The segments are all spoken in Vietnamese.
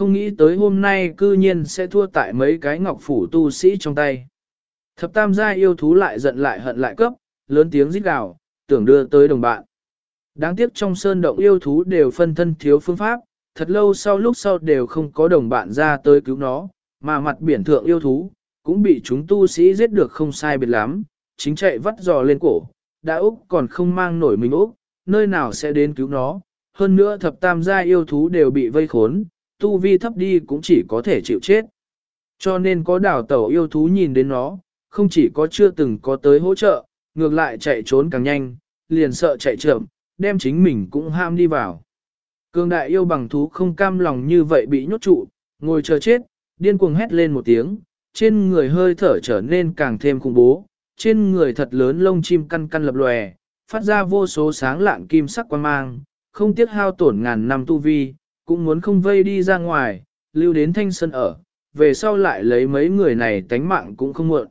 không nghĩ tới hôm nay cư nhiên sẽ thua tại mấy cái ngọc phủ tu sĩ trong tay. Thập tam gia yêu thú lại giận lại hận lại cấp, lớn tiếng rít gào, tưởng đưa tới đồng bạn. Đáng tiếc trong sơn động yêu thú đều phân thân thiếu phương pháp, thật lâu sau lúc sau đều không có đồng bạn ra tới cứu nó, mà mặt biển thượng yêu thú, cũng bị chúng tu sĩ giết được không sai biệt lắm, chính chạy vắt giò lên cổ, đã Úc còn không mang nổi mình Úc, nơi nào sẽ đến cứu nó, hơn nữa thập tam gia yêu thú đều bị vây khốn, tu vi thấp đi cũng chỉ có thể chịu chết. Cho nên có đảo tàu yêu thú nhìn đến nó, không chỉ có chưa từng có tới hỗ trợ, ngược lại chạy trốn càng nhanh, liền sợ chạy chậm, đem chính mình cũng ham đi vào. Cương đại yêu bằng thú không cam lòng như vậy bị nhốt trụ, ngồi chờ chết, điên cuồng hét lên một tiếng, trên người hơi thở trở nên càng thêm khủng bố, trên người thật lớn lông chim căn căn lập lòe, phát ra vô số sáng lạng kim sắc quan mang, không tiếc hao tổn ngàn năm tu vi, cũng muốn không vây đi ra ngoài, lưu đến thanh sơn ở, về sau lại lấy mấy người này tánh mạng cũng không muộn.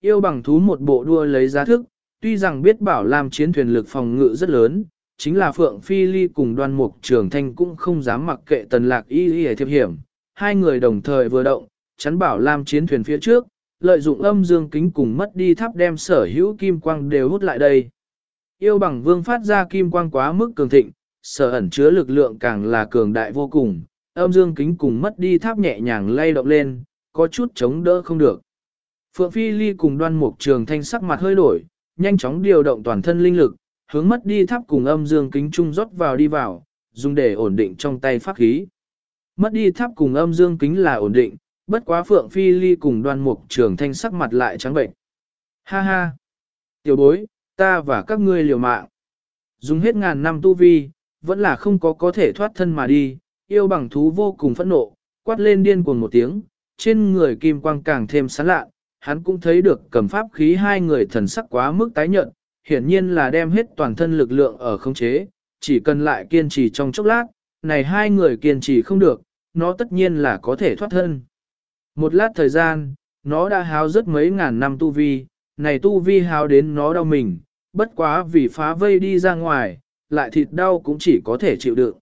Yêu bằng thú một bộ đua lấy giá thức, tuy rằng biết bảo làm chiến thuyền lực phòng ngự rất lớn, chính là Phượng Phi Ly cùng đoan mục trường thanh cũng không dám mặc kệ tần lạc y y thiệp hiểm. Hai người đồng thời vừa động, chắn bảo làm chiến thuyền phía trước, lợi dụng âm dương kính cùng mất đi tháp đem sở hữu kim quang đều hút lại đây. Yêu bằng vương phát ra kim quang quá mức cường thịnh, sở ẩn chứa lực lượng càng là cường đại vô cùng, âm dương kính cùng mất đi tháp nhẹ nhàng lay động lên, có chút chống đỡ không được. Phượng Phi Ly cùng đoan mục trường thanh sắc mặt hơi đổi, nhanh chóng điều động toàn thân linh lực, hướng mất đi tháp cùng âm dương kính trung rót vào đi vào, dùng để ổn định trong tay pháp khí. Mất đi tháp cùng âm dương kính là ổn định, bất quá Phượng Phi Ly cùng đoan mục trường thanh sắc mặt lại trắng bệnh. Ha ha! Tiểu bối, ta và các ngươi liều mạng. Dùng hết ngàn năm tu vi, vẫn là không có có thể thoát thân mà đi, yêu bằng thú vô cùng phẫn nộ, quát lên điên cuồng một tiếng, trên người kim quang càng thêm sáng lạ, hắn cũng thấy được cầm pháp khí hai người thần sắc quá mức tái nhợt, hiển nhiên là đem hết toàn thân lực lượng ở khống chế, chỉ cần lại kiên trì trong chốc lát, này hai người kiên trì không được, nó tất nhiên là có thể thoát thân. Một lát thời gian, nó đã háo rất mấy ngàn năm tu vi, này tu vi háo đến nó đau mình, bất quá vì phá vây đi ra ngoài, lại thịt đau cũng chỉ có thể chịu đựng.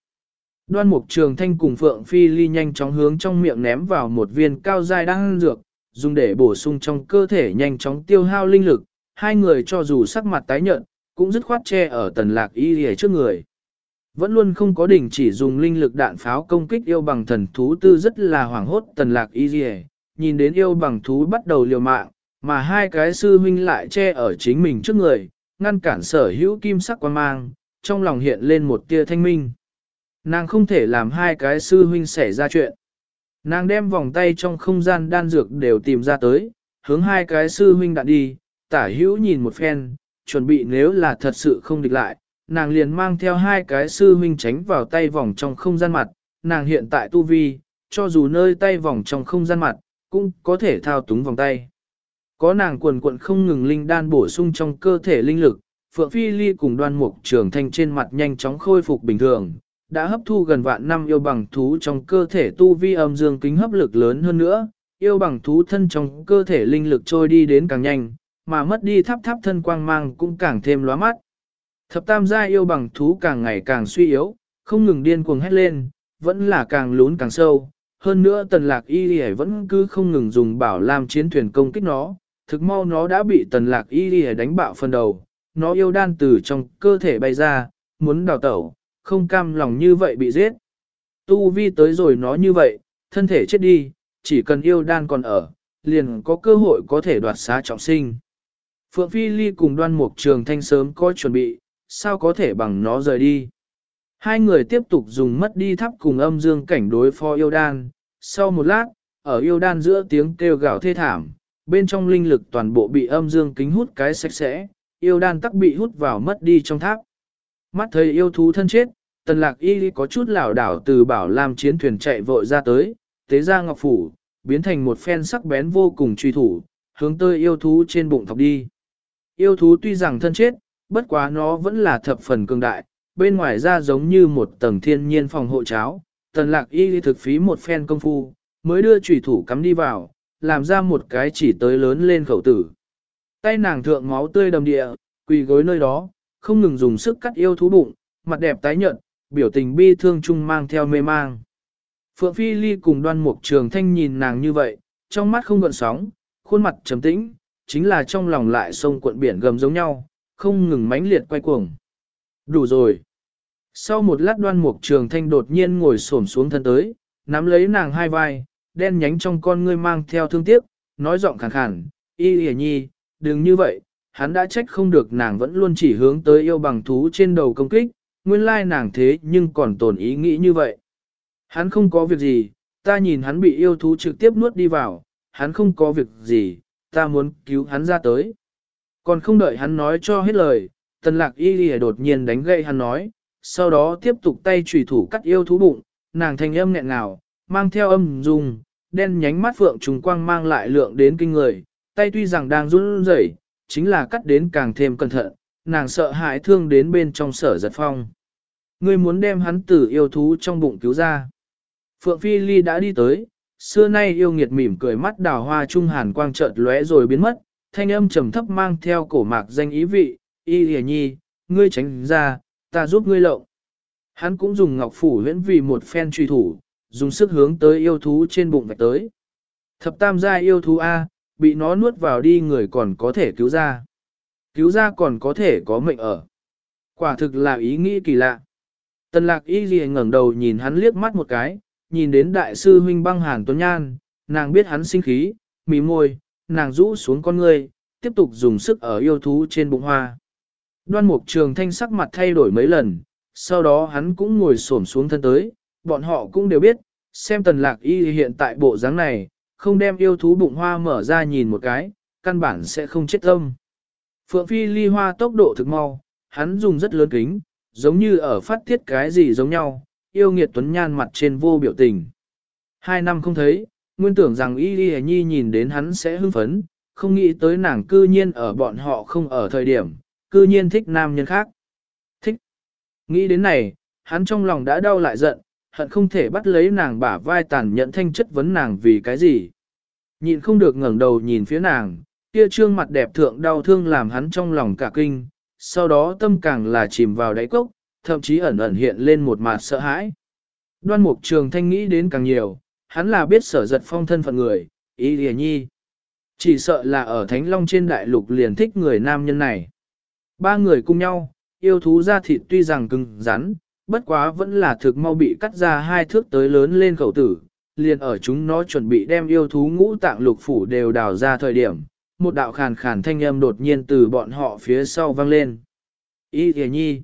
Đoan mục trường thanh cùng Phượng Phi Ly nhanh chóng hướng trong miệng ném vào một viên cao giai đang dược, dùng để bổ sung trong cơ thể nhanh chóng tiêu hao linh lực, hai người cho dù sắc mặt tái nhợt, cũng dứt khoát che ở tần lạc y lìa trước người. Vẫn luôn không có đỉnh chỉ dùng linh lực đạn pháo công kích yêu bằng thần thú tư rất là hoảng hốt tần lạc y lìa, nhìn đến yêu bằng thú bắt đầu liều mạng, mà hai cái sư huynh lại che ở chính mình trước người, ngăn cản sở hữu kim sắc quan mang, trong lòng hiện lên một tia thanh minh. Nàng không thể làm hai cái sư huynh xảy ra chuyện. Nàng đem vòng tay trong không gian đan dược đều tìm ra tới, hướng hai cái sư huynh đạn đi, tả hữu nhìn một phen, chuẩn bị nếu là thật sự không địch lại, nàng liền mang theo hai cái sư huynh tránh vào tay vòng trong không gian mặt, nàng hiện tại tu vi, cho dù nơi tay vòng trong không gian mặt, cũng có thể thao túng vòng tay. Có nàng quần quận không ngừng linh đan bổ sung trong cơ thể linh lực, Phượng Phi Ly cùng đoan mục trường thanh trên mặt nhanh chóng khôi phục bình thường, đã hấp thu gần vạn năm yêu bằng thú trong cơ thể tu vi âm dương kính hấp lực lớn hơn nữa, yêu bằng thú thân trong cơ thể linh lực trôi đi đến càng nhanh, mà mất đi tháp tháp thân quang mang cũng càng thêm lóa mắt. Thập tam gia yêu bằng thú càng ngày càng suy yếu, không ngừng điên cuồng hét lên, vẫn là càng lún càng sâu. Hơn nữa tần lạc y lì vẫn cứ không ngừng dùng bảo làm chiến thuyền công kích nó, thực mau nó đã bị tần lạc y lì đánh bạo phần đầu, nó yêu đan từ trong cơ thể bay ra, muốn đào tẩu, không cam lòng như vậy bị giết. Tu vi tới rồi nó như vậy, thân thể chết đi, chỉ cần yêu đan còn ở, liền có cơ hội có thể đoạt xá trọng sinh. Phượng Phi Ly cùng đoan mục trường thanh sớm có chuẩn bị, sao có thể bằng nó rời đi. Hai người tiếp tục dùng mất đi thắp cùng âm dương cảnh đối phó yêu đan. Sau một lát, ở yêu đan giữa tiếng kêu gào thê thảm, bên trong linh lực toàn bộ bị âm dương kính hút cái sạch sẽ, yêu đan tắc bị hút vào mất đi trong tháp. Mắt thấy yêu thú thân chết, tần lạc y có chút lảo đảo từ bảo làm chiến thuyền chạy vội ra tới, tế ra ngọc phủ, biến thành một phen sắc bén vô cùng truy thủ, hướng tới yêu thú trên bụng thọc đi. Yêu thú tuy rằng thân chết, bất quá nó vẫn là thập phần cường đại, bên ngoài ra giống như một tầng thiên nhiên phòng hộ cháo. Tần lạc y thực phí một phen công phu, mới đưa trùy thủ cắm đi vào, làm ra một cái chỉ tới lớn lên khẩu tử. Tay nàng thượng máu tươi đầm địa, quỳ gối nơi đó, không ngừng dùng sức cắt yêu thú bụng, mặt đẹp tái nhợt, biểu tình bi thương chung mang theo mê mang. Phượng Phi Ly cùng đoan mục trường thanh nhìn nàng như vậy, trong mắt không gợn sóng, khuôn mặt trầm tĩnh, chính là trong lòng lại sông cuộn biển gầm giống nhau, không ngừng mãnh liệt quay cuồng. Đủ rồi. Sau một lát đoan mục trường thanh đột nhiên ngồi xổm xuống thân tới, nắm lấy nàng hai vai, đen nhánh trong con ngươi mang theo thương tiếc, nói giọng khàn khàn, y Y nhi, đừng như vậy, hắn đã trách không được nàng vẫn luôn chỉ hướng tới yêu bằng thú trên đầu công kích, nguyên lai nàng thế nhưng còn tồn ý nghĩ như vậy. Hắn không có việc gì, ta nhìn hắn bị yêu thú trực tiếp nuốt đi vào, hắn không có việc gì, ta muốn cứu hắn ra tới. Còn không đợi hắn nói cho hết lời, tần lạc y lìa đột nhiên đánh gậy hắn nói, sau đó tiếp tục tay trùy thủ cắt yêu thú bụng, nàng thanh âm nghẹn ngào, mang theo âm dung, đen nhánh mắt phượng trùng quang mang lại lượng đến kinh người, tay tuy rằng đang run rẩy, chính là cắt đến càng thêm cẩn thận, nàng sợ hãi thương đến bên trong sở giật phong. Ngươi muốn đem hắn tử yêu thú trong bụng cứu ra. Phượng Phi Ly đã đi tới, xưa nay yêu nghiệt mỉm cười mắt đào hoa trung hàn quang chợt lóe rồi biến mất, thanh âm trầm thấp mang theo cổ mạc danh ý vị, y hề nhi, ngươi tránh ra, ta giúp ngươi lộng. Hắn cũng dùng ngọc phủ huyễn vì một phen truy thủ, dùng sức hướng tới yêu thú trên bụng vạch tới. Thập tam gia yêu thú A, bị nó nuốt vào đi người còn có thể cứu ra. Cứu ra còn có thể có mệnh ở. Quả thực là ý nghĩ kỳ lạ. Tần lạc y ghi ngẩng đầu nhìn hắn liếc mắt một cái, nhìn đến đại sư huynh băng hàn tuấn nhan, nàng biết hắn sinh khí, mỉ môi, nàng rũ xuống con ngươi, tiếp tục dùng sức ở yêu thú trên bụng hoa. Đoan mục trường thanh sắc mặt thay đổi mấy lần, sau đó hắn cũng ngồi xổm xuống thân tới, bọn họ cũng đều biết, xem tần lạc y hiện tại bộ dáng này, không đem yêu thú bụng hoa mở ra nhìn một cái, căn bản sẽ không chết tâm. Phượng phi ly hoa tốc độ thực mau, hắn dùng rất lớn kính, giống như ở phát tiết cái gì giống nhau, yêu nghiệt tuấn nhan mặt trên vô biểu tình. Hai năm không thấy, nguyên tưởng rằng y ly nhi nhìn đến hắn sẽ hưng phấn, không nghĩ tới nàng cư nhiên ở bọn họ không ở thời điểm, cư nhiên thích nam nhân khác. Thích. Nghĩ đến này, hắn trong lòng đã đau lại giận, hận không thể bắt lấy nàng bả vai tàn nhẫn thanh chất vấn nàng vì cái gì. Nhịn không được ngẩng đầu nhìn phía nàng, kia trương mặt đẹp thượng đau thương làm hắn trong lòng cả kinh, sau đó tâm càng là chìm vào đáy cốc, thậm chí ẩn ẩn hiện lên một mặt sợ hãi. Đoan mục trường thanh nghĩ đến càng nhiều, hắn là biết sở giật phong thân phận người, ý lìa nhi. Chỉ sợ là ở Thánh Long trên đại lục liền thích người nam nhân này. Ba người cùng nhau, yêu thú ra thịt tuy rằng cứng rắn, bất quá vẫn là thực mau bị cắt ra hai thước tới lớn lên khẩu tử, liền ở chúng nó chuẩn bị đem yêu thú ngũ tạng lục phủ đều đào ra thời điểm, một đạo khàn khàn thanh âm đột nhiên từ bọn họ phía sau vang lên. Y Lìa Nhi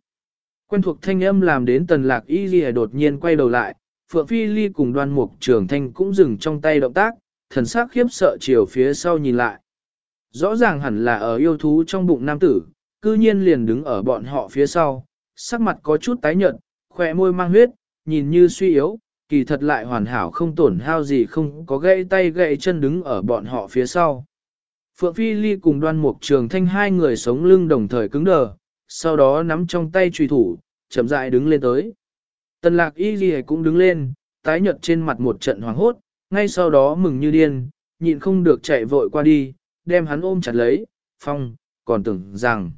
Quen thuộc thanh âm làm đến tần lạc Y Lìa đột nhiên quay đầu lại, Phượng Phi Ly cùng đoan mục trường thanh cũng dừng trong tay động tác, thần sắc khiếp sợ chiều phía sau nhìn lại. Rõ ràng hẳn là ở yêu thú trong bụng nam tử, cư nhiên liền đứng ở bọn họ phía sau, sắc mặt có chút tái nhợt, khỏe môi mang huyết, nhìn như suy yếu, kỳ thật lại hoàn hảo không tổn hao gì không có gãy tay gãy chân đứng ở bọn họ phía sau. Phượng Phi Ly cùng đoan mục trường thanh hai người sống lưng đồng thời cứng đờ, sau đó nắm trong tay trùy thủ, chậm rãi đứng lên tới. Tần lạc y ghi cũng đứng lên, tái nhợt trên mặt một trận hoàng hốt, ngay sau đó mừng như điên, nhịn không được chạy vội qua đi, đem hắn ôm chặt lấy, phong, còn tưởng rằng,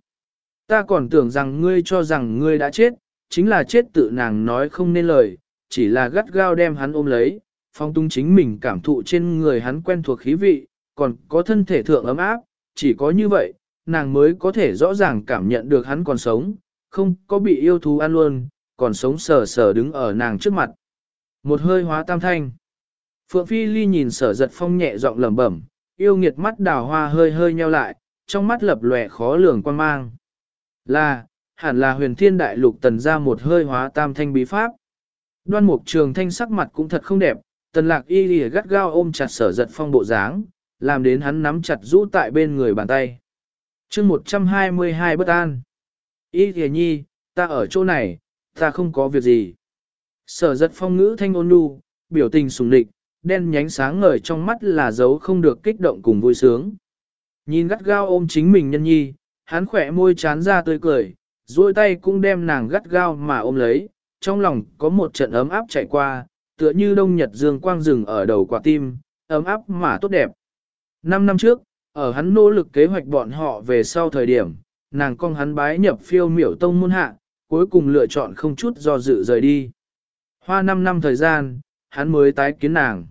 ta còn tưởng rằng ngươi cho rằng ngươi đã chết, chính là chết tự nàng nói không nên lời, chỉ là gắt gao đem hắn ôm lấy, phong tung chính mình cảm thụ trên người hắn quen thuộc khí vị, còn có thân thể thượng ấm áp, chỉ có như vậy, nàng mới có thể rõ ràng cảm nhận được hắn còn sống, không có bị yêu thú ăn luôn, còn sống sờ sờ đứng ở nàng trước mặt. Một hơi hóa tam thanh. Phượng Phi Ly nhìn sở giật phong nhẹ giọng lẩm bẩm, yêu nghiệt mắt đào hoa hơi hơi nheo lại, trong mắt lập lòe khó lường quan mang. Là, hẳn là huyền thiên đại lục tần ra một hơi hóa tam thanh bí pháp. Đoan mục trường thanh sắc mặt cũng thật không đẹp, tần lạc y lìa gắt gao ôm chặt sở giật phong bộ dáng, làm đến hắn nắm chặt rũ tại bên người bàn tay. chương 122 bất an. Y lìa nhi, ta ở chỗ này, ta không có việc gì. Sở giật phong ngữ thanh ôn nhu, biểu tình sùng địch, đen nhánh sáng ngời trong mắt là dấu không được kích động cùng vui sướng. Nhìn gắt gao ôm chính mình nhân nhi, hắn khỏe môi chán ra tươi cười, duỗi tay cũng đem nàng gắt gao mà ôm lấy, trong lòng có một trận ấm áp chạy qua, tựa như đông nhật dương quang rừng ở đầu quả tim, ấm áp mà tốt đẹp. Năm năm trước, ở hắn nỗ lực kế hoạch bọn họ về sau thời điểm, nàng con hắn bái nhập phiêu miểu tông môn hạ, cuối cùng lựa chọn không chút do dự rời đi. Hoa năm năm thời gian, hắn mới tái kiến nàng.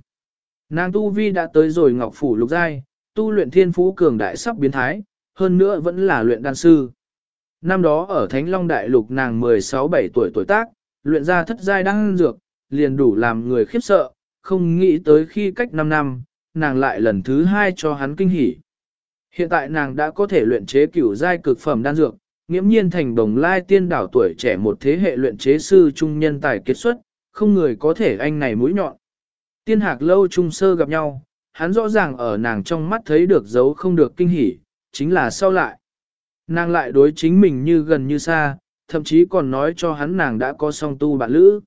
Nàng tu vi đã tới rồi ngọc phủ lục giai, tu luyện thiên phú cường đại sắp biến thái, hơn nữa vẫn là luyện đan sư. Năm đó ở Thánh Long Đại Lục nàng 16-17 tuổi tuổi tác, luyện ra thất giai đan dược, liền đủ làm người khiếp sợ, không nghĩ tới khi cách 5 năm, nàng lại lần thứ hai cho hắn kinh hỉ. Hiện tại nàng đã có thể luyện chế cửu giai cực phẩm đan dược, nghiễm nhiên thành đồng lai tiên đảo tuổi trẻ một thế hệ luyện chế sư trung nhân tài kết xuất, không người có thể anh này mũi nhọn. Tiên hạc lâu trung sơ gặp nhau, hắn rõ ràng ở nàng trong mắt thấy được dấu không được kinh hỉ, chính là sau lại. Nàng lại đối chính mình như gần như xa, thậm chí còn nói cho hắn nàng đã có song tu bạn lữ.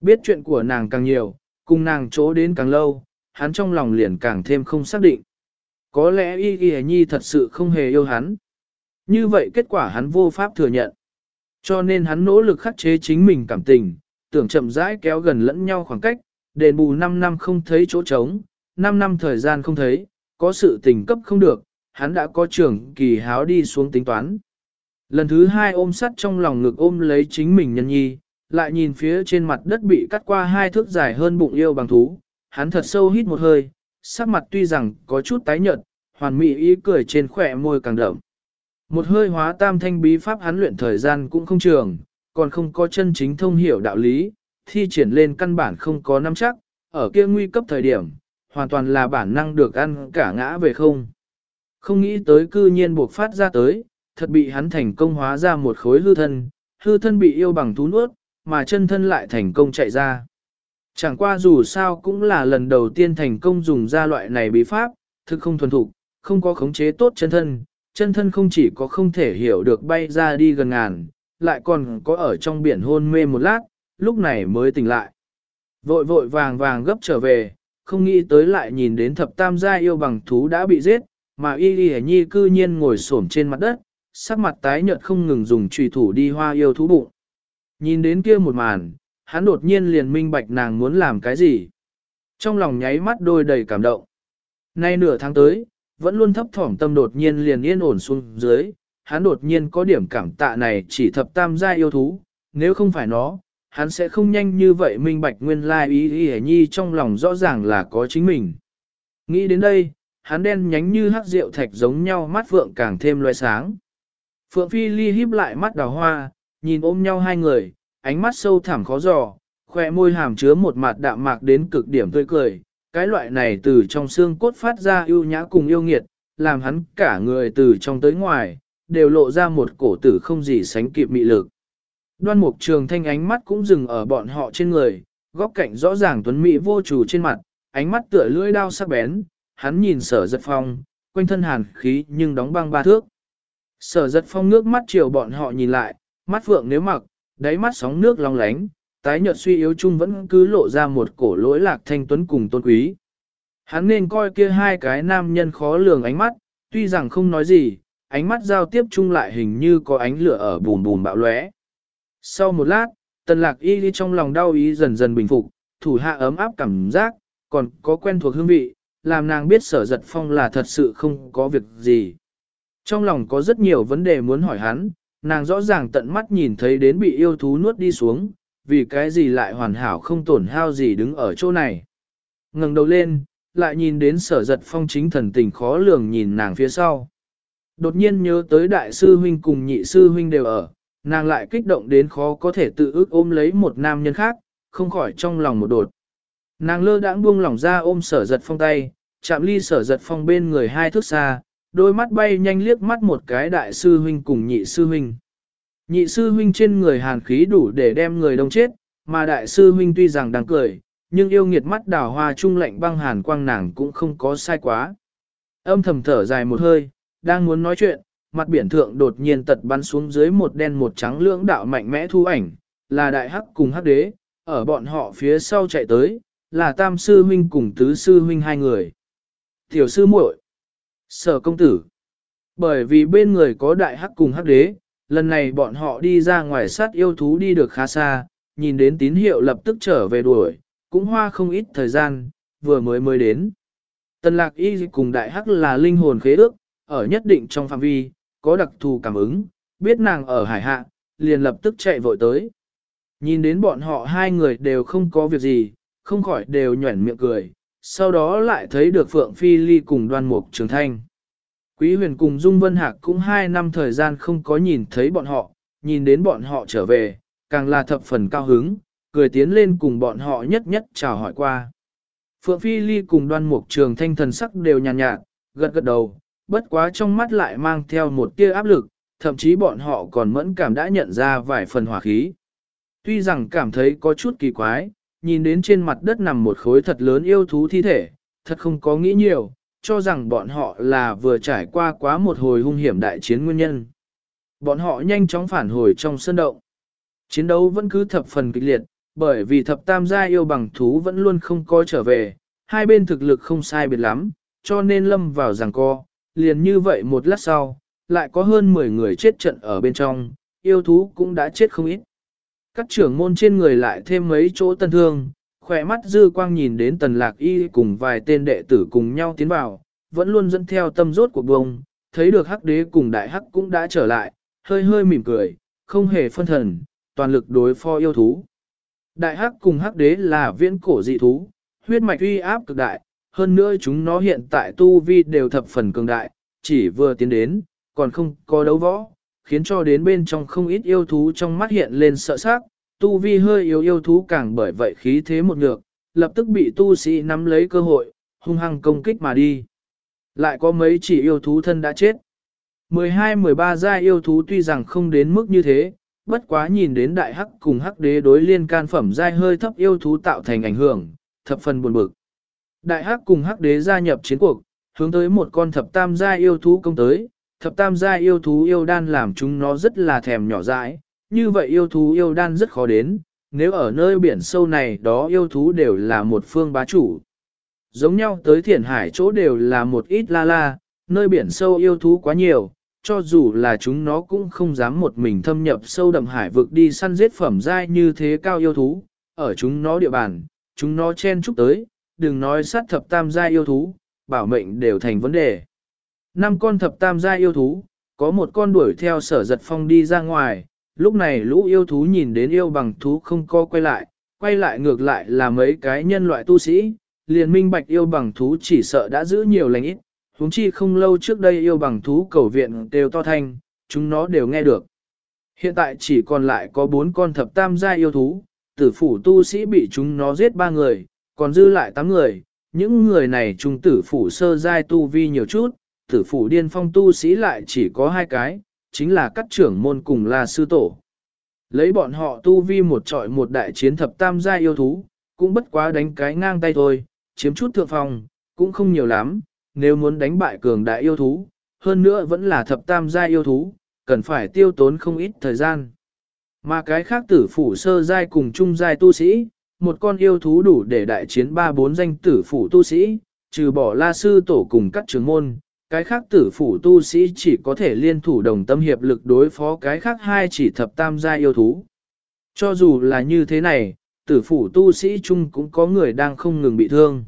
Biết chuyện của nàng càng nhiều, cùng nàng chỗ đến càng lâu, hắn trong lòng liền càng thêm không xác định. Có lẽ y y nhi thật sự không hề yêu hắn. Như vậy kết quả hắn vô pháp thừa nhận. Cho nên hắn nỗ lực khắc chế chính mình cảm tình, tưởng chậm rãi kéo gần lẫn nhau khoảng cách, đền bù 5 năm không thấy chỗ trống, 5 năm thời gian không thấy, có sự tình cấp không được, hắn đã có trưởng kỳ háo đi xuống tính toán. Lần thứ hai ôm sắt trong lòng ngực ôm lấy chính mình nhân nhi, lại nhìn phía trên mặt đất bị cắt qua hai thước dài hơn bụng yêu bằng thú, hắn thật sâu hít một hơi, sắc mặt tuy rằng có chút tái nhợt, hoàn mỹ ý cười trên khỏe môi càng đậm. Một hơi hóa tam thanh bí pháp hắn luyện thời gian cũng không trường, còn không có chân chính thông hiểu đạo lý, thi triển lên căn bản không có nắm chắc, ở kia nguy cấp thời điểm, hoàn toàn là bản năng được ăn cả ngã về không. Không nghĩ tới cư nhiên buộc phát ra tới, thật bị hắn thành công hóa ra một khối hư thân, hư thân bị yêu bằng thú nuốt, mà chân thân lại thành công chạy ra. Chẳng qua dù sao cũng là lần đầu tiên thành công dùng ra loại này bí pháp, thực không thuần thục, không có khống chế tốt chân thân, chân thân không chỉ có không thể hiểu được bay ra đi gần ngàn, lại còn có ở trong biển hôn mê một lát, lúc này mới tỉnh lại. Vội vội vàng vàng gấp trở về, không nghĩ tới lại nhìn đến thập tam gia yêu bằng thú đã bị giết, mà y y nhi cư nhiên ngồi xổm trên mặt đất, sắc mặt tái nhợt không ngừng dùng trùy thủ đi hoa yêu thú bụng. Nhìn đến kia một màn, hắn đột nhiên liền minh bạch nàng muốn làm cái gì. Trong lòng nháy mắt đôi đầy cảm động. Nay nửa tháng tới, vẫn luôn thấp thỏm tâm đột nhiên liền yên ổn xuống dưới, hắn đột nhiên có điểm cảm tạ này chỉ thập tam gia yêu thú, nếu không phải nó, hắn sẽ không nhanh như vậy minh bạch nguyên lai ý ý nhi trong lòng rõ ràng là có chính mình. Nghĩ đến đây, hắn đen nhánh như hắc rượu thạch giống nhau mắt phượng càng thêm loe sáng. Phượng Phi Ly híp lại mắt đào hoa, nhìn ôm nhau hai người, ánh mắt sâu thẳm khó dò, khoe môi hàm chứa một mặt đạm mạc đến cực điểm tươi cười. Cái loại này từ trong xương cốt phát ra yêu nhã cùng yêu nghiệt, làm hắn cả người từ trong tới ngoài, đều lộ ra một cổ tử không gì sánh kịp mị lực. Đoan mục trường thanh ánh mắt cũng dừng ở bọn họ trên người, góc cạnh rõ ràng tuấn mỹ vô chủ trên mặt, ánh mắt tựa lưỡi đao sắc bén, hắn nhìn sở giật phong, quanh thân hàn khí nhưng đóng băng ba thước. Sở giật phong nước mắt chiều bọn họ nhìn lại, mắt vượng nếu mặc, đáy mắt sóng nước long lánh, tái nhợt suy yếu chung vẫn cứ lộ ra một cổ lỗi lạc thanh tuấn cùng tôn quý. Hắn nên coi kia hai cái nam nhân khó lường ánh mắt, tuy rằng không nói gì, ánh mắt giao tiếp chung lại hình như có ánh lửa ở bùn bùn bạo lóe. Sau một lát, tần lạc y đi trong lòng đau ý dần dần bình phục, thủ hạ ấm áp cảm giác, còn có quen thuộc hương vị, làm nàng biết sở giật phong là thật sự không có việc gì. Trong lòng có rất nhiều vấn đề muốn hỏi hắn, nàng rõ ràng tận mắt nhìn thấy đến bị yêu thú nuốt đi xuống, vì cái gì lại hoàn hảo không tổn hao gì đứng ở chỗ này. ngẩng đầu lên, lại nhìn đến sở giật phong chính thần tình khó lường nhìn nàng phía sau. Đột nhiên nhớ tới đại sư huynh cùng nhị sư huynh đều ở, nàng lại kích động đến khó có thể tự ước ôm lấy một nam nhân khác, không khỏi trong lòng một đột. Nàng lơ đãng buông lỏng ra ôm sở giật phong tay, chạm ly sở giật phong bên người hai thước xa, đôi mắt bay nhanh liếc mắt một cái đại sư huynh cùng nhị sư huynh. Nhị sư huynh trên người hàn khí đủ để đem người đông chết, mà đại sư huynh tuy rằng đang cười, nhưng yêu nghiệt mắt đào hoa trung lạnh băng hàn quang nàng cũng không có sai quá. Âm thầm thở dài một hơi, đang muốn nói chuyện, mặt biển thượng đột nhiên tật bắn xuống dưới một đen một trắng lưỡng đạo mạnh mẽ thu ảnh, là đại hắc cùng hắc đế, ở bọn họ phía sau chạy tới, là tam sư huynh cùng tứ sư huynh hai người. Tiểu sư muội, sở công tử, bởi vì bên người có đại hắc cùng hắc đế, lần này bọn họ đi ra ngoài sát yêu thú đi được khá xa, nhìn đến tín hiệu lập tức trở về đuổi, cũng hoa không ít thời gian, vừa mới mới đến. Tần lạc y cùng đại hắc là linh hồn khế ước, ở nhất định trong phạm vi, có đặc thù cảm ứng, biết nàng ở hải hạ, liền lập tức chạy vội tới. Nhìn đến bọn họ hai người đều không có việc gì, không khỏi đều nhuẩn miệng cười, sau đó lại thấy được Phượng Phi Ly cùng đoan mục trường thanh. Quý huyền cùng Dung Vân Hạc cũng hai năm thời gian không có nhìn thấy bọn họ, nhìn đến bọn họ trở về, càng là thập phần cao hứng, cười tiến lên cùng bọn họ nhất nhất chào hỏi qua. Phượng Phi Ly cùng đoan mục trường thanh thần sắc đều nhàn nhạt, nhạt, gật gật đầu, bất quá trong mắt lại mang theo một tia áp lực, thậm chí bọn họ còn mẫn cảm đã nhận ra vài phần hỏa khí. Tuy rằng cảm thấy có chút kỳ quái, nhìn đến trên mặt đất nằm một khối thật lớn yêu thú thi thể, thật không có nghĩ nhiều, cho rằng bọn họ là vừa trải qua quá một hồi hung hiểm đại chiến nguyên nhân. Bọn họ nhanh chóng phản hồi trong sân động. Chiến đấu vẫn cứ thập phần kịch liệt, bởi vì thập tam gia yêu bằng thú vẫn luôn không có trở về, hai bên thực lực không sai biệt lắm, cho nên lâm vào giằng co, liền như vậy một lát sau, lại có hơn 10 người chết trận ở bên trong, yêu thú cũng đã chết không ít. Các trưởng môn trên người lại thêm mấy chỗ tân thương, khỏe mắt dư quang nhìn đến tần lạc y cùng vài tên đệ tử cùng nhau tiến vào, vẫn luôn dẫn theo tâm rốt của bông, thấy được hắc đế cùng đại hắc cũng đã trở lại, hơi hơi mỉm cười, không hề phân thần, toàn lực đối phó yêu thú. Đại hắc cùng hắc đế là viễn cổ dị thú, huyết mạch uy áp cực đại, hơn nữa chúng nó hiện tại tu vi đều thập phần cường đại, chỉ vừa tiến đến, còn không có đấu võ, khiến cho đến bên trong không ít yêu thú trong mắt hiện lên sợ sắc, tu vi hơi yếu yêu thú càng bởi vậy khí thế một ngược, lập tức bị tu sĩ nắm lấy cơ hội, hung hăng công kích mà đi. Lại có mấy chỉ yêu thú thân đã chết. 12-13 gia yêu thú tuy rằng không đến mức như thế, bất quá nhìn đến đại hắc cùng hắc đế đối liên can phẩm giai hơi thấp yêu thú tạo thành ảnh hưởng, thập phần buồn bực. Đại hắc cùng hắc đế gia nhập chiến cuộc, hướng tới một con thập tam gia yêu thú công tới, thập tam gia yêu thú yêu đan làm chúng nó rất là thèm nhỏ dãi, như vậy yêu thú yêu đan rất khó đến, nếu ở nơi biển sâu này đó yêu thú đều là một phương bá chủ. Giống nhau tới thiển hải chỗ đều là một ít la la, nơi biển sâu yêu thú quá nhiều, cho dù là chúng nó cũng không dám một mình thâm nhập sâu đậm hải vực đi săn giết phẩm giai như thế cao yêu thú, ở chúng nó địa bàn, chúng nó chen chúc tới, đừng nói sát thập tam giai yêu thú, bảo mệnh đều thành vấn đề. Năm con thập tam gia yêu thú, có một con đuổi theo sở giật phong đi ra ngoài, lúc này lũ yêu thú nhìn đến yêu bằng thú không co quay lại, quay lại ngược lại là mấy cái nhân loại tu sĩ, liền minh bạch yêu bằng thú chỉ sợ đã giữ nhiều lành ít, huống chi không lâu trước đây yêu bằng thú cầu viện đều to thanh, chúng nó đều nghe được. Hiện tại chỉ còn lại có bốn con thập tam gia yêu thú, tử phủ tu sĩ bị chúng nó giết ba người, còn dư lại tám người, những người này trung tử phủ sơ giai tu vi nhiều chút, tử phủ điên phong tu sĩ lại chỉ có hai cái, chính là các trưởng môn cùng là sư tổ. Lấy bọn họ tu vi một trọi một đại chiến thập tam gia yêu thú, cũng bất quá đánh cái ngang tay thôi, chiếm chút thượng phong, cũng không nhiều lắm, nếu muốn đánh bại cường đại yêu thú, hơn nữa vẫn là thập tam gia yêu thú, cần phải tiêu tốn không ít thời gian. Mà cái khác tử phủ sơ giai cùng trung giai tu sĩ, một con yêu thú đủ để đại chiến ba bốn danh tử phủ tu sĩ, trừ bỏ la sư tổ cùng các trường môn, cái khác tử phủ tu sĩ chỉ có thể liên thủ đồng tâm hiệp lực đối phó cái khác hai chỉ thập tam gia yêu thú. Cho dù là như thế này, tử phủ tu sĩ chung cũng có người đang không ngừng bị thương.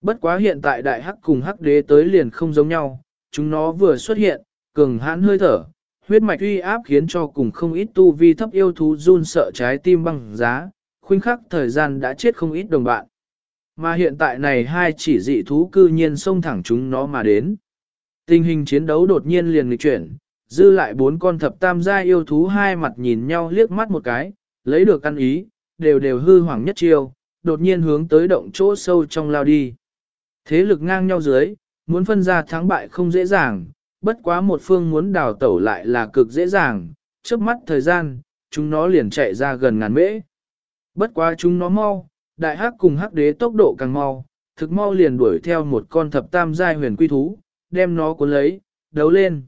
Bất quá hiện tại đại hắc cùng hắc đế tới liền không giống nhau, chúng nó vừa xuất hiện, cường hãn hơi thở, huyết mạch uy áp khiến cho cùng không ít tu vi thấp yêu thú run sợ trái tim băng giá, khuynh khắc thời gian đã chết không ít đồng bạn. Mà hiện tại này hai chỉ dị thú cư nhiên xông thẳng chúng nó mà đến. Tình hình chiến đấu đột nhiên liền nghịch chuyển, dư lại bốn con thập tam gia yêu thú hai mặt nhìn nhau liếc mắt một cái, lấy được căn ý, đều đều hư hoàng nhất chiêu, đột nhiên hướng tới động chỗ sâu trong lao đi. Thế lực ngang nhau dưới, muốn phân ra thắng bại không dễ dàng, bất quá một phương muốn đào tẩu lại là cực dễ dàng, trước mắt thời gian, chúng nó liền chạy ra gần ngàn mễ. Bất quá chúng nó mau, đại hắc cùng hắc đế tốc độ càng mau, thực mau liền đuổi theo một con thập tam giai huyền quy thú, đem nó cuốn lấy, đấu lên.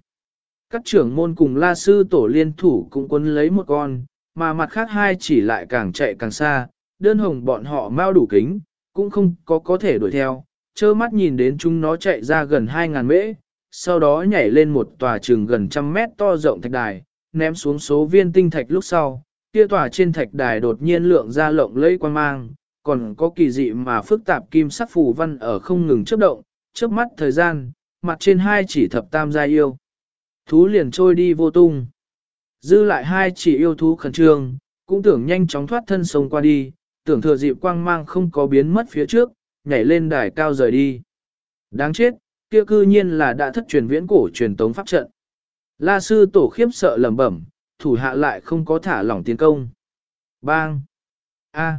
Các trưởng môn cùng la sư tổ liên thủ cũng cuốn lấy một con, mà mặt khác hai chỉ lại càng chạy càng xa, đơn hồng bọn họ mau đủ kính, cũng không có có thể đuổi theo, trơ mắt nhìn đến chúng nó chạy ra gần 2.000 mễ, sau đó nhảy lên một tòa trường gần trăm mét to rộng thạch đài, ném xuống số viên tinh thạch lúc sau, kia tòa trên thạch đài đột nhiên lượng ra lộng lẫy quan mang, còn có kỳ dị mà phức tạp kim sắc phù văn ở không ngừng chớp động, chớp mắt thời gian, mặt trên hai chỉ thập tam gia yêu. Thú liền trôi đi vô tung. Dư lại hai chỉ yêu thú khẩn trương, cũng tưởng nhanh chóng thoát thân sông qua đi, tưởng thừa dịp quang mang không có biến mất phía trước, nhảy lên đài cao rời đi. Đáng chết, kia cư nhiên là đã thất truyền viễn cổ truyền tống pháp trận. La sư tổ khiếp sợ lẩm bẩm, thủ hạ lại không có thả lỏng tiến công. Bang! A!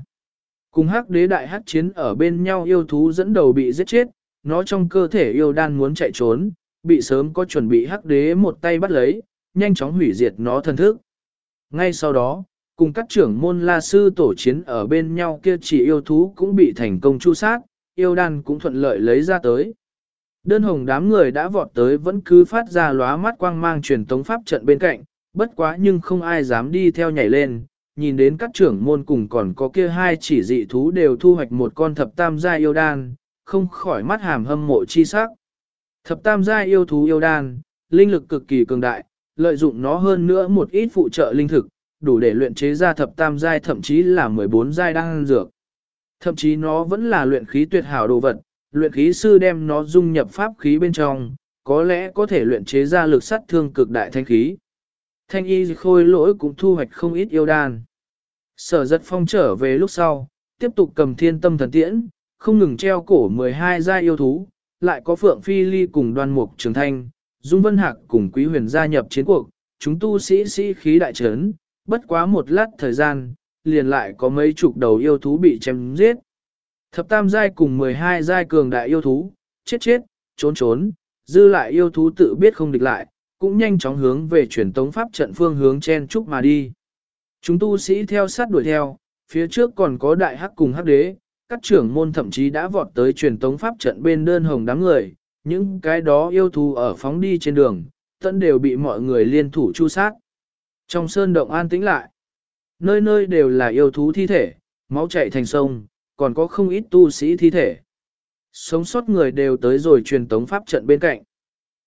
Cùng hắc đế đại hắc chiến ở bên nhau yêu thú dẫn đầu bị giết chết, nó trong cơ thể yêu đan muốn chạy trốn, bị sớm có chuẩn bị hắc đế một tay bắt lấy, nhanh chóng hủy diệt nó thân thức. Ngay sau đó, cùng các trưởng môn la sư tổ chiến ở bên nhau kia chỉ yêu thú cũng bị thành công chu sát, yêu đan cũng thuận lợi lấy ra tới. Đơn hồng đám người đã vọt tới vẫn cứ phát ra lóa mắt quang mang truyền tống pháp trận bên cạnh, bất quá nhưng không ai dám đi theo nhảy lên, nhìn đến các trưởng môn cùng còn có kia hai chỉ dị thú đều thu hoạch một con thập tam gia yêu đan, không khỏi mắt hàm hâm mộ chi sắc. Thập tam gia yêu thú yêu đan, linh lực cực kỳ cường đại, lợi dụng nó hơn nữa một ít phụ trợ linh thực, đủ để luyện chế ra thập tam giai thậm chí là 14 giai đan dược. Thậm chí nó vẫn là luyện khí tuyệt hảo đồ vật, luyện khí sư đem nó dung nhập pháp khí bên trong, có lẽ có thể luyện chế ra lực sát thương cực đại thanh khí. Thanh y khôi lỗi cũng thu hoạch không ít yêu đan. Sở giật phong trở về lúc sau, tiếp tục cầm thiên tâm thần tiễn, không ngừng treo cổ 12 gia yêu thú, lại có Phượng Phi Ly cùng đoan mục trường thanh, Dung Vân Hạc cùng Quý Huyền gia nhập chiến cuộc, chúng tu sĩ sĩ khí đại trấn, bất quá một lát thời gian, liền lại có mấy chục đầu yêu thú bị chém giết. Thập tam giai cùng 12 giai cường đại yêu thú, chết chết, trốn trốn, dư lại yêu thú tự biết không địch lại, cũng nhanh chóng hướng về truyền tống pháp trận phương hướng chen trúc mà đi. Chúng tu sĩ theo sát đuổi theo, phía trước còn có đại hắc cùng hắc đế, các trưởng môn thậm chí đã vọt tới truyền tống pháp trận bên đơn hồng đám người, những cái đó yêu thú ở phóng đi trên đường, tận đều bị mọi người liên thủ chu sát. Trong sơn động an tĩnh lại, nơi nơi đều là yêu thú thi thể, máu chảy thành sông, còn có không ít tu sĩ thi thể. Sống sót người đều tới rồi truyền tống pháp trận bên cạnh.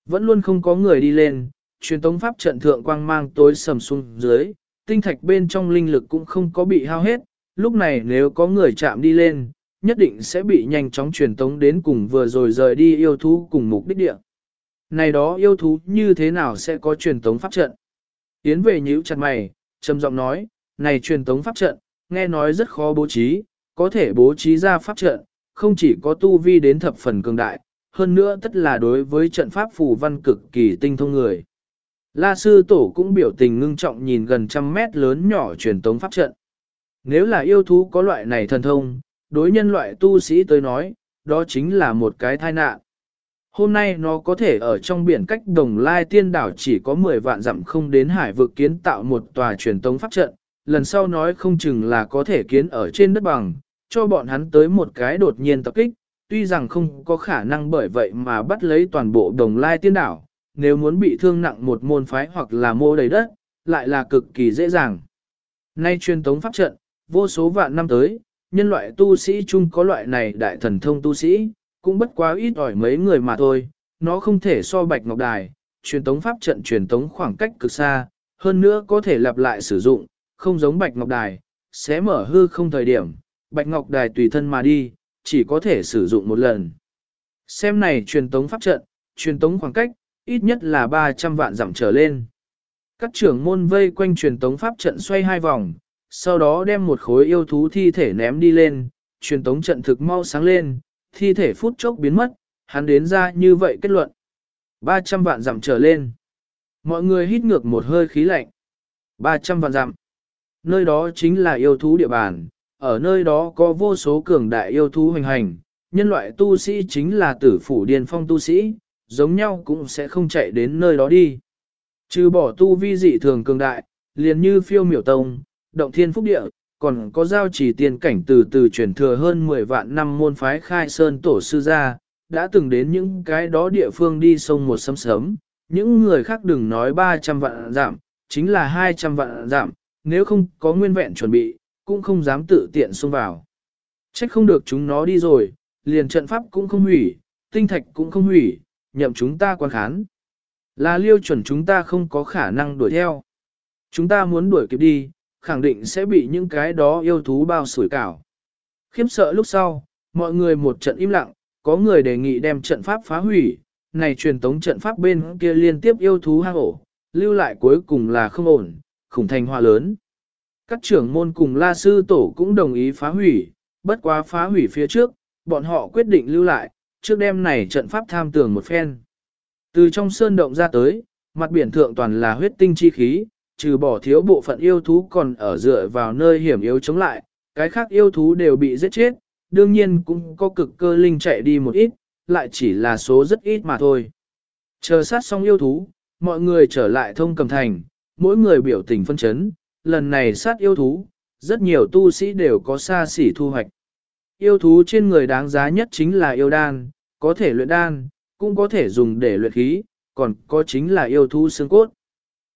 Vẫn luôn không có người đi lên, truyền tống pháp trận thượng quang mang tối sầm xuống dưới, tinh thạch bên trong linh lực cũng không có bị hao hết, lúc này nếu có người chạm đi lên, nhất định sẽ bị nhanh chóng truyền tống đến cùng vừa rồi rời đi yêu thú cùng mục đích địa. Này đó yêu thú như thế nào sẽ có truyền tống pháp trận? Yến về nhíu chặt mày, trầm giọng nói, này truyền tống pháp trận, nghe nói rất khó bố trí, có thể bố trí ra pháp trận, không chỉ có tu vi đến thập phần cường đại, hơn nữa tất là đối với trận pháp phù văn cực kỳ tinh thông người. La sư tổ cũng biểu tình ngưng trọng nhìn gần trăm mét lớn nhỏ truyền tống pháp trận. Nếu là yêu thú có loại này thần thông, đối nhân loại tu sĩ tới nói, đó chính là một cái tai nạn. Hôm nay nó có thể ở trong biển cách đồng lai tiên đảo chỉ có 10 vạn dặm không đến hải vực kiến tạo một tòa truyền tống pháp trận, lần sau nói không chừng là có thể kiến ở trên đất bằng, cho bọn hắn tới một cái đột nhiên tập kích, tuy rằng không có khả năng bởi vậy mà bắt lấy toàn bộ đồng lai tiên đảo, nếu muốn bị thương nặng một môn phái hoặc là mô đầy đất, lại là cực kỳ dễ dàng. Nay truyền tống pháp trận, vô số vạn năm tới, nhân loại tu sĩ chung có loại này đại thần thông tu sĩ, cũng bất quá ít ỏi mấy người mà thôi, nó không thể so bạch ngọc đài, truyền tống pháp trận truyền tống khoảng cách cực xa, hơn nữa có thể lặp lại sử dụng, không giống bạch ngọc đài, sẽ mở hư không thời điểm, bạch ngọc đài tùy thân mà đi, chỉ có thể sử dụng một lần. Xem này truyền tống pháp trận, truyền tống khoảng cách, ít nhất là 300 vạn dặm trở lên. Các trưởng môn vây quanh truyền tống pháp trận xoay hai vòng, sau đó đem một khối yêu thú thi thể ném đi lên, truyền tống trận thực mau sáng lên, thi thể phút chốc biến mất, hắn đến ra như vậy kết luận. 300 vạn giảm trở lên. Mọi người hít ngược một hơi khí lạnh. 300 vạn giảm, Nơi đó chính là yêu thú địa bàn, ở nơi đó có vô số cường đại yêu thú hoành hành, nhân loại tu sĩ chính là tử phủ điền phong tu sĩ, giống nhau cũng sẽ không chạy đến nơi đó đi. Trừ bỏ tu vi dị thường cường đại, liền như phiêu miểu tông, động thiên phúc địa, còn có giao chỉ tiền cảnh từ từ truyền thừa hơn 10 vạn năm môn phái khai sơn tổ sư gia, đã từng đến những cái đó địa phương đi sông một sấm sớm, những người khác đừng nói 300 vạn giảm, chính là 200 vạn giảm, nếu không có nguyên vẹn chuẩn bị, cũng không dám tự tiện xông vào. Trách không được chúng nó đi rồi, liền trận pháp cũng không hủy, tinh thạch cũng không hủy, nhậm chúng ta quan khán. Là liêu chuẩn chúng ta không có khả năng đuổi theo. Chúng ta muốn đuổi kịp đi, khẳng định sẽ bị những cái đó yêu thú bao sủi cảo. Khiếm sợ lúc sau, mọi người một trận im lặng, có người đề nghị đem trận pháp phá hủy, này truyền tống trận pháp bên kia liên tiếp yêu thú hang ổ, lưu lại cuối cùng là không ổn, khủng thành hoa lớn. Các trưởng môn cùng la sư tổ cũng đồng ý phá hủy, bất quá phá hủy phía trước, bọn họ quyết định lưu lại, trước đêm này trận pháp tham tường một phen. Từ trong sơn động ra tới, mặt biển thượng toàn là huyết tinh chi khí, trừ bỏ thiếu bộ phận yêu thú còn ở dựa vào nơi hiểm yếu chống lại, cái khác yêu thú đều bị giết chết, đương nhiên cũng có cực cơ linh chạy đi một ít, lại chỉ là số rất ít mà thôi. Chờ sát xong yêu thú, mọi người trở lại thông cầm thành, mỗi người biểu tình phân chấn, lần này sát yêu thú, rất nhiều tu sĩ đều có xa xỉ thu hoạch. Yêu thú trên người đáng giá nhất chính là yêu đan, có thể luyện đan, cũng có thể dùng để luyện khí, còn có chính là yêu thú xương cốt.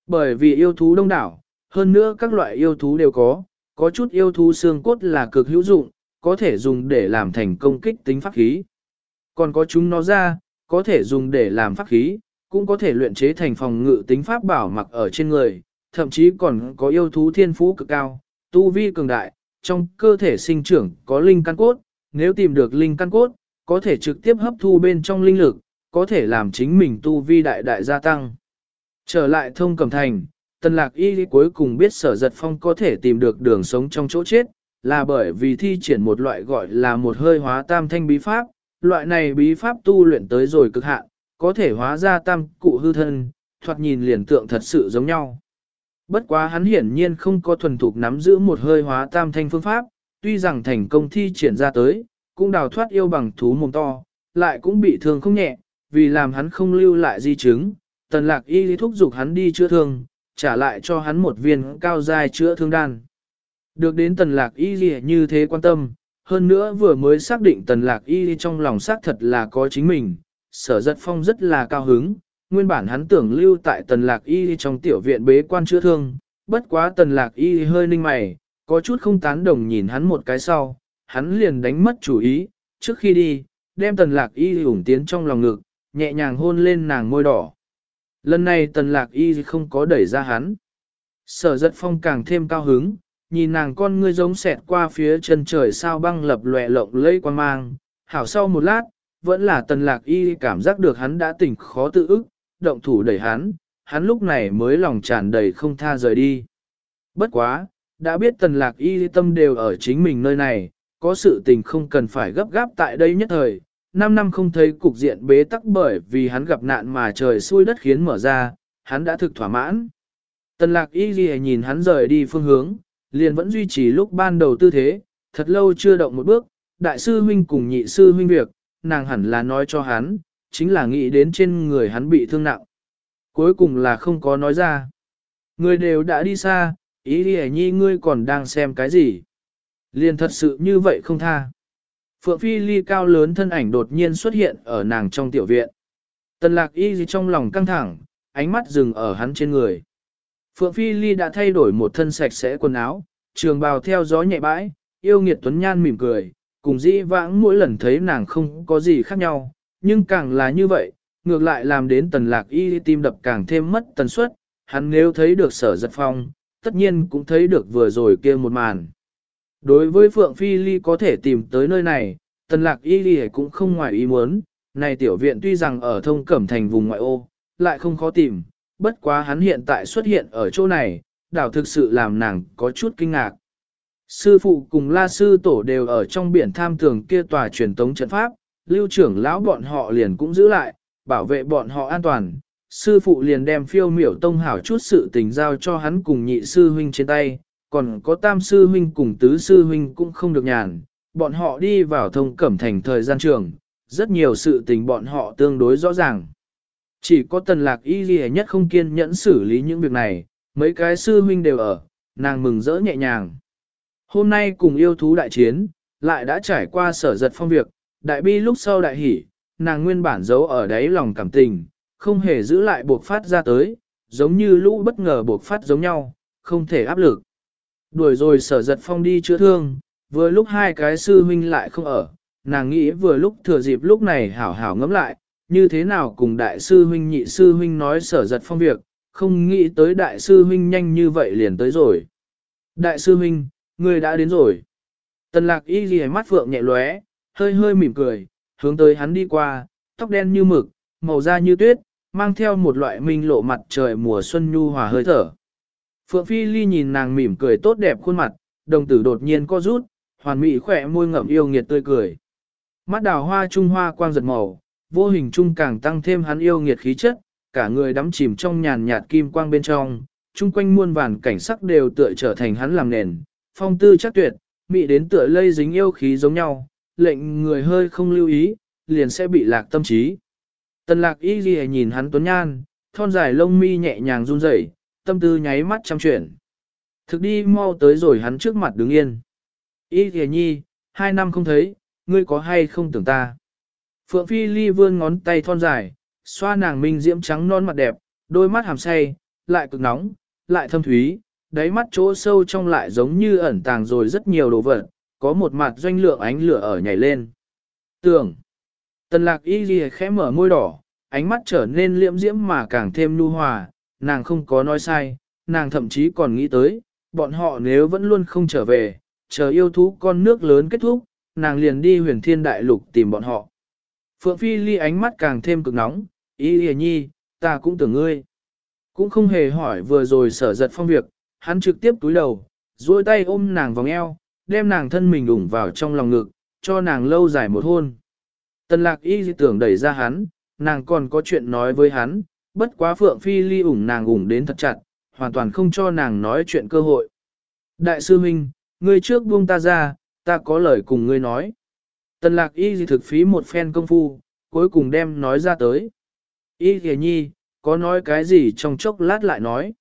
Bởi vì yêu thú đông đảo, hơn nữa các loại yêu thú đều có, có chút yêu thú xương cốt là cực hữu dụng, có thể dùng để làm thành công kích tính pháp khí. Còn có chúng nó ra, có thể dùng để làm pháp khí, cũng có thể luyện chế thành phòng ngự tính pháp bảo mặc ở trên người, thậm chí còn có yêu thú thiên phú cực cao, tu vi cường đại, trong cơ thể sinh trưởng có linh căn cốt, nếu tìm được linh căn cốt, có thể trực tiếp hấp thu bên trong linh lực, có thể làm chính mình tu vi đại đại gia tăng. Trở lại thông cẩm thành, tần lạc y cuối cùng biết sở giật phong có thể tìm được đường sống trong chỗ chết, là bởi vì thi triển một loại gọi là một hơi hóa tam thanh bí pháp, loại này bí pháp tu luyện tới rồi cực hạn, có thể hóa ra tam cụ hư thân, thoạt nhìn liền tượng thật sự giống nhau. Bất quá hắn hiển nhiên không có thuần thục nắm giữ một hơi hóa tam thanh phương pháp, tuy rằng thành công thi triển ra tới, cũng đào thoát yêu bằng thú mồm to, lại cũng bị thương không nhẹ, vì làm hắn không lưu lại di chứng, tần lạc y lý thúc giục hắn đi chữa thương, trả lại cho hắn một viên cao dài chữa thương đan. Được đến tần lạc y lý như thế quan tâm, hơn nữa vừa mới xác định tần lạc y lý trong lòng xác thật là có chính mình, sở giật phong rất là cao hứng, nguyên bản hắn tưởng lưu tại tần lạc y trong tiểu viện bế quan chữa thương, bất quá tần lạc y hơi ninh mày, có chút không tán đồng nhìn hắn một cái sau, hắn liền đánh mất chủ ý, trước khi đi, đem tần lạc y ủng tiến trong lòng ngực, nhẹ nhàng hôn lên nàng môi đỏ. Lần này tần lạc y không có đẩy ra hắn. Sở giật phong càng thêm cao hứng, nhìn nàng con ngươi giống xẹt qua phía chân trời sao băng lập lòe lộng lây quan mang, hảo sau một lát, vẫn là tần lạc y cảm giác được hắn đã tỉnh khó tự ức, động thủ đẩy hắn, hắn lúc này mới lòng tràn đầy không tha rời đi. Bất quá, đã biết tần lạc y tâm đều ở chính mình nơi này, có sự tình không cần phải gấp gáp tại đây nhất thời. Năm năm không thấy cục diện bế tắc bởi vì hắn gặp nạn mà trời xui đất khiến mở ra, hắn đã thực thỏa mãn. Tần lạc y ghi nhìn hắn rời đi phương hướng, liền vẫn duy trì lúc ban đầu tư thế, thật lâu chưa động một bước, đại sư huynh cùng nhị sư huynh việc, nàng hẳn là nói cho hắn, chính là nghĩ đến trên người hắn bị thương nặng. Cuối cùng là không có nói ra. Người đều đã đi xa, ý ghi nhi ngươi còn đang xem cái gì. Liền thật sự như vậy không tha. Phượng Phi Ly cao lớn thân ảnh đột nhiên xuất hiện ở nàng trong tiểu viện. Tần lạc y gì trong lòng căng thẳng, ánh mắt dừng ở hắn trên người. Phượng Phi Ly đã thay đổi một thân sạch sẽ quần áo, trường bào theo gió nhẹ bãi, yêu nghiệt tuấn nhan mỉm cười, cùng dĩ vãng mỗi lần thấy nàng không có gì khác nhau, nhưng càng là như vậy, ngược lại làm đến tần lạc y tim đập càng thêm mất tần suất, hắn nếu thấy được sở giật phong, tất nhiên cũng thấy được vừa rồi kia một màn. Đối với Phượng Phi Ly có thể tìm tới nơi này, tần lạc y ly cũng không ngoài ý muốn, này tiểu viện tuy rằng ở thông cẩm thành vùng ngoại ô, lại không khó tìm, bất quá hắn hiện tại xuất hiện ở chỗ này, đảo thực sự làm nàng có chút kinh ngạc. Sư phụ cùng la sư tổ đều ở trong biển tham tường kia tòa truyền tống trận pháp, lưu trưởng lão bọn họ liền cũng giữ lại, bảo vệ bọn họ an toàn. Sư phụ liền đem phiêu miểu tông hảo chút sự tình giao cho hắn cùng nhị sư huynh trên tay, còn có tam sư huynh cùng tứ sư huynh cũng không được nhàn. Bọn họ đi vào thông cẩm thành thời gian trường, rất nhiều sự tình bọn họ tương đối rõ ràng. Chỉ có tần lạc y ghi nhất không kiên nhẫn xử lý những việc này, mấy cái sư huynh đều ở, nàng mừng rỡ nhẹ nhàng. Hôm nay cùng yêu thú đại chiến, lại đã trải qua sở giật phong việc, đại bi lúc sau đại hỉ, nàng nguyên bản giấu ở đáy lòng cảm tình, không hề giữ lại buộc phát ra tới, giống như lũ bất ngờ buộc phát giống nhau, không thể áp lực. Đuổi rồi sở giật phong đi chữa thương, vừa lúc hai cái sư huynh lại không ở, nàng nghĩ vừa lúc thừa dịp lúc này hảo hảo ngẫm lại, như thế nào cùng đại sư huynh nhị sư huynh nói sở giật phong việc, không nghĩ tới đại sư huynh nhanh như vậy liền tới rồi. Đại sư huynh, người đã đến rồi. Tần lạc y ghi mắt phượng nhẹ lóe, hơi hơi mỉm cười, hướng tới hắn đi qua, tóc đen như mực, màu da như tuyết, mang theo một loại minh lộ mặt trời mùa xuân nhu hòa hơi thở. Phượng Phi Ly nhìn nàng mỉm cười tốt đẹp khuôn mặt, đồng tử đột nhiên co rút, hoàn mỹ khỏe môi ngậm yêu nghiệt tươi cười. Mắt đào hoa trung hoa quang giật màu, vô hình trung càng tăng thêm hắn yêu nghiệt khí chất, cả người đắm chìm trong nhàn nhạt kim quang bên trong, chung quanh muôn vàn cảnh sắc đều tựa trở thành hắn làm nền, phong tư chắc tuyệt, mị đến tựa lây dính yêu khí giống nhau, lệnh người hơi không lưu ý, liền sẽ bị lạc tâm trí. Tần lạc y ghi nhìn hắn tuấn nhan, thon dài lông mi nhẹ nhàng run rẩy, tâm tư nháy mắt chăm chuyển. Thực đi mau tới rồi hắn trước mặt đứng yên. Y ghi nhi, hai năm không thấy, ngươi có hay không tưởng ta. Phượng Phi Ly vươn ngón tay thon dài, xoa nàng minh diễm trắng non mặt đẹp, đôi mắt hàm say, lại cực nóng, lại thâm thúy, đáy mắt chỗ sâu trong lại giống như ẩn tàng rồi rất nhiều đồ vật, có một mặt doanh lượng ánh lửa ở nhảy lên. Tưởng, tần lạc y ghi khẽ mở môi đỏ, ánh mắt trở nên liễm diễm mà càng thêm nu hòa, nàng không có nói sai, nàng thậm chí còn nghĩ tới, bọn họ nếu vẫn luôn không trở về, chờ yêu thú con nước lớn kết thúc, nàng liền đi huyền thiên đại lục tìm bọn họ. Phượng Phi ly ánh mắt càng thêm cực nóng, ý hề nhi, ta cũng tưởng ngươi. Cũng không hề hỏi vừa rồi sở giật phong việc, hắn trực tiếp túi đầu, duỗi tay ôm nàng vòng eo, đem nàng thân mình đủng vào trong lòng ngực, cho nàng lâu dài một hôn. Tần lạc y tưởng đẩy ra hắn, nàng còn có chuyện nói với hắn, bất quá Phượng Phi ly ủng nàng ủng đến thật chặt, hoàn toàn không cho nàng nói chuyện cơ hội. Đại sư Minh, ngươi trước buông ta ra, ta có lời cùng ngươi nói. Tần lạc y gì thực phí một phen công phu, cuối cùng đem nói ra tới. Y kìa nhi, có nói cái gì trong chốc lát lại nói.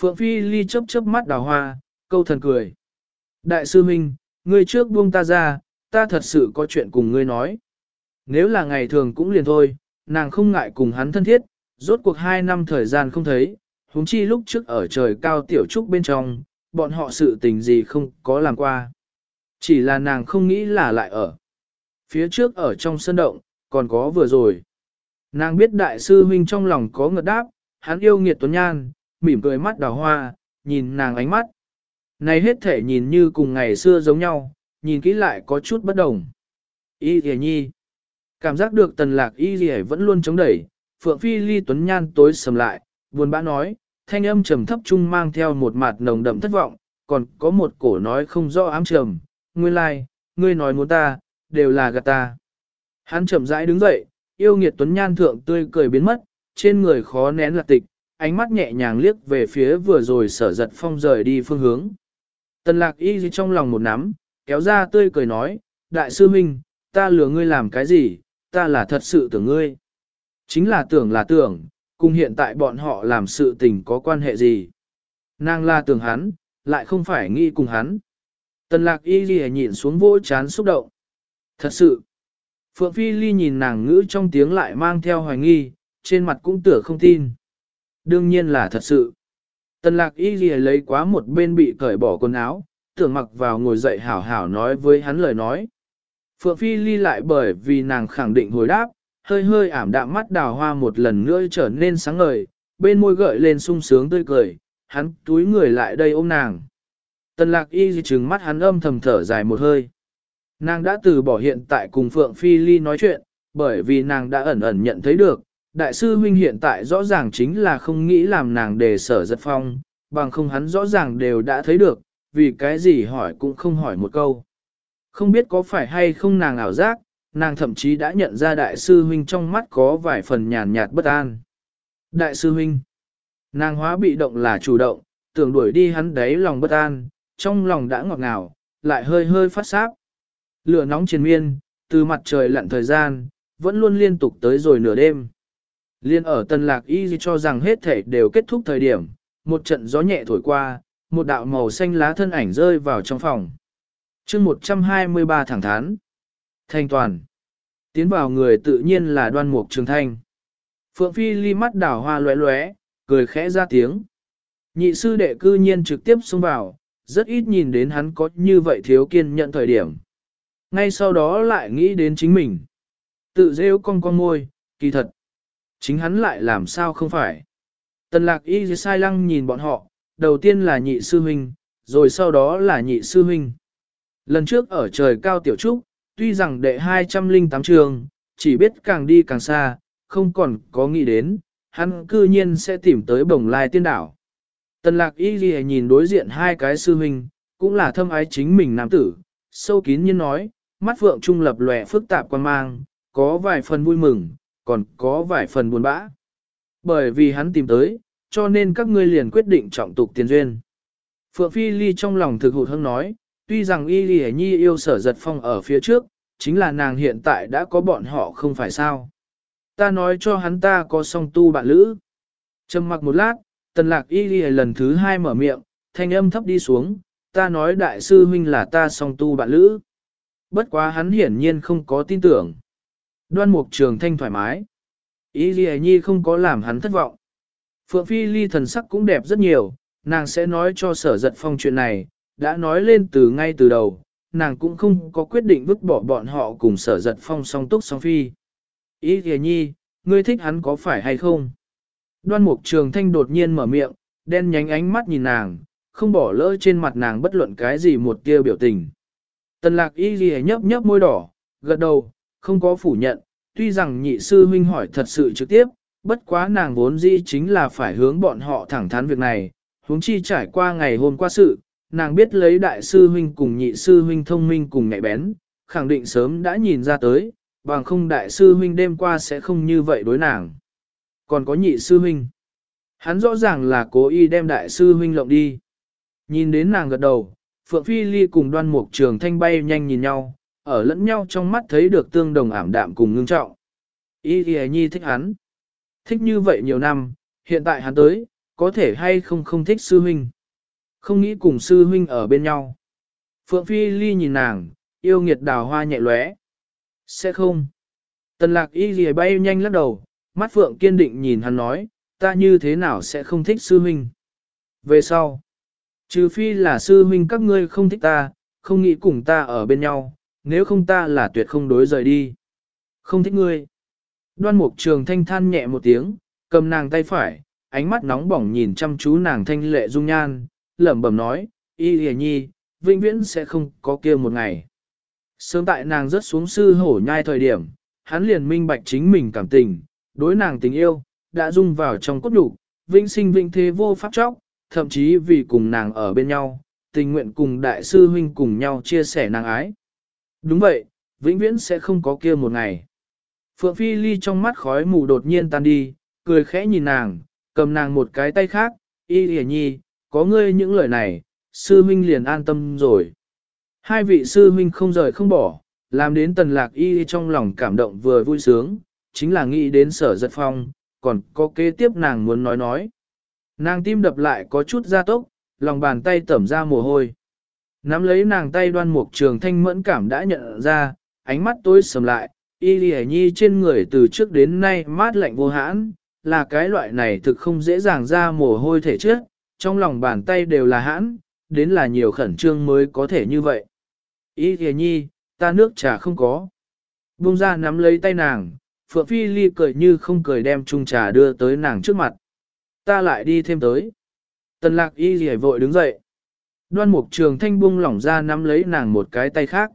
Phượng Phi ly chớp chớp mắt đào hoa, câu thần cười. Đại sư Minh, ngươi trước buông ta ra, ta thật sự có chuyện cùng ngươi nói. Nếu là ngày thường cũng liền thôi, nàng không ngại cùng hắn thân thiết, rốt cuộc hai năm thời gian không thấy, huống chi lúc trước ở trời cao tiểu trúc bên trong, bọn họ sự tình gì không có làm qua. Chỉ là nàng không nghĩ là lại ở. Phía trước ở trong sân động, còn có vừa rồi. Nàng biết đại sư huynh trong lòng có ngợt đáp, hắn yêu nghiệt tuấn nhan, mỉm cười mắt đào hoa, nhìn nàng ánh mắt. Này hết thể nhìn như cùng ngày xưa giống nhau, nhìn kỹ lại có chút bất đồng. Y thề nhi. Cảm giác được tần lạc y thề vẫn luôn chống đẩy, phượng phi ly tuấn nhan tối sầm lại, buồn bã nói, thanh âm trầm thấp trung mang theo một mặt nồng đậm thất vọng, còn có một cổ nói không rõ ám trầm, nguyên lai, like, ngươi nói muốn ta, đều là gạt ta. Hắn chậm rãi đứng dậy, yêu nghiệt tuấn nhan thượng tươi cười biến mất, trên người khó nén lạc tịch, ánh mắt nhẹ nhàng liếc về phía vừa rồi sở giật phong rời đi phương hướng. Tần lạc y trong lòng một nắm, kéo ra tươi cười nói, đại sư minh, ta lừa ngươi làm cái gì, ta là thật sự tưởng ngươi. Chính là tưởng là tưởng, cùng hiện tại bọn họ làm sự tình có quan hệ gì. Nàng là tưởng hắn, lại không phải nghĩ cùng hắn. Tần lạc y ghi nhìn xuống vô chán xúc động. Thật sự, Phượng Phi Ly nhìn nàng ngữ trong tiếng lại mang theo hoài nghi, trên mặt cũng tựa không tin. Đương nhiên là thật sự. Tần lạc y ghi lấy quá một bên bị cởi bỏ quần áo, tưởng mặc vào ngồi dậy hảo hảo nói với hắn lời nói. Phượng Phi Ly lại bởi vì nàng khẳng định hồi đáp, hơi hơi ảm đạm mắt đào hoa một lần nữa trở nên sáng ngời, bên môi gợi lên sung sướng tươi cười, hắn túi người lại đây ôm nàng. Tần lạc y gì trừng mắt hắn âm thầm thở dài một hơi. Nàng đã từ bỏ hiện tại cùng Phượng Phi Ly nói chuyện, bởi vì nàng đã ẩn ẩn nhận thấy được, đại sư huynh hiện tại rõ ràng chính là không nghĩ làm nàng đề sở giật phong, bằng không hắn rõ ràng đều đã thấy được, vì cái gì hỏi cũng không hỏi một câu. Không biết có phải hay không nàng ảo giác, nàng thậm chí đã nhận ra đại sư huynh trong mắt có vài phần nhàn nhạt bất an. Đại sư huynh, nàng hóa bị động là chủ động, tưởng đuổi đi hắn đấy lòng bất an, trong lòng đã ngọt ngào, lại hơi hơi phát sáp. Lửa nóng triền miên, từ mặt trời lặn thời gian, vẫn luôn liên tục tới rồi nửa đêm. Liên ở tân lạc y cho rằng hết thể đều kết thúc thời điểm, một trận gió nhẹ thổi qua, một đạo màu xanh lá thân ảnh rơi vào trong phòng. chương 123 thẳng thán. Thanh toàn. Tiến vào người tự nhiên là đoan mục trường thanh. Phượng Phi ly mắt đảo hoa lóe lóe, cười khẽ ra tiếng. Nhị sư đệ cư nhiên trực tiếp xông vào, rất ít nhìn đến hắn có như vậy thiếu kiên nhận thời điểm. Ngay sau đó lại nghĩ đến chính mình. Tự rêu con con môi, kỳ thật. Chính hắn lại làm sao không phải. Tần lạc y sai lăng nhìn bọn họ, đầu tiên là nhị sư huynh, rồi sau đó là nhị sư huynh. Lần trước ở trời cao tiểu trúc, tuy rằng đệ 208 trường, chỉ biết càng đi càng xa, không còn có nghĩ đến, hắn cư nhiên sẽ tìm tới bồng lai tiên đảo. Tần lạc y ghi nhìn đối diện hai cái sư huynh, cũng là thâm ái chính mình nam tử, sâu kín nhiên nói, mắt phượng trung lập lòe phức tạp quan mang, có vài phần vui mừng, còn có vài phần buồn bã. Bởi vì hắn tìm tới, cho nên các ngươi liền quyết định trọng tục tiền duyên. Phượng Phi Ly trong lòng thực hụt hăng nói, tuy rằng Y Lì Nhi yêu sở giật phong ở phía trước, chính là nàng hiện tại đã có bọn họ không phải sao. Ta nói cho hắn ta có song tu bạn lữ. Trầm mặc một lát, tần lạc Y Lì lần thứ hai mở miệng, thanh âm thấp đi xuống, ta nói đại sư huynh là ta song tu bạn lữ. Bất quá hắn hiển nhiên không có tin tưởng. Đoan mục trường thanh thoải mái. Y Lì Nhi không có làm hắn thất vọng. Phượng Phi Ly thần sắc cũng đẹp rất nhiều, nàng sẽ nói cho sở giật phong chuyện này, đã nói lên từ ngay từ đầu, nàng cũng không có quyết định vứt bỏ bọn họ cùng sở giật phong song túc song phi. Ý kìa nhi, ngươi thích hắn có phải hay không? Đoan mục trường thanh đột nhiên mở miệng, đen nhánh ánh mắt nhìn nàng, không bỏ lỡ trên mặt nàng bất luận cái gì một tia biểu tình. Tần lạc y ghi nhấp nhấp môi đỏ, gật đầu, không có phủ nhận, tuy rằng nhị sư huynh hỏi thật sự trực tiếp, bất quá nàng vốn dĩ chính là phải hướng bọn họ thẳng thắn việc này, huống chi trải qua ngày hôm qua sự, nàng biết lấy đại sư huynh cùng nhị sư huynh thông minh cùng nhạy bén, khẳng định sớm đã nhìn ra tới, bằng không đại sư huynh đêm qua sẽ không như vậy đối nàng. Còn có nhị sư huynh. Hắn rõ ràng là cố ý đem đại sư huynh lộng đi. Nhìn đến nàng gật đầu, Phượng Phi Ly cùng đoan mục trường thanh bay nhanh nhìn nhau, ở lẫn nhau trong mắt thấy được tương đồng ảm đạm cùng ngưng trọng. Y Y Nhi thích hắn. Thích như vậy nhiều năm, hiện tại hắn tới, có thể hay không không thích sư huynh. Không nghĩ cùng sư huynh ở bên nhau. Phượng Phi Ly nhìn nàng, yêu nghiệt đào hoa nhẹ lóe. Sẽ không. Tần lạc y gì bay nhanh lắc đầu, mắt Phượng kiên định nhìn hắn nói, ta như thế nào sẽ không thích sư huynh. Về sau, trừ phi là sư huynh các ngươi không thích ta, không nghĩ cùng ta ở bên nhau, nếu không ta là tuyệt không đối rời đi. Không thích ngươi. Đoan mục trường thanh than nhẹ một tiếng, cầm nàng tay phải, ánh mắt nóng bỏng nhìn chăm chú nàng thanh lệ dung nhan, lẩm bẩm nói, y hề nhi, vĩnh viễn sẽ không có kia một ngày. Sớm tại nàng rất xuống sư hổ nhai thời điểm, hắn liền minh bạch chính mình cảm tình, đối nàng tình yêu, đã dung vào trong cốt đủ, vĩnh sinh vĩnh thế vô pháp chóc, thậm chí vì cùng nàng ở bên nhau, tình nguyện cùng đại sư huynh cùng nhau chia sẻ nàng ái. Đúng vậy, vĩnh viễn sẽ không có kia một ngày. Phượng Phi Ly trong mắt khói mù đột nhiên tan đi, cười khẽ nhìn nàng, cầm nàng một cái tay khác, y hề nhi, có ngươi những lời này, sư huynh liền an tâm rồi. Hai vị sư huynh không rời không bỏ, làm đến tần lạc y trong lòng cảm động vừa vui sướng, chính là nghĩ đến sở giật phong, còn có kế tiếp nàng muốn nói nói. Nàng tim đập lại có chút gia tốc, lòng bàn tay tẩm ra mồ hôi. Nắm lấy nàng tay đoan mục trường thanh mẫn cảm đã nhận ra, ánh mắt tối sầm lại, y lì nhi trên người từ trước đến nay mát lạnh vô hãn, là cái loại này thực không dễ dàng ra mồ hôi thể trước, trong lòng bàn tay đều là hãn, đến là nhiều khẩn trương mới có thể như vậy. Ý kìa nhi, ta nước trà không có. Bung ra nắm lấy tay nàng, Phượng Phi Ly cười như không cười đem chung trà đưa tới nàng trước mặt. Ta lại đi thêm tới. Tần lạc y gì vội đứng dậy. Đoan mục trường thanh bung lỏng ra nắm lấy nàng một cái tay khác.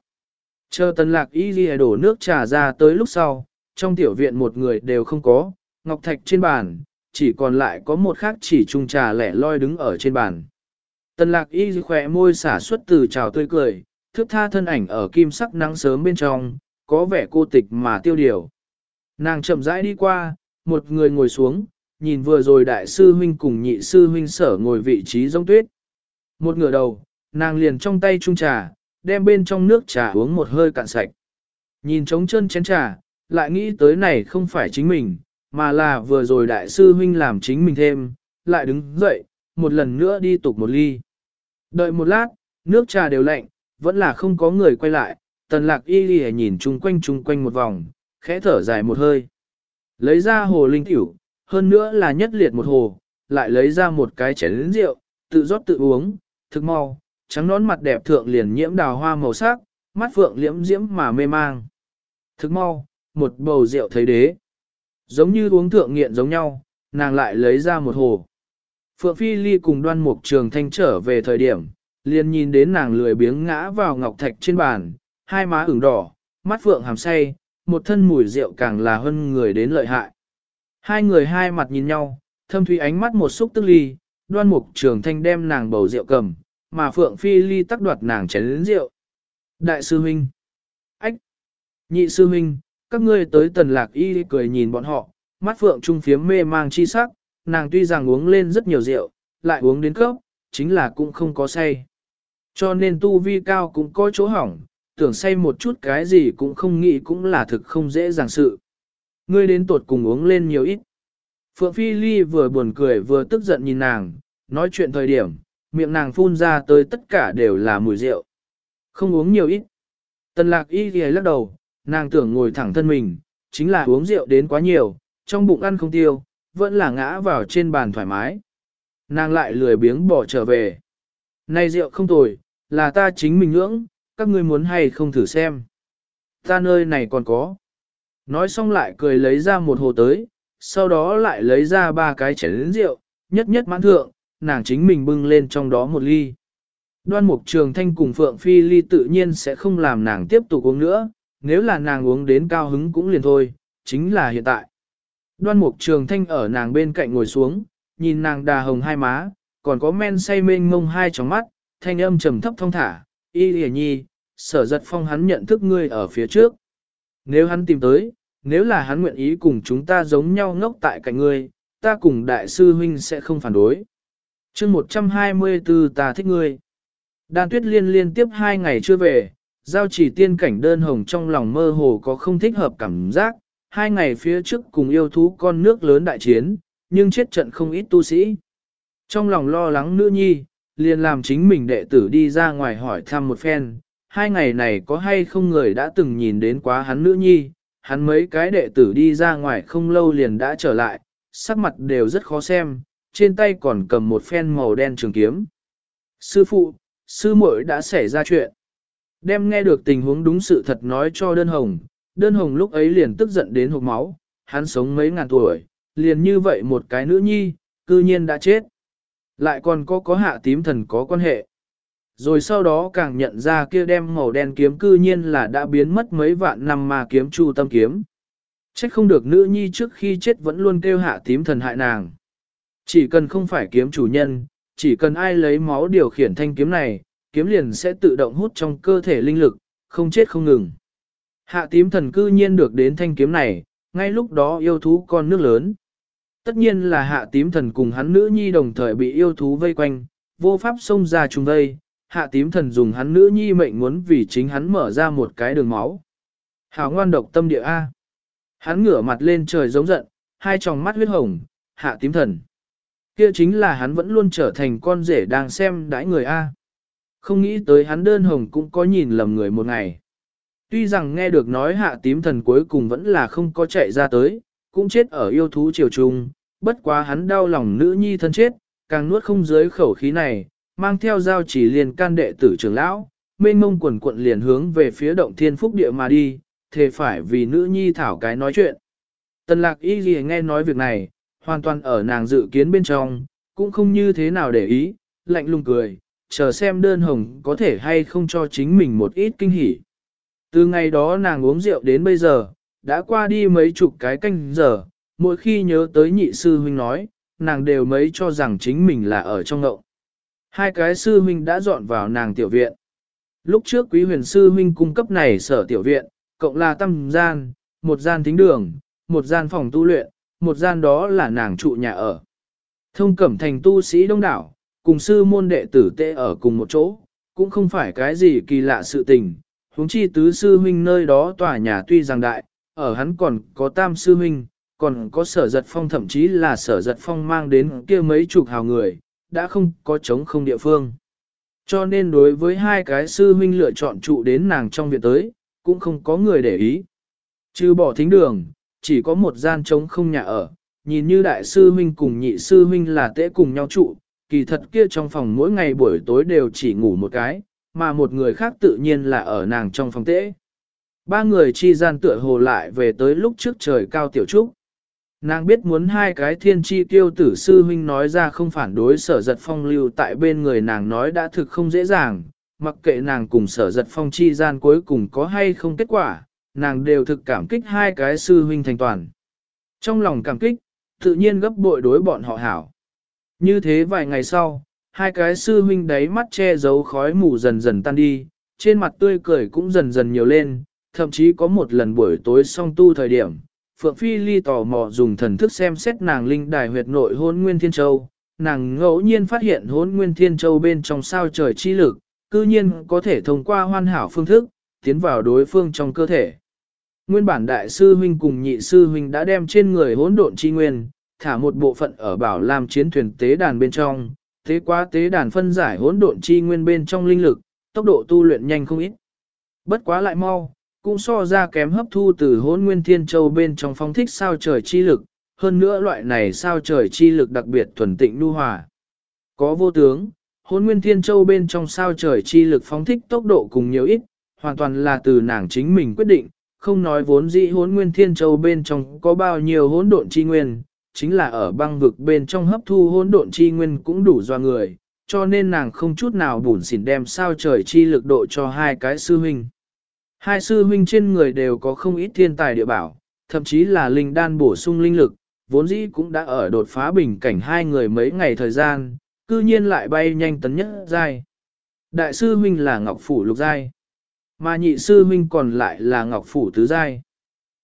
Chờ tần lạc y gì đổ nước trà ra tới lúc sau, trong tiểu viện một người đều không có, ngọc thạch trên bàn, chỉ còn lại có một khác chỉ chung trà lẻ loi đứng ở trên bàn. Tần lạc y khỏe môi xả xuất từ trào tươi cười, thước tha thân ảnh ở kim sắc nắng sớm bên trong, có vẻ cô tịch mà tiêu điều. Nàng chậm rãi đi qua, một người ngồi xuống, nhìn vừa rồi đại sư huynh cùng nhị sư huynh sở ngồi vị trí giống tuyết. Một ngửa đầu, nàng liền trong tay chung trà, đem bên trong nước trà uống một hơi cạn sạch. Nhìn trống chân chén trà, lại nghĩ tới này không phải chính mình, mà là vừa rồi đại sư huynh làm chính mình thêm, lại đứng dậy, một lần nữa đi tục một ly. Đợi một lát, nước trà đều lạnh, vẫn là không có người quay lại, tần lạc y ghi nhìn chung quanh chung quanh một vòng, khẽ thở dài một hơi. Lấy ra hồ linh tiểu, hơn nữa là nhất liệt một hồ, lại lấy ra một cái chén rượu, tự rót tự uống, thực mau, trắng nón mặt đẹp thượng liền nhiễm đào hoa màu sắc, mắt phượng liễm diễm mà mê mang. Thực mau, một bầu rượu thấy đế. Giống như uống thượng nghiện giống nhau, nàng lại lấy ra một hồ. Phượng Phi Ly cùng đoan mục trường thanh trở về thời điểm, liền nhìn đến nàng lười biếng ngã vào ngọc thạch trên bàn, hai má ửng đỏ, mắt phượng hàm say, một thân mùi rượu càng là hơn người đến lợi hại. Hai người hai mặt nhìn nhau, thâm thủy ánh mắt một xúc tức ly, đoan mục trường thanh đem nàng bầu rượu cầm, mà Phượng Phi Ly tắc đoạt nàng chén lĩnh rượu. Đại sư huynh, ách, nhị sư huynh, các ngươi tới tần lạc y cười nhìn bọn họ, mắt Phượng trung phiếm mê mang chi sắc, nàng tuy rằng uống lên rất nhiều rượu, lại uống đến cấp, chính là cũng không có say. Cho nên tu vi cao cũng có chỗ hỏng, tưởng say một chút cái gì cũng không nghĩ cũng là thực không dễ dàng sự. Ngươi đến tuột cùng uống lên nhiều ít. Phượng Phi Ly vừa buồn cười vừa tức giận nhìn nàng, nói chuyện thời điểm, miệng nàng phun ra tới tất cả đều là mùi rượu. Không uống nhiều ít. Tần lạc y ghi lắc đầu, nàng tưởng ngồi thẳng thân mình, chính là uống rượu đến quá nhiều, trong bụng ăn không tiêu, vẫn là ngã vào trên bàn thoải mái. Nàng lại lười biếng bỏ trở về. Này rượu không tồi, là ta chính mình ngưỡng, các ngươi muốn hay không thử xem. Ta nơi này còn có. Nói xong lại cười lấy ra một hồ tới, sau đó lại lấy ra ba cái chén rượu, nhất nhất mãn thượng, nàng chính mình bưng lên trong đó một ly. Đoan mục trường thanh cùng Phượng Phi ly tự nhiên sẽ không làm nàng tiếp tục uống nữa, nếu là nàng uống đến cao hứng cũng liền thôi, chính là hiện tại. Đoan mục trường thanh ở nàng bên cạnh ngồi xuống, nhìn nàng đà hồng hai má, còn có men say mênh mông hai tròng mắt, thanh âm trầm thấp thông thả, y lìa nhi, sở giật phong hắn nhận thức ngươi ở phía trước. Nếu hắn tìm tới, nếu là hắn nguyện ý cùng chúng ta giống nhau ngốc tại cạnh ngươi, ta cùng đại sư huynh sẽ không phản đối. chương 124 ta thích ngươi. Đan tuyết liên liên tiếp hai ngày chưa về, giao chỉ tiên cảnh đơn hồng trong lòng mơ hồ có không thích hợp cảm giác, hai ngày phía trước cùng yêu thú con nước lớn đại chiến, nhưng chết trận không ít tu sĩ. Trong lòng lo lắng nữ nhi, liền làm chính mình đệ tử đi ra ngoài hỏi thăm một phen, hai ngày này có hay không người đã từng nhìn đến quá hắn nữ nhi, hắn mấy cái đệ tử đi ra ngoài không lâu liền đã trở lại, sắc mặt đều rất khó xem, trên tay còn cầm một phen màu đen trường kiếm. Sư phụ, sư muội đã xảy ra chuyện. Đem nghe được tình huống đúng sự thật nói cho đơn hồng, đơn hồng lúc ấy liền tức giận đến hộp máu, hắn sống mấy ngàn tuổi, liền như vậy một cái nữ nhi, cư nhiên đã chết. Lại còn có có hạ tím thần có quan hệ. Rồi sau đó càng nhận ra kia đem màu đen kiếm cư nhiên là đã biến mất mấy vạn năm mà kiếm chu tâm kiếm. Trách không được nữ nhi trước khi chết vẫn luôn kêu hạ tím thần hại nàng. Chỉ cần không phải kiếm chủ nhân, chỉ cần ai lấy máu điều khiển thanh kiếm này, kiếm liền sẽ tự động hút trong cơ thể linh lực, không chết không ngừng. Hạ tím thần cư nhiên được đến thanh kiếm này, ngay lúc đó yêu thú con nước lớn. Tất nhiên là hạ tím thần cùng hắn nữ nhi đồng thời bị yêu thú vây quanh, vô pháp xông ra chung vây, hạ tím thần dùng hắn nữ nhi mệnh muốn vì chính hắn mở ra một cái đường máu. Hảo ngoan độc tâm địa A. Hắn ngửa mặt lên trời giống giận, hai tròng mắt huyết hồng, hạ tím thần. Kia chính là hắn vẫn luôn trở thành con rể đang xem đãi người A. Không nghĩ tới hắn đơn hồng cũng có nhìn lầm người một ngày. Tuy rằng nghe được nói hạ tím thần cuối cùng vẫn là không có chạy ra tới, cũng chết ở yêu thú triều trung, bất quá hắn đau lòng nữ nhi thân chết, càng nuốt không dưới khẩu khí này, mang theo giao chỉ liền can đệ tử trưởng lão, mênh mông quần quận liền hướng về phía động thiên phúc địa mà đi, thề phải vì nữ nhi thảo cái nói chuyện. Tần lạc y gì nghe nói việc này, hoàn toàn ở nàng dự kiến bên trong, cũng không như thế nào để ý, lạnh lùng cười, chờ xem đơn hồng có thể hay không cho chính mình một ít kinh hỉ. Từ ngày đó nàng uống rượu đến bây giờ, đã qua đi mấy chục cái canh giờ, mỗi khi nhớ tới nhị sư huynh nói, nàng đều mấy cho rằng chính mình là ở trong ngậu. Hai cái sư huynh đã dọn vào nàng tiểu viện. Lúc trước quý huyền sư huynh cung cấp này sở tiểu viện, cộng là tâm gian, một gian thính đường, một gian phòng tu luyện, một gian đó là nàng trụ nhà ở. Thông cẩm thành tu sĩ đông đảo, cùng sư môn đệ tử tê ở cùng một chỗ, cũng không phải cái gì kỳ lạ sự tình. Huống chi tứ sư huynh nơi đó tòa nhà tuy rằng đại, ở hắn còn có tam sư huynh, còn có sở giật phong thậm chí là sở giật phong mang đến kia mấy chục hào người, đã không có chống không địa phương. Cho nên đối với hai cái sư huynh lựa chọn trụ đến nàng trong viện tới, cũng không có người để ý. Trừ bỏ thính đường, chỉ có một gian trống không nhà ở, nhìn như đại sư huynh cùng nhị sư huynh là tễ cùng nhau trụ, kỳ thật kia trong phòng mỗi ngày buổi tối đều chỉ ngủ một cái, mà một người khác tự nhiên là ở nàng trong phòng tễ. Ba người chi gian tựa hồ lại về tới lúc trước trời cao tiểu trúc. Nàng biết muốn hai cái thiên chi tiêu tử sư huynh nói ra không phản đối sở giật phong lưu tại bên người nàng nói đã thực không dễ dàng, mặc kệ nàng cùng sở giật phong chi gian cuối cùng có hay không kết quả, nàng đều thực cảm kích hai cái sư huynh thành toàn. Trong lòng cảm kích, tự nhiên gấp bội đối bọn họ hảo. Như thế vài ngày sau, hai cái sư huynh đáy mắt che giấu khói mù dần dần tan đi, trên mặt tươi cười cũng dần dần nhiều lên, thậm chí có một lần buổi tối song tu thời điểm, Phượng Phi Ly tò mò dùng thần thức xem xét nàng linh đài huyệt nội hôn nguyên thiên châu, nàng ngẫu nhiên phát hiện hôn nguyên thiên châu bên trong sao trời chi lực, cư nhiên có thể thông qua hoàn hảo phương thức, tiến vào đối phương trong cơ thể. Nguyên bản đại sư huynh cùng nhị sư huynh đã đem trên người hỗn độn chi nguyên, thả một bộ phận ở bảo làm chiến thuyền tế đàn bên trong, thế quá tế đàn phân giải hỗn độn chi nguyên bên trong linh lực, tốc độ tu luyện nhanh không ít. Bất quá lại mau, cũng so ra kém hấp thu từ hỗn nguyên thiên châu bên trong phong thích sao trời chi lực, hơn nữa loại này sao trời chi lực đặc biệt thuần tịnh nu hòa. Có vô tướng, hỗn nguyên thiên châu bên trong sao trời chi lực phóng thích tốc độ cùng nhiều ít, hoàn toàn là từ nàng chính mình quyết định, không nói vốn dĩ hỗn nguyên thiên châu bên trong có bao nhiêu hỗn độn chi nguyên, chính là ở băng vực bên trong hấp thu hỗn độn chi nguyên cũng đủ do người, cho nên nàng không chút nào bùn xỉn đem sao trời chi lực độ cho hai cái sư huynh. Hai sư huynh trên người đều có không ít thiên tài địa bảo, thậm chí là linh đan bổ sung linh lực, vốn dĩ cũng đã ở đột phá bình cảnh hai người mấy ngày thời gian, cư nhiên lại bay nhanh tấn nhất giai. Đại sư huynh là Ngọc Phủ lục giai, mà nhị sư huynh còn lại là Ngọc Phủ tứ giai.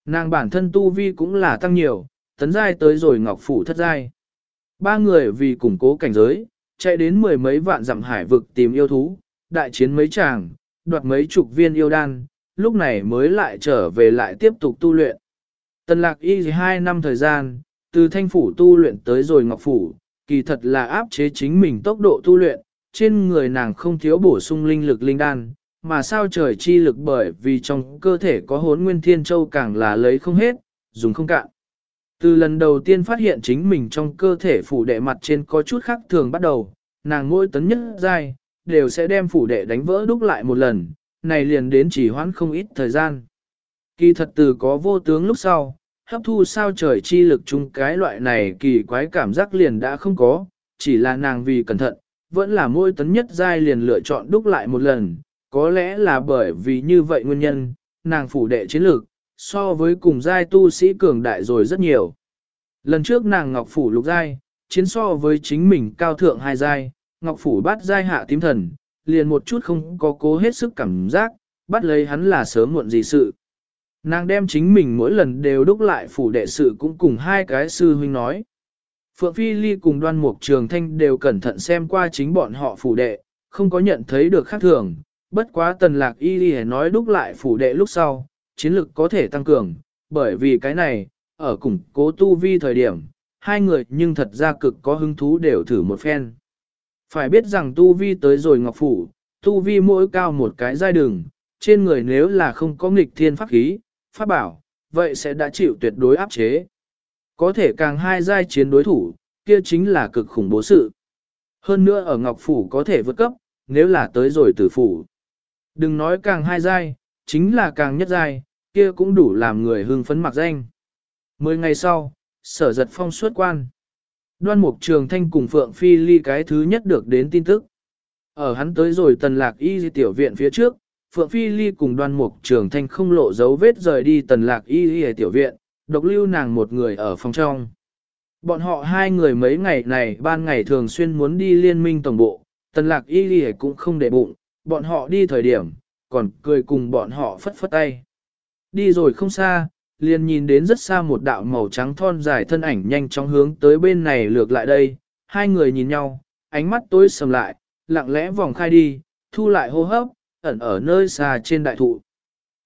Nàng bản thân tu vi cũng là tăng nhiều, tấn giai tới rồi Ngọc Phủ thất giai. Ba người vì củng cố cảnh giới, chạy đến mười mấy vạn dặm hải vực tìm yêu thú, đại chiến mấy chàng, đoạt mấy chục viên yêu đan, lúc này mới lại trở về lại tiếp tục tu luyện. Tần lạc y hai năm thời gian, từ thanh phủ tu luyện tới rồi ngọc phủ, kỳ thật là áp chế chính mình tốc độ tu luyện, trên người nàng không thiếu bổ sung linh lực linh đan, mà sao trời chi lực bởi vì trong cơ thể có hốn nguyên thiên châu càng là lấy không hết, dùng không cạn. Từ lần đầu tiên phát hiện chính mình trong cơ thể phủ đệ mặt trên có chút khác thường bắt đầu, nàng mỗi tấn nhất dai, đều sẽ đem phủ đệ đánh vỡ đúc lại một lần, này liền đến chỉ hoãn không ít thời gian. Kỳ thật từ có vô tướng lúc sau, hấp thu sao trời chi lực chung cái loại này kỳ quái cảm giác liền đã không có, chỉ là nàng vì cẩn thận, vẫn là mỗi tấn nhất giai liền lựa chọn đúc lại một lần, có lẽ là bởi vì như vậy nguyên nhân, nàng phủ đệ chiến lược, so với cùng giai tu sĩ cường đại rồi rất nhiều. Lần trước nàng ngọc phủ lục giai, chiến so với chính mình cao thượng hai giai, ngọc phủ bát giai hạ tím thần, liền một chút không có cố hết sức cảm giác, bắt lấy hắn là sớm muộn gì sự. Nàng đem chính mình mỗi lần đều đúc lại phủ đệ sự cũng cùng hai cái sư huynh nói. Phượng Phi Ly cùng đoan mục trường thanh đều cẩn thận xem qua chính bọn họ phủ đệ, không có nhận thấy được khác thường, bất quá tần lạc y ly nói đúc lại phủ đệ lúc sau, chiến lực có thể tăng cường, bởi vì cái này, ở cùng cố tu vi thời điểm, hai người nhưng thật ra cực có hứng thú đều thử một phen. Phải biết rằng tu vi tới rồi ngọc phủ, tu vi mỗi cao một cái giai đường, trên người nếu là không có nghịch thiên pháp khí, pháp bảo, vậy sẽ đã chịu tuyệt đối áp chế. Có thể càng hai giai chiến đối thủ, kia chính là cực khủng bố sự. Hơn nữa ở ngọc phủ có thể vượt cấp, nếu là tới rồi tử phủ. Đừng nói càng hai giai, chính là càng nhất giai, kia cũng đủ làm người hưng phấn mặc danh. Mười ngày sau, sở giật phong suốt quan. Đoan Mục Trường Thanh cùng Phượng Phi Ly cái thứ nhất được đến tin tức. Ở hắn tới rồi tần lạc y di tiểu viện phía trước, Phượng Phi Ly cùng Đoan Mục Trường Thanh không lộ dấu vết rời đi tần lạc y di tiểu viện, độc lưu nàng một người ở phòng trong. Bọn họ hai người mấy ngày này ban ngày thường xuyên muốn đi liên minh tổng bộ, tần lạc y di cũng không để bụng, bọn họ đi thời điểm, còn cười cùng bọn họ phất phất tay. Đi rồi không xa, liền nhìn đến rất xa một đạo màu trắng thon dài thân ảnh nhanh chóng hướng tới bên này lược lại đây, hai người nhìn nhau, ánh mắt tối sầm lại, lặng lẽ vòng khai đi, thu lại hô hấp, ẩn ở nơi xa trên đại thụ.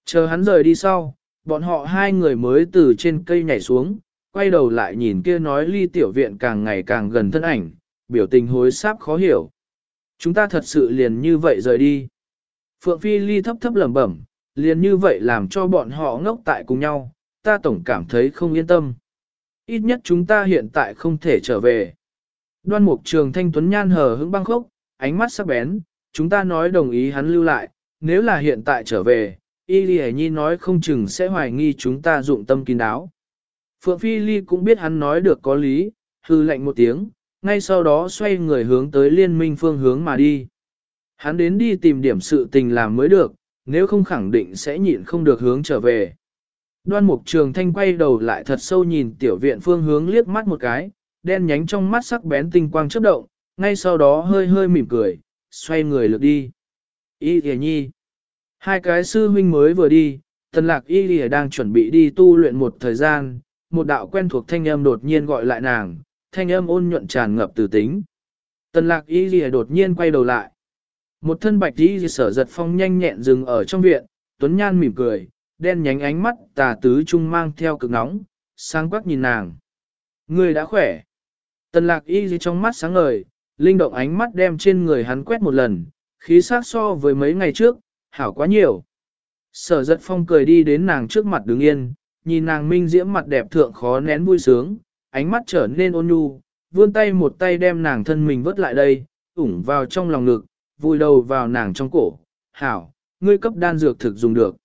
Chờ hắn rời đi sau, bọn họ hai người mới từ trên cây nhảy xuống, quay đầu lại nhìn kia nói ly tiểu viện càng ngày càng gần thân ảnh, biểu tình hối sáp khó hiểu. Chúng ta thật sự liền như vậy rời đi. Phượng Phi ly thấp thấp lẩm bẩm, liền như vậy làm cho bọn họ ngốc tại cùng nhau, ta tổng cảm thấy không yên tâm. Ít nhất chúng ta hiện tại không thể trở về. Đoan mục trường thanh tuấn nhan hờ hững băng khốc, ánh mắt sắc bén, chúng ta nói đồng ý hắn lưu lại, nếu là hiện tại trở về, Y Lì Nhi nói không chừng sẽ hoài nghi chúng ta dụng tâm kín đáo. Phượng Phi Ly cũng biết hắn nói được có lý, hư lệnh một tiếng, ngay sau đó xoay người hướng tới liên minh phương hướng mà đi. Hắn đến đi tìm điểm sự tình làm mới được, nếu không khẳng định sẽ nhịn không được hướng trở về. Đoan mục trường thanh quay đầu lại thật sâu nhìn tiểu viện phương hướng liếc mắt một cái, đen nhánh trong mắt sắc bén tinh quang chớp động, ngay sau đó hơi hơi mỉm cười, xoay người lượt đi. Y thề Nhi. Hai cái sư huynh mới vừa đi, tần lạc Y thề đang chuẩn bị đi tu luyện một thời gian, một đạo quen thuộc thanh âm đột nhiên gọi lại nàng, thanh âm ôn nhuận tràn ngập từ tính. Tần lạc Y lìa đột nhiên quay đầu lại. Một thân bạch Y sở giật phong nhanh nhẹn dừng ở trong viện, Tuấn Nhan mỉm cười, đen nhánh ánh mắt tà tứ trung mang theo cực nóng, sáng quắc nhìn nàng. Người đã khỏe. Tần lạc y trong mắt sáng ngời, linh động ánh mắt đem trên người hắn quét một lần, khí sắc so với mấy ngày trước, hảo quá nhiều. Sở giật phong cười đi đến nàng trước mặt đứng yên, nhìn nàng minh diễm mặt đẹp thượng khó nén vui sướng, ánh mắt trở nên ôn nhu, vươn tay một tay đem nàng thân mình vớt lại đây, ủng vào trong lòng ngực, vùi đầu vào nàng trong cổ. Hảo, ngươi cấp đan dược thực dùng được.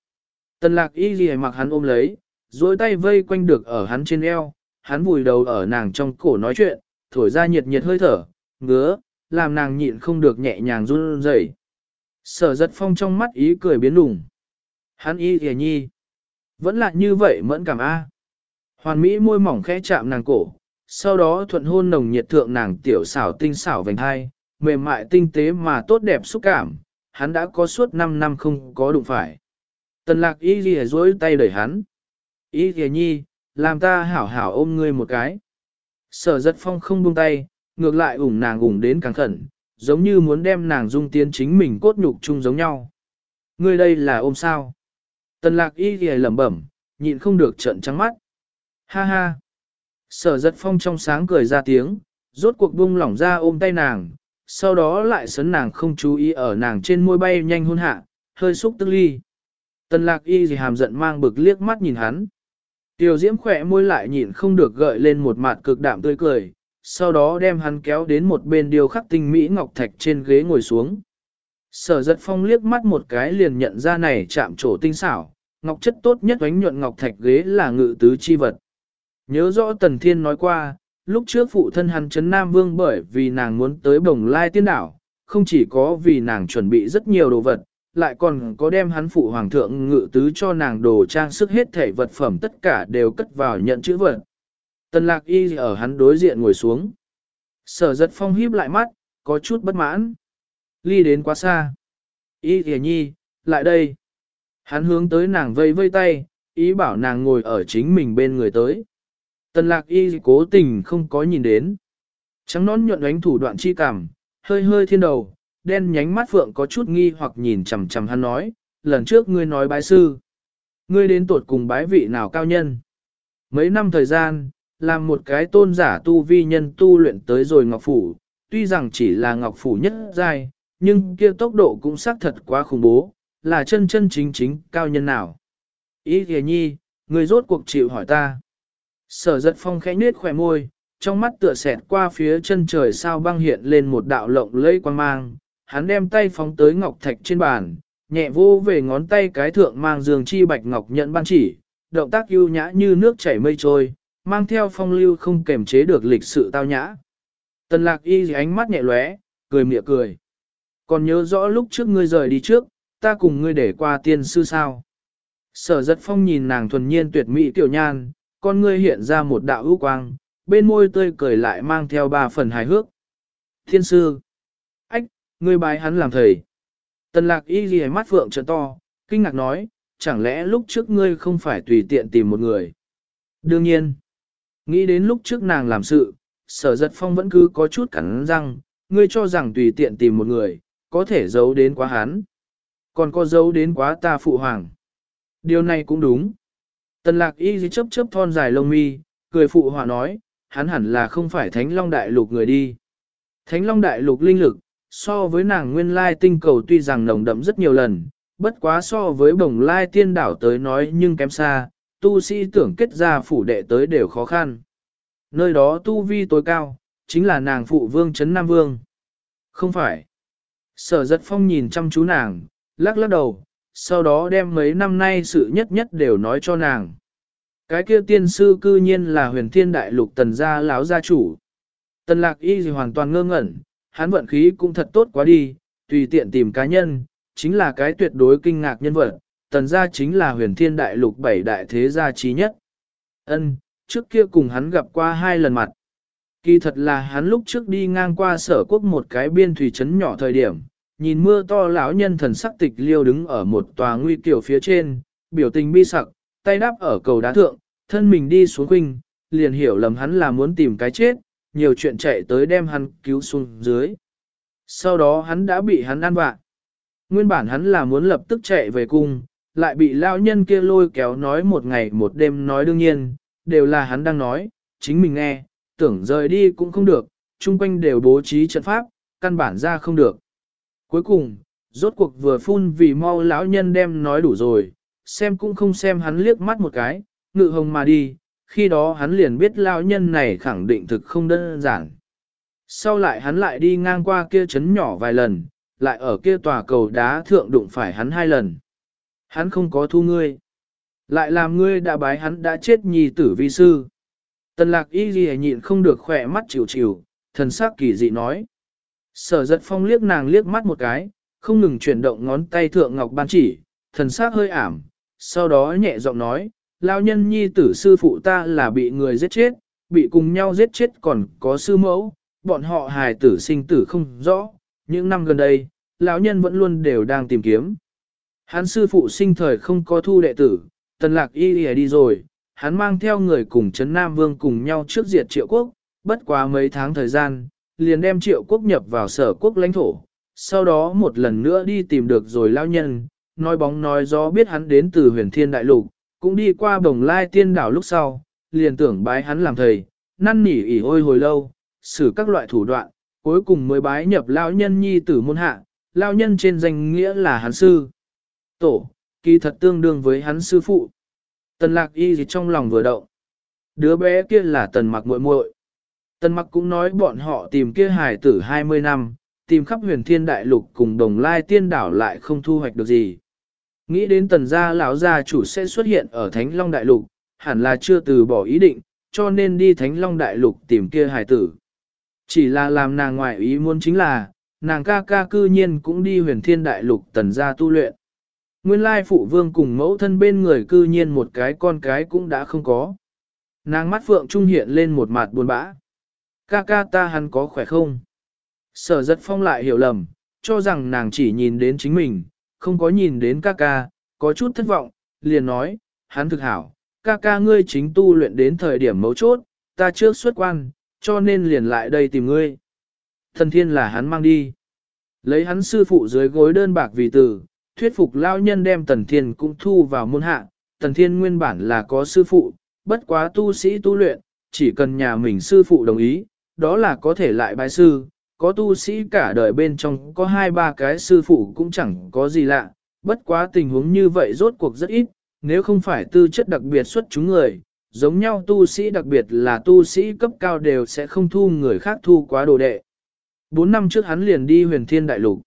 Tần lạc y ghi mặc hắn ôm lấy, dối tay vây quanh được ở hắn trên eo, hắn vùi đầu ở nàng trong cổ nói chuyện, thổi ra nhiệt nhiệt hơi thở, ngứa, làm nàng nhịn không được nhẹ nhàng run rẩy. Sở giật phong trong mắt ý cười biến đủng. Hắn y thề nhi. Vẫn là như vậy mẫn cảm a. Hoàn mỹ môi mỏng khẽ chạm nàng cổ, sau đó thuận hôn nồng nhiệt thượng nàng tiểu xảo tinh xảo vành hai, mềm mại tinh tế mà tốt đẹp xúc cảm, hắn đã có suốt 5 năm không có đụng phải. Tần lạc y ghi dối tay đẩy hắn. Y ghi nhi, làm ta hảo hảo ôm ngươi một cái. Sở giật phong không buông tay, ngược lại ủng nàng ủng đến càng khẩn, giống như muốn đem nàng dung tiến chính mình cốt nhục chung giống nhau. Ngươi đây là ôm sao? Tần lạc y ghi lẩm bẩm, nhịn không được trận trắng mắt. Ha ha! Sở giật phong trong sáng cười ra tiếng, rốt cuộc buông lỏng ra ôm tay nàng, sau đó lại sấn nàng không chú ý ở nàng trên môi bay nhanh hôn hạ, hơi xúc tức ly. Tần lạc y gì hàm giận mang bực liếc mắt nhìn hắn. Tiểu diễm khỏe môi lại nhịn không được gợi lên một mặt cực đạm tươi cười, sau đó đem hắn kéo đến một bên điều khắc tinh mỹ ngọc thạch trên ghế ngồi xuống. Sở giật phong liếc mắt một cái liền nhận ra này chạm trổ tinh xảo, ngọc chất tốt nhất oánh nhuận ngọc thạch ghế là ngự tứ chi vật. Nhớ rõ Tần Thiên nói qua, lúc trước phụ thân hắn chấn Nam Vương bởi vì nàng muốn tới bồng lai tiên đảo, không chỉ có vì nàng chuẩn bị rất nhiều đồ vật, lại còn có đem hắn phụ hoàng thượng ngự tứ cho nàng đồ trang sức hết thể vật phẩm tất cả đều cất vào nhận chữ vật. Tần lạc y ở hắn đối diện ngồi xuống. Sở giật phong híp lại mắt, có chút bất mãn. Ly đến quá xa. Y thề nhi, lại đây. Hắn hướng tới nàng vây vây tay, ý bảo nàng ngồi ở chính mình bên người tới. Tần lạc y cố tình không có nhìn đến. Trắng nón nhuận đánh thủ đoạn chi cảm, hơi hơi thiên đầu, đen nhánh mắt phượng có chút nghi hoặc nhìn chầm chầm hắn nói, lần trước ngươi nói bái sư. Ngươi đến tuột cùng bái vị nào cao nhân. Mấy năm thời gian, làm một cái tôn giả tu vi nhân tu luyện tới rồi Ngọc Phủ, tuy rằng chỉ là Ngọc Phủ nhất giai, nhưng kia tốc độ cũng xác thật quá khủng bố, là chân chân chính chính cao nhân nào. Ý kìa nhi, ngươi rốt cuộc chịu hỏi ta. Sở giật phong khẽ nết khỏe môi, trong mắt tựa xẹt qua phía chân trời sao băng hiện lên một đạo lộng lẫy quang mang, hắn đem tay phóng tới ngọc thạch trên bàn, nhẹ vô về ngón tay cái thượng mang giường chi bạch ngọc nhận ban chỉ, động tác ưu nhã như nước chảy mây trôi, mang theo phong lưu không kềm chế được lịch sự tao nhã. Tần lạc y ánh mắt nhẹ lóe, cười mỉa cười. Còn nhớ rõ lúc trước ngươi rời đi trước, ta cùng ngươi để qua tiên sư sao. Sở giật phong nhìn nàng thuần nhiên tuyệt mỹ tiểu nhan, con ngươi hiện ra một đạo ưu quang, bên môi tươi cười lại mang theo ba phần hài hước. Thiên sư, ách, ngươi bài hắn làm thầy. Tần lạc y ghi mắt phượng trợ to, kinh ngạc nói, chẳng lẽ lúc trước ngươi không phải tùy tiện tìm một người. Đương nhiên, nghĩ đến lúc trước nàng làm sự, sở giật phong vẫn cứ có chút cắn răng, ngươi cho rằng tùy tiện tìm một người, có thể giấu đến quá hắn. Còn có giấu đến quá ta phụ hoàng. Điều này cũng đúng. Tần lạc y dì chấp chấp thon dài lông mi, cười phụ họa nói, hắn hẳn là không phải thánh long đại lục người đi. Thánh long đại lục linh lực, so với nàng nguyên lai tinh cầu tuy rằng nồng đậm rất nhiều lần, bất quá so với bồng lai tiên đảo tới nói nhưng kém xa, tu sĩ tưởng kết ra phủ đệ tới đều khó khăn. Nơi đó tu vi tối cao, chính là nàng phụ vương chấn Nam Vương. Không phải. Sở giật phong nhìn chăm chú nàng, lắc lắc đầu, sau đó đem mấy năm nay sự nhất nhất đều nói cho nàng. Cái kia tiên sư cư nhiên là huyền thiên đại lục tần gia láo gia chủ. Tần lạc y gì hoàn toàn ngơ ngẩn, hắn vận khí cũng thật tốt quá đi, tùy tiện tìm cá nhân, chính là cái tuyệt đối kinh ngạc nhân vật, tần gia chính là huyền thiên đại lục bảy đại thế gia trí nhất. Ân, trước kia cùng hắn gặp qua hai lần mặt. Kỳ thật là hắn lúc trước đi ngang qua sở quốc một cái biên thủy trấn nhỏ thời điểm, nhìn mưa to lão nhân thần sắc tịch liêu đứng ở một tòa nguy kiểu phía trên, biểu tình bi sặc, tay đắp ở cầu đá thượng, thân mình đi xuống khuynh, liền hiểu lầm hắn là muốn tìm cái chết, nhiều chuyện chạy tới đem hắn cứu xuống dưới. Sau đó hắn đã bị hắn ăn vạ. Nguyên bản hắn là muốn lập tức chạy về cung, lại bị lão nhân kia lôi kéo nói một ngày một đêm nói đương nhiên, đều là hắn đang nói, chính mình nghe, tưởng rời đi cũng không được, chung quanh đều bố trí trận pháp, căn bản ra không được. Cuối cùng, rốt cuộc vừa phun vì mau lão nhân đem nói đủ rồi, xem cũng không xem hắn liếc mắt một cái, ngự hồng mà đi, khi đó hắn liền biết lão nhân này khẳng định thực không đơn giản. Sau lại hắn lại đi ngang qua kia chấn nhỏ vài lần, lại ở kia tòa cầu đá thượng đụng phải hắn hai lần. Hắn không có thu ngươi. Lại làm ngươi đã bái hắn đã chết nhì tử vi sư. Tần lạc y ghi nhịn không được khỏe mắt chịu chịu, thần sắc kỳ dị nói. Sở giật phong liếc nàng liếc mắt một cái, không ngừng chuyển động ngón tay thượng ngọc ban chỉ, thần sắc hơi ảm, sau đó nhẹ giọng nói, lao nhân nhi tử sư phụ ta là bị người giết chết, bị cùng nhau giết chết còn có sư mẫu, bọn họ hài tử sinh tử không rõ, những năm gần đây, lão nhân vẫn luôn đều đang tìm kiếm. Hắn sư phụ sinh thời không có thu đệ tử, tần lạc y đi rồi, hắn mang theo người cùng Trấn Nam Vương cùng nhau trước diệt triệu quốc, bất quá mấy tháng thời gian, liền đem triệu quốc nhập vào sở quốc lãnh thổ, sau đó một lần nữa đi tìm được rồi lao nhân, nói bóng nói gió biết hắn đến từ huyền thiên đại lục, cũng đi qua bồng lai tiên đảo lúc sau, liền tưởng bái hắn làm thầy, năn nỉ ỉ ôi hồi lâu, xử các loại thủ đoạn, cuối cùng mới bái nhập lao nhân nhi tử môn hạ, lao nhân trên danh nghĩa là hắn sư. Tổ, kỳ thật tương đương với hắn sư phụ. Tần lạc y gì trong lòng vừa động. Đứa bé kia là tần mặc muội muội. Tần mặc cũng nói bọn họ tìm kia hài tử 20 năm, tìm khắp huyền thiên đại lục cùng đồng lai tiên đảo lại không thu hoạch được gì. Nghĩ đến tần gia lão gia chủ sẽ xuất hiện ở Thánh Long Đại Lục, hẳn là chưa từ bỏ ý định, cho nên đi Thánh Long Đại Lục tìm kia hài tử. Chỉ là làm nàng ngoại ý muốn chính là, nàng ca ca cư nhiên cũng đi huyền thiên đại lục tần gia tu luyện. Nguyên lai phụ vương cùng mẫu thân bên người cư nhiên một cái con cái cũng đã không có. Nàng mắt phượng trung hiện lên một mặt buồn bã. Ca ca ta hắn có khỏe không? Sở giật phong lại hiểu lầm, cho rằng nàng chỉ nhìn đến chính mình, không có nhìn đến ca ca, có chút thất vọng, liền nói, hắn thực hảo, ca ca ngươi chính tu luyện đến thời điểm mấu chốt, ta trước xuất quan, cho nên liền lại đây tìm ngươi. Thần thiên là hắn mang đi. Lấy hắn sư phụ dưới gối đơn bạc vì tử, thuyết phục lao nhân đem tần thiên cũng thu vào môn hạ. Tần thiên nguyên bản là có sư phụ, bất quá tu sĩ tu luyện, chỉ cần nhà mình sư phụ đồng ý, đó là có thể lại bái sư. Có tu sĩ cả đời bên trong có hai ba cái sư phụ cũng chẳng có gì lạ, bất quá tình huống như vậy rốt cuộc rất ít, nếu không phải tư chất đặc biệt xuất chúng người, giống nhau tu sĩ đặc biệt là tu sĩ cấp cao đều sẽ không thu người khác thu quá đồ đệ. Bốn năm trước hắn liền đi huyền thiên đại lục.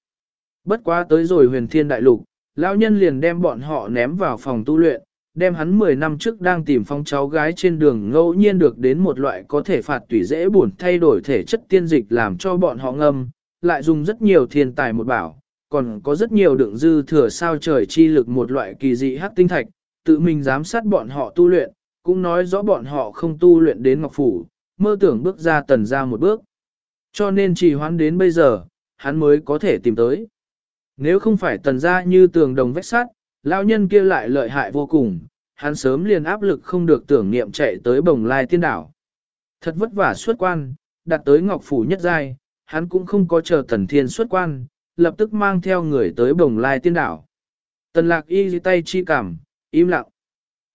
Bất quá tới rồi huyền thiên đại lục, lão nhân liền đem bọn họ ném vào phòng tu luyện, đem hắn 10 năm trước đang tìm phong cháu gái trên đường ngẫu nhiên được đến một loại có thể phạt tùy dễ buồn thay đổi thể chất tiên dịch làm cho bọn họ ngâm, lại dùng rất nhiều thiên tài một bảo, còn có rất nhiều đựng dư thừa sao trời chi lực một loại kỳ dị hắc tinh thạch, tự mình giám sát bọn họ tu luyện, cũng nói rõ bọn họ không tu luyện đến Ngọc Phủ, mơ tưởng bước ra tần ra một bước. Cho nên chỉ hoán đến bây giờ, hắn mới có thể tìm tới. Nếu không phải tần ra như tường đồng vách sắt, lão nhân kia lại lợi hại vô cùng, hắn sớm liền áp lực không được tưởng niệm chạy tới bồng lai tiên đảo. Thật vất vả xuất quan, đặt tới Ngọc Phủ nhất giai, hắn cũng không có chờ tần thiên xuất quan, lập tức mang theo người tới bồng lai tiên đảo. Tần lạc y tay chi cảm, im lặng.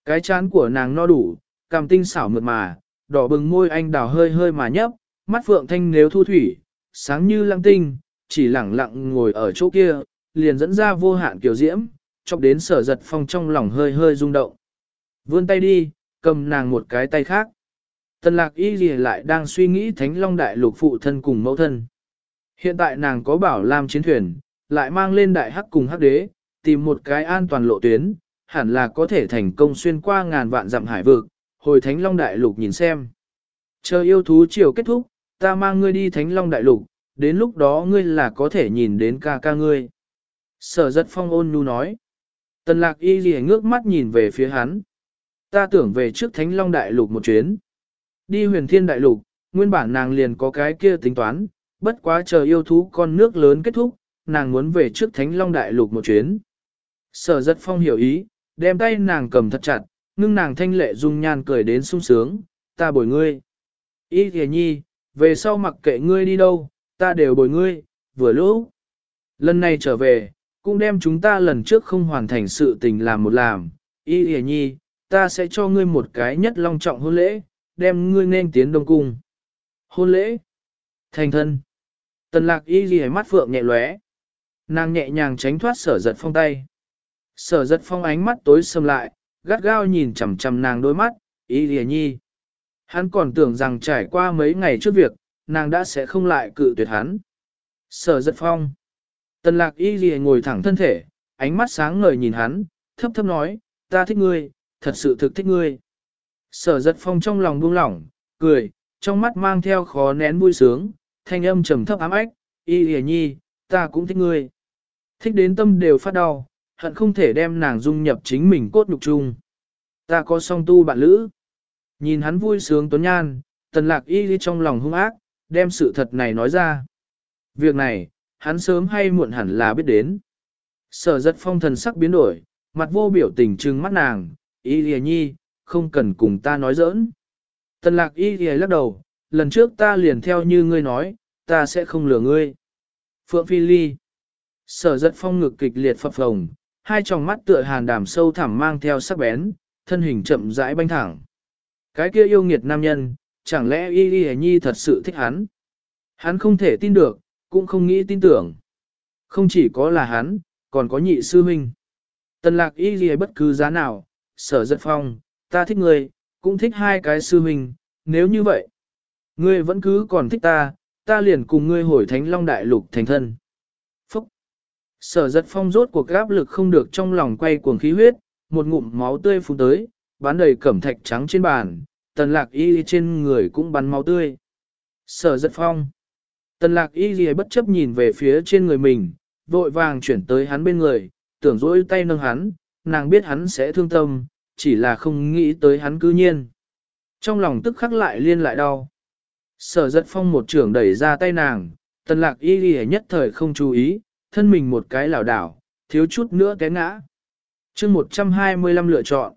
Cái chán của nàng no đủ, cảm tinh xảo mượt mà, đỏ bừng môi anh đào hơi hơi mà nhấp, mắt phượng thanh nếu thu thủy, sáng như lăng tinh, chỉ lẳng lặng ngồi ở chỗ kia, liền dẫn ra vô hạn kiểu diễm, chọc đến sở giật phong trong lòng hơi hơi rung động. Vươn tay đi, cầm nàng một cái tay khác. Tần lạc y gì lại đang suy nghĩ thánh long đại lục phụ thân cùng mẫu thân. Hiện tại nàng có bảo làm chiến thuyền, lại mang lên đại hắc cùng hắc đế, tìm một cái an toàn lộ tuyến, hẳn là có thể thành công xuyên qua ngàn vạn dặm hải vực, hồi Thánh Long Đại Lục nhìn xem. Chờ yêu thú chiều kết thúc, ta mang ngươi đi Thánh Long Đại Lục, đến lúc đó ngươi là có thể nhìn đến ca ca ngươi. Sở giật phong ôn nhu nói. Tần lạc y ghi ngước mắt nhìn về phía hắn. Ta tưởng về trước Thánh Long Đại Lục một chuyến. Đi huyền thiên đại lục, nguyên bản nàng liền có cái kia tính toán, bất quá chờ yêu thú con nước lớn kết thúc, nàng muốn về trước Thánh Long Đại Lục một chuyến. Sở giật phong hiểu ý, đem tay nàng cầm thật chặt, ngưng nàng thanh lệ dung nhan cười đến sung sướng, ta bồi ngươi. Ý thề nhi, về sau mặc kệ ngươi đi đâu, ta đều bồi ngươi, vừa lúc. Lần này trở về, cũng đem chúng ta lần trước không hoàn thành sự tình làm một làm. Y thề nhi, ta sẽ cho ngươi một cái nhất long trọng hôn lễ, đem ngươi nên tiến đông cung. Hôn lễ. Thành thân. Tần lạc y ghi mắt phượng nhẹ lóe. Nàng nhẹ nhàng tránh thoát sở giật phong tay. Sở giật phong ánh mắt tối sầm lại, gắt gao nhìn chằm chằm nàng đôi mắt, y ghi nhi. Hắn còn tưởng rằng trải qua mấy ngày trước việc, nàng đã sẽ không lại cự tuyệt hắn. Sở giật phong. Tần lạc y ghi ngồi thẳng thân thể, ánh mắt sáng ngời nhìn hắn, thấp thấp nói, ta thích ngươi, thật sự thực thích ngươi. Sở giật phong trong lòng buông lỏng, cười, trong mắt mang theo khó nén vui sướng, thanh âm trầm thấp ám ách, y hề nhi, ta cũng thích ngươi. Thích đến tâm đều phát đau, hận không thể đem nàng dung nhập chính mình cốt nhục chung. Ta có song tu bạn lữ. Nhìn hắn vui sướng tuấn nhan, tần lạc y đi trong lòng hung ác, đem sự thật này nói ra. Việc này, hắn sớm hay muộn hẳn là biết đến. Sở giật phong thần sắc biến đổi, mặt vô biểu tình trừng mắt nàng, y lìa nhi, không cần cùng ta nói giỡn. Tần lạc y lìa lắc đầu, lần trước ta liền theo như ngươi nói, ta sẽ không lừa ngươi. Phượng Phi Ly Sở giật phong ngực kịch liệt phập phồng, hai tròng mắt tựa hàn đàm sâu thẳm mang theo sắc bén, thân hình chậm rãi banh thẳng. Cái kia yêu nghiệt nam nhân, chẳng lẽ y y nhi thật sự thích hắn? Hắn không thể tin được, cũng không nghĩ tin tưởng. Không chỉ có là hắn, còn có nhị sư huynh. Tần lạc y gì bất cứ giá nào, sở giật phong, ta thích ngươi, cũng thích hai cái sư huynh, nếu như vậy. Ngươi vẫn cứ còn thích ta, ta liền cùng ngươi hồi thánh long đại lục thành thân. Phúc! Sở giật phong rốt cuộc gáp lực không được trong lòng quay cuồng khí huyết, một ngụm máu tươi phun tới, bán đầy cẩm thạch trắng trên bàn, tần lạc y trên người cũng bắn máu tươi. Sở giật phong! Tần lạc y gì bất chấp nhìn về phía trên người mình, vội vàng chuyển tới hắn bên người, tưởng dỗi tay nâng hắn, nàng biết hắn sẽ thương tâm, chỉ là không nghĩ tới hắn cư nhiên. Trong lòng tức khắc lại liên lại đau. Sở giật phong một trưởng đẩy ra tay nàng, tần lạc y ghi nhất thời không chú ý, thân mình một cái lảo đảo, thiếu chút nữa té ngã. chương 125 lựa chọn.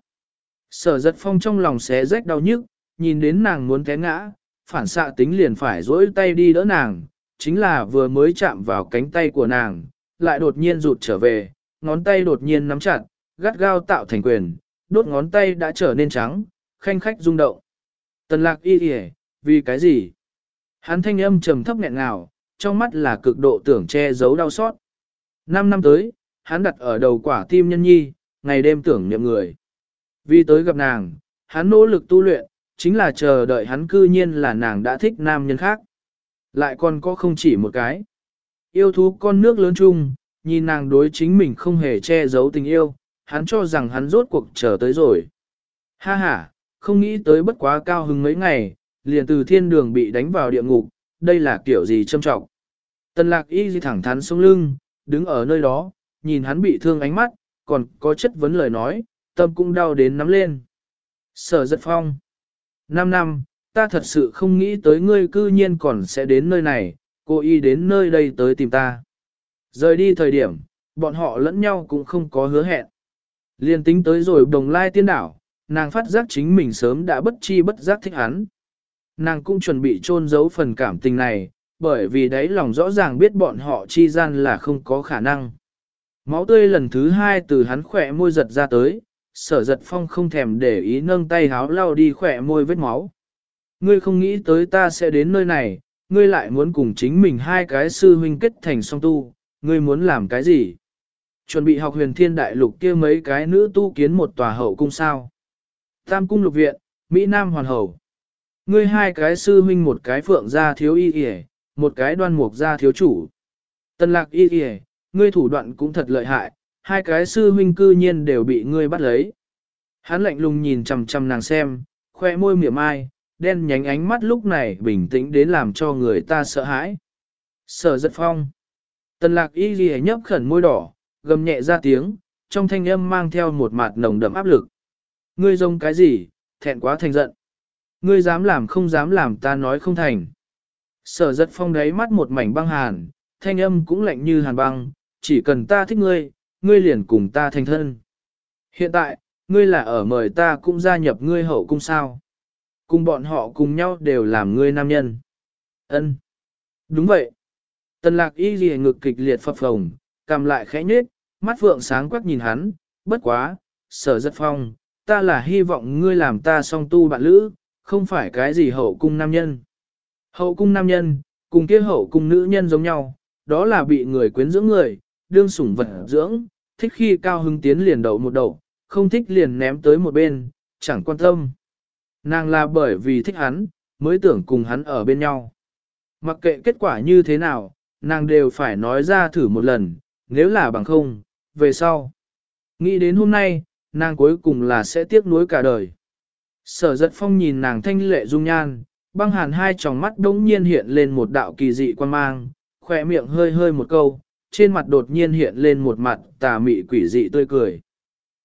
Sở giật phong trong lòng xé rách đau nhức, nhìn đến nàng muốn té ngã, phản xạ tính liền phải dỗi tay đi đỡ nàng, chính là vừa mới chạm vào cánh tay của nàng, lại đột nhiên rụt trở về, ngón tay đột nhiên nắm chặt, gắt gao tạo thành quyền, đốt ngón tay đã trở nên trắng, khanh khách rung động. Tần lạc y y vì cái gì? Hắn thanh âm trầm thấp nghẹn ngào, trong mắt là cực độ tưởng che giấu đau xót. Năm năm tới, hắn đặt ở đầu quả tim nhân nhi, ngày đêm tưởng niệm người. Vì tới gặp nàng, hắn nỗ lực tu luyện, chính là chờ đợi hắn cư nhiên là nàng đã thích nam nhân khác. Lại còn có không chỉ một cái. Yêu thú con nước lớn chung, nhìn nàng đối chính mình không hề che giấu tình yêu, hắn cho rằng hắn rốt cuộc chờ tới rồi. Ha ha, không nghĩ tới bất quá cao hứng mấy ngày, liền từ thiên đường bị đánh vào địa ngục, đây là kiểu gì châm trọng. Tần lạc y di thẳng thắn xuống lưng, đứng ở nơi đó, nhìn hắn bị thương ánh mắt, còn có chất vấn lời nói, tâm cũng đau đến nắm lên. Sở giật phong. Năm năm, ta thật sự không nghĩ tới ngươi cư nhiên còn sẽ đến nơi này, cô y đến nơi đây tới tìm ta. Rời đi thời điểm, bọn họ lẫn nhau cũng không có hứa hẹn. Liên tính tới rồi đồng lai tiên đảo, nàng phát giác chính mình sớm đã bất chi bất giác thích hắn. Nàng cũng chuẩn bị chôn giấu phần cảm tình này, bởi vì đấy lòng rõ ràng biết bọn họ chi gian là không có khả năng. Máu tươi lần thứ hai từ hắn khỏe môi giật ra tới, sở giật phong không thèm để ý nâng tay háo lau đi khỏe môi vết máu. Ngươi không nghĩ tới ta sẽ đến nơi này, ngươi lại muốn cùng chính mình hai cái sư huynh kết thành song tu, ngươi muốn làm cái gì? Chuẩn bị học huyền thiên đại lục kia mấy cái nữ tu kiến một tòa hậu cung sao. Tam cung lục viện, Mỹ Nam hoàn hậu. Ngươi hai cái sư huynh một cái phượng gia thiếu y y, một cái đoan mục gia thiếu chủ. Tân lạc y y, ngươi thủ đoạn cũng thật lợi hại, hai cái sư huynh cư nhiên đều bị ngươi bắt lấy. Hắn lạnh lùng nhìn chằm chằm nàng xem, khoe môi mỉa mai, đen nhánh ánh mắt lúc này bình tĩnh đến làm cho người ta sợ hãi. Sở giật phong. Tần lạc y ghi nhấp khẩn môi đỏ, gầm nhẹ ra tiếng, trong thanh âm mang theo một mặt nồng đậm áp lực. Ngươi dông cái gì, thẹn quá thành giận. Ngươi dám làm không dám làm ta nói không thành. Sở giật phong đáy mắt một mảnh băng hàn, thanh âm cũng lạnh như hàn băng, chỉ cần ta thích ngươi, ngươi liền cùng ta thành thân. Hiện tại, ngươi là ở mời ta cũng gia nhập ngươi hậu cung sao. Cùng bọn họ cùng nhau đều làm ngươi nam nhân. Ân, Đúng vậy. Tần lạc y ghi ngực kịch liệt phập phồng, cầm lại khẽ nhết, mắt vượng sáng quắc nhìn hắn, bất quá, sở rất phong, ta là hy vọng ngươi làm ta song tu bạn lữ, không phải cái gì hậu cung nam nhân. Hậu cung nam nhân, cùng kia hậu cung nữ nhân giống nhau, đó là bị người quyến dưỡng người, đương sủng vật dưỡng, thích khi cao hứng tiến liền đầu một đầu, không thích liền ném tới một bên, chẳng quan tâm. Nàng là bởi vì thích hắn, mới tưởng cùng hắn ở bên nhau. Mặc kệ kết quả như thế nào, nàng đều phải nói ra thử một lần, nếu là bằng không, về sau. Nghĩ đến hôm nay, nàng cuối cùng là sẽ tiếc nuối cả đời. Sở giật phong nhìn nàng thanh lệ dung nhan, băng hàn hai tròng mắt đống nhiên hiện lên một đạo kỳ dị quan mang, khỏe miệng hơi hơi một câu, trên mặt đột nhiên hiện lên một mặt tà mị quỷ dị tươi cười.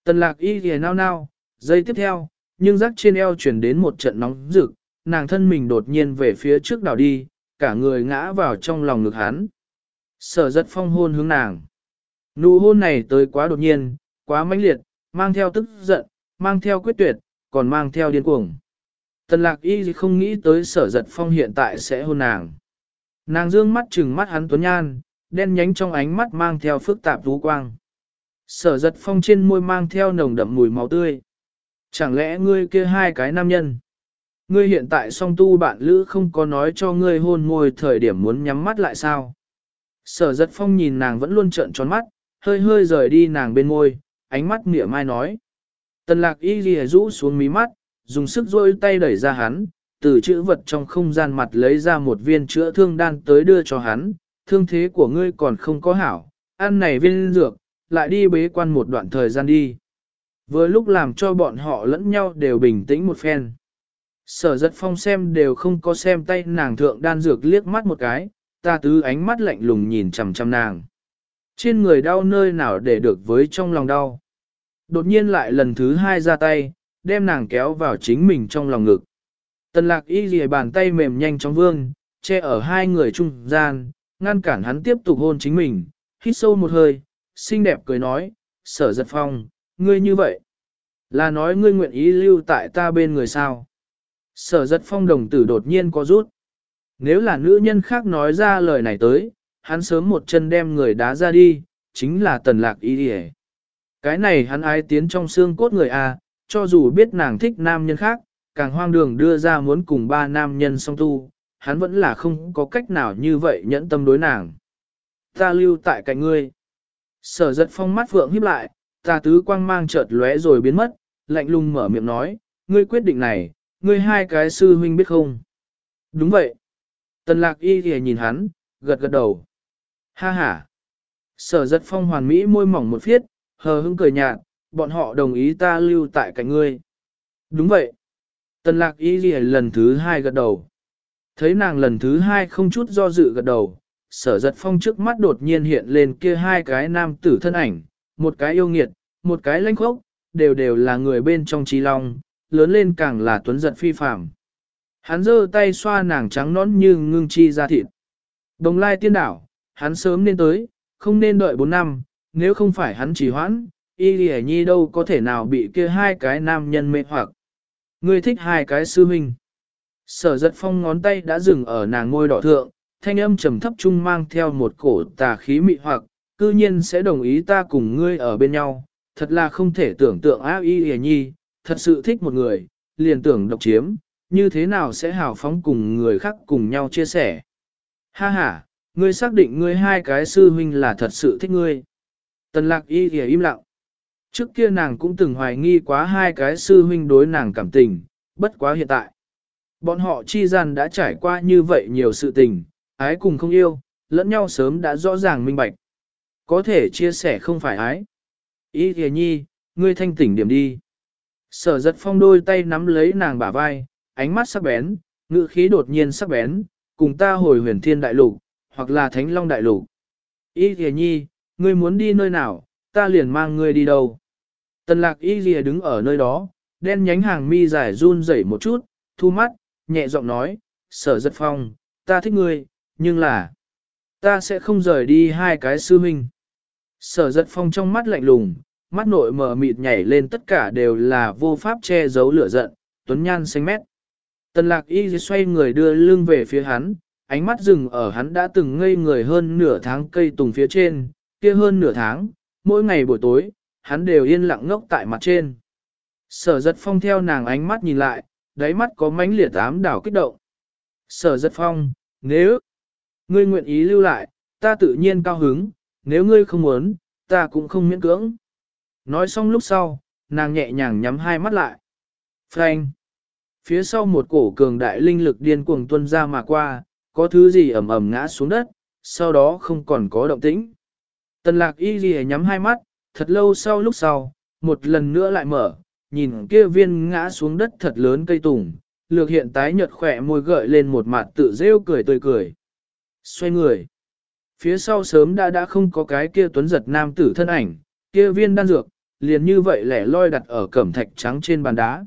Tần lạc y ghề nao nao, giây tiếp theo, nhưng rắc trên eo chuyển đến một trận nóng rực, nàng thân mình đột nhiên về phía trước đảo đi, cả người ngã vào trong lòng ngực hắn. Sở giật phong hôn hướng nàng. Nụ hôn này tới quá đột nhiên, quá mãnh liệt, mang theo tức giận, mang theo quyết tuyệt, còn mang theo điên cuồng. Tần lạc y không nghĩ tới sở giật phong hiện tại sẽ hôn nàng. Nàng dương mắt trừng mắt hắn tuấn nhan, đen nhánh trong ánh mắt mang theo phức tạp vũ quang. Sở giật phong trên môi mang theo nồng đậm mùi máu tươi. Chẳng lẽ ngươi kia hai cái nam nhân? Ngươi hiện tại song tu bạn lữ không có nói cho ngươi hôn môi thời điểm muốn nhắm mắt lại sao? Sở giật phong nhìn nàng vẫn luôn trợn tròn mắt, hơi hơi rời đi nàng bên môi, ánh mắt mỉa mai nói. Tần lạc y ghi rũ xuống mí mắt, dùng sức rôi tay đẩy ra hắn, từ chữ vật trong không gian mặt lấy ra một viên chữa thương đan tới đưa cho hắn, thương thế của ngươi còn không có hảo, ăn này viên dược, lại đi bế quan một đoạn thời gian đi. Vừa lúc làm cho bọn họ lẫn nhau đều bình tĩnh một phen. Sở giật phong xem đều không có xem tay nàng thượng đan dược liếc mắt một cái, ta tứ ánh mắt lạnh lùng nhìn chằm chằm nàng. Trên người đau nơi nào để được với trong lòng đau. Đột nhiên lại lần thứ hai ra tay, đem nàng kéo vào chính mình trong lòng ngực. Tần lạc y lìa bàn tay mềm nhanh trong vương, che ở hai người trung gian, ngăn cản hắn tiếp tục hôn chính mình, hít sâu một hơi, xinh đẹp cười nói, sở giật phong, ngươi như vậy. Là nói ngươi nguyện ý lưu tại ta bên người sao. Sở giật phong đồng tử đột nhiên có rút. Nếu là nữ nhân khác nói ra lời này tới, hắn sớm một chân đem người đá ra đi, chính là tần lạc ý đi Cái này hắn ái tiến trong xương cốt người A, cho dù biết nàng thích nam nhân khác, càng hoang đường đưa ra muốn cùng ba nam nhân song tu, hắn vẫn là không có cách nào như vậy nhẫn tâm đối nàng. Ta lưu tại cạnh ngươi. Sở giật phong mắt vượng híp lại, tà tứ quang mang chợt lóe rồi biến mất, lạnh lùng mở miệng nói, ngươi quyết định này, ngươi hai cái sư huynh biết không? Đúng vậy. Tần lạc y thì nhìn hắn, gật gật đầu. Ha ha. Sở giật phong hoàn mỹ môi mỏng một phiết, hờ hững cười nhạt, bọn họ đồng ý ta lưu tại cạnh ngươi. Đúng vậy. Tần lạc y thì lần thứ hai gật đầu. Thấy nàng lần thứ hai không chút do dự gật đầu, sở giật phong trước mắt đột nhiên hiện lên kia hai cái nam tử thân ảnh, một cái yêu nghiệt, một cái lãnh khốc, đều đều là người bên trong trí long, lớn lên càng là tuấn giật phi phàm. Hắn giơ tay xoa nàng trắng nón như ngưng chi ra thịt. Đồng lai tiên đảo, hắn sớm nên tới, không nên đợi 4 năm, nếu không phải hắn chỉ hoãn, y lì nhi đâu có thể nào bị kia hai cái nam nhân mê hoặc. Ngươi thích hai cái sư huynh. Sở giật phong ngón tay đã dừng ở nàng ngôi đỏ thượng, thanh âm trầm thấp trung mang theo một cổ tà khí mị hoặc, cư nhiên sẽ đồng ý ta cùng ngươi ở bên nhau, thật là không thể tưởng tượng A y Y nhi, thật sự thích một người, liền tưởng độc chiếm, như thế nào sẽ hào phóng cùng người khác cùng nhau chia sẻ. Ha ha, ngươi xác định ngươi hai cái sư huynh là thật sự thích ngươi. Tần lạc y hề im lặng. Trước kia nàng cũng từng hoài nghi quá hai cái sư huynh đối nàng cảm tình, bất quá hiện tại. Bọn họ chi gian đã trải qua như vậy nhiều sự tình, ái cùng không yêu, lẫn nhau sớm đã rõ ràng minh bạch. Có thể chia sẻ không phải ái. Ý kìa nhi, ngươi thanh tỉnh điểm đi. Sở giật phong đôi tay nắm lấy nàng bả vai, ánh mắt sắc bén, ngữ khí đột nhiên sắc bén, cùng ta hồi huyền thiên đại lục, hoặc là thánh long đại lục. Ý kìa nhi, ngươi muốn đi nơi nào, ta liền mang ngươi đi đâu. Tần lạc y kìa đứng ở nơi đó, đen nhánh hàng mi dài run rẩy một chút, thu mắt, nhẹ giọng nói, sở giật phong, ta thích ngươi, nhưng là, ta sẽ không rời đi hai cái sư minh. Sở giật phong trong mắt lạnh lùng, mắt nội mở mịt nhảy lên tất cả đều là vô pháp che giấu lửa giận, tuấn nhan xanh mét. Tần lạc y xoay người đưa lưng về phía hắn, ánh mắt dừng ở hắn đã từng ngây người hơn nửa tháng cây tùng phía trên, kia hơn nửa tháng, mỗi ngày buổi tối, hắn đều yên lặng ngốc tại mặt trên. Sở giật phong theo nàng ánh mắt nhìn lại, đáy mắt có mánh liệt ám đảo kích động. Sở giật phong, nếu ngươi nguyện ý lưu lại, ta tự nhiên cao hứng, nếu ngươi không muốn, ta cũng không miễn cưỡng. Nói xong lúc sau, nàng nhẹ nhàng nhắm hai mắt lại. Frank! Phía sau một cổ cường đại linh lực điên cuồng tuân ra mà qua, có thứ gì ẩm ẩm ngã xuống đất, sau đó không còn có động tĩnh. Tần lạc y ghi nhắm hai mắt, thật lâu sau lúc sau, một lần nữa lại mở, nhìn kia viên ngã xuống đất thật lớn cây tùng, lược hiện tái nhợt khỏe môi gợi lên một mặt tự rêu cười tươi cười. Xoay người. Phía sau sớm đã đã không có cái kia tuấn giật nam tử thân ảnh, kia viên đan dược, liền như vậy lẻ loi đặt ở cẩm thạch trắng trên bàn đá.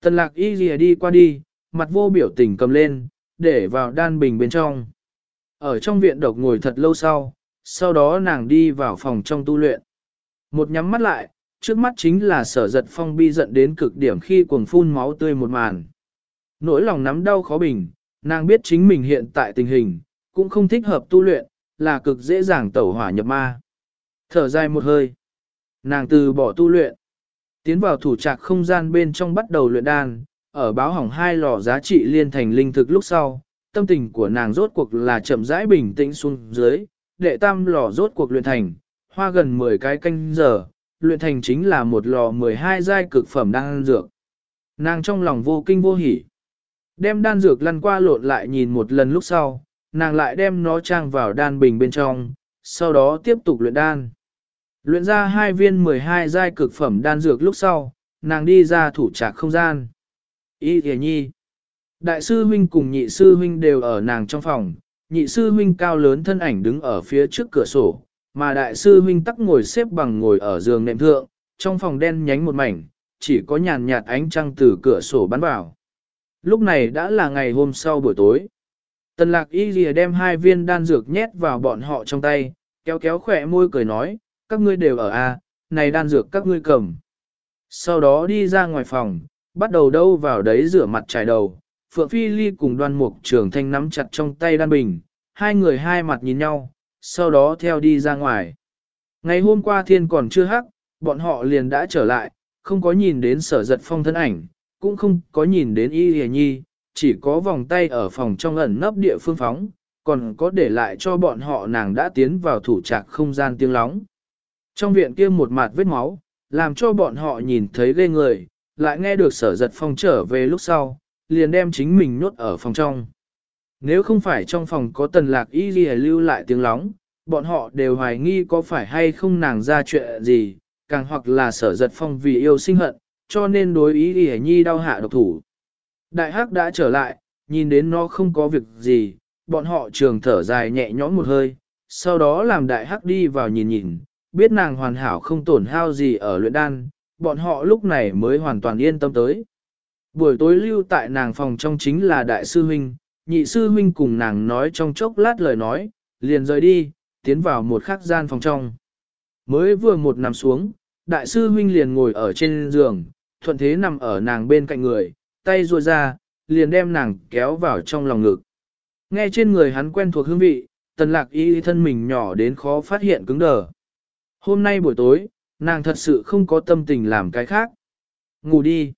Tần lạc y ghi đi qua đi, mặt vô biểu tình cầm lên, để vào đan bình bên trong. Ở trong viện độc ngồi thật lâu sau, sau đó nàng đi vào phòng trong tu luyện. Một nhắm mắt lại, trước mắt chính là sở giật phong bi giận đến cực điểm khi cuồng phun máu tươi một màn. Nỗi lòng nắm đau khó bình, nàng biết chính mình hiện tại tình hình, cũng không thích hợp tu luyện, là cực dễ dàng tẩu hỏa nhập ma. Thở dài một hơi, nàng từ bỏ tu luyện, tiến vào thủ trạc không gian bên trong bắt đầu luyện đan, ở báo hỏng hai lò giá trị liên thành linh thực lúc sau, tâm tình của nàng rốt cuộc là chậm rãi bình tĩnh xuống dưới, đệ tam lò rốt cuộc luyện thành, hoa gần 10 cái canh giờ, luyện thành chính là một lò 12 giai cực phẩm đan dược. Nàng trong lòng vô kinh vô hỉ. Đem đan dược lăn qua lộn lại nhìn một lần lúc sau, nàng lại đem nó trang vào đan bình bên trong, sau đó tiếp tục luyện đan. Luyện ra hai viên 12 giai cực phẩm đan dược lúc sau, nàng đi ra thủ trạc không gian. Y thề nhi. Đại sư huynh cùng nhị sư huynh đều ở nàng trong phòng, nhị sư huynh cao lớn thân ảnh đứng ở phía trước cửa sổ, mà đại sư huynh tắc ngồi xếp bằng ngồi ở giường nệm thượng, trong phòng đen nhánh một mảnh, chỉ có nhàn nhạt ánh trăng từ cửa sổ bắn vào. Lúc này đã là ngày hôm sau buổi tối. Tần lạc y lìa đem hai viên đan dược nhét vào bọn họ trong tay, kéo kéo khỏe môi cười nói, các ngươi đều ở A, này đan dược các ngươi cầm. Sau đó đi ra ngoài phòng, bắt đầu đâu vào đấy rửa mặt trải đầu, Phượng Phi Ly cùng đoan mục trường thanh nắm chặt trong tay đan bình, hai người hai mặt nhìn nhau, sau đó theo đi ra ngoài. Ngày hôm qua thiên còn chưa hắc, bọn họ liền đã trở lại, không có nhìn đến sở giật phong thân ảnh, cũng không có nhìn đến y hề nhi, chỉ có vòng tay ở phòng trong ẩn nấp địa phương phóng, còn có để lại cho bọn họ nàng đã tiến vào thủ trạc không gian tiếng lóng. Trong viện kia một mặt vết máu, làm cho bọn họ nhìn thấy ghê người, lại nghe được sở giật phong trở về lúc sau, liền đem chính mình nhốt ở phòng trong. Nếu không phải trong phòng có tần lạc y ghi lưu lại tiếng lóng, bọn họ đều hoài nghi có phải hay không nàng ra chuyện gì, càng hoặc là sở giật phong vì yêu sinh hận, cho nên đối ý ghi nhi đau hạ độc thủ. Đại hắc đã trở lại, nhìn đến nó không có việc gì, bọn họ trường thở dài nhẹ nhõm một hơi, sau đó làm đại hắc đi vào nhìn nhìn, biết nàng hoàn hảo không tổn hao gì ở luyện đan, bọn họ lúc này mới hoàn toàn yên tâm tới. Buổi tối lưu tại nàng phòng trong chính là đại sư huynh, nhị sư huynh cùng nàng nói trong chốc lát lời nói, liền rời đi, tiến vào một khắc gian phòng trong. Mới vừa một nằm xuống, đại sư huynh liền ngồi ở trên giường, thuận thế nằm ở nàng bên cạnh người, tay ruôi ra, liền đem nàng kéo vào trong lòng ngực. Nghe trên người hắn quen thuộc hương vị, tần lạc y thân mình nhỏ đến khó phát hiện cứng đờ. Hôm nay buổi tối, nàng thật sự không có tâm tình làm cái khác. Ngủ đi.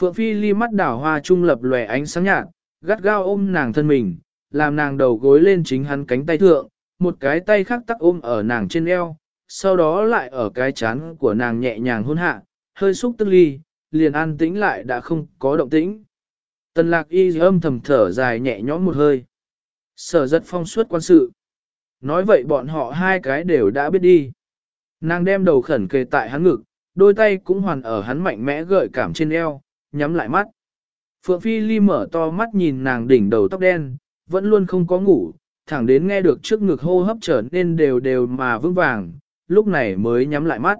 Phượng Phi ly mắt đảo hoa trung lập lòe ánh sáng nhạt, gắt gao ôm nàng thân mình, làm nàng đầu gối lên chính hắn cánh tay thượng, một cái tay khác tắc ôm ở nàng trên eo, sau đó lại ở cái chán của nàng nhẹ nhàng hôn hạ, hơi xúc tức ly, liền an tĩnh lại đã không có động tĩnh. Tần lạc y âm thầm thở dài nhẹ nhõm một hơi. Sở giật phong suốt quan sự. Nói vậy bọn họ hai cái đều đã biết đi. Nàng đem đầu khẩn kề tại hắn ngực, đôi tay cũng hoàn ở hắn mạnh mẽ gợi cảm trên eo, nhắm lại mắt. Phượng Phi Ly mở to mắt nhìn nàng đỉnh đầu tóc đen, vẫn luôn không có ngủ, thẳng đến nghe được trước ngực hô hấp trở nên đều đều mà vững vàng, lúc này mới nhắm lại mắt.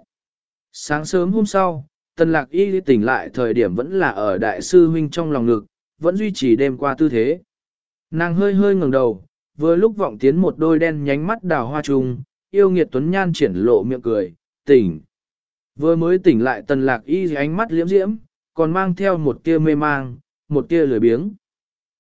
Sáng sớm hôm sau, Tần Lạc Y tỉnh lại thời điểm vẫn là ở đại sư huynh trong lòng ngực, vẫn duy trì đêm qua tư thế. Nàng hơi hơi ngẩng đầu, vừa lúc vọng tiến một đôi đen nhánh mắt đào hoa trùng, yêu nghiệt tuấn nhan triển lộ miệng cười, tỉnh. Vừa mới tỉnh lại tần lạc y ánh mắt liễm diễm, còn mang theo một tia mê mang, một tia lười biếng.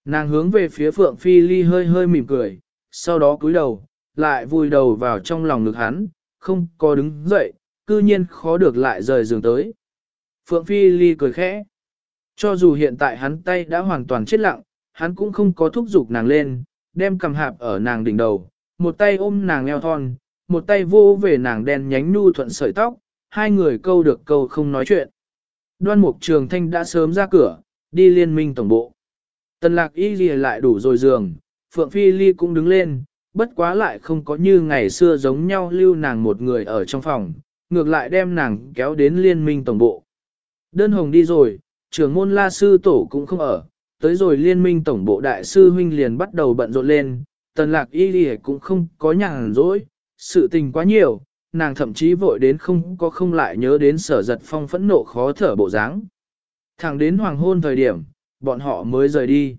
Nàng hướng về phía Phượng Phi Ly hơi hơi mỉm cười, sau đó cúi đầu, lại vùi đầu vào trong lòng ngực hắn, không có đứng dậy, cư nhiên khó được lại rời giường tới. Phượng Phi Ly cười khẽ. Cho dù hiện tại hắn tay đã hoàn toàn chết lặng, hắn cũng không có thúc giục nàng lên, đem cầm hạp ở nàng đỉnh đầu, một tay ôm nàng eo thon, một tay vô về nàng đen nhánh nu thuận sợi tóc, hai người câu được câu không nói chuyện. Đoan mục trường thanh đã sớm ra cửa, đi liên minh tổng bộ. Tần lạc y ghi lại đủ rồi giường, Phượng Phi Ly cũng đứng lên, bất quá lại không có như ngày xưa giống nhau lưu nàng một người ở trong phòng, ngược lại đem nàng kéo đến liên minh tổng bộ. Đơn hồng đi rồi, trưởng môn la sư tổ cũng không ở, tới rồi liên minh tổng bộ đại sư huynh liền bắt đầu bận rộn lên, tần lạc y ghi cũng không có nhàn rỗi, sự tình quá nhiều, nàng thậm chí vội đến không có không lại nhớ đến sở giật phong phẫn nộ khó thở bộ dáng. Thẳng đến hoàng hôn thời điểm, bọn họ mới rời đi.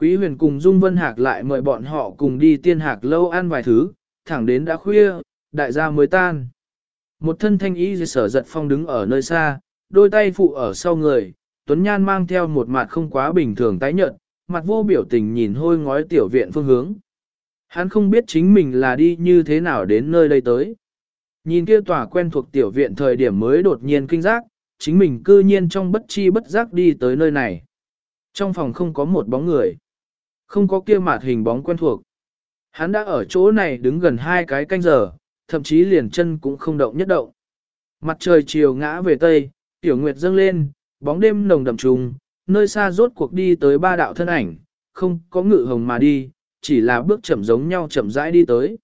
Quý huyền cùng Dung Vân Hạc lại mời bọn họ cùng đi tiên hạc lâu ăn vài thứ, thẳng đến đã khuya, đại gia mới tan. Một thân thanh ý sở giật phong đứng ở nơi xa, đôi tay phụ ở sau người, Tuấn Nhan mang theo một mặt không quá bình thường tái nhợt, mặt vô biểu tình nhìn hôi ngói tiểu viện phương hướng. Hắn không biết chính mình là đi như thế nào đến nơi đây tới. Nhìn kia tòa quen thuộc tiểu viện thời điểm mới đột nhiên kinh giác, chính mình cư nhiên trong bất chi bất giác đi tới nơi này. Trong phòng không có một bóng người. Không có kia mạt hình bóng quen thuộc. Hắn đã ở chỗ này đứng gần hai cái canh giờ, thậm chí liền chân cũng không động nhất động. Mặt trời chiều ngã về tây, tiểu nguyệt dâng lên, bóng đêm nồng đậm trùng, nơi xa rốt cuộc đi tới ba đạo thân ảnh, không có ngự hồng mà đi, chỉ là bước chậm giống nhau chậm rãi đi tới.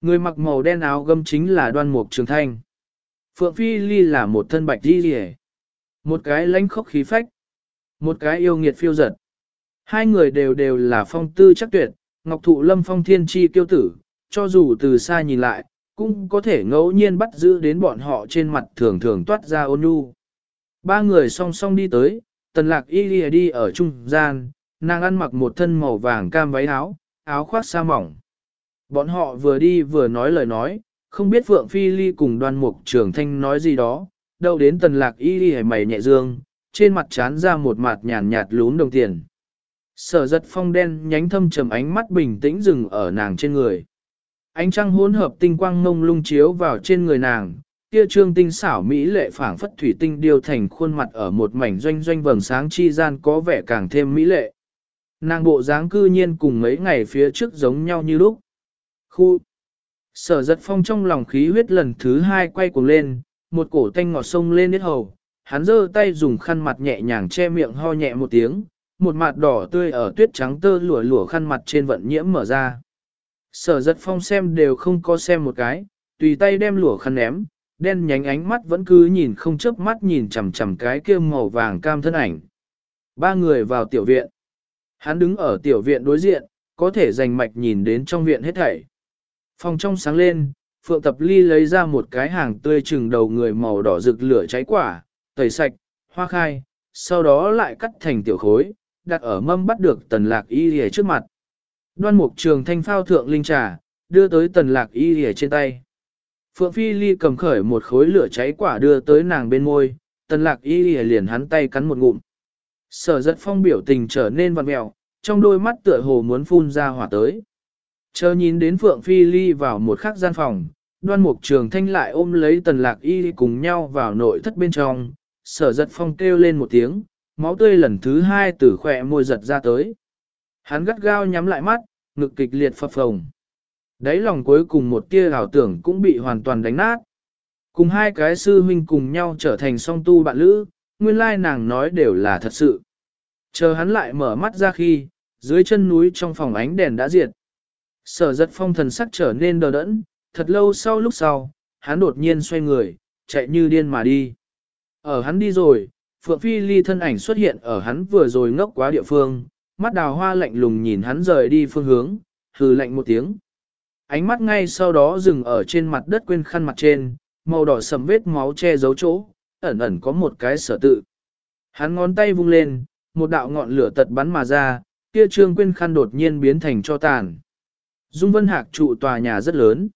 Người mặc màu đen áo gâm chính là đoan mục trường thanh. Phượng Phi Ly là một thân bạch đi rỉ. Một cái lãnh khốc khí phách. Một cái yêu nghiệt phiêu giật. Hai người đều đều là phong tư chắc tuyệt, ngọc thụ lâm phong thiên chi kiêu tử, cho dù từ xa nhìn lại, cũng có thể ngẫu nhiên bắt giữ đến bọn họ trên mặt thường thường toát ra ôn nhu. Ba người song song đi tới, tần lạc y đi ở trung gian, nàng ăn mặc một thân màu vàng cam váy áo, áo khoác sa mỏng. Bọn họ vừa đi vừa nói lời nói, không biết vượng Phi Ly cùng đoan mục trưởng thanh nói gì đó, đâu đến tần lạc y lìa mày nhẹ dương, trên mặt chán ra một mặt nhàn nhạt lún đồng tiền. Sở giật phong đen nhánh thâm trầm ánh mắt bình tĩnh dừng ở nàng trên người. Ánh trăng hỗn hợp tinh quang ngông lung chiếu vào trên người nàng, kia trương tinh xảo mỹ lệ phảng phất thủy tinh điêu thành khuôn mặt ở một mảnh doanh doanh vầng sáng chi gian có vẻ càng thêm mỹ lệ. Nàng bộ dáng cư nhiên cùng mấy ngày phía trước giống nhau như lúc. Khu! Sở giật phong trong lòng khí huyết lần thứ hai quay cuồng lên, một cổ tanh ngọt sông lên hết hầu, hắn giơ tay dùng khăn mặt nhẹ nhàng che miệng ho nhẹ một tiếng, một mặt đỏ tươi ở tuyết trắng tơ lụa lụa khăn mặt trên vận nhiễm mở ra. Sở giật phong xem đều không có xem một cái, tùy tay đem lụa khăn ném, đen nhánh ánh mắt vẫn cứ nhìn không chớp mắt nhìn chằm chằm cái kia màu vàng cam thân ảnh. Ba người vào tiểu viện. Hắn đứng ở tiểu viện đối diện, có thể dành mạch nhìn đến trong viện hết thảy. Phòng trong sáng lên, Phượng Tập Ly lấy ra một cái hàng tươi trừng đầu người màu đỏ rực lửa cháy quả, tẩy sạch, hoa khai, sau đó lại cắt thành tiểu khối, đặt ở mâm bắt được tần lạc y rìa trước mặt. Đoan mục trường thanh phao thượng linh trà, đưa tới tần lạc y rìa trên tay. Phượng Phi Ly cầm khởi một khối lửa cháy quả đưa tới nàng bên môi, tần lạc y rìa liền hắn tay cắn một ngụm. Sở giật phong biểu tình trở nên vặn mẹo, trong đôi mắt tựa hồ muốn phun ra hỏa tới. Chờ nhìn đến Phượng Phi Ly vào một khắc gian phòng, đoan mục trường thanh lại ôm lấy tần lạc y cùng nhau vào nội thất bên trong, sở giật phong kêu lên một tiếng, máu tươi lần thứ hai từ khỏe môi giật ra tới. Hắn gắt gao nhắm lại mắt, ngực kịch liệt phập phồng. Đấy lòng cuối cùng một tia ảo tưởng cũng bị hoàn toàn đánh nát. Cùng hai cái sư huynh cùng nhau trở thành song tu bạn lữ, nguyên lai nàng nói đều là thật sự. Chờ hắn lại mở mắt ra khi, dưới chân núi trong phòng ánh đèn đã diệt. Sở giật phong thần sắc trở nên đờ đẫn, thật lâu sau lúc sau, hắn đột nhiên xoay người, chạy như điên mà đi. Ở hắn đi rồi, Phượng Phi Ly thân ảnh xuất hiện ở hắn vừa rồi ngốc quá địa phương, mắt đào hoa lạnh lùng nhìn hắn rời đi phương hướng, hừ lạnh một tiếng. Ánh mắt ngay sau đó dừng ở trên mặt đất quên khăn mặt trên, màu đỏ sầm vết máu che giấu chỗ, ẩn ẩn có một cái sở tự. Hắn ngón tay vung lên, một đạo ngọn lửa tật bắn mà ra, kia trương quyên khăn đột nhiên biến thành cho tàn. Dung Vân Hạc trụ tòa nhà rất lớn.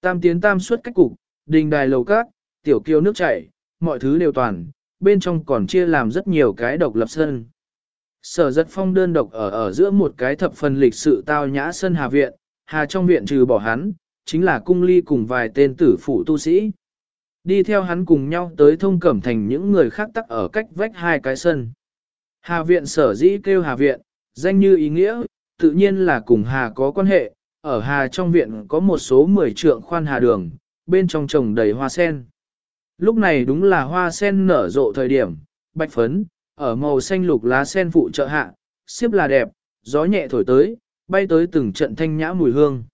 Tam tiến tam suất cách cục, đình đài lầu cát, tiểu kiêu nước chảy, mọi thứ đều toàn, bên trong còn chia làm rất nhiều cái độc lập sân. Sở giật phong đơn độc ở ở giữa một cái thập phần lịch sự tao nhã sân hà viện, hà trong viện trừ bỏ hắn, chính là cung ly cùng vài tên tử phụ tu sĩ. Đi theo hắn cùng nhau tới thông cẩm thành những người khác tắc ở cách vách hai cái sân. Hà viện sở dĩ kêu hà viện, danh như ý nghĩa, tự nhiên là cùng hà có quan hệ, ở hà trong viện có một số mười trượng khoan hà đường, bên trong trồng đầy hoa sen. Lúc này đúng là hoa sen nở rộ thời điểm, bạch phấn, ở màu xanh lục lá sen phụ trợ hạ, xếp là đẹp, gió nhẹ thổi tới, bay tới từng trận thanh nhã mùi hương.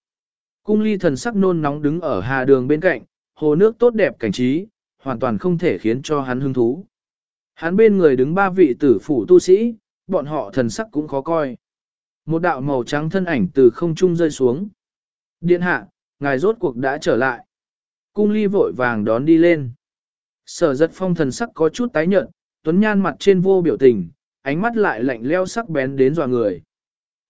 Cung ly thần sắc nôn nóng đứng ở hà đường bên cạnh, hồ nước tốt đẹp cảnh trí, hoàn toàn không thể khiến cho hắn hứng thú. Hắn bên người đứng ba vị tử phủ tu sĩ, bọn họ thần sắc cũng khó coi. Một đạo màu trắng thân ảnh từ không trung rơi xuống. Điện hạ, ngài rốt cuộc đã trở lại. Cung ly vội vàng đón đi lên. Sở giật phong thần sắc có chút tái nhợt, tuấn nhan mặt trên vô biểu tình, ánh mắt lại lạnh leo sắc bén đến dò người.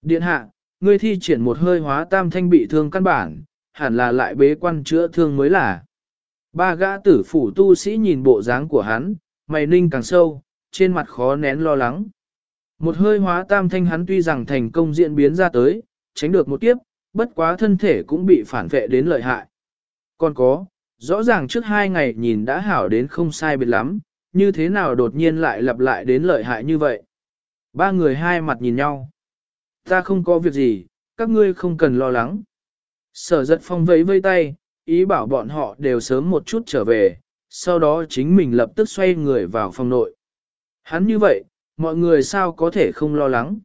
Điện hạ, ngươi thi triển một hơi hóa tam thanh bị thương căn bản, hẳn là lại bế quan chữa thương mới là. Ba gã tử phủ tu sĩ nhìn bộ dáng của hắn, mày ninh càng sâu, trên mặt khó nén lo lắng. Một hơi hóa tam thanh hắn tuy rằng thành công diễn biến ra tới, tránh được một kiếp, bất quá thân thể cũng bị phản vệ đến lợi hại. Còn có, rõ ràng trước hai ngày nhìn đã hảo đến không sai biệt lắm, như thế nào đột nhiên lại lặp lại đến lợi hại như vậy. Ba người hai mặt nhìn nhau. Ta không có việc gì, các ngươi không cần lo lắng. Sở giật phong vẫy vây tay, ý bảo bọn họ đều sớm một chút trở về, sau đó chính mình lập tức xoay người vào phòng nội. Hắn như vậy, mọi người sao có thể không lo lắng.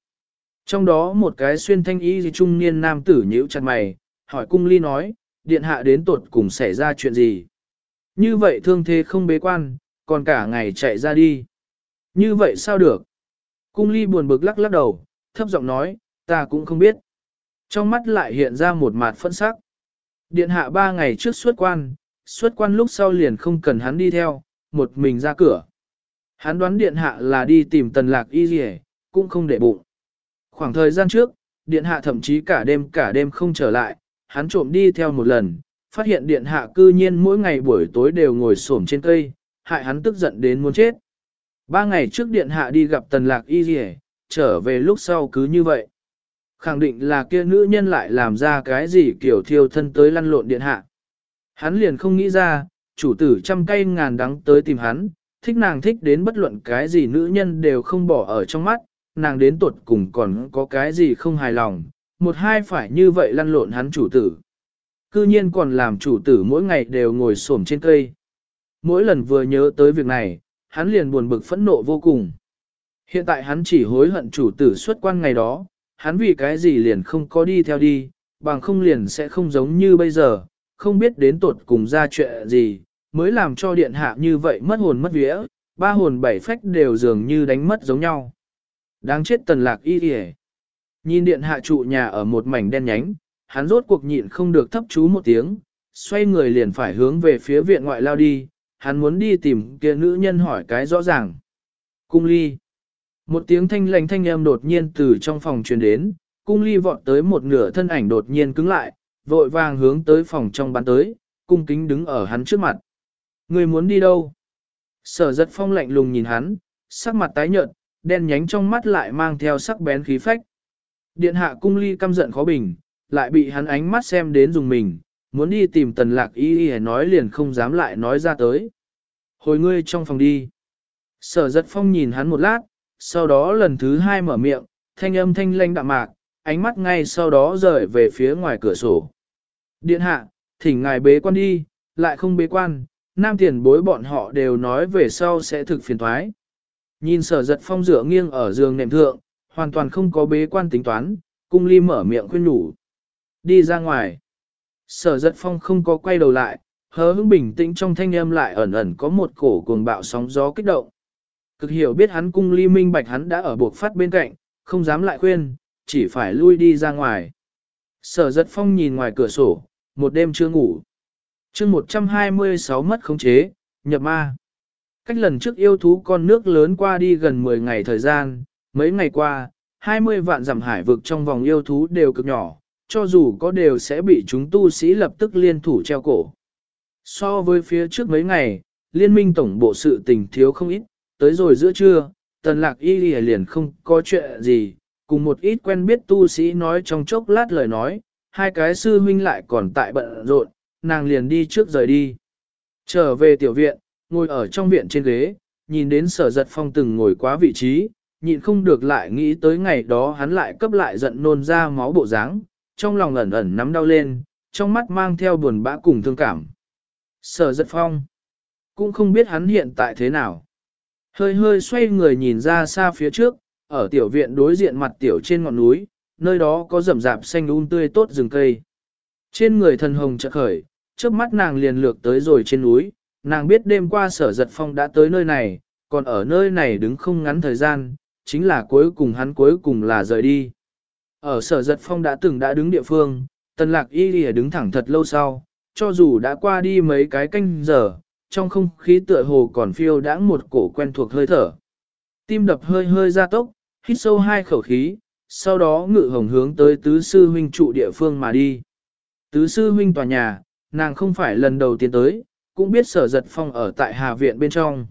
Trong đó một cái xuyên thanh y trung niên nam tử nhíu chặt mày, hỏi cung ly nói, điện hạ đến tột cùng xảy ra chuyện gì. Như vậy thương thế không bế quan, còn cả ngày chạy ra đi. Như vậy sao được? Cung ly buồn bực lắc lắc đầu, thấp giọng nói, ta cũng không biết. Trong mắt lại hiện ra một mặt phân sắc. Điện hạ ba ngày trước xuất quan, xuất quan lúc sau liền không cần hắn đi theo, một mình ra cửa. Hắn đoán điện hạ là đi tìm tần lạc y gì cũng không để bụng. Khoảng thời gian trước, điện hạ thậm chí cả đêm cả đêm không trở lại, hắn trộm đi theo một lần, phát hiện điện hạ cư nhiên mỗi ngày buổi tối đều ngồi xổm trên cây, hại hắn tức giận đến muốn chết. Ba ngày trước điện hạ đi gặp tần lạc y gì trở về lúc sau cứ như vậy. Khẳng định là kia nữ nhân lại làm ra cái gì kiểu thiêu thân tới lăn lộn điện hạ. Hắn liền không nghĩ ra, chủ tử trăm cây ngàn đắng tới tìm hắn, thích nàng thích đến bất luận cái gì nữ nhân đều không bỏ ở trong mắt, nàng đến tuột cùng còn có cái gì không hài lòng, một hai phải như vậy lăn lộn hắn chủ tử. Cư nhiên còn làm chủ tử mỗi ngày đều ngồi xổm trên cây. Mỗi lần vừa nhớ tới việc này, hắn liền buồn bực phẫn nộ vô cùng. Hiện tại hắn chỉ hối hận chủ tử xuất quan ngày đó, hắn vì cái gì liền không có đi theo đi, bằng không liền sẽ không giống như bây giờ, không biết đến tuột cùng ra chuyện gì, mới làm cho điện hạ như vậy mất hồn mất vía, ba hồn bảy phách đều dường như đánh mất giống nhau. Đáng chết tần lạc y kìa. Nhìn điện hạ trụ nhà ở một mảnh đen nhánh, hắn rốt cuộc nhịn không được thấp chú một tiếng, xoay người liền phải hướng về phía viện ngoại lao đi, hắn muốn đi tìm kia nữ nhân hỏi cái rõ ràng. Cung ly. Một tiếng thanh lành thanh âm đột nhiên từ trong phòng truyền đến, cung ly vọt tới một nửa thân ảnh đột nhiên cứng lại, vội vàng hướng tới phòng trong bán tới, cung kính đứng ở hắn trước mặt. Người muốn đi đâu? Sở giật phong lạnh lùng nhìn hắn, sắc mặt tái nhợt, đen nhánh trong mắt lại mang theo sắc bén khí phách. Điện hạ cung ly căm giận khó bình, lại bị hắn ánh mắt xem đến dùng mình, muốn đi tìm tần lạc y y nói liền không dám lại nói ra tới. Hồi ngươi trong phòng đi. Sở giật phong nhìn hắn một lát, sau đó lần thứ hai mở miệng, thanh âm thanh lanh đạm mạc, ánh mắt ngay sau đó rời về phía ngoài cửa sổ. Điện hạ, thỉnh ngài bế quan đi, lại không bế quan, nam tiền bối bọn họ đều nói về sau sẽ thực phiền thoái. Nhìn sở giật phong dựa nghiêng ở giường nệm thượng, hoàn toàn không có bế quan tính toán, cung ly mở miệng khuyên nhủ. Đi ra ngoài. Sở giật phong không có quay đầu lại, hớ hững bình tĩnh trong thanh âm lại ẩn ẩn có một cổ cuồng bạo sóng gió kích động. Cực hiểu biết hắn cung ly minh bạch hắn đã ở buộc phát bên cạnh, không dám lại khuyên, chỉ phải lui đi ra ngoài. Sở giật phong nhìn ngoài cửa sổ, một đêm chưa ngủ. chương 126 mất khống chế, nhập ma. Cách lần trước yêu thú con nước lớn qua đi gần 10 ngày thời gian, mấy ngày qua, 20 vạn giảm hải vực trong vòng yêu thú đều cực nhỏ, cho dù có đều sẽ bị chúng tu sĩ lập tức liên thủ treo cổ. So với phía trước mấy ngày, liên minh tổng bộ sự tình thiếu không ít, tới rồi giữa trưa, tần lạc y liền không có chuyện gì, cùng một ít quen biết tu sĩ nói trong chốc lát lời nói, hai cái sư huynh lại còn tại bận rộn, nàng liền đi trước rời đi. Trở về tiểu viện, ngồi ở trong viện trên ghế, nhìn đến sở giật phong từng ngồi quá vị trí, nhịn không được lại nghĩ tới ngày đó hắn lại cấp lại giận nôn ra máu bộ dáng, trong lòng ẩn ẩn nắm đau lên, trong mắt mang theo buồn bã cùng thương cảm. Sở giật phong, cũng không biết hắn hiện tại thế nào. Hơi hơi xoay người nhìn ra xa phía trước, ở tiểu viện đối diện mặt tiểu trên ngọn núi, nơi đó có rậm rạp xanh um tươi tốt rừng cây. Trên người thần hồng chợt khởi, trước mắt nàng liền lược tới rồi trên núi, nàng biết đêm qua sở giật phong đã tới nơi này, còn ở nơi này đứng không ngắn thời gian, chính là cuối cùng hắn cuối cùng là rời đi. Ở sở giật phong đã từng đã đứng địa phương, tần lạc y lìa đứng thẳng thật lâu sau, cho dù đã qua đi mấy cái canh giờ, trong không khí tựa hồ còn phiêu đãng một cổ quen thuộc hơi thở. Tim đập hơi hơi ra tốc, hít sâu hai khẩu khí, sau đó ngự hồng hướng tới tứ sư huynh trụ địa phương mà đi. Tứ sư huynh tòa nhà, nàng không phải lần đầu tiên tới, cũng biết sở giật phong ở tại Hà Viện bên trong.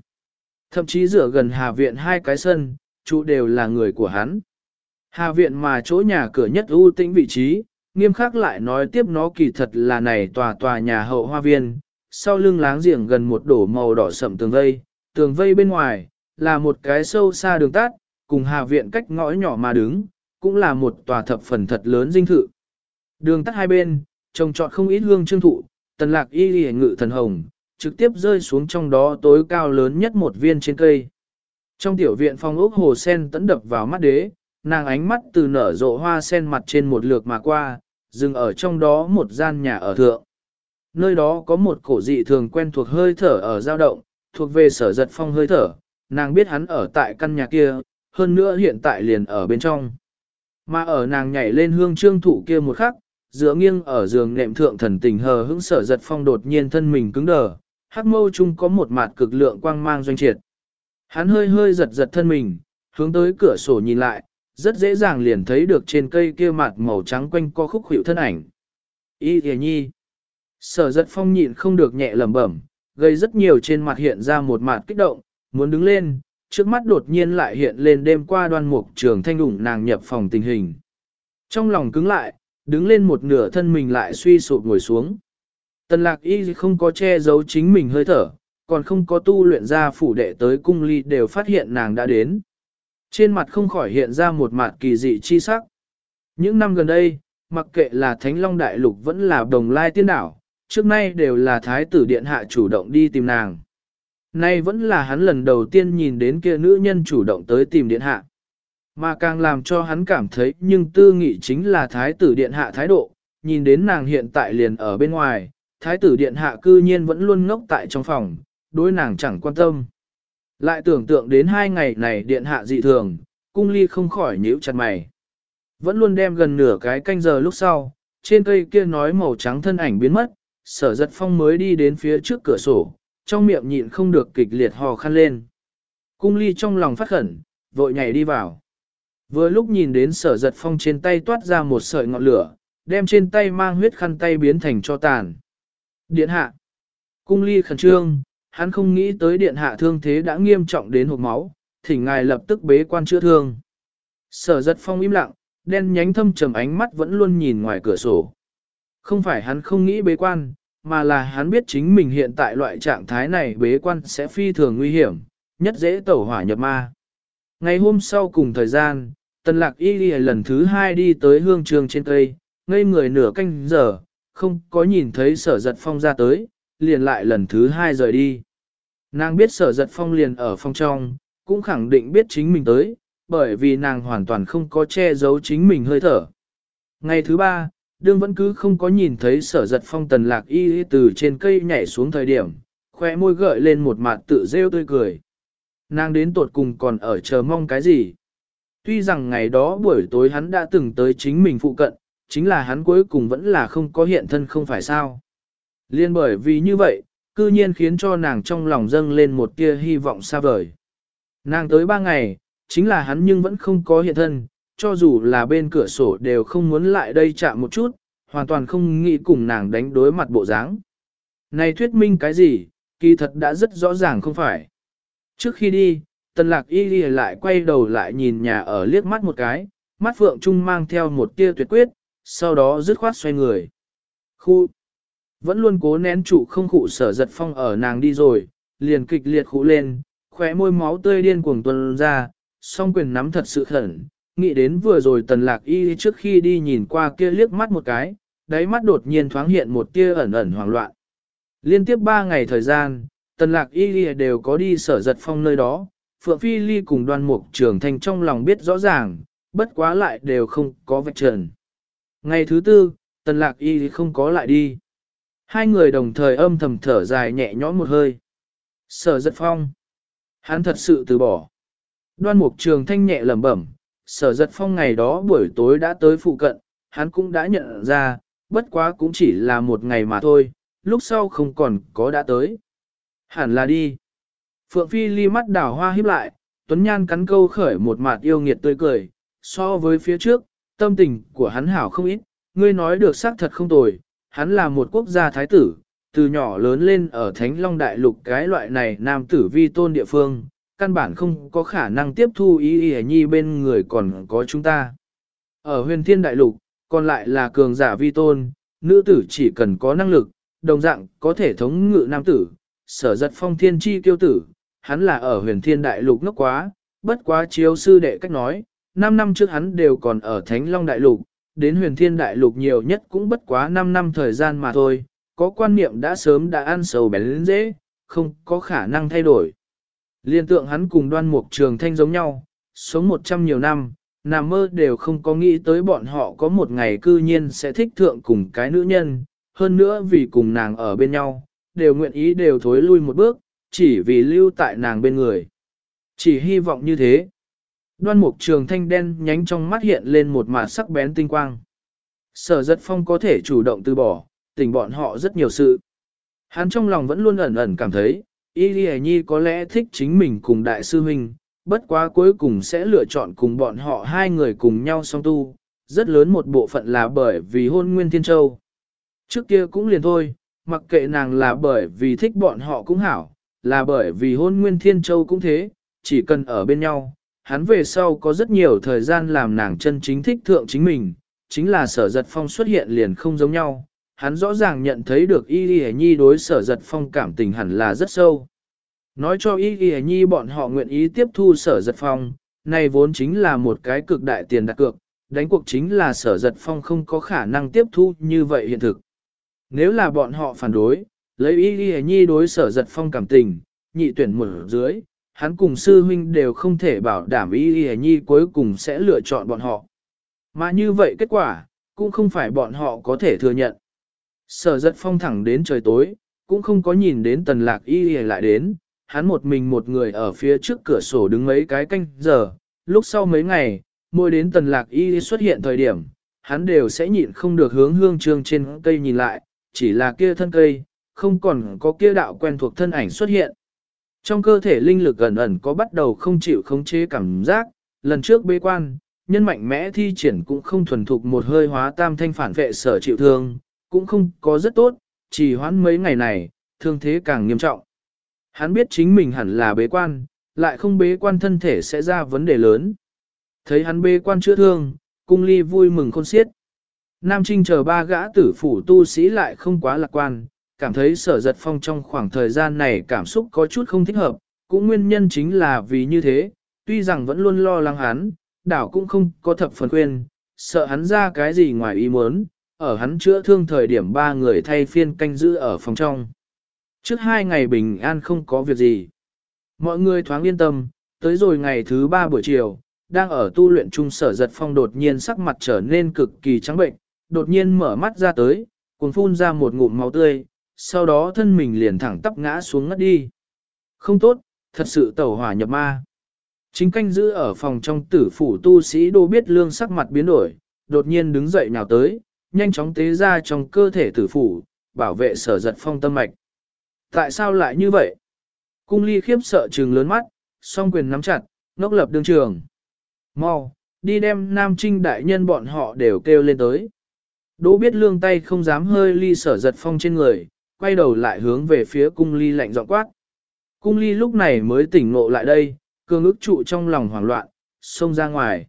Thậm chí rửa gần Hà Viện hai cái sân, trụ đều là người của hắn. Hà Viện mà chỗ nhà cửa nhất ưu tĩnh vị trí, nghiêm khắc lại nói tiếp nó kỳ thật là này tòa tòa nhà hậu hoa viên, sau lưng láng giềng gần một đổ màu đỏ sậm tường vây, tường vây bên ngoài, là một cái sâu xa đường tát, cùng hạ Viện cách ngõ nhỏ mà đứng, cũng là một tòa thập phần thật lớn dinh thự. Đường tắt hai bên, trồng trọt không ít hương trương thụ, tần lạc y lì ngự thần hồng, trực tiếp rơi xuống trong đó tối cao lớn nhất một viên trên cây. Trong tiểu viện phong ốc hồ sen tẫn đập vào mắt đế, nàng ánh mắt từ nở rộ hoa sen mặt trên một lượt mà qua, dừng ở trong đó một gian nhà ở thượng. Nơi đó có một cổ dị thường quen thuộc hơi thở ở dao động, thuộc về sở giật phong hơi thở, nàng biết hắn ở tại căn nhà kia, hơn nữa hiện tại liền ở bên trong. Mà ở nàng nhảy lên hương trương thụ kia một khắc, dựa nghiêng ở giường nệm thượng thần tình hờ hững sở giật phong đột nhiên thân mình cứng đờ, hắc mâu chung có một mặt cực lượng quang mang doanh triệt. Hắn hơi hơi giật giật thân mình, hướng tới cửa sổ nhìn lại, rất dễ dàng liền thấy được trên cây kia mặt màu trắng quanh co khúc hiệu thân ảnh. Y thề nhi. Sở giật phong nhịn không được nhẹ lẩm bẩm, gây rất nhiều trên mặt hiện ra một mặt kích động, muốn đứng lên, trước mắt đột nhiên lại hiện lên đêm qua đoan mục trường thanh đủng nàng nhập phòng tình hình. Trong lòng cứng lại, đứng lên một nửa thân mình lại suy sụp ngồi xuống. Tần lạc y không có che giấu chính mình hơi thở, còn không có tu luyện ra phủ đệ tới cung ly đều phát hiện nàng đã đến. Trên mặt không khỏi hiện ra một mặt kỳ dị chi sắc. Những năm gần đây, mặc kệ là Thánh Long Đại Lục vẫn là đồng lai tiên đảo, trước nay đều là Thái tử Điện Hạ chủ động đi tìm nàng. Nay vẫn là hắn lần đầu tiên nhìn đến kia nữ nhân chủ động tới tìm Điện Hạ. Mà càng làm cho hắn cảm thấy nhưng tư nghị chính là Thái tử Điện Hạ thái độ, nhìn đến nàng hiện tại liền ở bên ngoài, Thái tử Điện Hạ cư nhiên vẫn luôn ngốc tại trong phòng, đối nàng chẳng quan tâm. Lại tưởng tượng đến hai ngày này Điện Hạ dị thường, cung ly không khỏi nhíu chặt mày. Vẫn luôn đem gần nửa cái canh giờ lúc sau, trên cây kia nói màu trắng thân ảnh biến mất, sở giật phong mới đi đến phía trước cửa sổ, trong miệng nhịn không được kịch liệt hò khăn lên. Cung ly trong lòng phát khẩn, vội nhảy đi vào. Vừa lúc nhìn đến sở giật phong trên tay toát ra một sợi ngọn lửa, đem trên tay mang huyết khăn tay biến thành cho tàn. Điện hạ. Cung ly khẩn trương, hắn không nghĩ tới điện hạ thương thế đã nghiêm trọng đến hộp máu, thỉnh ngài lập tức bế quan chữa thương. Sở giật phong im lặng, đen nhánh thâm trầm ánh mắt vẫn luôn nhìn ngoài cửa sổ. Không phải hắn không nghĩ bế quan, mà là hắn biết chính mình hiện tại loại trạng thái này bế quan sẽ phi thường nguy hiểm, nhất dễ tẩu hỏa nhập ma. Ngày hôm sau cùng thời gian, tần lạc y đi lần thứ hai đi tới hương trường trên cây, ngây người nửa canh giờ, không có nhìn thấy sở giật phong ra tới, liền lại lần thứ hai rời đi. Nàng biết sở giật phong liền ở phong trong, cũng khẳng định biết chính mình tới, bởi vì nàng hoàn toàn không có che giấu chính mình hơi thở. Ngày thứ ba, đương vẫn cứ không có nhìn thấy sở giật phong tần lạc y từ trên cây nhảy xuống thời điểm, khoe môi gợi lên một mặt tự rêu tươi cười. Nàng đến tột cùng còn ở chờ mong cái gì? Tuy rằng ngày đó buổi tối hắn đã từng tới chính mình phụ cận, chính là hắn cuối cùng vẫn là không có hiện thân không phải sao. Liên bởi vì như vậy, cư nhiên khiến cho nàng trong lòng dâng lên một tia hy vọng xa vời. Nàng tới ba ngày, chính là hắn nhưng vẫn không có hiện thân, cho dù là bên cửa sổ đều không muốn lại đây chạm một chút, hoàn toàn không nghĩ cùng nàng đánh đối mặt bộ dáng. Này thuyết minh cái gì, kỳ thật đã rất rõ ràng không phải. Trước khi đi, tần lạc y đi lại quay đầu lại nhìn nhà ở liếc mắt một cái, mắt phượng trung mang theo một tia tuyệt quyết, sau đó dứt khoát xoay người. Khu, vẫn luôn cố nén trụ không khụ sở giật phong ở nàng đi rồi, liền kịch liệt khụ lên, khóe môi máu tươi điên cuồng tuần ra, song quyền nắm thật sự khẩn, nghĩ đến vừa rồi tần lạc y trước khi đi nhìn qua kia liếc mắt một cái, đáy mắt đột nhiên thoáng hiện một tia ẩn ẩn hoảng loạn. Liên tiếp ba ngày thời gian, tần lạc y đều có đi sở giật phong nơi đó, Phượng Phi Ly cùng đoan mục trường thành trong lòng biết rõ ràng, bất quá lại đều không có vạch trần. Ngày thứ tư, tần lạc y không có lại đi. Hai người đồng thời âm thầm thở dài nhẹ nhõm một hơi. Sở giật phong. Hắn thật sự từ bỏ. Đoan mục trường thanh nhẹ lẩm bẩm, sở giật phong ngày đó buổi tối đã tới phụ cận, hắn cũng đã nhận ra, bất quá cũng chỉ là một ngày mà thôi, lúc sau không còn có đã tới. Hẳn là đi. Phượng Phi ly mắt đảo hoa híp lại, Tuấn Nhan cắn câu khởi một mặt yêu nghiệt tươi cười, so với phía trước, tâm tình của hắn hảo không ít, ngươi nói được xác thật không tồi, hắn là một quốc gia thái tử, từ nhỏ lớn lên ở Thánh Long Đại Lục cái loại này nam tử vi tôn địa phương, căn bản không có khả năng tiếp thu ý ý nhi bên người còn có chúng ta. Ở huyền thiên đại lục, còn lại là cường giả vi tôn, nữ tử chỉ cần có năng lực, đồng dạng có thể thống ngự nam tử, sở giật phong thiên chi kiêu tử, hắn là ở huyền thiên đại lục ngốc quá, bất quá chiếu sư đệ cách nói, 5 năm trước hắn đều còn ở Thánh Long đại lục, đến huyền thiên đại lục nhiều nhất cũng bất quá 5 năm thời gian mà thôi, có quan niệm đã sớm đã ăn sầu bén dễ, không có khả năng thay đổi. Liên tượng hắn cùng đoan mục trường thanh giống nhau, sống 100 nhiều năm, nằm mơ đều không có nghĩ tới bọn họ có một ngày cư nhiên sẽ thích thượng cùng cái nữ nhân, hơn nữa vì cùng nàng ở bên nhau, đều nguyện ý đều thối lui một bước, chỉ vì lưu tại nàng bên người. Chỉ hy vọng như thế. Đoan mục trường thanh đen nhánh trong mắt hiện lên một mạt sắc bén tinh quang. Sở giật phong có thể chủ động từ bỏ, tình bọn họ rất nhiều sự. Hắn trong lòng vẫn luôn ẩn ẩn cảm thấy, Y Lì Nhi có lẽ thích chính mình cùng đại sư huynh, bất quá cuối cùng sẽ lựa chọn cùng bọn họ hai người cùng nhau song tu, rất lớn một bộ phận là bởi vì hôn nguyên thiên châu. Trước kia cũng liền thôi, mặc kệ nàng là bởi vì thích bọn họ cũng hảo, là bởi vì hôn nguyên thiên châu cũng thế, chỉ cần ở bên nhau, hắn về sau có rất nhiều thời gian làm nàng chân chính thích thượng chính mình, chính là sở giật phong xuất hiện liền không giống nhau, hắn rõ ràng nhận thấy được Y Y Nhi đối sở giật phong cảm tình hẳn là rất sâu. Nói cho Y Y Nhi bọn họ nguyện ý tiếp thu sở giật phong, này vốn chính là một cái cực đại tiền đặt cược, đánh cuộc chính là sở giật phong không có khả năng tiếp thu như vậy hiện thực. Nếu là bọn họ phản đối, lấy Y Y Nhi đối sở giật phong cảm tình, nhị tuyển một dưới, hắn cùng sư huynh đều không thể bảo đảm Y Y Nhi cuối cùng sẽ lựa chọn bọn họ. Mà như vậy kết quả, cũng không phải bọn họ có thể thừa nhận. Sở giật phong thẳng đến trời tối, cũng không có nhìn đến tần lạc y lại đến, hắn một mình một người ở phía trước cửa sổ đứng mấy cái canh giờ, lúc sau mấy ngày, mỗi đến tần lạc y xuất hiện thời điểm, hắn đều sẽ nhịn không được hướng hương trương trên cây nhìn lại, chỉ là kia thân cây, không còn có kia đạo quen thuộc thân ảnh xuất hiện. Trong cơ thể linh lực ẩn ẩn có bắt đầu không chịu khống chế cảm giác, lần trước bế quan, nhân mạnh mẽ thi triển cũng không thuần thục một hơi hóa tam thanh phản vệ sở chịu thương, cũng không có rất tốt, chỉ hoãn mấy ngày này, thương thế càng nghiêm trọng. Hắn biết chính mình hẳn là bế quan, lại không bế quan thân thể sẽ ra vấn đề lớn. Thấy hắn bế quan chữa thương, cung ly vui mừng khôn xiết. Nam Trinh chờ ba gã tử phủ tu sĩ lại không quá lạc quan, cảm thấy sở giật phong trong khoảng thời gian này cảm xúc có chút không thích hợp, cũng nguyên nhân chính là vì như thế, tuy rằng vẫn luôn lo lắng hắn, đảo cũng không có thập phần khuyên, sợ hắn ra cái gì ngoài ý muốn, ở hắn chữa thương thời điểm ba người thay phiên canh giữ ở phòng trong. Trước hai ngày bình an không có việc gì. Mọi người thoáng yên tâm, tới rồi ngày thứ ba buổi chiều, đang ở tu luyện trung sở giật phong đột nhiên sắc mặt trở nên cực kỳ trắng bệnh, đột nhiên mở mắt ra tới, cuốn phun ra một ngụm máu tươi, sau đó thân mình liền thẳng tắp ngã xuống ngất đi. Không tốt, thật sự tẩu hỏa nhập ma. Chính canh giữ ở phòng trong tử phủ tu sĩ đô biết lương sắc mặt biến đổi, đột nhiên đứng dậy nào tới, nhanh chóng tế ra trong cơ thể tử phủ, bảo vệ sở giật phong tâm mạch. Tại sao lại như vậy? Cung ly khiếp sợ trừng lớn mắt, song quyền nắm chặt, ngốc lập đương trường. Mau, đi đem Nam Trinh đại nhân bọn họ đều kêu lên tới. Đỗ biết lương tay không dám hơi ly sở giật phong trên người, quay đầu lại hướng về phía cung ly lạnh giọng quát. Cung ly lúc này mới tỉnh ngộ lại đây, cương ức trụ trong lòng hoảng loạn, xông ra ngoài.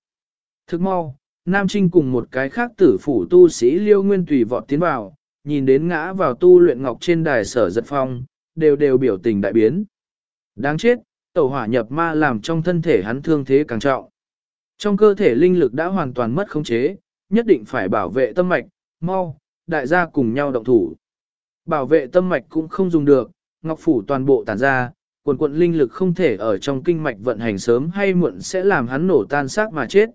Thức mau, Nam Trinh cùng một cái khác tử phủ tu sĩ liêu nguyên tùy vọt tiến vào, nhìn đến ngã vào tu luyện ngọc trên đài sở giật phong, đều đều biểu tình đại biến. Đáng chết, tẩu hỏa nhập ma làm trong thân thể hắn thương thế càng trọng. Trong cơ thể linh lực đã hoàn toàn mất khống chế, nhất định phải bảo vệ tâm mạch, mau, đại gia cùng nhau động thủ. Bảo vệ tâm mạch cũng không dùng được, ngọc phủ toàn bộ tản ra, quần quận linh lực không thể ở trong kinh mạch vận hành sớm hay muộn sẽ làm hắn nổ tan xác mà chết.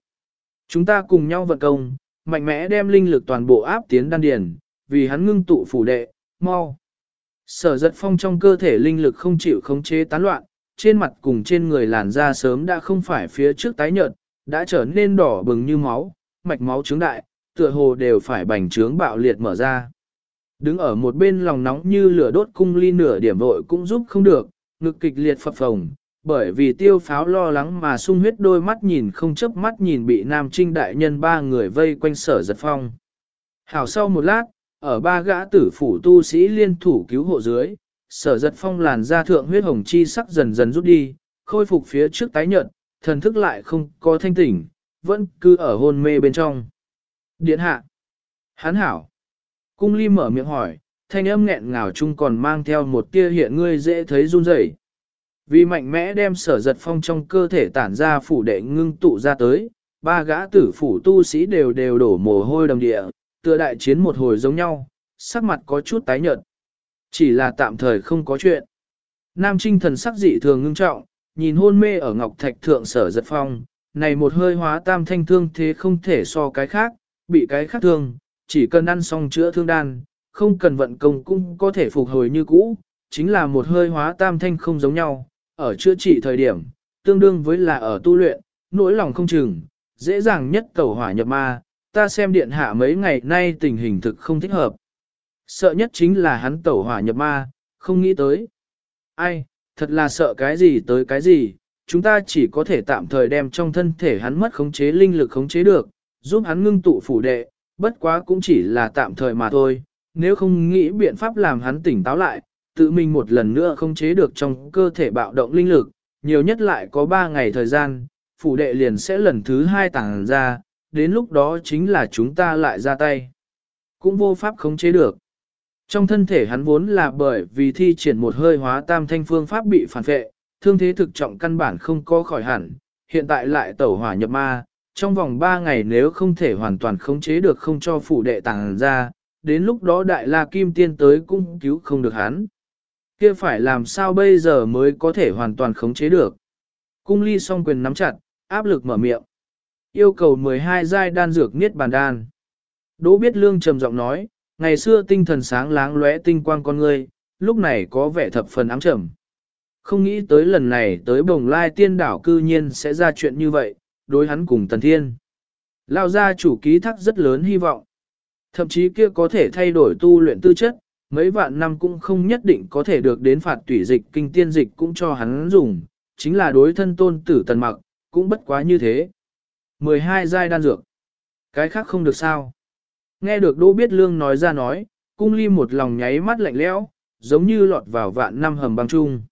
Chúng ta cùng nhau vận công, mạnh mẽ đem linh lực toàn bộ áp tiến đan điền, vì hắn ngưng tụ phủ đệ, mau. Sở giật phong trong cơ thể linh lực không chịu khống chế tán loạn, trên mặt cùng trên người làn da sớm đã không phải phía trước tái nhợt, đã trở nên đỏ bừng như máu, mạch máu trướng đại, tựa hồ đều phải bành trướng bạo liệt mở ra. Đứng ở một bên lòng nóng như lửa đốt cung ly nửa điểm vội cũng giúp không được, ngực kịch liệt phập phồng, bởi vì tiêu pháo lo lắng mà sung huyết đôi mắt nhìn không chớp mắt nhìn bị nam trinh đại nhân ba người vây quanh sở giật phong. Hảo sau một lát, ở ba gã tử phủ tu sĩ liên thủ cứu hộ dưới, sở giật phong làn da thượng huyết hồng chi sắc dần dần rút đi, khôi phục phía trước tái nhợt, thần thức lại không có thanh tỉnh, vẫn cứ ở hôn mê bên trong. Điện hạ. Hán hảo. Cung ly mở miệng hỏi, thanh âm nghẹn ngào chung còn mang theo một tia hiện ngươi dễ thấy run rẩy. Vì mạnh mẽ đem sở giật phong trong cơ thể tản ra phủ đệ ngưng tụ ra tới, ba gã tử phủ tu sĩ đều đều đổ mồ hôi đầm địa, tựa đại chiến một hồi giống nhau, sắc mặt có chút tái nhợt. Chỉ là tạm thời không có chuyện. Nam Trinh thần sắc dị thường ngưng trọng, nhìn hôn mê ở ngọc thạch thượng sở giật phong, này một hơi hóa tam thanh thương thế không thể so cái khác, bị cái khác thương, chỉ cần ăn xong chữa thương đan, không cần vận công cũng có thể phục hồi như cũ, chính là một hơi hóa tam thanh không giống nhau, ở chữa trị thời điểm, tương đương với là ở tu luyện, nỗi lòng không chừng, dễ dàng nhất tẩu hỏa nhập ma, ta xem điện hạ mấy ngày nay tình hình thực không thích hợp. Sợ nhất chính là hắn tẩu hỏa nhập ma, không nghĩ tới. Ai, thật là sợ cái gì tới cái gì, chúng ta chỉ có thể tạm thời đem trong thân thể hắn mất khống chế linh lực khống chế được, giúp hắn ngưng tụ phủ đệ, bất quá cũng chỉ là tạm thời mà thôi, nếu không nghĩ biện pháp làm hắn tỉnh táo lại, tự mình một lần nữa không chế được trong cơ thể bạo động linh lực, nhiều nhất lại có 3 ngày thời gian, phủ đệ liền sẽ lần thứ hai tàng ra, đến lúc đó chính là chúng ta lại ra tay. Cũng vô pháp khống chế được. Trong thân thể hắn vốn là bởi vì thi triển một hơi hóa tam thanh phương pháp bị phản vệ, thương thế thực trọng căn bản không có khỏi hẳn, hiện tại lại tẩu hỏa nhập ma, trong vòng 3 ngày nếu không thể hoàn toàn khống chế được không cho phủ đệ tàng ra, đến lúc đó đại la kim tiên tới cũng cứu không được hắn kia phải làm sao bây giờ mới có thể hoàn toàn khống chế được. Cung ly song quyền nắm chặt, áp lực mở miệng. Yêu cầu 12 giai đan dược niết bàn đan. Đỗ biết lương trầm giọng nói, ngày xưa tinh thần sáng láng lóe tinh quang con ngươi, lúc này có vẻ thập phần ám trầm. Không nghĩ tới lần này tới bồng lai tiên đảo cư nhiên sẽ ra chuyện như vậy, đối hắn cùng tần thiên. Lao ra chủ ký thác rất lớn hy vọng. Thậm chí kia có thể thay đổi tu luyện tư chất, mấy vạn năm cũng không nhất định có thể được đến phạt tủy dịch kinh tiên dịch cũng cho hắn dùng, chính là đối thân tôn tử tần mặc, cũng bất quá như thế. 12 giai đan dược. Cái khác không được sao. Nghe được Đỗ Biết Lương nói ra nói, cung ly một lòng nháy mắt lạnh lẽo, giống như lọt vào vạn năm hầm băng chung.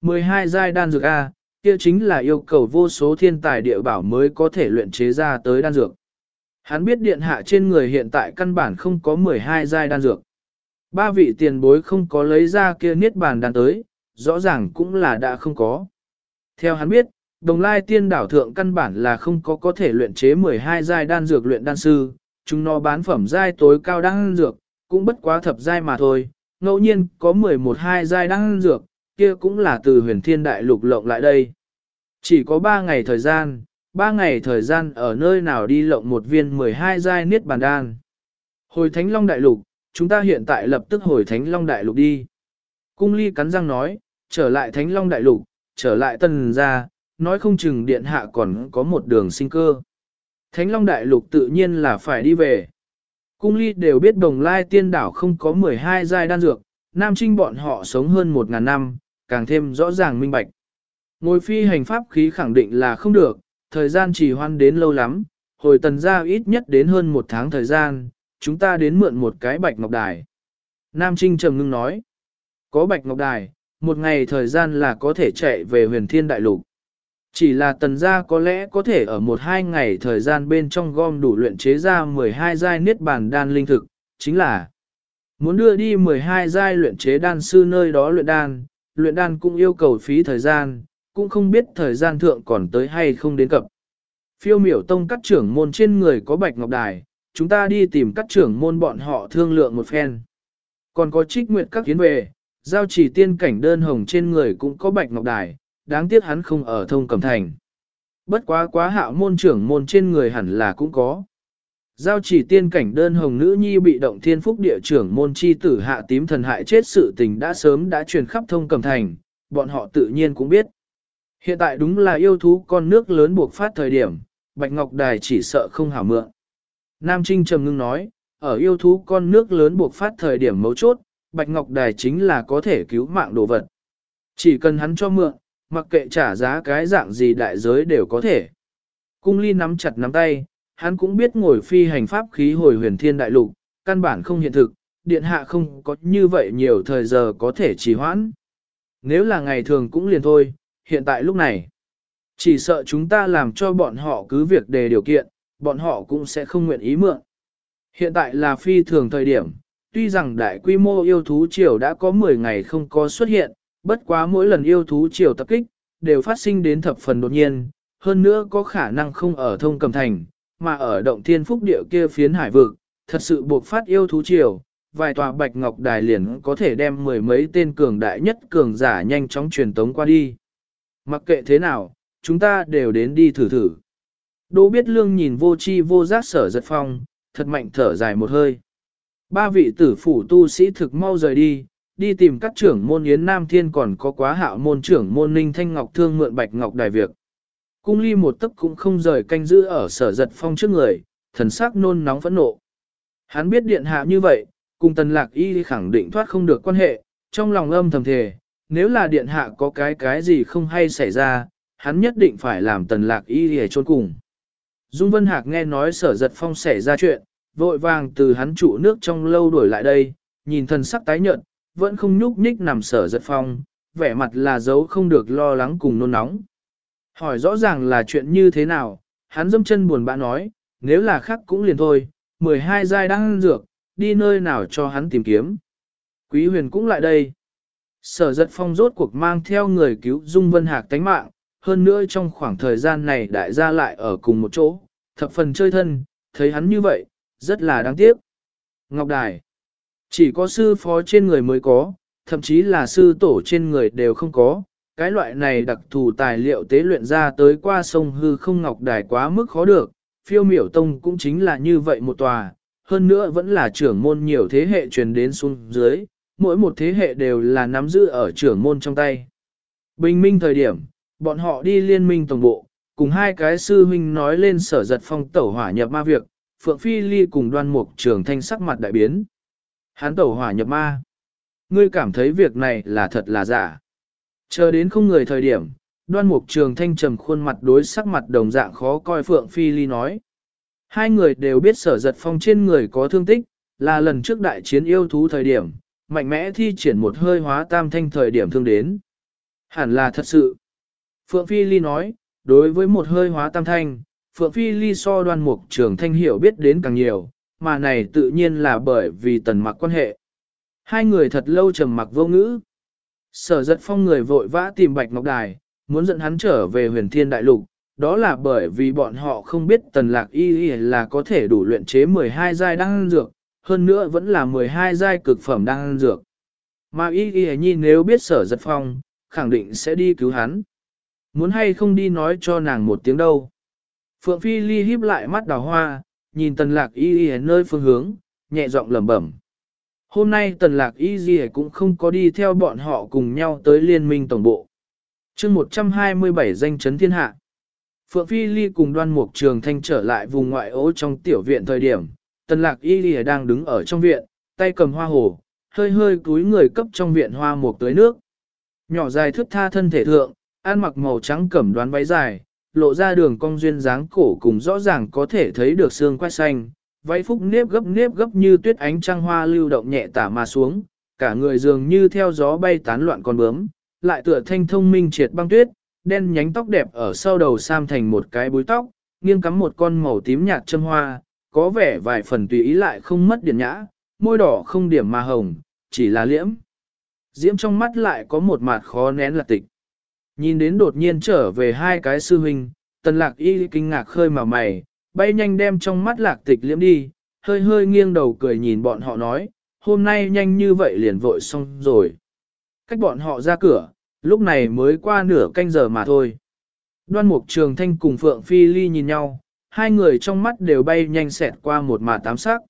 12 giai đan dược A, kia chính là yêu cầu vô số thiên tài địa bảo mới có thể luyện chế ra tới đan dược. Hắn biết điện hạ trên người hiện tại căn bản không có 12 giai đan dược. Ba vị tiền bối không có lấy ra kia niết bàn đan tới, rõ ràng cũng là đã không có. Theo hắn biết, đồng lai tiên đảo thượng căn bản là không có có thể luyện chế 12 giai đan dược luyện đan sư, chúng nó bán phẩm giai tối cao đan dược, cũng bất quá thập giai mà thôi, ngẫu nhiên có 11-2 giai đan dược, kia cũng là từ huyền thiên đại lục lộng lại đây. Chỉ có 3 ngày thời gian, 3 ngày thời gian ở nơi nào đi lộng một viên 12 giai niết bàn đan. Hồi Thánh Long Đại Lục, chúng ta hiện tại lập tức hồi Thánh Long Đại Lục đi. Cung ly cắn răng nói, trở lại Thánh Long Đại Lục, trở lại tần ra, nói không chừng điện hạ còn có một đường sinh cơ. Thánh Long Đại Lục tự nhiên là phải đi về. Cung ly đều biết đồng lai tiên đảo không có 12 giai đan dược, Nam Trinh bọn họ sống hơn 1.000 năm, càng thêm rõ ràng minh bạch. Ngồi phi hành pháp khí khẳng định là không được, thời gian chỉ hoan đến lâu lắm, hồi tần ra ít nhất đến hơn một tháng thời gian, chúng ta đến mượn một cái bạch ngọc đài. Nam Trinh trầm ngưng nói, có bạch ngọc đài, một ngày thời gian là có thể chạy về huyền thiên đại lục. Chỉ là tần gia có lẽ có thể ở một hai ngày thời gian bên trong gom đủ luyện chế ra 12 giai niết bàn đan linh thực, chính là muốn đưa đi 12 giai luyện chế đan sư nơi đó luyện đan, luyện đan cũng yêu cầu phí thời gian, cũng không biết thời gian thượng còn tới hay không đến cập. Phiêu miểu tông các trưởng môn trên người có bạch ngọc đài, chúng ta đi tìm các trưởng môn bọn họ thương lượng một phen. Còn có trích nguyệt các kiến về, giao chỉ tiên cảnh đơn hồng trên người cũng có bạch ngọc đài, đáng tiếc hắn không ở thông cẩm thành. Bất quá quá hạo môn trưởng môn trên người hẳn là cũng có. Giao chỉ tiên cảnh đơn hồng nữ nhi bị động thiên phúc địa trưởng môn chi tử hạ tím thần hại chết sự tình đã sớm đã truyền khắp thông cẩm thành, bọn họ tự nhiên cũng biết. Hiện tại đúng là yêu thú con nước lớn buộc phát thời điểm, Bạch Ngọc Đài chỉ sợ không hảo mượn. Nam Trinh trầm ngưng nói, ở yêu thú con nước lớn buộc phát thời điểm mấu chốt, Bạch Ngọc Đài chính là có thể cứu mạng đồ vật. Chỉ cần hắn cho mượn, mặc kệ trả giá cái dạng gì đại giới đều có thể. Cung ly nắm chặt nắm tay, hắn cũng biết ngồi phi hành pháp khí hồi huyền thiên đại lục, căn bản không hiện thực, điện hạ không có như vậy nhiều thời giờ có thể trì hoãn. Nếu là ngày thường cũng liền thôi, hiện tại lúc này, chỉ sợ chúng ta làm cho bọn họ cứ việc đề điều kiện, bọn họ cũng sẽ không nguyện ý mượn. Hiện tại là phi thường thời điểm, tuy rằng đại quy mô yêu thú triều đã có 10 ngày không có xuất hiện, bất quá mỗi lần yêu thú triều tập kích, đều phát sinh đến thập phần đột nhiên, hơn nữa có khả năng không ở thông cầm thành, mà ở động thiên phúc địa kia phiến hải vực, thật sự buộc phát yêu thú triều, vài tòa bạch ngọc đài liền có thể đem mười mấy tên cường đại nhất cường giả nhanh chóng truyền tống qua đi. Mặc kệ thế nào, chúng ta đều đến đi thử thử. Đỗ biết lương nhìn vô chi vô giác sở giật phong, thật mạnh thở dài một hơi. Ba vị tử phủ tu sĩ thực mau rời đi, đi tìm các trưởng môn Yến Nam Thiên còn có quá hạo môn trưởng môn Ninh Thanh Ngọc Thương mượn Bạch Ngọc Đài Việc. Cung ly một tấc cũng không rời canh giữ ở sở giật phong trước người, thần sắc nôn nóng phẫn nộ. Hắn biết điện hạ như vậy, cùng tần lạc y khẳng định thoát không được quan hệ, trong lòng âm thầm thề, nếu là điện hạ có cái cái gì không hay xảy ra, hắn nhất định phải làm tần lạc y để trôn cùng. Dung Vân Hạc nghe nói sở giật phong xảy ra chuyện, vội vàng từ hắn trụ nước trong lâu đuổi lại đây, nhìn thần sắc tái nhợt, vẫn không nhúc nhích nằm sở giật phong, vẻ mặt là dấu không được lo lắng cùng nôn nóng. Hỏi rõ ràng là chuyện như thế nào, hắn dâm chân buồn bã nói, nếu là khác cũng liền thôi, 12 giai đang dược, đi nơi nào cho hắn tìm kiếm. Quý huyền cũng lại đây. Sở giật phong rốt cuộc mang theo người cứu Dung Vân Hạc tánh mạng, hơn nữa trong khoảng thời gian này đại gia lại ở cùng một chỗ, thập phần chơi thân, thấy hắn như vậy, rất là đáng tiếc. Ngọc Đài, chỉ có sư phó trên người mới có, thậm chí là sư tổ trên người đều không có, cái loại này đặc thù tài liệu tế luyện ra tới qua sông hư không Ngọc Đài quá mức khó được, phiêu miểu tông cũng chính là như vậy một tòa, hơn nữa vẫn là trưởng môn nhiều thế hệ truyền đến xuống dưới, mỗi một thế hệ đều là nắm giữ ở trưởng môn trong tay. Bình minh thời điểm, bọn họ đi liên minh tổng bộ, cùng hai cái sư huynh nói lên sở giật phong tẩu hỏa nhập ma việc, Phượng Phi Ly cùng đoan mục trường thanh sắc mặt đại biến. Hán tẩu hỏa nhập ma. Ngươi cảm thấy việc này là thật là giả. Chờ đến không người thời điểm, đoan mục trường thanh trầm khuôn mặt đối sắc mặt đồng dạng khó coi Phượng Phi Ly nói. Hai người đều biết sở giật phong trên người có thương tích, là lần trước đại chiến yêu thú thời điểm, mạnh mẽ thi triển một hơi hóa tam thanh thời điểm thương đến. Hẳn là thật sự. Phượng Phi Ly nói, đối với một hơi hóa tam thanh, Phượng Phi Ly so đoan mục trường thanh hiểu biết đến càng nhiều, mà này tự nhiên là bởi vì tần mặc quan hệ. Hai người thật lâu trầm mặc vô ngữ. Sở giật phong người vội vã tìm Bạch Ngọc Đài, muốn dẫn hắn trở về huyền thiên đại lục, đó là bởi vì bọn họ không biết tần lạc y y là có thể đủ luyện chế 12 giai đăng dược, hơn nữa vẫn là 12 giai cực phẩm đăng dược. Mà y y nhi nếu biết sở giật phong, khẳng định sẽ đi cứu hắn. Muốn hay không đi nói cho nàng một tiếng đâu. Phượng Phi Ly híp lại mắt đào hoa, nhìn tần lạc y y nơi phương hướng, nhẹ giọng lẩm bẩm. Hôm nay tần lạc y y cũng không có đi theo bọn họ cùng nhau tới liên minh tổng bộ. chương 127 danh chấn thiên hạ. Phượng Phi Ly cùng đoan mục trường thanh trở lại vùng ngoại ố trong tiểu viện thời điểm, tần lạc y y đang đứng ở trong viện, tay cầm hoa hồ, hơi hơi cúi người cấp trong viện hoa mục tới nước. Nhỏ dài thước tha thân thể thượng, ăn mặc màu trắng cẩm đoán váy dài, lộ ra đường cong duyên dáng cổ cùng rõ ràng có thể thấy được xương quai xanh, váy phúc nếp gấp nếp gấp như tuyết ánh trăng hoa lưu động nhẹ tả mà xuống, cả người dường như theo gió bay tán loạn con bướm, lại tựa thanh thông minh triệt băng tuyết, đen nhánh tóc đẹp ở sau đầu sam thành một cái búi tóc, nghiêng cắm một con màu tím nhạt châm hoa, có vẻ vài phần tùy ý lại không mất điển nhã, môi đỏ không điểm mà hồng, chỉ là liễm. Diễm trong mắt lại có một mặt khó nén là tịch. Nhìn đến đột nhiên trở về hai cái sư huynh, tần lạc y kinh ngạc khơi mà mày, bay nhanh đem trong mắt lạc tịch liễm đi, hơi hơi nghiêng đầu cười nhìn bọn họ nói, hôm nay nhanh như vậy liền vội xong rồi. Cách bọn họ ra cửa, lúc này mới qua nửa canh giờ mà thôi. Đoan mục trường thanh cùng Phượng Phi Ly nhìn nhau, hai người trong mắt đều bay nhanh xẹt qua một mà tám sắc.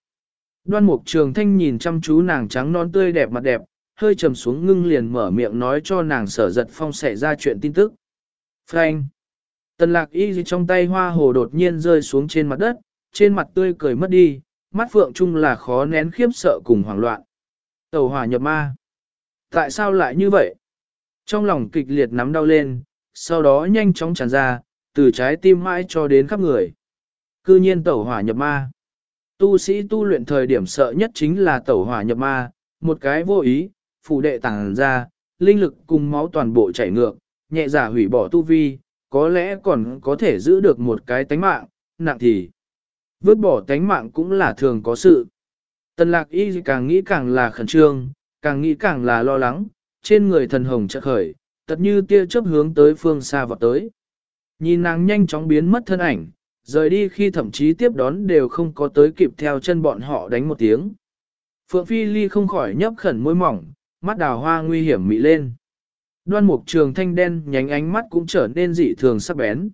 Đoan mục trường thanh nhìn chăm chú nàng trắng non tươi đẹp mặt đẹp, hơi trầm xuống ngưng liền mở miệng nói cho nàng sở giật phong xảy ra chuyện tin tức. Frank! Tần lạc y trong tay hoa hồ đột nhiên rơi xuống trên mặt đất, trên mặt tươi cười mất đi, mắt phượng chung là khó nén khiếp sợ cùng hoảng loạn. Tẩu hỏa nhập ma. Tại sao lại như vậy? Trong lòng kịch liệt nắm đau lên, sau đó nhanh chóng tràn ra, từ trái tim mãi cho đến khắp người. Cư nhiên tẩu hỏa nhập ma. Tu sĩ tu luyện thời điểm sợ nhất chính là tẩu hỏa nhập ma, một cái vô ý, phủ đệ tàng ra, linh lực cùng máu toàn bộ chảy ngược, nhẹ giả hủy bỏ tu vi, có lẽ còn có thể giữ được một cái tánh mạng, nặng thì vứt bỏ tánh mạng cũng là thường có sự. Tần lạc y càng nghĩ càng là khẩn trương, càng nghĩ càng là lo lắng, trên người thần hồng chợt khởi, tật như tia chớp hướng tới phương xa vọt tới. Nhìn nàng nhanh chóng biến mất thân ảnh, rời đi khi thậm chí tiếp đón đều không có tới kịp theo chân bọn họ đánh một tiếng. Phượng Phi Ly không khỏi nhấp khẩn môi mỏng, mắt đào hoa nguy hiểm mị lên. Đoan mục trường thanh đen nhánh ánh mắt cũng trở nên dị thường sắc bén.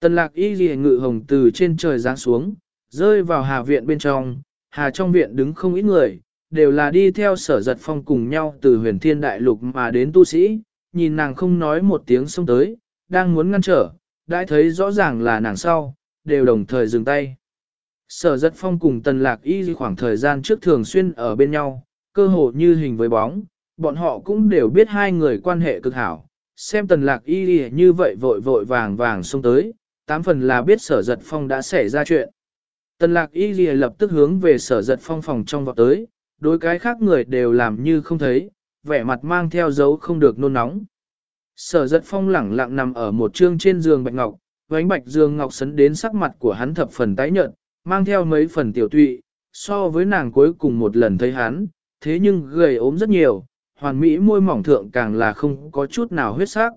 Tần lạc y ghi ngự hồng từ trên trời giáng xuống, rơi vào hà viện bên trong, hà trong viện đứng không ít người, đều là đi theo sở giật phong cùng nhau từ huyền thiên đại lục mà đến tu sĩ, nhìn nàng không nói một tiếng xông tới, đang muốn ngăn trở, đã thấy rõ ràng là nàng sau, đều đồng thời dừng tay. Sở giật phong cùng tần lạc y khoảng thời gian trước thường xuyên ở bên nhau, cơ hồ như hình với bóng, bọn họ cũng đều biết hai người quan hệ cực hảo. Xem tần lạc y như vậy vội vội vàng vàng xông tới, tám phần là biết sở giật phong đã xảy ra chuyện. Tần lạc y lập tức hướng về sở giật phong phòng trong vọt tới, đối cái khác người đều làm như không thấy, vẻ mặt mang theo dấu không được nôn nóng. Sở giật phong lẳng lặng nằm ở một trương trên giường bạch ngọc, vánh bạch dương ngọc sấn đến sắc mặt của hắn thập phần tái nhợt, mang theo mấy phần tiểu tụy, so với nàng cuối cùng một lần thấy hắn, thế nhưng gầy ốm rất nhiều, hoàn mỹ môi mỏng thượng càng là không có chút nào huyết sắc.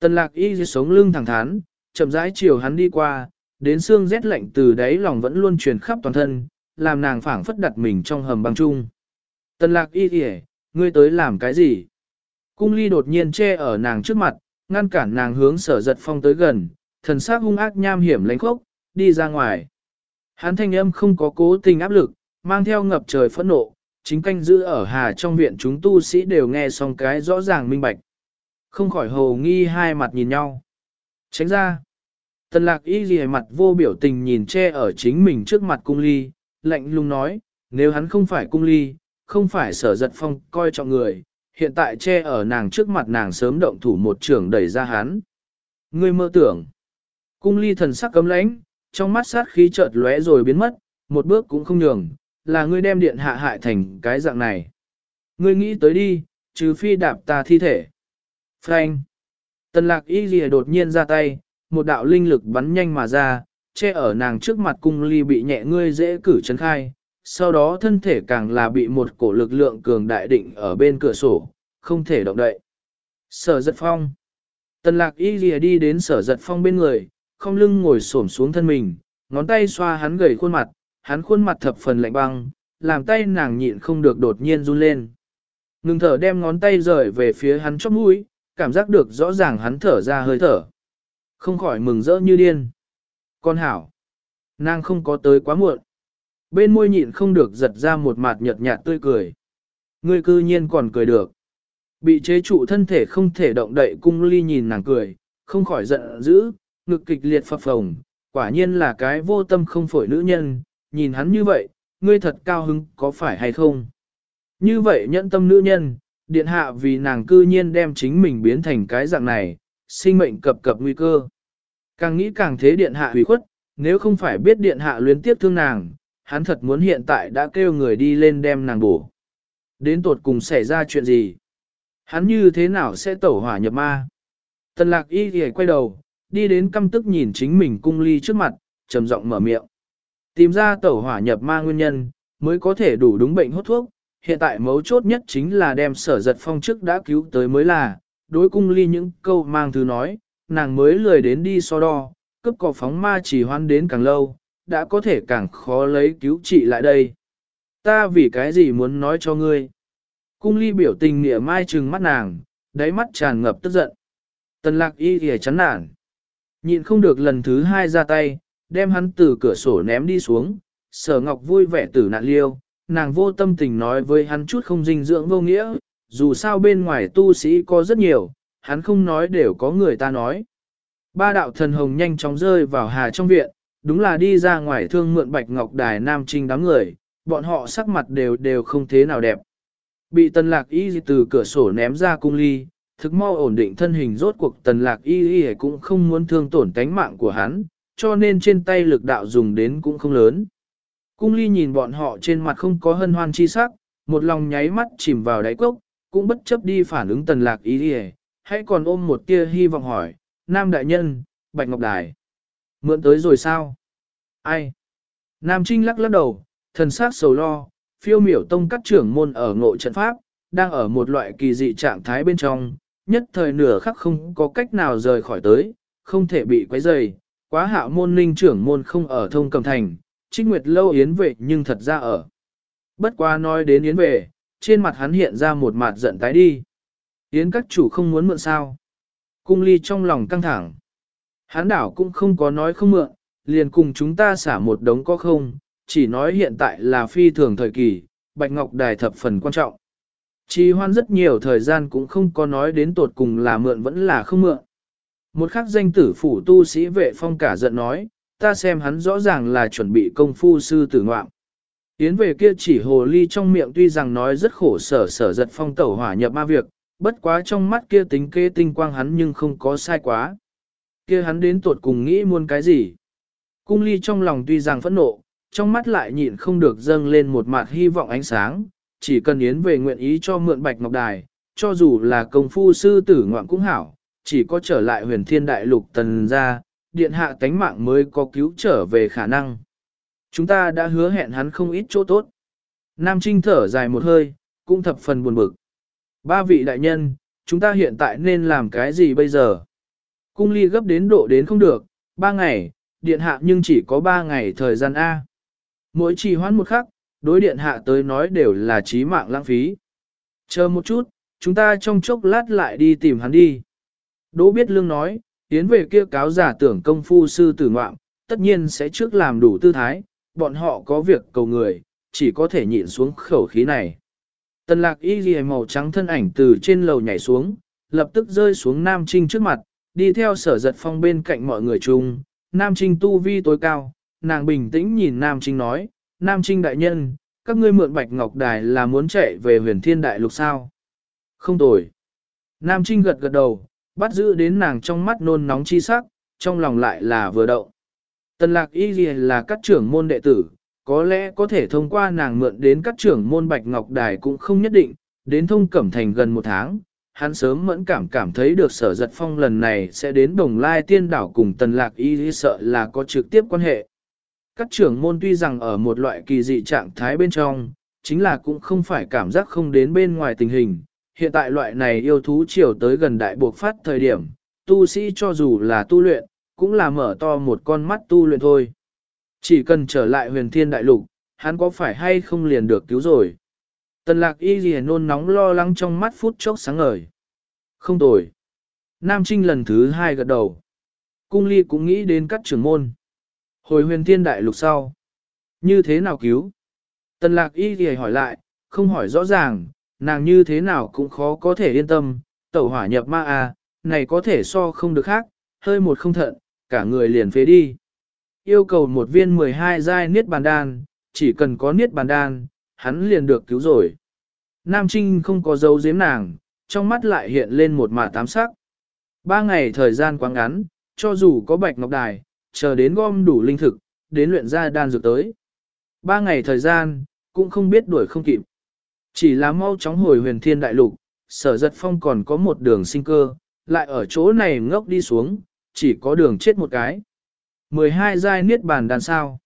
Tần lạc y dưới sống lưng thẳng thắn, chậm rãi chiều hắn đi qua, đến xương rét lạnh từ đáy lòng vẫn luôn truyền khắp toàn thân, làm nàng phảng phất đặt mình trong hầm băng chung. Tần lạc y kìa, ngươi tới làm cái gì? Cung ly đột nhiên che ở nàng trước mặt, ngăn cản nàng hướng sở giật phong tới gần, thần sắc hung ác nham hiểm lánh khốc, đi ra ngoài. Hắn thanh âm không có cố tình áp lực, mang theo ngập trời phẫn nộ, chính canh giữ ở hà trong viện chúng tu sĩ đều nghe xong cái rõ ràng minh bạch. Không khỏi hồ nghi hai mặt nhìn nhau. Tránh ra. Tần lạc y ghi mặt vô biểu tình nhìn che ở chính mình trước mặt cung ly, lạnh lùng nói, nếu hắn không phải cung ly, không phải sở giật phong coi trọng người, hiện tại che ở nàng trước mặt nàng sớm động thủ một trưởng đẩy ra hắn. Ngươi mơ tưởng. Cung ly thần sắc cấm lãnh, trong mắt sát khí chợt lóe rồi biến mất, một bước cũng không nhường, là ngươi đem điện hạ hại thành cái dạng này. Ngươi nghĩ tới đi, trừ phi đạp ta thi thể. Frank. Tần lạc y ghi đột nhiên ra tay, một đạo linh lực bắn nhanh mà ra, che ở nàng trước mặt cung ly bị nhẹ ngươi dễ cử chấn khai, sau đó thân thể càng là bị một cổ lực lượng cường đại định ở bên cửa sổ, không thể động đậy. Sở giật phong. Tần lạc y ghi đi đến sở giật phong bên người, không lưng ngồi xổm xuống thân mình, ngón tay xoa hắn gầy khuôn mặt, hắn khuôn mặt thập phần lạnh băng, làm tay nàng nhịn không được đột nhiên run lên. Ngừng thở đem ngón tay rời về phía hắn chóp mũi, cảm giác được rõ ràng hắn thở ra hơi thở. Không khỏi mừng rỡ như điên. Con hảo. Nàng không có tới quá muộn. Bên môi nhịn không được giật ra một mặt nhợt nhạt tươi cười. Ngươi cư nhiên còn cười được. Bị chế trụ thân thể không thể động đậy cung ly nhìn nàng cười, không khỏi giận dữ, ngực kịch liệt phập phồng, quả nhiên là cái vô tâm không phổi nữ nhân, nhìn hắn như vậy, ngươi thật cao hứng có phải hay không? Như vậy nhẫn tâm nữ nhân, điện hạ vì nàng cư nhiên đem chính mình biến thành cái dạng này, sinh mệnh cập cập nguy cơ. Càng nghĩ càng thế điện hạ hủy khuất, nếu không phải biết điện hạ luyến tiếp thương nàng, hắn thật muốn hiện tại đã kêu người đi lên đem nàng bổ. Đến tột cùng xảy ra chuyện gì? Hắn như thế nào sẽ tẩu hỏa nhập ma? Tần lạc y thì quay đầu, đi đến căm tức nhìn chính mình cung ly trước mặt, trầm giọng mở miệng. Tìm ra tẩu hỏa nhập ma nguyên nhân, mới có thể đủ đúng bệnh hốt thuốc. Hiện tại mấu chốt nhất chính là đem sở giật phong trước đã cứu tới mới là, đối cung ly những câu mang thứ nói, nàng mới lười đến đi so đo, cấp cỏ phóng ma chỉ hoan đến càng lâu, đã có thể càng khó lấy cứu trị lại đây. Ta vì cái gì muốn nói cho ngươi? Cung ly biểu tình nghĩa mai trừng mắt nàng, đáy mắt tràn ngập tức giận. Tần lạc y thì chán nản. Nhịn không được lần thứ hai ra tay, đem hắn từ cửa sổ ném đi xuống. Sở ngọc vui vẻ tử nạn liêu, nàng vô tâm tình nói với hắn chút không dinh dưỡng vô nghĩa, dù sao bên ngoài tu sĩ có rất nhiều, hắn không nói đều có người ta nói. Ba đạo thần hồng nhanh chóng rơi vào hà trong viện, đúng là đi ra ngoài thương mượn bạch ngọc đài nam trinh đám người, bọn họ sắc mặt đều đều không thế nào đẹp. Bị tần lạc y từ cửa sổ ném ra cung ly, thực mau ổn định thân hình rốt cuộc tần lạc y y cũng không muốn thương tổn tánh mạng của hắn, cho nên trên tay lực đạo dùng đến cũng không lớn. Cung ly nhìn bọn họ trên mặt không có hân hoan chi sắc, một lòng nháy mắt chìm vào đáy cốc, cũng bất chấp đi phản ứng tần lạc ý đi hãy còn ôm một tia hy vọng hỏi, Nam Đại Nhân, Bạch Ngọc Đài. Mượn tới rồi sao? Ai? Nam Trinh lắc lắc đầu, thần sắc sầu lo, phiêu miểu tông các trưởng môn ở ngộ trận pháp, đang ở một loại kỳ dị trạng thái bên trong, nhất thời nửa khắc không có cách nào rời khỏi tới, không thể bị quấy rầy. Quá hạo môn linh trưởng môn không ở thông cầm thành, trích nguyệt lâu yến vệ nhưng thật ra ở. Bất quá nói đến yến vệ, trên mặt hắn hiện ra một mặt giận tái đi. Yến các chủ không muốn mượn sao. Cung ly trong lòng căng thẳng. Hán đảo cũng không có nói không mượn, liền cùng chúng ta xả một đống có không, chỉ nói hiện tại là phi thường thời kỳ, Bạch Ngọc Đài thập phần quan trọng. Trì hoan rất nhiều thời gian cũng không có nói đến tột cùng là mượn vẫn là không mượn. Một khắc danh tử phủ tu sĩ vệ phong cả giận nói, ta xem hắn rõ ràng là chuẩn bị công phu sư tử ngoạm. yến về kia chỉ hồ ly trong miệng tuy rằng nói rất khổ sở sở giật phong tẩu hỏa nhập ma việc, bất quá trong mắt kia tính kê tinh quang hắn nhưng không có sai quá. Kia hắn đến tuột cùng nghĩ muôn cái gì? Cung ly trong lòng tuy rằng phẫn nộ, trong mắt lại nhịn không được dâng lên một mặt hy vọng ánh sáng, chỉ cần Yến về nguyện ý cho mượn bạch ngọc đài, cho dù là công phu sư tử ngoạn cũng hảo, chỉ có trở lại huyền thiên đại lục tần ra, điện hạ tánh mạng mới có cứu trở về khả năng. Chúng ta đã hứa hẹn hắn không ít chỗ tốt. Nam Trinh thở dài một hơi, cũng thập phần buồn bực. Ba vị đại nhân, chúng ta hiện tại nên làm cái gì bây giờ? Cung ly gấp đến độ đến không được, ba ngày, điện hạ nhưng chỉ có ba ngày thời gian A. Mỗi trì hoãn một khắc, đối điện hạ tới nói đều là trí mạng lãng phí. Chờ một chút, chúng ta trong chốc lát lại đi tìm hắn đi. Đỗ biết lương nói, tiến về kia cáo giả tưởng công phu sư tử ngoạm, tất nhiên sẽ trước làm đủ tư thái, bọn họ có việc cầu người, chỉ có thể nhịn xuống khẩu khí này. Tần lạc y ghi màu trắng thân ảnh từ trên lầu nhảy xuống, lập tức rơi xuống Nam Trinh trước mặt, đi theo sở giật phong bên cạnh mọi người chung. Nam Trinh tu vi tối cao, nàng bình tĩnh nhìn Nam Trinh nói, Nam Trinh đại nhân, các ngươi mượn bạch ngọc đài là muốn chạy về huyền thiên đại lục sao? Không tồi. Nam Trinh gật gật đầu, bắt giữ đến nàng trong mắt nôn nóng chi sắc, trong lòng lại là vừa đậu. Tần lạc y ghi là các trưởng môn đệ tử, có lẽ có thể thông qua nàng mượn đến các trưởng môn Bạch Ngọc Đài cũng không nhất định, đến thông cẩm thành gần một tháng, hắn sớm mẫn cảm cảm thấy được sở giật phong lần này sẽ đến đồng lai tiên đảo cùng tần lạc y sợ là có trực tiếp quan hệ. Các trưởng môn tuy rằng ở một loại kỳ dị trạng thái bên trong, chính là cũng không phải cảm giác không đến bên ngoài tình hình. Hiện tại loại này yêu thú chiều tới gần đại buộc phát thời điểm, tu sĩ cho dù là tu luyện, cũng là mở to một con mắt tu luyện thôi. Chỉ cần trở lại huyền thiên đại lục, hắn có phải hay không liền được cứu rồi. Tần lạc y gì nôn nóng lo lắng trong mắt phút chốc sáng ngời. Không tồi. Nam Trinh lần thứ hai gật đầu. Cung ly cũng nghĩ đến các trưởng môn. Hồi huyền thiên đại lục sau. Như thế nào cứu? Tần lạc y gì hỏi lại, không hỏi rõ ràng, nàng như thế nào cũng khó có thể yên tâm, tẩu hỏa nhập ma à, này có thể so không được khác, hơi một không thận, cả người liền phế đi yêu cầu một viên 12 giai niết bàn đan, chỉ cần có niết bàn đan, hắn liền được cứu rồi. Nam Trinh không có dấu giếm nàng, trong mắt lại hiện lên một mả tám sắc. Ba ngày thời gian quá ngắn, cho dù có bạch ngọc đài, chờ đến gom đủ linh thực, đến luyện ra đan dược tới. Ba ngày thời gian, cũng không biết đuổi không kịp. Chỉ là mau chóng hồi huyền thiên đại lục, sở giật phong còn có một đường sinh cơ, lại ở chỗ này ngốc đi xuống, chỉ có đường chết một cái. 12 giai niết bàn đàn sao.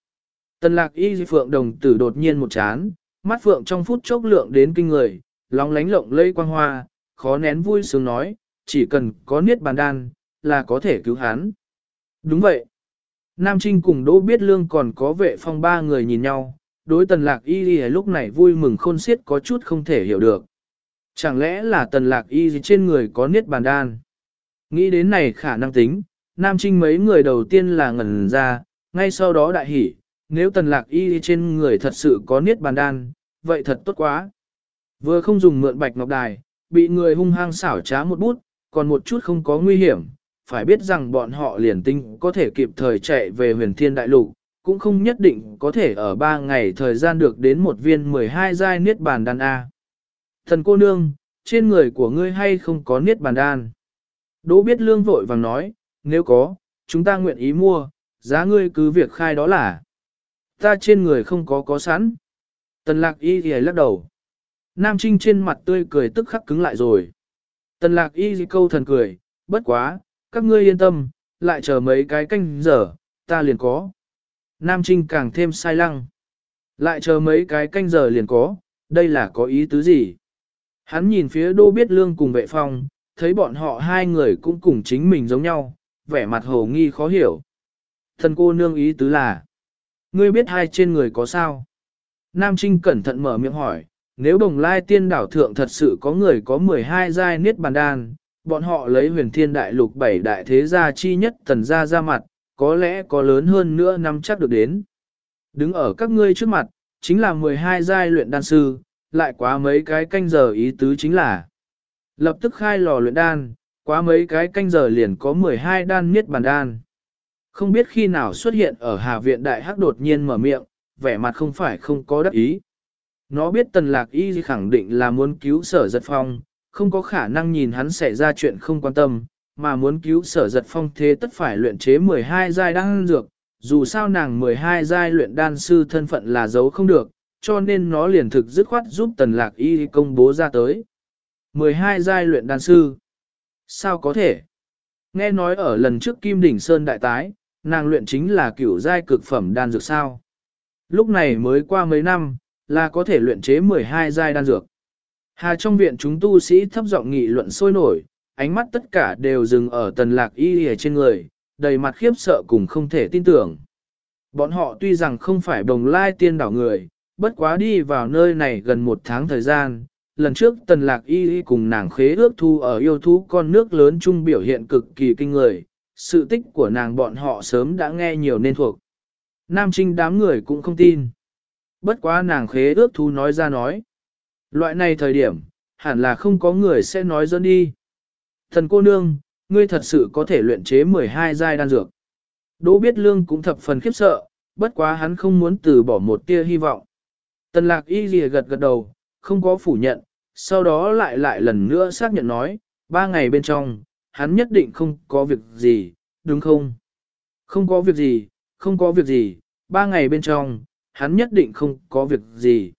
Tần lạc y phượng đồng tử đột nhiên một chán, mắt phượng trong phút chốc lượng đến kinh người, lóng lánh lộng lây quang hoa, khó nén vui sướng nói, chỉ cần có niết bàn đan, là có thể cứu hắn. Đúng vậy. Nam Trinh cùng Đỗ Biết Lương còn có vệ phong ba người nhìn nhau, đối tần lạc y đi lúc này vui mừng khôn xiết có chút không thể hiểu được. Chẳng lẽ là tần lạc y trên người có niết bàn đan? Nghĩ đến này khả năng tính, Nam Trinh mấy người đầu tiên là ngẩn ra, ngay sau đó đại hỉ, nếu tần lạc y trên người thật sự có niết bàn đan, vậy thật tốt quá. Vừa không dùng mượn bạch ngọc đài, bị người hung hăng xảo trá một bút, còn một chút không có nguy hiểm, phải biết rằng bọn họ liền tinh có thể kịp thời chạy về huyền thiên đại lục, cũng không nhất định có thể ở 3 ngày thời gian được đến một viên 12 giai niết bàn đan A. Thần cô nương, trên người của ngươi hay không có niết bàn đan? Đỗ biết lương vội vàng nói, nếu có, chúng ta nguyện ý mua, giá ngươi cứ việc khai đó là. Ta trên người không có có sẵn. Tần lạc y thì lắc đầu. Nam Trinh trên mặt tươi cười tức khắc cứng lại rồi. Tần lạc y câu thần cười, bất quá, các ngươi yên tâm, lại chờ mấy cái canh giờ, ta liền có. Nam Trinh càng thêm sai lăng. Lại chờ mấy cái canh giờ liền có, đây là có ý tứ gì? Hắn nhìn phía đô biết lương cùng vệ phong, thấy bọn họ hai người cũng cùng chính mình giống nhau, vẻ mặt hồ nghi khó hiểu. Thần cô nương ý tứ là, ngươi biết hai trên người có sao? Nam Trinh cẩn thận mở miệng hỏi, nếu đồng lai tiên đảo thượng thật sự có người có 12 giai niết bàn đan, bọn họ lấy huyền thiên đại lục bảy đại thế gia chi nhất tần gia ra mặt, có lẽ có lớn hơn nữa năm chắc được đến. Đứng ở các ngươi trước mặt, chính là 12 giai luyện đan sư, lại quá mấy cái canh giờ ý tứ chính là lập tức khai lò luyện đan, quá mấy cái canh giờ liền có 12 đan miết bàn đan. Không biết khi nào xuất hiện ở Hà Viện Đại Hắc đột nhiên mở miệng, vẻ mặt không phải không có đắc ý. Nó biết tần lạc y khẳng định là muốn cứu sở giật phong, không có khả năng nhìn hắn xảy ra chuyện không quan tâm, mà muốn cứu sở giật phong thế tất phải luyện chế 12 giai đan dược, dù sao nàng 12 giai luyện đan sư thân phận là giấu không được, cho nên nó liền thực dứt khoát giúp tần lạc y công bố ra tới. 12 giai luyện đan sư. Sao có thể? Nghe nói ở lần trước Kim Đỉnh Sơn đại tái, nàng luyện chính là cửu giai cực phẩm đan dược sao. Lúc này mới qua mấy năm, là có thể luyện chế 12 giai đan dược. Hà trong viện chúng tu sĩ thấp giọng nghị luận sôi nổi, ánh mắt tất cả đều dừng ở tần lạc y Y trên người, đầy mặt khiếp sợ cùng không thể tin tưởng. Bọn họ tuy rằng không phải đồng lai tiên đảo người, bất quá đi vào nơi này gần một tháng thời gian. Lần trước tần lạc y cùng nàng khế ước thu ở yêu thú con nước lớn chung biểu hiện cực kỳ kinh người, sự tích của nàng bọn họ sớm đã nghe nhiều nên thuộc. Nam trinh đám người cũng không tin. Bất quá nàng khế ước thu nói ra nói. Loại này thời điểm, hẳn là không có người sẽ nói dẫn đi. Thần cô nương, ngươi thật sự có thể luyện chế 12 giai đan dược. Đỗ biết lương cũng thập phần khiếp sợ, bất quá hắn không muốn từ bỏ một tia hy vọng. Tần lạc y lìa gật gật đầu, không có phủ nhận, sau đó lại lại lần nữa xác nhận nói, ba ngày bên trong, hắn nhất định không có việc gì, đúng không? Không có việc gì, không có việc gì, ba ngày bên trong, hắn nhất định không có việc gì.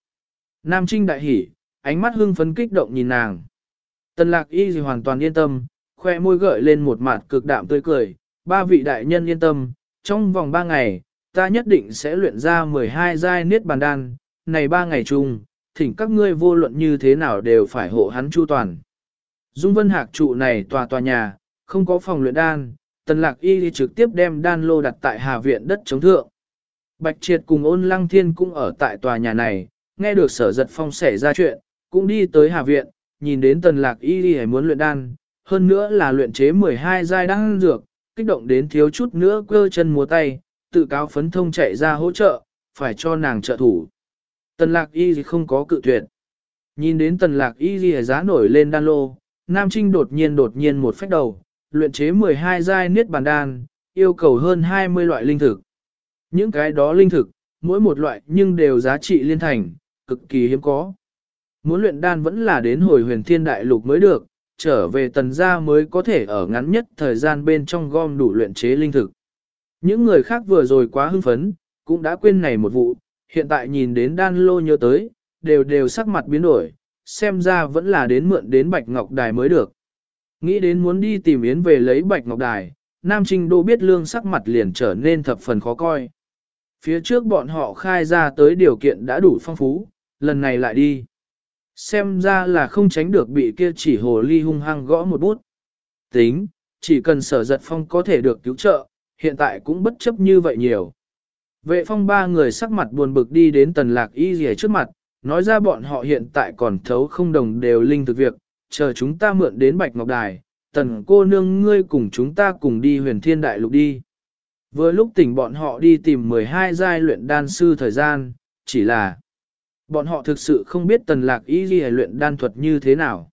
Nam Trinh đại hỉ, ánh mắt hưng phấn kích động nhìn nàng. Tần lạc y gì hoàn toàn yên tâm, khoe môi gợi lên một mặt cực đạm tươi cười, ba vị đại nhân yên tâm, trong vòng ba ngày, ta nhất định sẽ luyện ra 12 giai niết bàn đan, này ba ngày chung, thỉnh các ngươi vô luận như thế nào đều phải hộ hắn chu toàn. Dung vân hạc trụ này tòa tòa nhà, không có phòng luyện đan, tần lạc y đi trực tiếp đem đan lô đặt tại hà viện đất chống thượng. Bạch triệt cùng ôn lăng thiên cũng ở tại tòa nhà này, nghe được sở giật phong xảy ra chuyện, cũng đi tới hà viện, nhìn đến tần lạc y đi muốn luyện đan, hơn nữa là luyện chế 12 giai đan dược, kích động đến thiếu chút nữa quơ chân múa tay, tự cáo phấn thông chạy ra hỗ trợ, phải cho nàng trợ thủ. Tần lạc y không có cự tuyệt. Nhìn đến tần lạc y gì giá nổi lên đan lô, Nam Trinh đột nhiên đột nhiên một phách đầu, luyện chế 12 giai niết bàn đan, yêu cầu hơn 20 loại linh thực. Những cái đó linh thực, mỗi một loại nhưng đều giá trị liên thành, cực kỳ hiếm có. Muốn luyện đan vẫn là đến hồi huyền thiên đại lục mới được, trở về tần gia mới có thể ở ngắn nhất thời gian bên trong gom đủ luyện chế linh thực. Những người khác vừa rồi quá hưng phấn, cũng đã quên này một vụ, hiện tại nhìn đến đan lô nhớ tới, đều đều sắc mặt biến đổi, xem ra vẫn là đến mượn đến Bạch Ngọc Đài mới được. Nghĩ đến muốn đi tìm Yến về lấy Bạch Ngọc Đài, Nam Trinh Đô biết lương sắc mặt liền trở nên thập phần khó coi. Phía trước bọn họ khai ra tới điều kiện đã đủ phong phú, lần này lại đi. Xem ra là không tránh được bị kia chỉ hồ ly hung hăng gõ một bút. Tính, chỉ cần sở giật phong có thể được cứu trợ, hiện tại cũng bất chấp như vậy nhiều. Vệ phong ba người sắc mặt buồn bực đi đến tần lạc y rìa trước mặt, nói ra bọn họ hiện tại còn thấu không đồng đều linh thực việc, chờ chúng ta mượn đến Bạch Ngọc Đài, tần cô nương ngươi cùng chúng ta cùng đi huyền thiên đại lục đi. Vừa lúc tỉnh bọn họ đi tìm 12 giai luyện đan sư thời gian, chỉ là bọn họ thực sự không biết tần lạc y ghi luyện đan thuật như thế nào.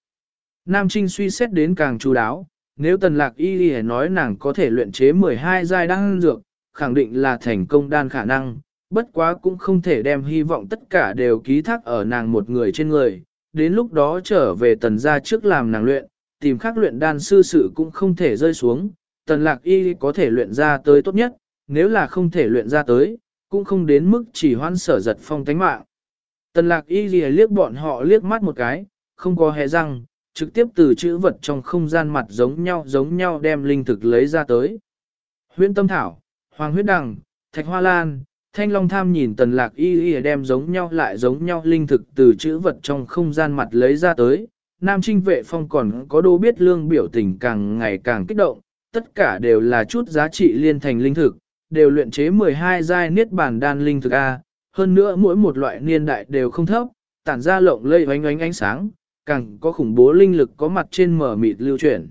Nam Trinh suy xét đến càng chú đáo, nếu tần lạc y ghi nói nàng có thể luyện chế 12 giai đan dược, khẳng định là thành công đan khả năng, bất quá cũng không thể đem hy vọng tất cả đều ký thác ở nàng một người trên người, đến lúc đó trở về tần gia trước làm nàng luyện, tìm khác luyện đan sư sự cũng không thể rơi xuống, tần lạc y có thể luyện ra tới tốt nhất, nếu là không thể luyện ra tới, cũng không đến mức chỉ hoan sở giật phong tánh mạng. Tần lạc y ghi liếc bọn họ liếc mắt một cái, không có hề răng, trực tiếp từ chữ vật trong không gian mặt giống nhau giống nhau đem linh thực lấy ra tới. Huyễn tâm thảo, hoàng huyết đằng, thạch hoa lan, thanh long tham nhìn tần lạc y y đem giống nhau lại giống nhau linh thực từ chữ vật trong không gian mặt lấy ra tới. Nam trinh vệ phong còn có đô biết lương biểu tình càng ngày càng kích động, tất cả đều là chút giá trị liên thành linh thực, đều luyện chế 12 giai niết bản đan linh thực A, hơn nữa mỗi một loại niên đại đều không thấp, tản ra lộng lây oánh oánh ánh sáng, càng có khủng bố linh lực có mặt trên mở mịt lưu chuyển.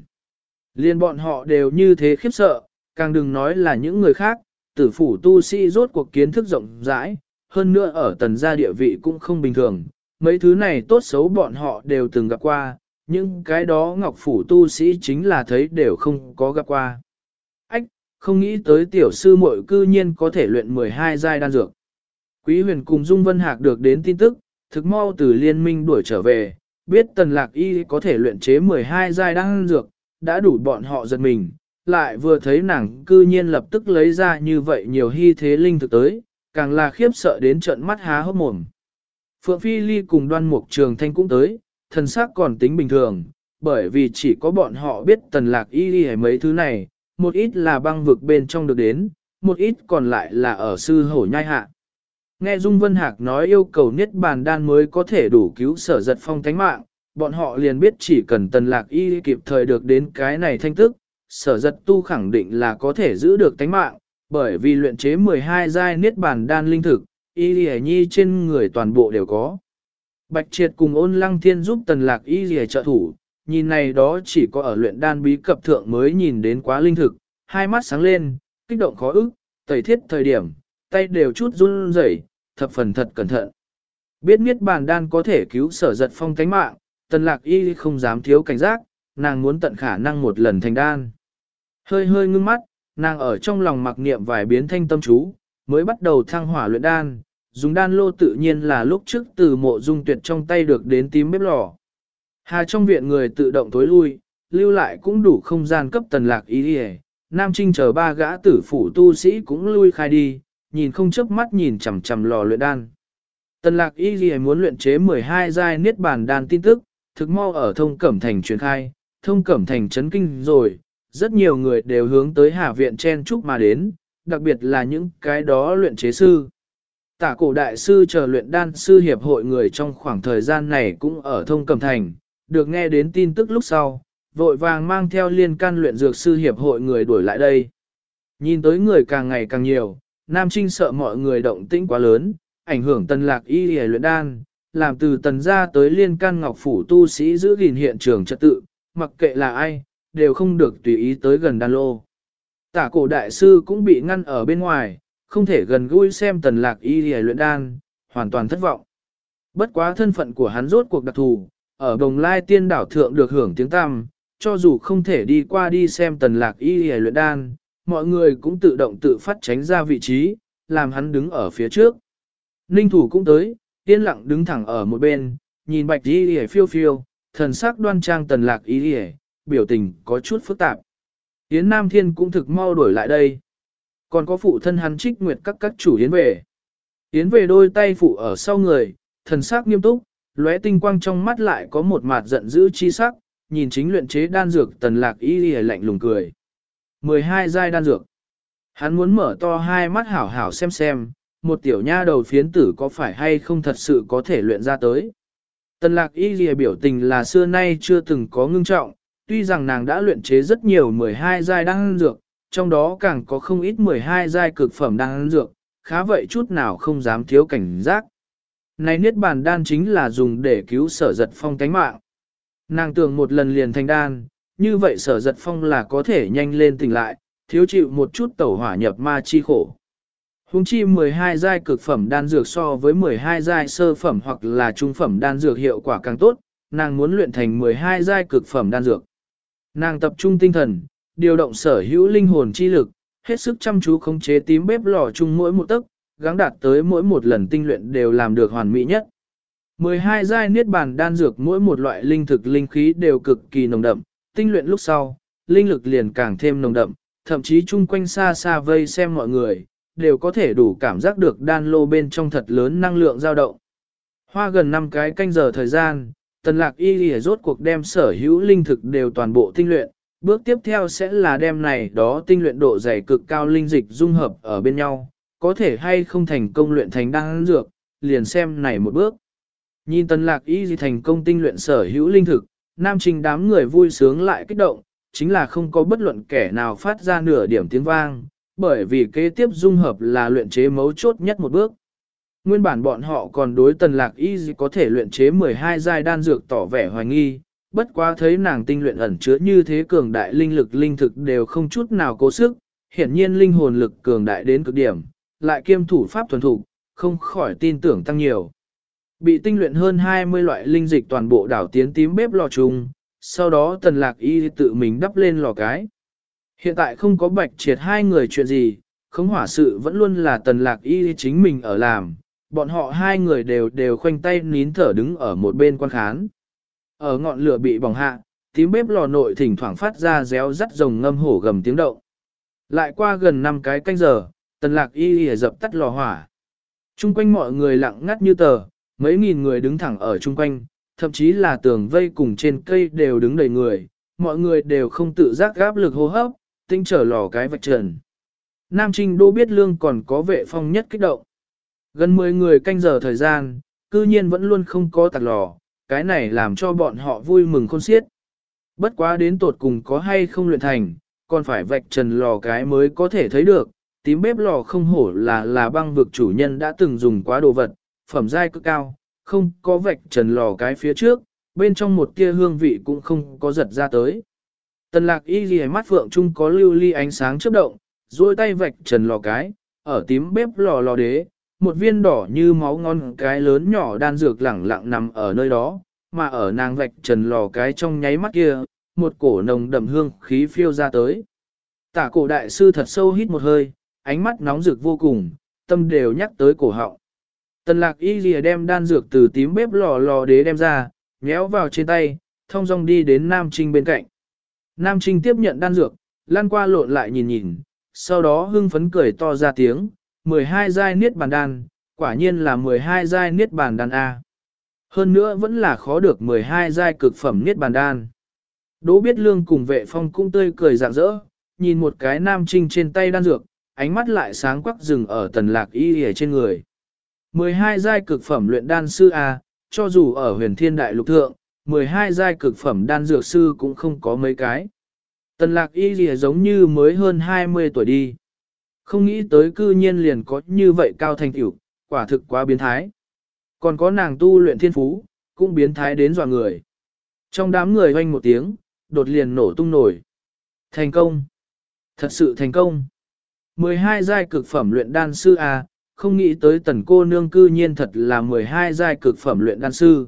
Liên bọn họ đều như thế khiếp sợ, càng đừng nói là những người khác, tử phủ tu sĩ rốt cuộc kiến thức rộng rãi, hơn nữa ở tần gia địa vị cũng không bình thường, mấy thứ này tốt xấu bọn họ đều từng gặp qua, nhưng cái đó ngọc phủ tu sĩ chính là thấy đều không có gặp qua. Ách, không nghĩ tới tiểu sư muội cư nhiên có thể luyện 12 giai đan dược. Quý huyền cùng Dung Vân Hạc được đến tin tức, thực mau từ liên minh đuổi trở về, biết tần lạc y có thể luyện chế 12 giai đan dược, đã đủ bọn họ giật mình, lại vừa thấy nàng cư nhiên lập tức lấy ra như vậy nhiều hy thế linh thực tới, càng là khiếp sợ đến trận mắt há hốc mồm. Phượng Phi Ly cùng đoan mục trường thanh cũng tới, thần sắc còn tính bình thường, bởi vì chỉ có bọn họ biết tần lạc y hay mấy thứ này, một ít là băng vực bên trong được đến, một ít còn lại là ở sư hổ nhai hạ. Nghe Dung Vân Hạc nói yêu cầu niết bàn đan mới có thể đủ cứu sở giật phong thánh mạng, bọn họ liền biết chỉ cần tần lạc y kịp thời được đến cái này thanh tức, sở giật tu khẳng định là có thể giữ được tánh mạng, bởi vì luyện chế 12 giai niết bàn đan linh thực, y lì nhi trên người toàn bộ đều có. Bạch triệt cùng ôn lăng thiên giúp tần lạc y lì trợ thủ, nhìn này đó chỉ có ở luyện đan bí cập thượng mới nhìn đến quá linh thực, hai mắt sáng lên, kích động khó ức, tẩy thiết thời điểm, tay đều chút run rẩy, thập phần thật cẩn thận. Biết niết bàn đan có thể cứu sở giật phong tánh mạng, tần lạc y không dám thiếu cảnh giác, nàng muốn tận khả năng một lần thành đan. Hơi hơi ngưng mắt, nàng ở trong lòng mặc niệm vài biến thanh tâm chú, mới bắt đầu thăng hỏa luyện đan, dùng đan lô tự nhiên là lúc trước từ mộ dung tuyệt trong tay được đến tím bếp lò. Hà trong viện người tự động tối lui, lưu lại cũng đủ không gian cấp tần lạc ý đi Nam Trinh chờ ba gã tử phủ tu sĩ cũng lui khai đi, nhìn không chớp mắt nhìn chằm chằm lò luyện đan. Tần lạc y ghi muốn luyện chế 12 giai niết bàn đan tin tức, thực mau ở thông cẩm thành truyền khai, thông cẩm thành chấn kinh rồi, rất nhiều người đều hướng tới hạ Viện chen chúc mà đến, đặc biệt là những cái đó luyện chế sư. Tả cổ đại sư chờ luyện đan sư hiệp hội người trong khoảng thời gian này cũng ở thông cẩm thành, được nghe đến tin tức lúc sau, vội vàng mang theo liên can luyện dược sư hiệp hội người đuổi lại đây. Nhìn tới người càng ngày càng nhiều, Nam Trinh sợ mọi người động tĩnh quá lớn, ảnh hưởng tần lạc y hề luyện đan, làm từ tần ra tới liên can ngọc phủ tu sĩ giữ gìn hiện trường trật tự, mặc kệ là ai, đều không được tùy ý tới gần đan lô. Tả cổ đại sư cũng bị ngăn ở bên ngoài, không thể gần gũi xem tần lạc y hề luyện đan, hoàn toàn thất vọng. Bất quá thân phận của hắn rốt cuộc đặc thù, ở đồng lai tiên đảo thượng được hưởng tiếng tăm, cho dù không thể đi qua đi xem tần lạc y hề luyện đan, mọi người cũng tự động tự phát tránh ra vị trí, làm hắn đứng ở phía trước. Ninh thủ cũng tới, yên lặng đứng thẳng ở một bên, nhìn bạch y hề phiêu phiêu, thần sắc đoan trang tần lạc y đi biểu tình có chút phức tạp. Yến Nam Thiên cũng thực mau đổi lại đây. Còn có phụ thân hắn trích nguyệt các các chủ Yến về. Yến về đôi tay phụ ở sau người, thần sắc nghiêm túc, lóe tinh quang trong mắt lại có một mặt giận dữ chi sắc, nhìn chính luyện chế đan dược tần lạc y đi lạnh lùng cười. 12 giai đan dược. Hắn muốn mở to hai mắt hảo hảo xem xem, một tiểu nha đầu phiến tử có phải hay không thật sự có thể luyện ra tới. Tần lạc y lìa biểu tình là xưa nay chưa từng có ngưng trọng, tuy rằng nàng đã luyện chế rất nhiều 12 giai đan dược, trong đó càng có không ít 12 giai cực phẩm đan dược, khá vậy chút nào không dám thiếu cảnh giác. Này niết bàn đan chính là dùng để cứu sở giật phong tánh mạng. Nàng tưởng một lần liền thành đan, như vậy sở giật phong là có thể nhanh lên tỉnh lại, thiếu chịu một chút tẩu hỏa nhập ma chi khổ. Hùng chi 12 giai cực phẩm đan dược so với 12 giai sơ phẩm hoặc là trung phẩm đan dược hiệu quả càng tốt, nàng muốn luyện thành 12 giai cực phẩm đan dược. Nàng tập trung tinh thần, điều động sở hữu linh hồn chi lực, hết sức chăm chú khống chế tím bếp lò chung mỗi một tấc, gắng đạt tới mỗi một lần tinh luyện đều làm được hoàn mỹ nhất. 12 giai niết bàn đan dược mỗi một loại linh thực linh khí đều cực kỳ nồng đậm, tinh luyện lúc sau, linh lực liền càng thêm nồng đậm, thậm chí chung quanh xa xa vây xem mọi người, đều có thể đủ cảm giác được đan lô bên trong thật lớn năng lượng dao động. Hoa gần 5 cái canh giờ thời gian, tần lạc y lìa rốt cuộc đem sở hữu linh thực đều toàn bộ tinh luyện, bước tiếp theo sẽ là đem này đó tinh luyện độ dày cực cao linh dịch dung hợp ở bên nhau, có thể hay không thành công luyện thành đan dược, liền xem này một bước. Nhìn tần lạc y gì thành công tinh luyện sở hữu linh thực, nam trình đám người vui sướng lại kích động, chính là không có bất luận kẻ nào phát ra nửa điểm tiếng vang, bởi vì kế tiếp dung hợp là luyện chế mấu chốt nhất một bước. Nguyên bản bọn họ còn đối tần lạc y gì có thể luyện chế 12 giai đan dược tỏ vẻ hoài nghi, bất quá thấy nàng tinh luyện ẩn chứa như thế cường đại linh lực linh thực đều không chút nào cố sức, hiển nhiên linh hồn lực cường đại đến cực điểm, lại kiêm thủ pháp thuần thủ, không khỏi tin tưởng tăng nhiều. Bị tinh luyện hơn 20 loại linh dịch toàn bộ đảo tiến tím bếp lò trùng, sau đó tần lạc y tự mình đắp lên lò cái. Hiện tại không có bạch triệt hai người chuyện gì, không hỏa sự vẫn luôn là tần lạc y chính mình ở làm, bọn họ hai người đều đều khoanh tay nín thở đứng ở một bên quan khán. Ở ngọn lửa bị bỏng hạ, tím bếp lò nội thỉnh thoảng phát ra réo rắt rồng ngâm hổ gầm tiếng động. Lại qua gần 5 cái canh giờ, tần lạc y dập tắt lò hỏa. Trung quanh mọi người lặng ngắt như tờ, mấy nghìn người đứng thẳng ở chung quanh, thậm chí là tường vây cùng trên cây đều đứng đầy người, mọi người đều không tự giác gáp lực hô hấp, tinh trở lò cái vạch trần. Nam Trinh Đô biết lương còn có vệ phong nhất kích động. Gần 10 người canh giờ thời gian, cư nhiên vẫn luôn không có tạc lò, cái này làm cho bọn họ vui mừng khôn xiết. Bất quá đến tột cùng có hay không luyện thành, còn phải vạch trần lò cái mới có thể thấy được, tím bếp lò không hổ là là băng vực chủ nhân đã từng dùng quá đồ vật, phẩm giai cực cao, không có vạch trần lò cái phía trước, bên trong một tia hương vị cũng không có giật ra tới. Tần lạc y ghi mắt phượng trung có lưu ly ánh sáng chớp động, duỗi tay vạch trần lò cái, ở tím bếp lò lò đế, một viên đỏ như máu ngon cái lớn nhỏ đan dược lẳng lặng nằm ở nơi đó, mà ở nàng vạch trần lò cái trong nháy mắt kia, một cổ nồng đậm hương khí phiêu ra tới. Tả cổ đại sư thật sâu hít một hơi, ánh mắt nóng rực vô cùng, tâm đều nhắc tới cổ họng. Tần lạc y lìa đem đan dược từ tím bếp lò lò đế đem ra, nhéo vào trên tay, thông dong đi đến Nam Trinh bên cạnh. Nam Trinh tiếp nhận đan dược, lan qua lộn lại nhìn nhìn, sau đó hưng phấn cười to ra tiếng, 12 giai niết bàn đan, quả nhiên là 12 giai niết bàn đan A. Hơn nữa vẫn là khó được 12 giai cực phẩm niết bàn đan. Đỗ biết lương cùng vệ phong cũng tươi cười rạng rỡ, nhìn một cái nam trinh trên tay đan dược, ánh mắt lại sáng quắc rừng ở tần lạc y hề trên người. 12 giai cực phẩm luyện đan sư A, cho dù ở huyền thiên đại lục thượng, 12 giai cực phẩm đan dược sư cũng không có mấy cái. Tần lạc y gì giống như mới hơn 20 tuổi đi. Không nghĩ tới cư nhiên liền có như vậy cao thành tiểu, quả thực quá biến thái. Còn có nàng tu luyện thiên phú, cũng biến thái đến dọa người. Trong đám người hoanh một tiếng, đột liền nổ tung nổi. Thành công. Thật sự thành công. 12 giai cực phẩm luyện đan sư A, không nghĩ tới tần cô nương cư nhiên thật là 12 giai cực phẩm luyện đan sư.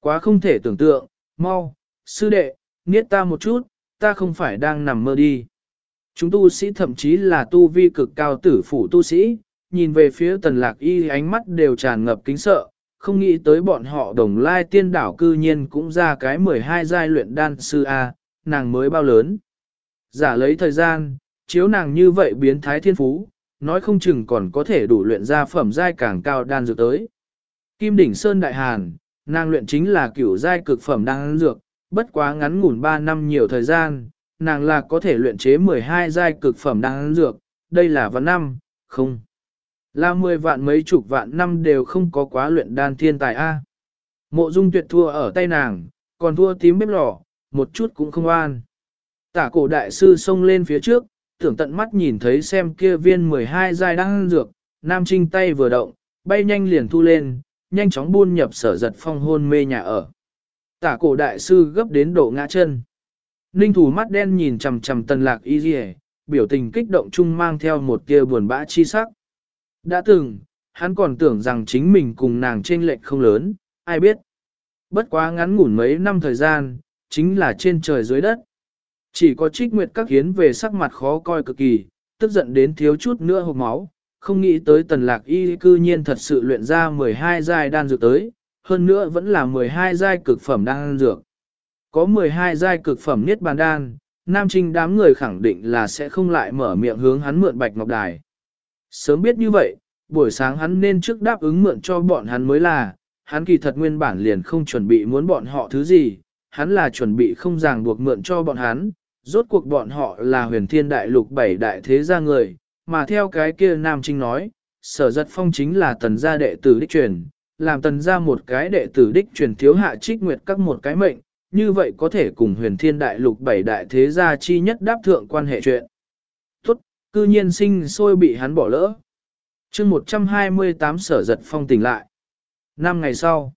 Quá không thể tưởng tượng, mau, sư đệ, niết ta một chút, ta không phải đang nằm mơ đi. Chúng tu sĩ thậm chí là tu vi cực cao tử phủ tu sĩ, nhìn về phía tần lạc y ánh mắt đều tràn ngập kính sợ, không nghĩ tới bọn họ đồng lai tiên đảo cư nhiên cũng ra cái 12 giai luyện đan sư A, nàng mới bao lớn. Giả lấy thời gian, chiếu nàng như vậy biến thái thiên phú, nói không chừng còn có thể đủ luyện ra phẩm giai càng cao đan dược tới. Kim đỉnh Sơn Đại Hàn, nàng luyện chính là cửu giai cực phẩm đan dược, bất quá ngắn ngủn 3 năm nhiều thời gian, nàng là có thể luyện chế 12 giai cực phẩm đan dược, đây là vạn năm, không. Là 10 vạn mấy chục vạn năm đều không có quá luyện đan thiên tài A. Mộ dung tuyệt thua ở tay nàng, còn thua tím bếp lò, một chút cũng không an. Tả cổ đại sư xông lên phía trước, tưởng tận mắt nhìn thấy xem kia viên 12 giai đang dược, nam trinh tay vừa động, bay nhanh liền thu lên, nhanh chóng buôn nhập sở giật phong hôn mê nhà ở. Tả cổ đại sư gấp đến độ ngã chân. Ninh thủ mắt đen nhìn chầm chầm tần lạc y dì biểu tình kích động chung mang theo một kia buồn bã chi sắc. Đã từng, hắn còn tưởng rằng chính mình cùng nàng trên lệch không lớn, ai biết. Bất quá ngắn ngủn mấy năm thời gian, chính là trên trời dưới đất. Chỉ có trích nguyệt các hiến về sắc mặt khó coi cực kỳ, tức giận đến thiếu chút nữa hộp máu, không nghĩ tới tần lạc y cư nhiên thật sự luyện ra 12 giai đan dược tới, hơn nữa vẫn là 12 giai cực phẩm đan dược. Có 12 giai cực phẩm niết bàn đan, nam trinh đám người khẳng định là sẽ không lại mở miệng hướng hắn mượn bạch ngọc đài. Sớm biết như vậy, buổi sáng hắn nên trước đáp ứng mượn cho bọn hắn mới là, hắn kỳ thật nguyên bản liền không chuẩn bị muốn bọn họ thứ gì, hắn là chuẩn bị không ràng buộc mượn cho bọn hắn, rốt cuộc bọn họ là huyền thiên đại lục bảy đại thế gia người, mà theo cái kia Nam Trinh nói, sở giật phong chính là tần gia đệ tử đích truyền, làm tần gia một cái đệ tử đích truyền thiếu hạ trích nguyệt các một cái mệnh, như vậy có thể cùng huyền thiên đại lục bảy đại thế gia chi nhất đáp thượng quan hệ chuyện. Tốt, cư nhiên sinh sôi bị hắn bỏ lỡ. chương 128 sở giật phong tỉnh lại. Năm ngày sau,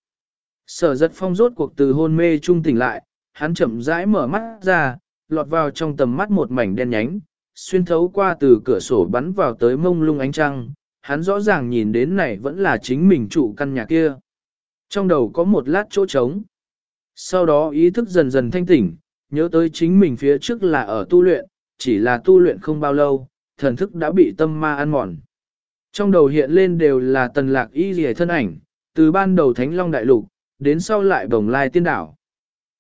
sở giật phong rốt cuộc từ hôn mê trung tỉnh lại, hắn chậm rãi mở mắt ra, lọt vào trong tầm mắt một mảnh đen nhánh, xuyên thấu qua từ cửa sổ bắn vào tới mông lung ánh trăng, hắn rõ ràng nhìn đến này vẫn là chính mình trụ căn nhà kia. Trong đầu có một lát chỗ trống. Sau đó ý thức dần dần thanh tỉnh, nhớ tới chính mình phía trước là ở tu luyện, chỉ là tu luyện không bao lâu, thần thức đã bị tâm ma ăn mòn. Trong đầu hiện lên đều là tần lạc y rìa thân ảnh, từ ban đầu Thánh Long Đại Lục, đến sau lại bồng lai tiên đảo.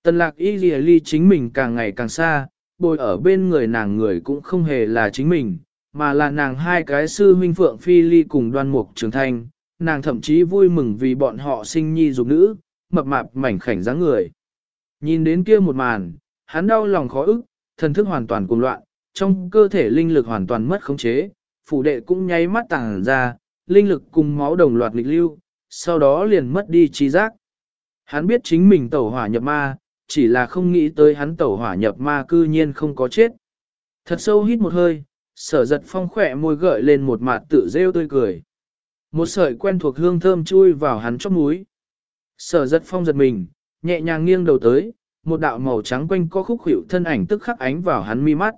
Tần lạc y rìa ly chính mình càng ngày càng xa, bồi ở bên người nàng người cũng không hề là chính mình, mà là nàng hai cái sư huynh phượng phi ly cùng đoan mục trường thanh, nàng thậm chí vui mừng vì bọn họ sinh nhi dục nữ, mập mạp mảnh khảnh dáng người. Nhìn đến kia một màn, hắn đau lòng khó ức, thần thức hoàn toàn cuồng loạn, trong cơ thể linh lực hoàn toàn mất khống chế, phủ đệ cũng nháy mắt tàng ra, linh lực cùng máu đồng loạt nghịch lưu, sau đó liền mất đi trí giác. Hắn biết chính mình tẩu hỏa nhập ma, chỉ là không nghĩ tới hắn tẩu hỏa nhập ma cư nhiên không có chết. Thật sâu hít một hơi, sở giật phong khỏe môi gợi lên một mặt tự rêu tươi cười. Một sợi quen thuộc hương thơm chui vào hắn chóp mũi. Sở giật phong giật mình, nhẹ nhàng nghiêng đầu tới, một đạo màu trắng quanh co khúc hiệu thân ảnh tức khắc ánh vào hắn mi mắt.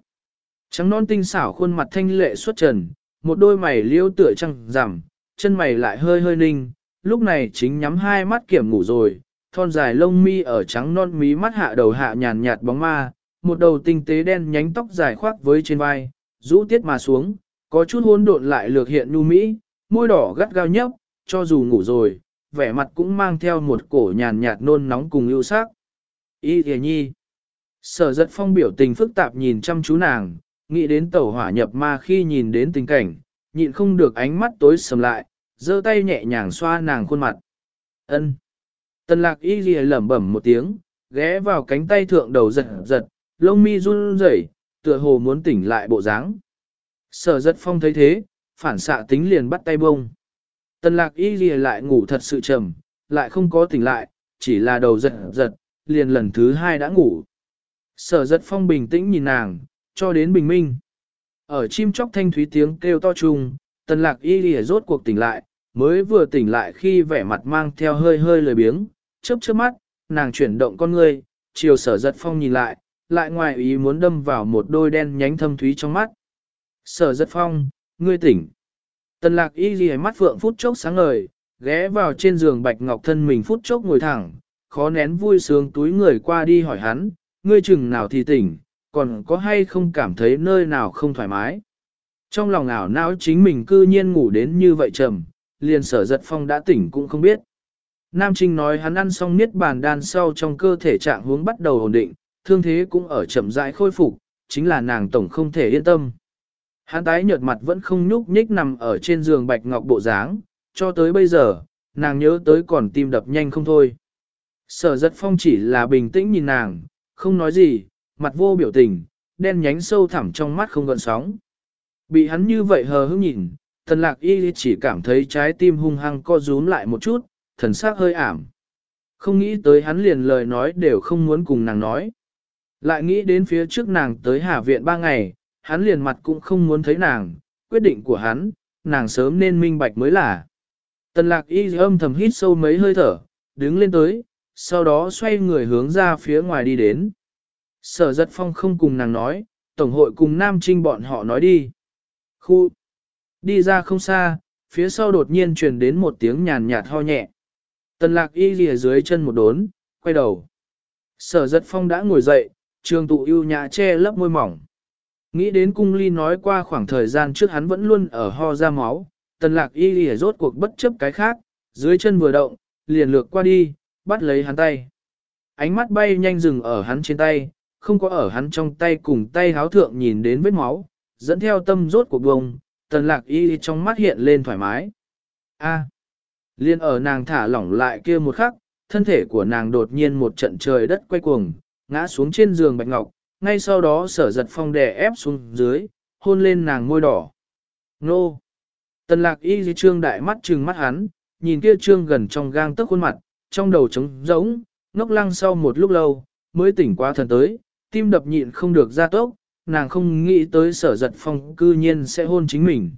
Trắng non tinh xảo khuôn mặt thanh lệ xuất trần, một đôi mày liêu tựa trăng rằm, chân mày lại hơi hơi ninh, lúc này chính nhắm hai mắt kiểm ngủ rồi, thon dài lông mi ở trắng non mí mắt hạ đầu hạ nhàn nhạt bóng ma, một đầu tinh tế đen nhánh tóc dài khoác với trên vai, rũ tiết mà xuống, có chút hỗn độn lại lược hiện nhu mỹ, môi đỏ gắt gao nhấp, cho dù ngủ rồi, vẻ mặt cũng mang theo một cổ nhàn nhạt nôn nóng cùng ưu sắc. Y thề nhi. Sở giật phong biểu tình phức tạp nhìn chăm chú nàng, nghĩ đến tẩu hỏa nhập ma khi nhìn đến tình cảnh, nhịn không được ánh mắt tối sầm lại, giơ tay nhẹ nhàng xoa nàng khuôn mặt. Ân. Tần lạc y ghi lẩm bẩm một tiếng, ghé vào cánh tay thượng đầu giật giật, lông mi run rẩy, tựa hồ muốn tỉnh lại bộ dáng. Sở giật phong thấy thế, phản xạ tính liền bắt tay bông. Tần lạc y ghi lại ngủ thật sự trầm, lại không có tỉnh lại, chỉ là đầu giật giật, liền lần thứ hai đã ngủ. Sở giật phong bình tĩnh nhìn nàng, cho đến bình minh. Ở chim chóc thanh thúy tiếng kêu to chung, tần lạc y ghi rốt cuộc tỉnh lại, mới vừa tỉnh lại khi vẻ mặt mang theo hơi hơi lười biếng, chớp chớp mắt, nàng chuyển động con ngươi, chiều sở giật phong nhìn lại, lại ngoài ý muốn đâm vào một đôi đen nhánh thâm thúy trong mắt. Sở giật phong, ngươi tỉnh. Tần lạc y ghi mắt phượng phút chốc sáng ngời, ghé vào trên giường bạch ngọc thân mình phút chốc ngồi thẳng, khó nén vui sướng túi người qua đi hỏi hắn, ngươi chừng nào thì tỉnh, còn có hay không cảm thấy nơi nào không thoải mái. Trong lòng ảo não chính mình cư nhiên ngủ đến như vậy trầm, liền sở giật phong đã tỉnh cũng không biết. Nam Trinh nói hắn ăn xong niết bàn đan sau trong cơ thể trạng hướng bắt đầu ổn định, thương thế cũng ở chậm rãi khôi phục, chính là nàng tổng không thể yên tâm. Hắn tái nhợt mặt vẫn không nhúc nhích nằm ở trên giường bạch ngọc bộ dáng, cho tới bây giờ, nàng nhớ tới còn tim đập nhanh không thôi. Sở giật phong chỉ là bình tĩnh nhìn nàng, không nói gì, mặt vô biểu tình, đen nhánh sâu thẳm trong mắt không gợn sóng. Bị hắn như vậy hờ hững nhìn, tần lạc y chỉ cảm thấy trái tim hung hăng co rúm lại một chút, thần sắc hơi ảm. Không nghĩ tới hắn liền lời nói đều không muốn cùng nàng nói. Lại nghĩ đến phía trước nàng tới Hà Viện ba ngày, hắn liền mặt cũng không muốn thấy nàng, quyết định của hắn, nàng sớm nên minh bạch mới là. Tần lạc y âm thầm hít sâu mấy hơi thở, đứng lên tới, sau đó xoay người hướng ra phía ngoài đi đến. Sở giật phong không cùng nàng nói, Tổng hội cùng Nam Trinh bọn họ nói đi. Khu! Đi ra không xa, phía sau đột nhiên truyền đến một tiếng nhàn nhạt ho nhẹ. Tần lạc y lìa dưới chân một đốn, quay đầu. Sở giật phong đã ngồi dậy, trường tụ yêu nhã che lấp môi mỏng. Nghĩ đến cung ly nói qua khoảng thời gian trước hắn vẫn luôn ở ho ra máu, tần lạc y lìa rốt cuộc bất chấp cái khác, dưới chân vừa động, liền lược qua đi, bắt lấy hắn tay. Ánh mắt bay nhanh dừng ở hắn trên tay, không có ở hắn trong tay cùng tay háo thượng nhìn đến vết máu, dẫn theo tâm rốt cuộc bông, tần lạc y trong mắt hiện lên thoải mái. A. Liên ở nàng thả lỏng lại kia một khắc, thân thể của nàng đột nhiên một trận trời đất quay cuồng, ngã xuống trên giường bạch ngọc, ngay sau đó sở giật phong đè ép xuống dưới, hôn lên nàng môi đỏ. Nô! Tần lạc y dì trương đại mắt trừng mắt hắn, nhìn kia trương gần trong gang tức khuôn mặt, trong đầu trống rỗng, ngốc lăng sau một lúc lâu, mới tỉnh qua thần tới, tim đập nhịn không được ra tốc, nàng không nghĩ tới sở giật phong cư nhiên sẽ hôn chính mình.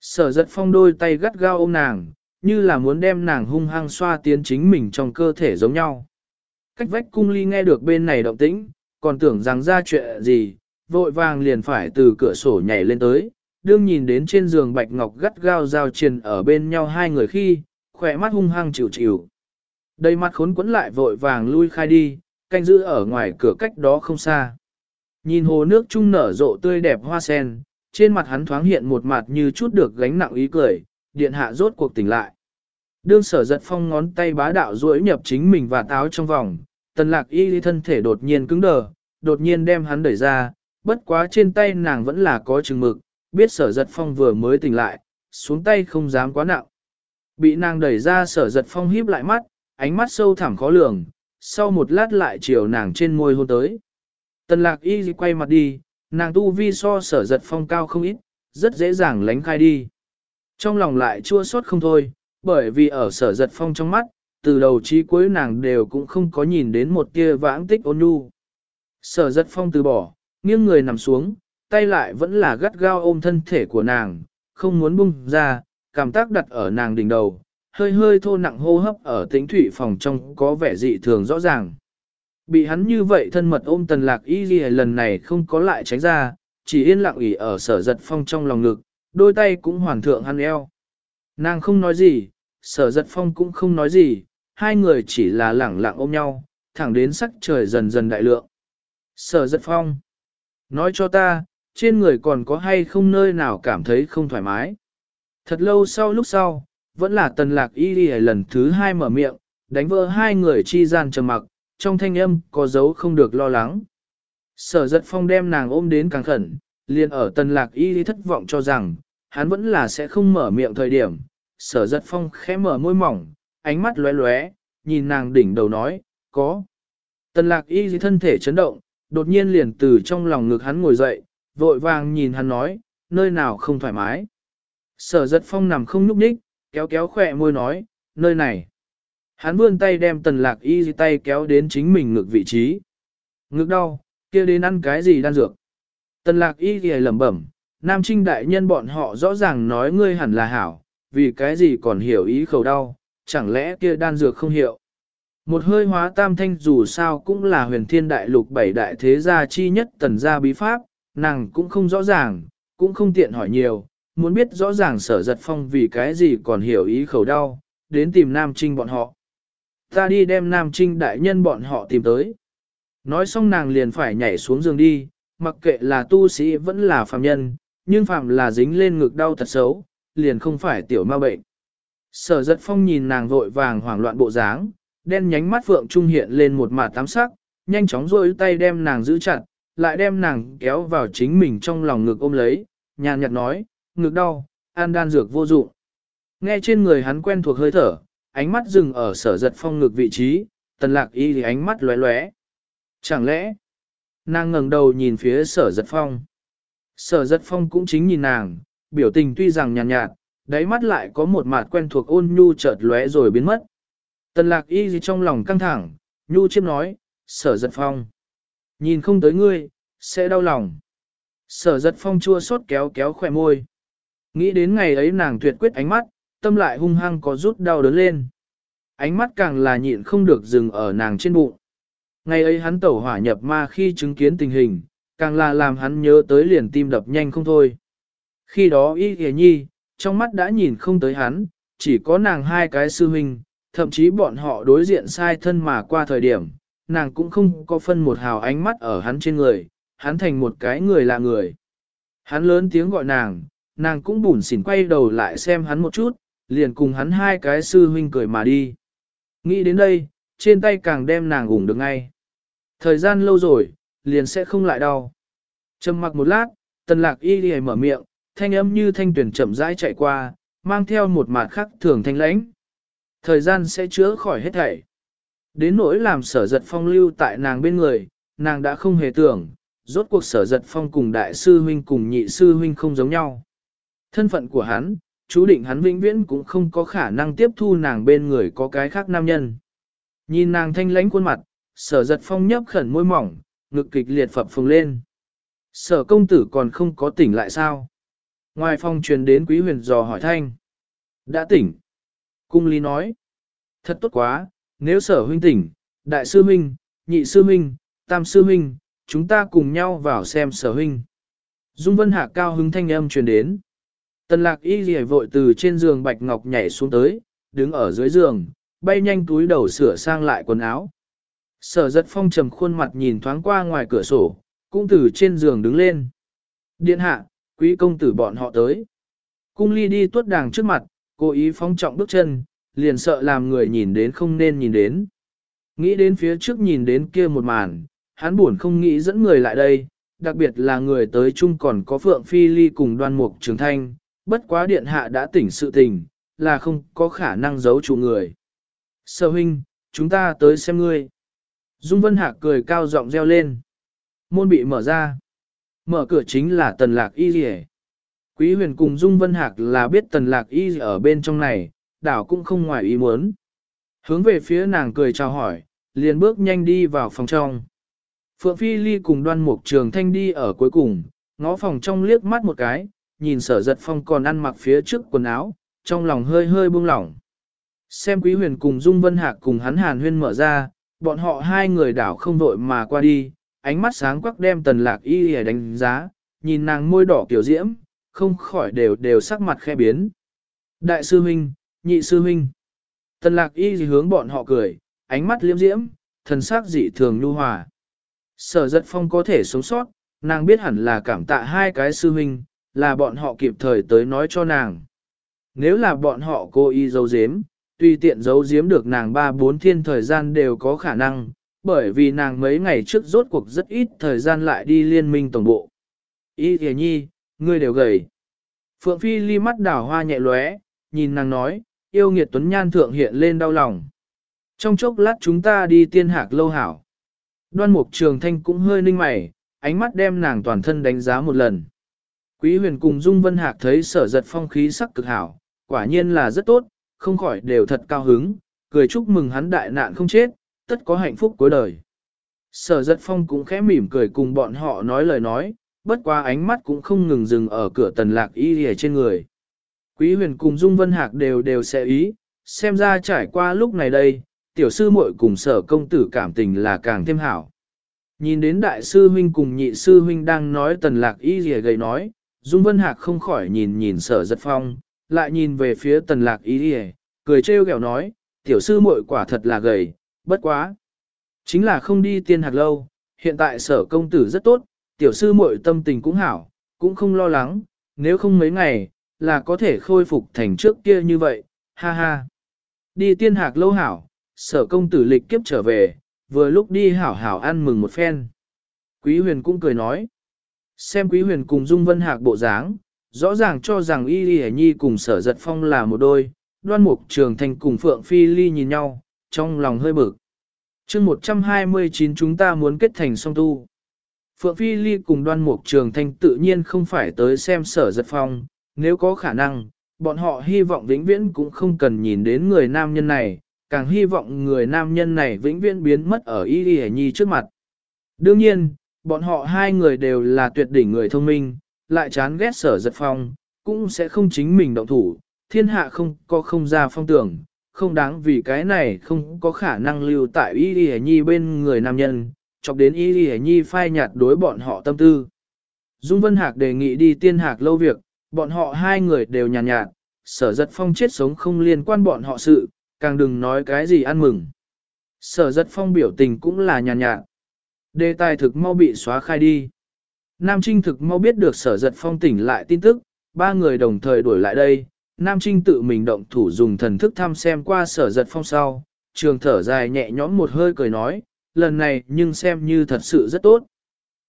Sở giật phong đôi tay gắt gao ôm nàng, như là muốn đem nàng hung hăng xoa tiến chính mình trong cơ thể giống nhau. Cách vách cung ly nghe được bên này động tĩnh, còn tưởng rằng ra chuyện gì, vội vàng liền phải từ cửa sổ nhảy lên tới, đương nhìn đến trên giường bạch ngọc gắt gao giao triền ở bên nhau hai người khi, khỏe mắt hung hăng chịu chịu. Đầy mặt khốn quẫn lại vội vàng lui khai đi, canh giữ ở ngoài cửa cách đó không xa. Nhìn hồ nước trung nở rộ tươi đẹp hoa sen, trên mặt hắn thoáng hiện một mặt như chút được gánh nặng ý cười, điện hạ rốt cuộc tỉnh lại. Đương sở giật phong ngón tay bá đạo duỗi nhập chính mình và táo trong vòng, tần lạc y ly thân thể đột nhiên cứng đờ, đột nhiên đem hắn đẩy ra, bất quá trên tay nàng vẫn là có chừng mực, biết sở giật phong vừa mới tỉnh lại, xuống tay không dám quá nặng. Bị nàng đẩy ra sở giật phong híp lại mắt, ánh mắt sâu thẳm khó lường, sau một lát lại chiều nàng trên môi hôn tới. Tần lạc y quay mặt đi, nàng tu vi so sở giật phong cao không ít, rất dễ dàng lánh khai đi. Trong lòng lại chua xót không thôi, bởi vì ở sở giật phong trong mắt, từ đầu chí cuối nàng đều cũng không có nhìn đến một tia vãng tích ôn nhu. Sở giật phong từ bỏ, nghiêng người nằm xuống, tay lại vẫn là gắt gao ôm thân thể của nàng, không muốn bung ra, cảm tác đặt ở nàng đỉnh đầu, hơi hơi thô nặng hô hấp ở tĩnh thủy phòng trong có vẻ dị thường rõ ràng. Bị hắn như vậy thân mật ôm tần lạc y ghi lần này không có lại tránh ra, chỉ yên lặng ủy ở sở giật phong trong lòng ngực, đôi tay cũng hoàn thượng hắn eo. Nàng không nói gì, sở giật phong cũng không nói gì, hai người chỉ là lẳng lặng ôm nhau, thẳng đến sắc trời dần dần đại lượng. Sở giật phong, nói cho ta, trên người còn có hay không nơi nào cảm thấy không thoải mái. Thật lâu sau lúc sau, vẫn là tần lạc y đi lần thứ hai mở miệng, đánh vỡ hai người chi gian trầm mặc, trong thanh âm có dấu không được lo lắng. Sở giật phong đem nàng ôm đến càng khẩn, liền ở tần lạc y đi thất vọng cho rằng, hắn vẫn là sẽ không mở miệng thời điểm. Sở giật phong khẽ mở môi mỏng, ánh mắt lóe lóe, nhìn nàng đỉnh đầu nói, có. Tần lạc y đi thân thể chấn động, đột nhiên liền từ trong lòng ngực hắn ngồi dậy, vội vàng nhìn hắn nói, nơi nào không thoải mái. Sở giật phong nằm không nhúc nhích, kéo kéo khỏe môi nói, nơi này. Hắn vươn tay đem tần lạc y tay kéo đến chính mình ngực vị trí. Ngực đau, kia đến ăn cái gì đan dược. Tần lạc y thì lẩm bẩm, nam trinh đại nhân bọn họ rõ ràng nói ngươi hẳn là hảo, vì cái gì còn hiểu ý khẩu đau, chẳng lẽ kia đan dược không hiểu. Một hơi hóa tam thanh dù sao cũng là huyền thiên đại lục bảy đại thế gia chi nhất tần gia bí pháp, nàng cũng không rõ ràng, cũng không tiện hỏi nhiều, muốn biết rõ ràng sở giật phong vì cái gì còn hiểu ý khẩu đau, đến tìm Nam Trinh bọn họ. Ta đi đem Nam Trinh đại nhân bọn họ tìm tới. Nói xong nàng liền phải nhảy xuống giường đi, mặc kệ là tu sĩ vẫn là phàm nhân, nhưng phàm là dính lên ngực đau thật xấu, liền không phải tiểu ma bệnh. Sở giật phong nhìn nàng vội vàng hoảng loạn bộ dáng, đen nhánh mắt phượng trung hiện lên một mạt tám sắc, nhanh chóng rôi tay đem nàng giữ chặt, lại đem nàng kéo vào chính mình trong lòng ngực ôm lấy, nhàn nhạt nói, ngực đau, an đan dược vô dụng. Nghe trên người hắn quen thuộc hơi thở, ánh mắt dừng ở sở giật phong ngực vị trí, tần lạc y thì ánh mắt lóe lóe. Chẳng lẽ, nàng ngẩng đầu nhìn phía sở giật phong. Sở giật phong cũng chính nhìn nàng, biểu tình tuy rằng nhàn nhạt, nhạt, đáy mắt lại có một mặt quen thuộc ôn nhu chợt lóe rồi biến mất. Tần lạc y gì trong lòng căng thẳng, nhu chiếm nói, sở giật phong. Nhìn không tới ngươi, sẽ đau lòng. Sở giật phong chua xót kéo kéo khỏe môi. Nghĩ đến ngày ấy nàng tuyệt quyết ánh mắt, tâm lại hung hăng có rút đau đớn lên. Ánh mắt càng là nhịn không được dừng ở nàng trên bụng. Ngày ấy hắn tẩu hỏa nhập ma khi chứng kiến tình hình, càng là làm hắn nhớ tới liền tim đập nhanh không thôi. Khi đó y hề nhi, trong mắt đã nhìn không tới hắn, chỉ có nàng hai cái sư huynh, thậm chí bọn họ đối diện sai thân mà qua thời điểm, nàng cũng không có phân một hào ánh mắt ở hắn trên người, hắn thành một cái người lạ người. Hắn lớn tiếng gọi nàng, nàng cũng bùn xỉn quay đầu lại xem hắn một chút, liền cùng hắn hai cái sư huynh cười mà đi. Nghĩ đến đây, trên tay càng đem nàng ủng được ngay. Thời gian lâu rồi, liền sẽ không lại đau. Trầm mặc một lát, tần lạc y đi mở miệng, thanh âm như thanh tuyển chậm rãi chạy qua, mang theo một mặt khắc thường thanh lãnh. Thời gian sẽ chữa khỏi hết thảy. Đến nỗi làm sở giật phong lưu tại nàng bên người, nàng đã không hề tưởng, rốt cuộc sở giật phong cùng đại sư huynh cùng nhị sư huynh không giống nhau. Thân phận của hắn, chú định hắn vĩnh viễn cũng không có khả năng tiếp thu nàng bên người có cái khác nam nhân. Nhìn nàng thanh lãnh khuôn mặt, sở giật phong nhấp khẩn môi mỏng, ngực kịch liệt phập phồng lên. Sở công tử còn không có tỉnh lại sao? Ngoài phòng truyền đến quý huyền dò hỏi thanh. Đã tỉnh. Cung lý nói. Thật tốt quá, nếu sở huynh tỉnh, đại sư huynh, nhị sư huynh, tam sư huynh, chúng ta cùng nhau vào xem sở huynh. Dung vân hạ cao hứng thanh âm truyền đến. Tần lạc y gì vội từ trên giường bạch ngọc nhảy xuống tới, đứng ở dưới giường, bay nhanh túi đầu sửa sang lại quần áo. Sở giật phong trầm khuôn mặt nhìn thoáng qua ngoài cửa sổ, cũng từ trên giường đứng lên. Điện hạ, quý công tử bọn họ tới. Cung ly đi tuốt đàng trước mặt, cố ý phóng trọng bước chân, liền sợ làm người nhìn đến không nên nhìn đến. Nghĩ đến phía trước nhìn đến kia một màn, hắn buồn không nghĩ dẫn người lại đây, đặc biệt là người tới chung còn có Phượng Phi Ly cùng đoan mục trường thanh, bất quá điện hạ đã tỉnh sự tình, là không có khả năng giấu chủ người. Sở huynh, chúng ta tới xem ngươi. Dung Vân Hạc cười cao giọng reo lên. Môn bị mở ra. Mở cửa chính là tần lạc y rỉ. Quý huyền cùng Dung Vân Hạc là biết tần lạc y ở bên trong này, đảo cũng không ngoài ý muốn. Hướng về phía nàng cười chào hỏi, liền bước nhanh đi vào phòng trong. Phượng Phi Ly cùng đoan mục trường thanh đi ở cuối cùng, ngó phòng trong liếc mắt một cái, nhìn sở giật phong còn ăn mặc phía trước quần áo, trong lòng hơi hơi buông lỏng. Xem quý huyền cùng Dung Vân Hạc cùng hắn hàn huyên mở ra, bọn họ hai người đảo không vội mà qua đi, ánh mắt sáng quắc đem tần lạc y y đánh giá, nhìn nàng môi đỏ kiểu diễm, không khỏi đều đều sắc mặt khe biến. Đại sư huynh, nhị sư huynh. Tần lạc y hướng bọn họ cười, ánh mắt liếm diễm, thần sắc dị thường nhu hòa. Sở giật phong có thể sống sót, nàng biết hẳn là cảm tạ hai cái sư huynh, là bọn họ kịp thời tới nói cho nàng. Nếu là bọn họ cố ý giấu giếm, tuy tiện giấu giếm được nàng ba bốn thiên thời gian đều có khả năng, bởi vì nàng mấy ngày trước rốt cuộc rất ít thời gian lại đi liên minh tổng bộ. Ý thề nhi, ngươi đều gầy. Phượng Phi ly mắt đảo hoa nhẹ lóe, nhìn nàng nói, yêu nghiệt tuấn nhan thượng hiện lên đau lòng. Trong chốc lát chúng ta đi tiên hạc lâu hảo. Đoan mục trường thanh cũng hơi ninh mày, ánh mắt đem nàng toàn thân đánh giá một lần. Quý huyền cùng Dung Vân Hạc thấy sở giật phong khí sắc cực hảo, quả nhiên là rất tốt, không khỏi đều thật cao hứng, cười chúc mừng hắn đại nạn không chết, tất có hạnh phúc cuối đời. Sở giật phong cũng khẽ mỉm cười cùng bọn họ nói lời nói, bất qua ánh mắt cũng không ngừng dừng ở cửa tần lạc y ở trên người. Quý huyền cùng Dung Vân Hạc đều đều sẽ ý, xem ra trải qua lúc này đây, tiểu sư muội cùng sở công tử cảm tình là càng thêm hảo. Nhìn đến đại sư huynh cùng nhị sư huynh đang nói tần lạc y gì gầy nói, Dung Vân Hạc không khỏi nhìn nhìn sở giật phong, lại nhìn về phía tần lạc ý gì, cười trêu ghẹo nói, tiểu sư muội quả thật là gầy, bất quá. Chính là không đi tiên hạc lâu, hiện tại sở công tử rất tốt, tiểu sư muội tâm tình cũng hảo, cũng không lo lắng, nếu không mấy ngày, là có thể khôi phục thành trước kia như vậy, ha ha. Đi tiên hạc lâu hảo, sở công tử lịch kiếp trở về, vừa lúc đi hảo hảo ăn mừng một phen. Quý huyền cũng cười nói. Xem quý huyền cùng Dung Vân Hạc bộ dáng, rõ ràng cho rằng Y Y Nhi cùng sở giật phong là một đôi, đoan mục trường thành cùng Phượng Phi Ly nhìn nhau, trong lòng hơi bực. chương 129 chúng ta muốn kết thành song tu. Phượng Phi Ly cùng đoan mục trường thanh tự nhiên không phải tới xem sở giật phong, nếu có khả năng, bọn họ hy vọng vĩnh viễn cũng không cần nhìn đến người nam nhân này, càng hy vọng người nam nhân này vĩnh viễn biến mất ở Y Y Nhi trước mặt. Đương nhiên, bọn họ hai người đều là tuyệt đỉnh người thông minh, lại chán ghét sở giật phong, cũng sẽ không chính mình động thủ, thiên hạ không có không ra phong tưởng, không đáng vì cái này không có khả năng lưu tại Y Y Nhi bên người nam nhân, chọc đến Y Y Nhi phai nhạt đối bọn họ tâm tư. Dung Vân Hạc đề nghị đi tiên hạc lâu việc, bọn họ hai người đều nhàn nhạt, nhạt, sở giật phong chết sống không liên quan bọn họ sự, càng đừng nói cái gì ăn mừng. Sở giật phong biểu tình cũng là nhàn nhạt. Đề tài thực mau bị xóa khai đi. Nam Trinh thực mau biết được sở giật phong tỉnh lại tin tức, ba người đồng thời đuổi lại đây. Nam Trinh tự mình động thủ dùng thần thức thăm xem qua sở giật phong sau, trường thở dài nhẹ nhõm một hơi cười nói, lần này nhưng xem như thật sự rất tốt.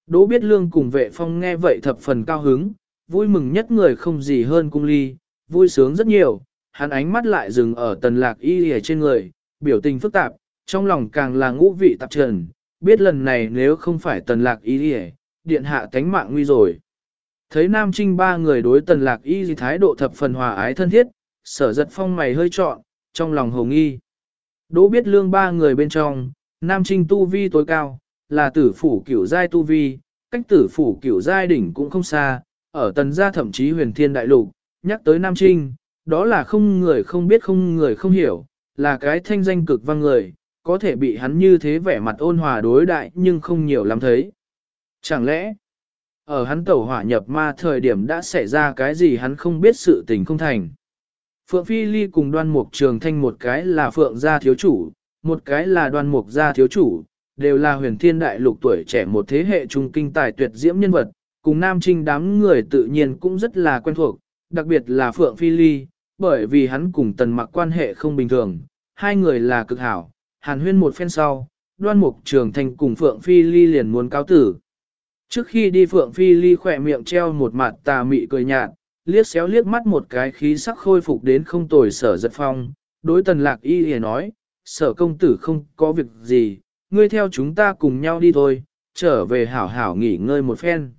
Đỗ biết lương cùng vệ phong nghe vậy thập phần cao hứng, vui mừng nhất người không gì hơn cung ly, vui sướng rất nhiều, hắn ánh mắt lại dừng ở tần lạc y ở trên người, biểu tình phức tạp, trong lòng càng là ngũ vị tạp trần, biết lần này nếu không phải tần lạc y ở, điện hạ tánh mạng nguy rồi. Thấy Nam Trinh ba người đối tần lạc y gì thái độ thập phần hòa ái thân thiết, sở giật phong mày hơi trọn, trong lòng hồng nghi. Đỗ biết lương ba người bên trong, Nam Trinh tu vi tối cao, là tử phủ kiểu giai tu vi, cách tử phủ kiểu giai đỉnh cũng không xa, ở tần gia thậm chí huyền thiên đại lục, nhắc tới Nam Trinh, đó là không người không biết không người không hiểu, là cái thanh danh cực vang người, có thể bị hắn như thế vẻ mặt ôn hòa đối đại nhưng không nhiều lắm thấy. Chẳng lẽ, ở hắn tẩu hỏa nhập ma thời điểm đã xảy ra cái gì hắn không biết sự tình không thành. Phượng Phi Ly cùng đoan mục trường thanh một cái là Phượng gia thiếu chủ, một cái là đoan mục gia thiếu chủ, đều là huyền thiên đại lục tuổi trẻ một thế hệ trung kinh tài tuyệt diễm nhân vật, cùng nam trinh đám người tự nhiên cũng rất là quen thuộc, đặc biệt là Phượng Phi Ly, bởi vì hắn cùng tần mặc quan hệ không bình thường, hai người là cực hảo, hàn huyên một phen sau, đoan mục trường thanh cùng Phượng Phi Ly liền muốn cáo tử. Trước khi đi Phượng Phi Ly khỏe miệng treo một mặt tà mị cười nhạt, liếc xéo liếc mắt một cái khí sắc khôi phục đến không tồi sở giật phong, đối tần lạc y hề nói, sở công tử không có việc gì, ngươi theo chúng ta cùng nhau đi thôi, trở về hảo hảo nghỉ ngơi một phen.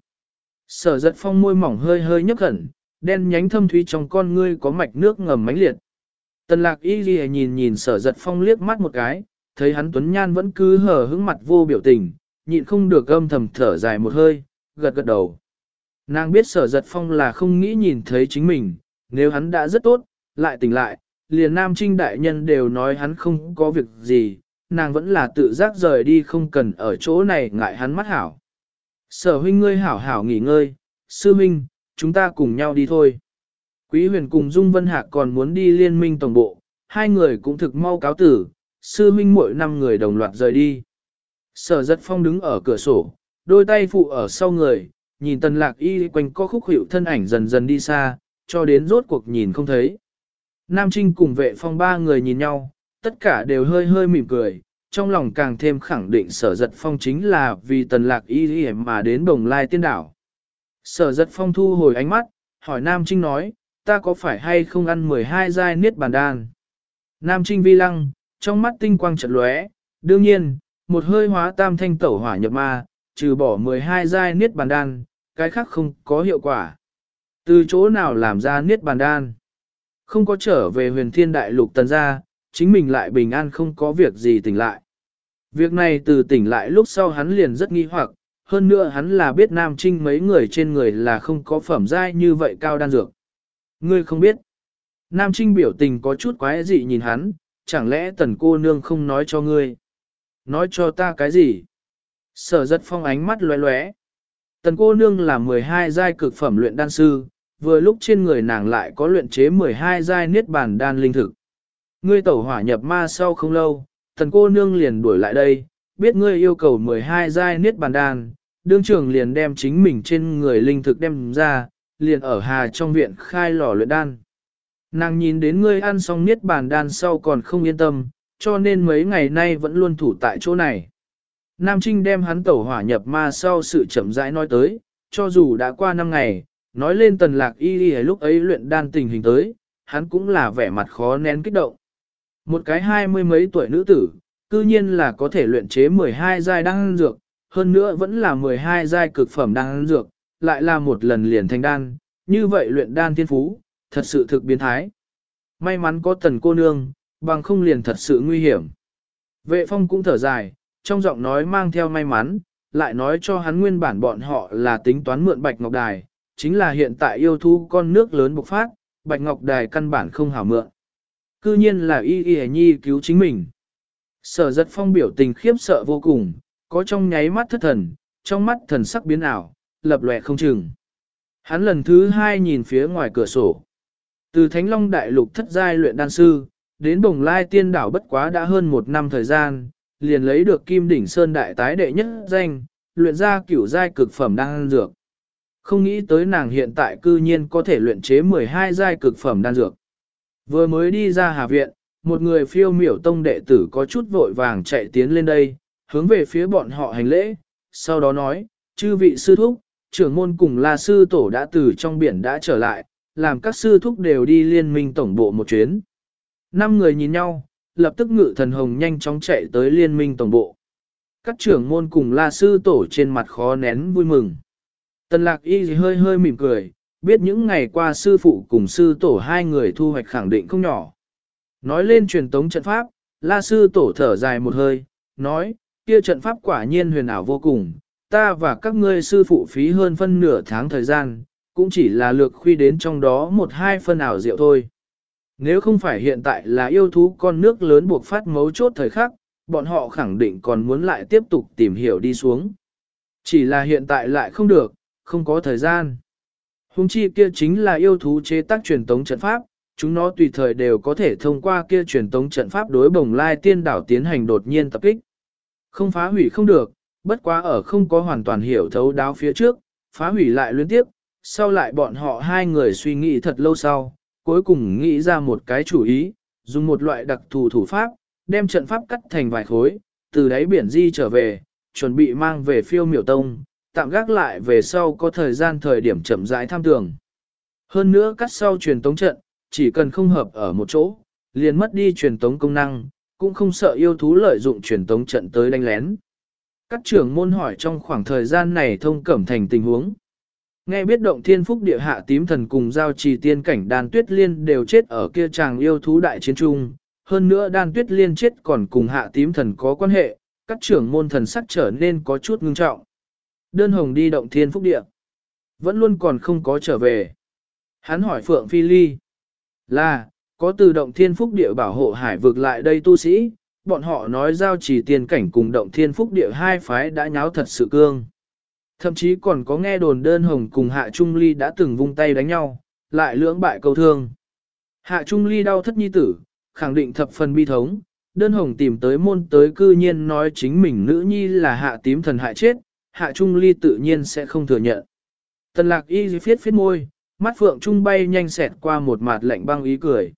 Sở giật phong môi mỏng hơi hơi nhấp khẩn, đen nhánh thâm thúy trong con ngươi có mạch nước ngầm mánh liệt. Tần lạc y ghi nhìn nhìn sở giật phong liếc mắt một cái, thấy hắn tuấn nhan vẫn cứ hờ hững mặt vô biểu tình, nhịn không được âm thầm thở dài một hơi, gật gật đầu. Nàng biết sở giật phong là không nghĩ nhìn thấy chính mình, nếu hắn đã rất tốt, lại tỉnh lại, liền nam trinh đại nhân đều nói hắn không có việc gì, nàng vẫn là tự giác rời đi không cần ở chỗ này ngại hắn mắt hảo. Sở huynh ngươi hảo hảo nghỉ ngơi, sư huynh, chúng ta cùng nhau đi thôi. Quý huyền cùng Dung Vân Hạc còn muốn đi liên minh tổng bộ, hai người cũng thực mau cáo tử, sư huynh mỗi năm người đồng loạt rời đi. Sở giật phong đứng ở cửa sổ, đôi tay phụ ở sau người, nhìn tần lạc y quanh co khúc hiệu thân ảnh dần dần đi xa, cho đến rốt cuộc nhìn không thấy. Nam Trinh cùng vệ phong ba người nhìn nhau, tất cả đều hơi hơi mỉm cười, trong lòng càng thêm khẳng định sở giật phong chính là vì tần lạc y mà đến đồng lai tiên đảo. Sở giật phong thu hồi ánh mắt, hỏi Nam Trinh nói, ta có phải hay không ăn 12 giai niết bàn đan? Nam Trinh vi lăng, trong mắt tinh quang trận lóe, đương nhiên, một hơi hóa tam thanh tẩu hỏa nhập ma, trừ bỏ 12 giai niết bàn đan, cái khác không có hiệu quả. Từ chỗ nào làm ra niết bàn đan? Không có trở về huyền thiên đại lục tần gia, chính mình lại bình an không có việc gì tỉnh lại. Việc này từ tỉnh lại lúc sau hắn liền rất nghi hoặc, hơn nữa hắn là biết Nam Trinh mấy người trên người là không có phẩm giai như vậy cao đan dược. Ngươi không biết. Nam Trinh biểu tình có chút quái dị nhìn hắn, chẳng lẽ tần cô nương không nói cho ngươi? Nói cho ta cái gì? Sở giật phong ánh mắt lóe lóe. Tần cô nương là 12 giai cực phẩm luyện đan sư, vừa lúc trên người nàng lại có luyện chế 12 giai niết bàn đan linh thực. Ngươi tẩu hỏa nhập ma sau không lâu, tần cô nương liền đuổi lại đây, biết ngươi yêu cầu 12 giai niết bàn đan, đương trưởng liền đem chính mình trên người linh thực đem ra, liền ở hà trong viện khai lò luyện đan. Nàng nhìn đến ngươi ăn xong niết bàn đan sau còn không yên tâm, cho nên mấy ngày nay vẫn luôn thủ tại chỗ này. Nam Trinh đem hắn tẩu hỏa nhập ma sau sự chậm rãi nói tới, cho dù đã qua năm ngày, nói lên tần lạc y y lúc ấy luyện đan tình hình tới, hắn cũng là vẻ mặt khó nén kích động. Một cái hai mươi mấy tuổi nữ tử, cư nhiên là có thể luyện chế 12 giai đan dược, hơn nữa vẫn là 12 giai cực phẩm đan dược, lại là một lần liền thành đan, như vậy luyện đan thiên phú, thật sự thực biến thái. May mắn có tần cô nương, bằng không liền thật sự nguy hiểm. Vệ phong cũng thở dài, trong giọng nói mang theo may mắn, lại nói cho hắn nguyên bản bọn họ là tính toán mượn Bạch Ngọc Đài, chính là hiện tại yêu thú con nước lớn bộc phát, Bạch Ngọc Đài căn bản không hảo mượn. Cư nhiên là y y nhi cứu chính mình. Sở giật phong biểu tình khiếp sợ vô cùng, có trong nháy mắt thất thần, trong mắt thần sắc biến ảo, lập lòe không chừng. Hắn lần thứ hai nhìn phía ngoài cửa sổ. Từ Thánh Long Đại Lục thất giai luyện đan sư, đến Bồng Lai Tiên Đảo bất quá đã hơn một năm thời gian, liền lấy được Kim Đỉnh Sơn Đại tái đệ nhất danh, luyện ra cửu giai cực phẩm đan dược. Không nghĩ tới nàng hiện tại cư nhiên có thể luyện chế 12 giai cực phẩm đan dược. Vừa mới đi ra Hà Viện, một người phiêu miểu tông đệ tử có chút vội vàng chạy tiến lên đây, hướng về phía bọn họ hành lễ, sau đó nói, chư vị sư thúc, trưởng môn cùng là sư tổ đã từ trong biển đã trở lại, làm các sư thúc đều đi liên minh tổng bộ một chuyến. Năm người nhìn nhau, lập tức ngự thần hồng nhanh chóng chạy tới liên minh tổng bộ. Các trưởng môn cùng la sư tổ trên mặt khó nén vui mừng. Tần lạc y hơi hơi mỉm cười, biết những ngày qua sư phụ cùng sư tổ hai người thu hoạch khẳng định không nhỏ. Nói lên truyền tống trận pháp, la sư tổ thở dài một hơi, nói, kia trận pháp quả nhiên huyền ảo vô cùng, ta và các ngươi sư phụ phí hơn phân nửa tháng thời gian, cũng chỉ là lược khuy đến trong đó một hai phân ảo rượu thôi. Nếu không phải hiện tại là yêu thú con nước lớn buộc phát mấu chốt thời khắc, bọn họ khẳng định còn muốn lại tiếp tục tìm hiểu đi xuống. Chỉ là hiện tại lại không được, không có thời gian. Hùng chi kia chính là yêu thú chế tác truyền tống trận pháp, chúng nó tùy thời đều có thể thông qua kia truyền tống trận pháp đối bồng lai tiên đảo tiến hành đột nhiên tập kích. Không phá hủy không được, bất quá ở không có hoàn toàn hiểu thấu đáo phía trước, phá hủy lại liên tiếp, sau lại bọn họ hai người suy nghĩ thật lâu sau, cuối cùng nghĩ ra một cái chủ ý, dùng một loại đặc thù thủ pháp, đem trận pháp cắt thành vài khối, từ đáy biển di trở về, chuẩn bị mang về phiêu miểu tông, tạm gác lại về sau có thời gian thời điểm chậm rãi tham tường. Hơn nữa cắt sau truyền tống trận, chỉ cần không hợp ở một chỗ, liền mất đi truyền tống công năng, cũng không sợ yêu thú lợi dụng truyền tống trận tới đánh lén. Các trưởng môn hỏi trong khoảng thời gian này thông cẩm thành tình huống. Nghe biết động thiên phúc địa hạ tím thần cùng giao trì tiên cảnh đàn tuyết liên đều chết ở kia chàng yêu thú đại chiến trung, hơn nữa đan tuyết liên chết còn cùng hạ tím thần có quan hệ, các trưởng môn thần sắc trở nên có chút ngưng trọng. Đơn hồng đi động thiên phúc địa, vẫn luôn còn không có trở về. Hắn hỏi Phượng Phi Ly, là, có từ động thiên phúc địa bảo hộ hải vực lại đây tu sĩ, bọn họ nói giao trì tiên cảnh cùng động thiên phúc địa hai phái đã nháo thật sự cương. Thậm chí còn có nghe đồn đơn hồng cùng Hạ Trung Ly đã từng vung tay đánh nhau, lại lưỡng bại câu thương. Hạ Trung Ly đau thất nhi tử, khẳng định thập phần bi thống, đơn hồng tìm tới môn tới cư nhiên nói chính mình nữ nhi là hạ tím thần hại chết, Hạ Trung Ly tự nhiên sẽ không thừa nhận. Tần lạc y phiết phiết môi, mắt phượng trung bay nhanh xẹt qua một mặt lạnh băng ý cười.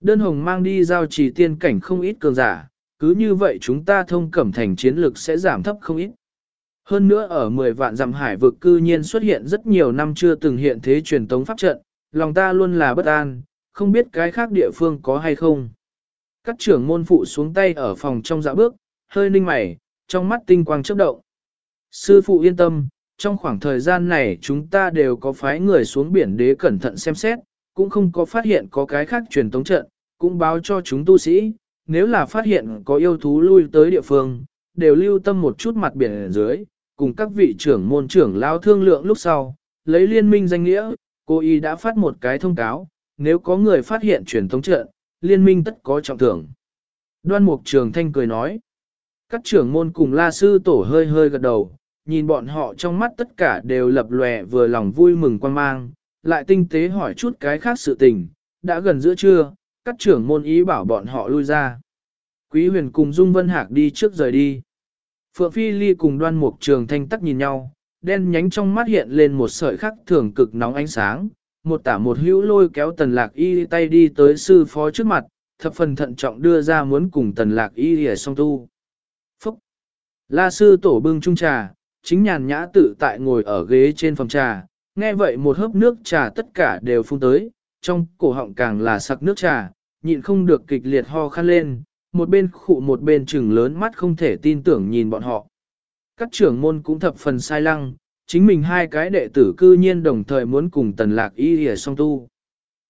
Đơn hồng mang đi giao trì tiên cảnh không ít cường giả, cứ như vậy chúng ta thông cẩm thành chiến lực sẽ giảm thấp không ít. Hơn nữa ở 10 vạn dặm hải vực cư nhiên xuất hiện rất nhiều năm chưa từng hiện thế truyền tống pháp trận, lòng ta luôn là bất an, không biết cái khác địa phương có hay không. Các trưởng môn phụ xuống tay ở phòng trong dạ bước, hơi ninh mày, trong mắt tinh quang chớp động. Sư phụ yên tâm, trong khoảng thời gian này chúng ta đều có phái người xuống biển đế cẩn thận xem xét, cũng không có phát hiện có cái khác truyền tống trận, cũng báo cho chúng tu sĩ, nếu là phát hiện có yêu thú lui tới địa phương, đều lưu tâm một chút mặt biển ở dưới, cùng các vị trưởng môn trưởng lao thương lượng lúc sau, lấy liên minh danh nghĩa, cô y đã phát một cái thông cáo, nếu có người phát hiện truyền thống trận, liên minh tất có trọng thưởng. Đoan mục trường thanh cười nói, các trưởng môn cùng la sư tổ hơi hơi gật đầu, nhìn bọn họ trong mắt tất cả đều lập lòe vừa lòng vui mừng quan mang, lại tinh tế hỏi chút cái khác sự tình, đã gần giữa trưa, các trưởng môn ý bảo bọn họ lui ra. Quý huyền cùng Dung Vân Hạc đi trước rời đi. Phượng Phi Ly cùng đoan mục trường thanh tắc nhìn nhau, đen nhánh trong mắt hiện lên một sợi khắc thường cực nóng ánh sáng, một tả một hữu lôi kéo tần lạc y tay đi tới sư phó trước mặt, thập phần thận trọng đưa ra muốn cùng tần lạc y để song tu. Phúc! La sư tổ bưng chung trà, chính nhàn nhã tự tại ngồi ở ghế trên phòng trà, nghe vậy một hớp nước trà tất cả đều phun tới, trong cổ họng càng là sặc nước trà, nhịn không được kịch liệt ho khăn lên, một bên khụ một bên trừng lớn mắt không thể tin tưởng nhìn bọn họ. Các trưởng môn cũng thập phần sai lăng, chính mình hai cái đệ tử cư nhiên đồng thời muốn cùng tần lạc y hề song tu.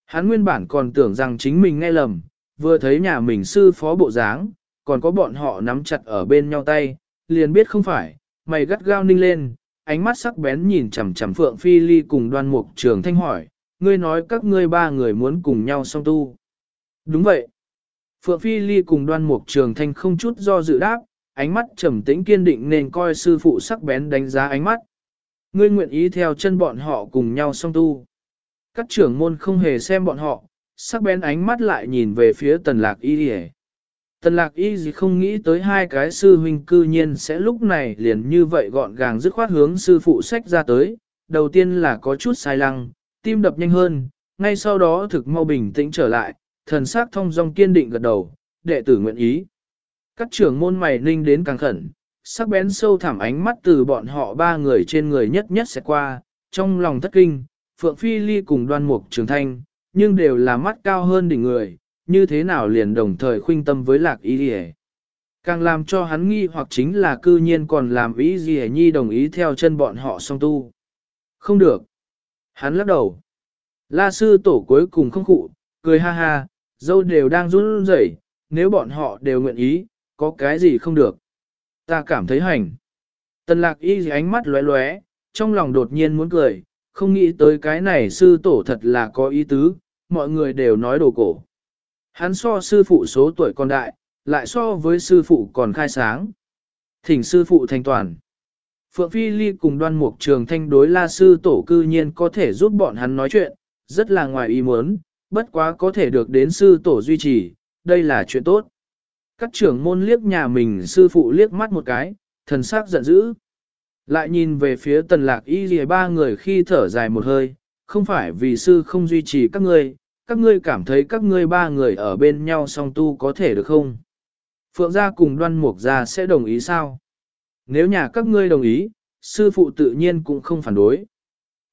Hắn nguyên bản còn tưởng rằng chính mình nghe lầm, vừa thấy nhà mình sư phó bộ dáng, còn có bọn họ nắm chặt ở bên nhau tay, liền biết không phải, mày gắt gao ninh lên, ánh mắt sắc bén nhìn chằm chằm Phượng Phi Ly cùng đoan mục trường thanh hỏi, ngươi nói các ngươi ba người muốn cùng nhau song tu. Đúng vậy. Phượng Phi Ly cùng đoan mục trường thanh không chút do dự đáp, ánh mắt trầm tĩnh kiên định nên coi sư phụ sắc bén đánh giá ánh mắt. Ngươi nguyện ý theo chân bọn họ cùng nhau song tu. Các trưởng môn không hề xem bọn họ, sắc bén ánh mắt lại nhìn về phía tần lạc y hề. Tần lạc y gì không nghĩ tới hai cái sư huynh cư nhiên sẽ lúc này liền như vậy gọn gàng dứt khoát hướng sư phụ sách ra tới. Đầu tiên là có chút sai lăng, tim đập nhanh hơn, ngay sau đó thực mau bình tĩnh trở lại, thần sắc thông dong kiên định gật đầu, đệ tử nguyện ý. Các trưởng môn mày ninh đến càng khẩn, sắc bén sâu thẳm ánh mắt từ bọn họ ba người trên người nhất nhất sẽ qua, trong lòng thất kinh, Phượng Phi Ly cùng đoan mục trường thanh, nhưng đều là mắt cao hơn đỉnh người, như thế nào liền đồng thời khuynh tâm với lạc ý gì Càng làm cho hắn nghi hoặc chính là cư nhiên còn làm ý gì nhi đồng ý theo chân bọn họ song tu. Không được. Hắn lắc đầu. La sư tổ cuối cùng không cụ, cười ha ha, dâu đều đang run rẩy, nếu bọn họ đều nguyện ý, có cái gì không được. Ta cảm thấy hành. Tần lạc y ánh mắt lóe lóe, trong lòng đột nhiên muốn cười, không nghĩ tới cái này sư tổ thật là có ý tứ, mọi người đều nói đồ cổ. Hắn so sư phụ số tuổi còn đại, lại so với sư phụ còn khai sáng. Thỉnh sư phụ thành toàn. Phượng Phi Ly cùng đoan mục trường thanh đối la sư tổ cư nhiên có thể giúp bọn hắn nói chuyện, rất là ngoài ý muốn, bất quá có thể được đến sư tổ duy trì, đây là chuyện tốt. Các trưởng môn liếc nhà mình sư phụ liếc mắt một cái, thần sắc giận dữ. Lại nhìn về phía tần lạc y dì ba người khi thở dài một hơi, không phải vì sư không duy trì các ngươi, các ngươi cảm thấy các ngươi ba người ở bên nhau song tu có thể được không? Phượng gia cùng đoan mục gia sẽ đồng ý sao? Nếu nhà các ngươi đồng ý, sư phụ tự nhiên cũng không phản đối.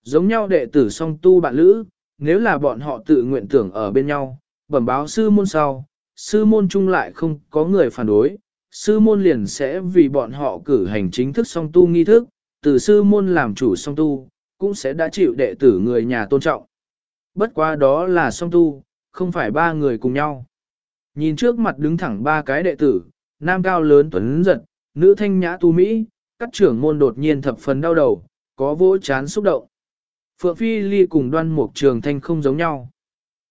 Giống nhau đệ tử song tu bạn lữ, nếu là bọn họ tự nguyện tưởng ở bên nhau, bẩm báo sư môn sau, sư môn chung lại không có người phản đối, sư môn liền sẽ vì bọn họ cử hành chính thức song tu nghi thức, từ sư môn làm chủ song tu, cũng sẽ đã chịu đệ tử người nhà tôn trọng. Bất quá đó là song tu, không phải ba người cùng nhau. Nhìn trước mặt đứng thẳng ba cái đệ tử, nam cao lớn tuấn giật, nữ thanh nhã tu Mỹ, các trưởng môn đột nhiên thập phần đau đầu, có vỗ chán xúc động. Phượng Phi Ly cùng đoan mục trường thanh không giống nhau.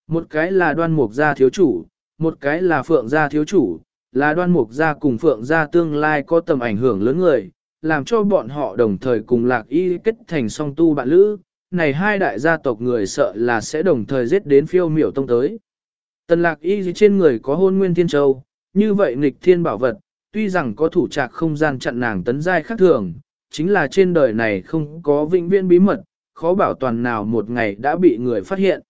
Một cái là đoan mục gia thiếu chủ, một cái là phượng gia thiếu chủ, là đoan mục gia cùng phượng gia tương lai có tầm ảnh hưởng lớn người, làm cho bọn họ đồng thời cùng lạc y kết thành song tu bạn lữ. Này hai đại gia tộc người sợ là sẽ đồng thời giết đến phiêu miểu tông tới. Tần lạc y trên người có hôn nguyên thiên châu, như vậy nghịch thiên bảo vật, tuy rằng có thủ trạc không gian chặn nàng tấn giai khác thường, chính là trên đời này không có vĩnh viễn bí mật, khó bảo toàn nào một ngày đã bị người phát hiện.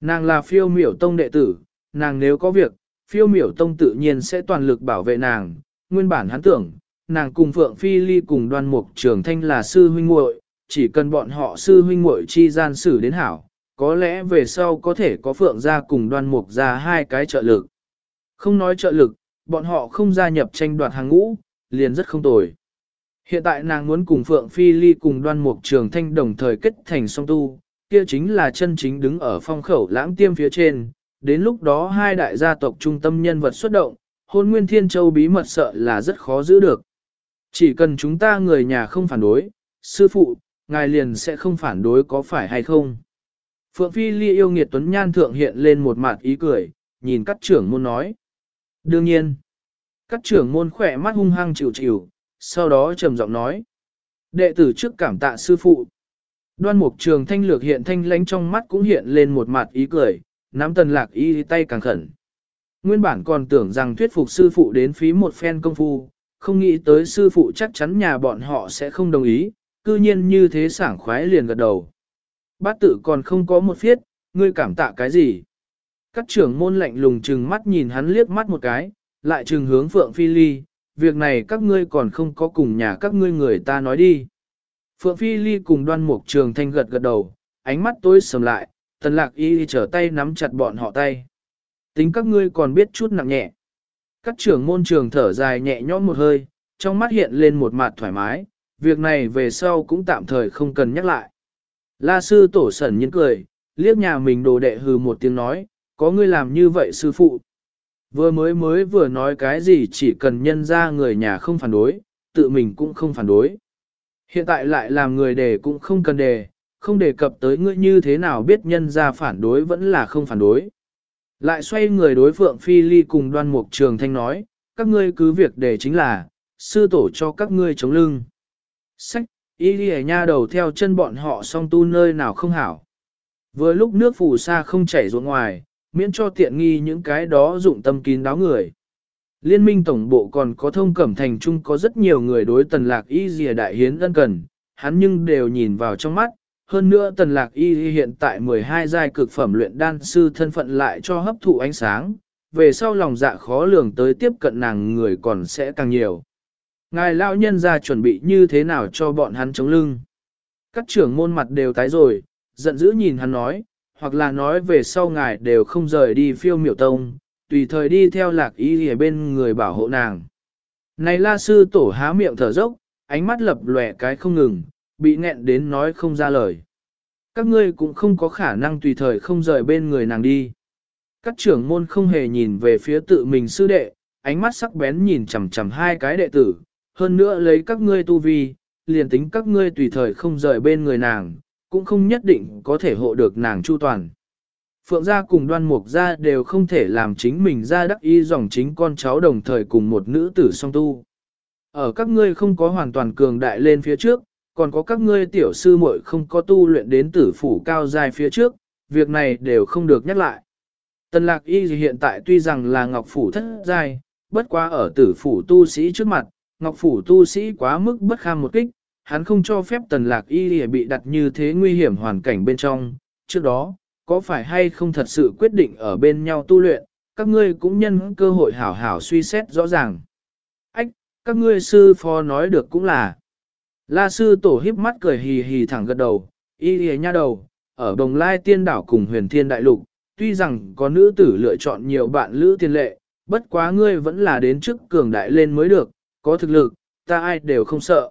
Nàng là phiêu miểu tông đệ tử, nàng nếu có việc, phiêu miểu tông tự nhiên sẽ toàn lực bảo vệ nàng, nguyên bản hắn tưởng, nàng cùng Phượng Phi Ly cùng đoan mục trường thanh là sư huynh muội, chỉ cần bọn họ sư huynh muội chi gian xử đến hảo, có lẽ về sau có thể có Phượng gia cùng đoan mục ra hai cái trợ lực. Không nói trợ lực, bọn họ không gia nhập tranh đoạt hàng ngũ, liền rất không tồi. Hiện tại nàng muốn cùng Phượng Phi Ly cùng đoan mục trường thanh đồng thời kết thành song tu, kia chính là chân chính đứng ở phong khẩu lãng tiêm phía trên, đến lúc đó hai đại gia tộc trung tâm nhân vật xuất động, hôn nguyên thiên châu bí mật sợ là rất khó giữ được. Chỉ cần chúng ta người nhà không phản đối, sư phụ, ngài liền sẽ không phản đối có phải hay không. Phượng Phi Ly yêu nghiệt tuấn nhan thượng hiện lên một mặt ý cười, nhìn các trưởng môn nói. Đương nhiên, các trưởng môn khỏe mắt hung hăng chịu chịu, sau đó trầm giọng nói. Đệ tử trước cảm tạ sư phụ. Đoan mục trường thanh lược hiện thanh lánh trong mắt cũng hiện lên một mặt ý cười, nắm tần lạc y tay càng khẩn. Nguyên bản còn tưởng rằng thuyết phục sư phụ đến phí một phen công phu, không nghĩ tới sư phụ chắc chắn nhà bọn họ sẽ không đồng ý, cư nhiên như thế sảng khoái liền gật đầu. bát tự còn không có một phiết, ngươi cảm tạ cái gì? Các trưởng môn lạnh lùng trừng mắt nhìn hắn liếc mắt một cái, lại trừng hướng Phượng Phi Ly, việc này các ngươi còn không có cùng nhà các ngươi người ta nói đi. Phượng Phi Ly cùng đoan mục trường thanh gật gật đầu, ánh mắt tối sầm lại, tần lạc y trở tay nắm chặt bọn họ tay. Tính các ngươi còn biết chút nặng nhẹ. Các trưởng môn trường thở dài nhẹ nhõm một hơi, trong mắt hiện lên một mặt thoải mái, việc này về sau cũng tạm thời không cần nhắc lại. La sư tổ sẩn nhiên cười, liếc nhà mình đồ đệ hừ một tiếng nói, có ngươi làm như vậy sư phụ. Vừa mới mới vừa nói cái gì chỉ cần nhân ra người nhà không phản đối, tự mình cũng không phản đối. Hiện tại lại làm người đề cũng không cần đề, không đề cập tới ngươi như thế nào biết nhân ra phản đối vẫn là không phản đối. Lại xoay người đối Phượng Phi Ly cùng đoan mục trường thanh nói, các ngươi cứ việc đề chính là, sư tổ cho các ngươi chống lưng. Sách, y đi nha đầu theo chân bọn họ song tu nơi nào không hảo. Vừa lúc nước phù sa không chảy ruộng ngoài, miễn cho tiện nghi những cái đó dụng tâm kín đáo người. Liên minh tổng bộ còn có thông cẩm thành trung có rất nhiều người đối tần lạc y dìa đại hiến ân cần, hắn nhưng đều nhìn vào trong mắt. Hơn nữa tần lạc y hiện tại 12 giai cực phẩm luyện đan sư thân phận lại cho hấp thụ ánh sáng, về sau lòng dạ khó lường tới tiếp cận nàng người còn sẽ càng nhiều. Ngài lão nhân ra chuẩn bị như thế nào cho bọn hắn chống lưng. Các trưởng môn mặt đều tái rồi, giận dữ nhìn hắn nói, hoặc là nói về sau ngài đều không rời đi phiêu miểu tông, tùy thời đi theo lạc ý ở bên người bảo hộ nàng. Này la sư tổ há miệng thở dốc, ánh mắt lập lòe cái không ngừng, bị nghẹn đến nói không ra lời. Các ngươi cũng không có khả năng tùy thời không rời bên người nàng đi. Các trưởng môn không hề nhìn về phía tự mình sư đệ, ánh mắt sắc bén nhìn chằm chằm hai cái đệ tử, hơn nữa lấy các ngươi tu vi, liền tính các ngươi tùy thời không rời bên người nàng, cũng không nhất định có thể hộ được nàng chu toàn. Phượng gia cùng đoan mục gia đều không thể làm chính mình ra đắc y dòng chính con cháu đồng thời cùng một nữ tử song tu. Ở các ngươi không có hoàn toàn cường đại lên phía trước, còn có các ngươi tiểu sư muội không có tu luyện đến tử phủ cao dài phía trước, việc này đều không được nhắc lại. Tần lạc y hiện tại tuy rằng là ngọc phủ thất giai, bất quá ở tử phủ tu sĩ trước mặt, ngọc phủ tu sĩ quá mức bất kham một kích, hắn không cho phép tần lạc y bị đặt như thế nguy hiểm hoàn cảnh bên trong. Trước đó, có phải hay không thật sự quyết định ở bên nhau tu luyện, các ngươi cũng nhân cơ hội hảo hảo suy xét rõ ràng. Ách, các ngươi sư phó nói được cũng là. La sư tổ híp mắt cười hì hì thẳng gật đầu, y lìa nha đầu, ở đồng lai tiên đảo cùng huyền thiên đại lục, tuy rằng có nữ tử lựa chọn nhiều bạn lữ tiên lệ, bất quá ngươi vẫn là đến trước cường đại lên mới được, có thực lực, ta ai đều không sợ.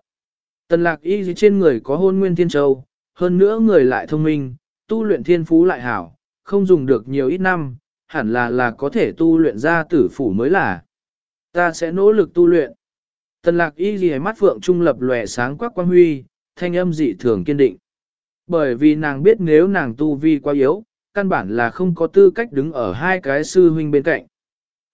Tần lạc y trên người có hôn nguyên thiên châu, hơn nữa người lại thông minh, tu luyện thiên phú lại hảo, không dùng được nhiều ít năm, hẳn là là có thể tu luyện ra tử phủ mới là. Ta sẽ nỗ lực tu luyện. Tần lạc y ghi mắt phượng trung lập lòe sáng quắc quang huy, thanh âm dị thường kiên định. Bởi vì nàng biết nếu nàng tu vi quá yếu, căn bản là không có tư cách đứng ở hai cái sư huynh bên cạnh.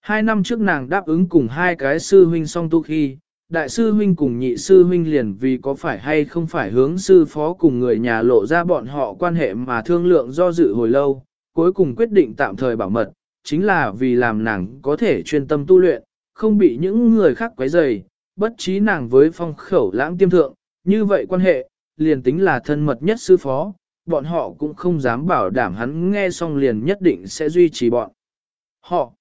Hai năm trước nàng đáp ứng cùng hai cái sư huynh song tu khi, đại sư huynh cùng nhị sư huynh liền vì có phải hay không phải hướng sư phó cùng người nhà lộ ra bọn họ quan hệ mà thương lượng do dự hồi lâu, cuối cùng quyết định tạm thời bảo mật, chính là vì làm nàng có thể chuyên tâm tu luyện, không bị những người khác quấy rầy, bất trí nàng với phong khẩu lãng tiêm thượng, như vậy quan hệ, liền tính là thân mật nhất sư phó, bọn họ cũng không dám bảo đảm hắn nghe xong liền nhất định sẽ duy trì bọn. Họ,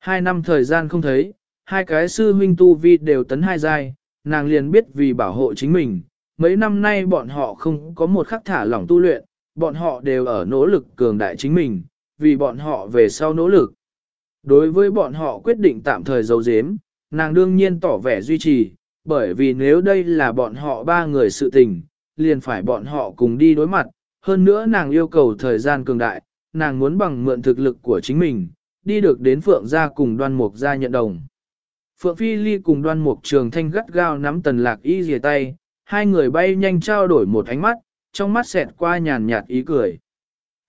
hai năm thời gian không thấy, hai cái sư huynh tu vi đều tấn hai giai, nàng liền biết vì bảo hộ chính mình, mấy năm nay bọn họ không có một khắc thả lỏng tu luyện, bọn họ đều ở nỗ lực cường đại chính mình, vì bọn họ về sau nỗ lực. Đối với bọn họ quyết định tạm thời giấu giếm, nàng đương nhiên tỏ vẻ duy trì, bởi vì nếu đây là bọn họ ba người sự tình, liền phải bọn họ cùng đi đối mặt, hơn nữa nàng yêu cầu thời gian cường đại, nàng muốn bằng mượn thực lực của chính mình, đi được đến Phượng gia cùng đoan mục gia nhận đồng. Phượng Phi Ly cùng đoan mục trường thanh gắt gao nắm tần lạc y dìa tay, hai người bay nhanh trao đổi một ánh mắt, trong mắt xẹt qua nhàn nhạt ý cười.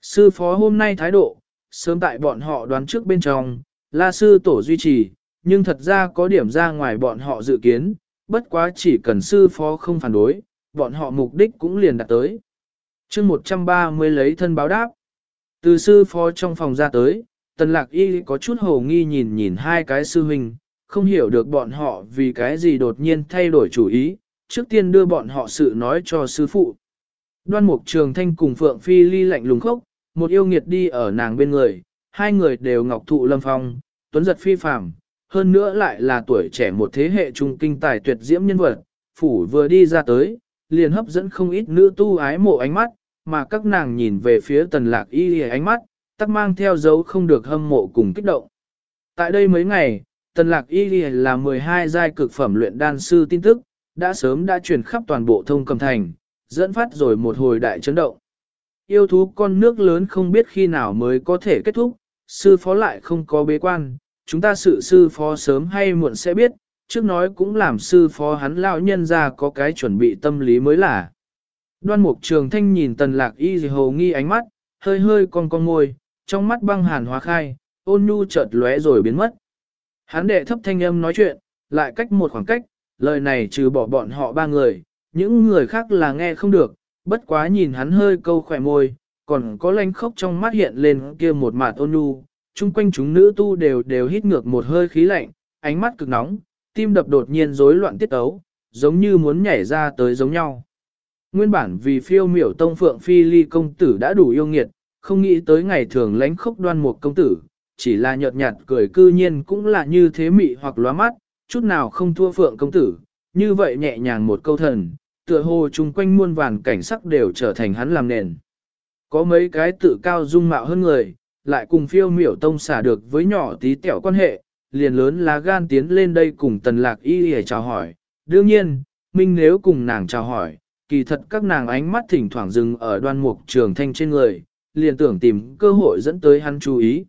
Sư phó hôm nay thái độ, sớm tại bọn họ đoán trước bên trong, là sư tổ duy trì, nhưng thật ra có điểm ra ngoài bọn họ dự kiến, bất quá chỉ cần sư phó không phản đối, bọn họ mục đích cũng liền đạt tới. chương 130 lấy thân báo đáp. Từ sư phó trong phòng ra tới, tần lạc y có chút hồ nghi nhìn nhìn hai cái sư huynh, không hiểu được bọn họ vì cái gì đột nhiên thay đổi chủ ý, trước tiên đưa bọn họ sự nói cho sư phụ. Đoan mục trường thanh cùng Phượng Phi ly lạnh lùng khốc, một yêu nghiệt đi ở nàng bên người, hai người đều ngọc thụ lâm phong, tuấn giật phi phàm, hơn nữa lại là tuổi trẻ một thế hệ trung kinh tài tuyệt diễm nhân vật, phủ vừa đi ra tới, liền hấp dẫn không ít nữ tu ái mộ ánh mắt, mà các nàng nhìn về phía tần lạc y ánh mắt, tắc mang theo dấu không được hâm mộ cùng kích động. Tại đây mấy ngày, tần lạc y là 12 giai cực phẩm luyện đan sư tin tức, đã sớm đã truyền khắp toàn bộ thông cầm thành, dẫn phát rồi một hồi đại chấn động. Yêu thú con nước lớn không biết khi nào mới có thể kết thúc, sư phó lại không có bế quan, chúng ta sự sư phó sớm hay muộn sẽ biết, trước nói cũng làm sư phó hắn lão nhân ra có cái chuẩn bị tâm lý mới là. Đoan mục trường thanh nhìn tần lạc y gì hồ nghi ánh mắt, hơi hơi con con môi, trong mắt băng hàn hóa khai, ôn nhu chợt lóe rồi biến mất. Hắn đệ thấp thanh âm nói chuyện, lại cách một khoảng cách, lời này trừ bỏ bọn họ ba người, những người khác là nghe không được, bất quá nhìn hắn hơi câu khỏe môi, còn có lanh khốc trong mắt hiện lên kia một mạt ôn nhu, chung quanh chúng nữ tu đều đều hít ngược một hơi khí lạnh, ánh mắt cực nóng, tim đập đột nhiên rối loạn tiết ấu, giống như muốn nhảy ra tới giống nhau. Nguyên bản vì phiêu miểu tông phượng phi ly công tử đã đủ yêu nghiệt, không nghĩ tới ngày thường lánh khốc đoan một công tử, chỉ là nhợt nhạt cười cư nhiên cũng là như thế mị hoặc lóa mắt, chút nào không thua phượng công tử, như vậy nhẹ nhàng một câu thần, tựa hồ chung quanh muôn vàn cảnh sắc đều trở thành hắn làm nền. Có mấy cái tự cao dung mạo hơn người, lại cùng phiêu miểu tông xả được với nhỏ tí tẹo quan hệ, liền lớn lá gan tiến lên đây cùng tần lạc y để chào hỏi. Đương nhiên, Minh nếu cùng nàng chào hỏi, kỳ thật các nàng ánh mắt thỉnh thoảng dừng ở đoan mục trường thanh trên người, liền tưởng tìm cơ hội dẫn tới hắn chú ý.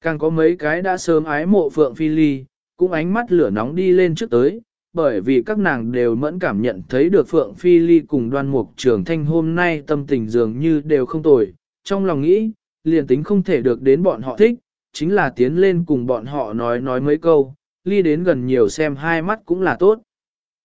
Càng có mấy cái đã sớm ái mộ Phượng Phi Ly, cũng ánh mắt lửa nóng đi lên trước tới, bởi vì các nàng đều mẫn cảm nhận thấy được Phượng Phi Ly cùng đoan mục trường thanh hôm nay tâm tình dường như đều không tồi, trong lòng nghĩ, liền tính không thể được đến bọn họ thích, chính là tiến lên cùng bọn họ nói nói mấy câu, ly đến gần nhiều xem hai mắt cũng là tốt.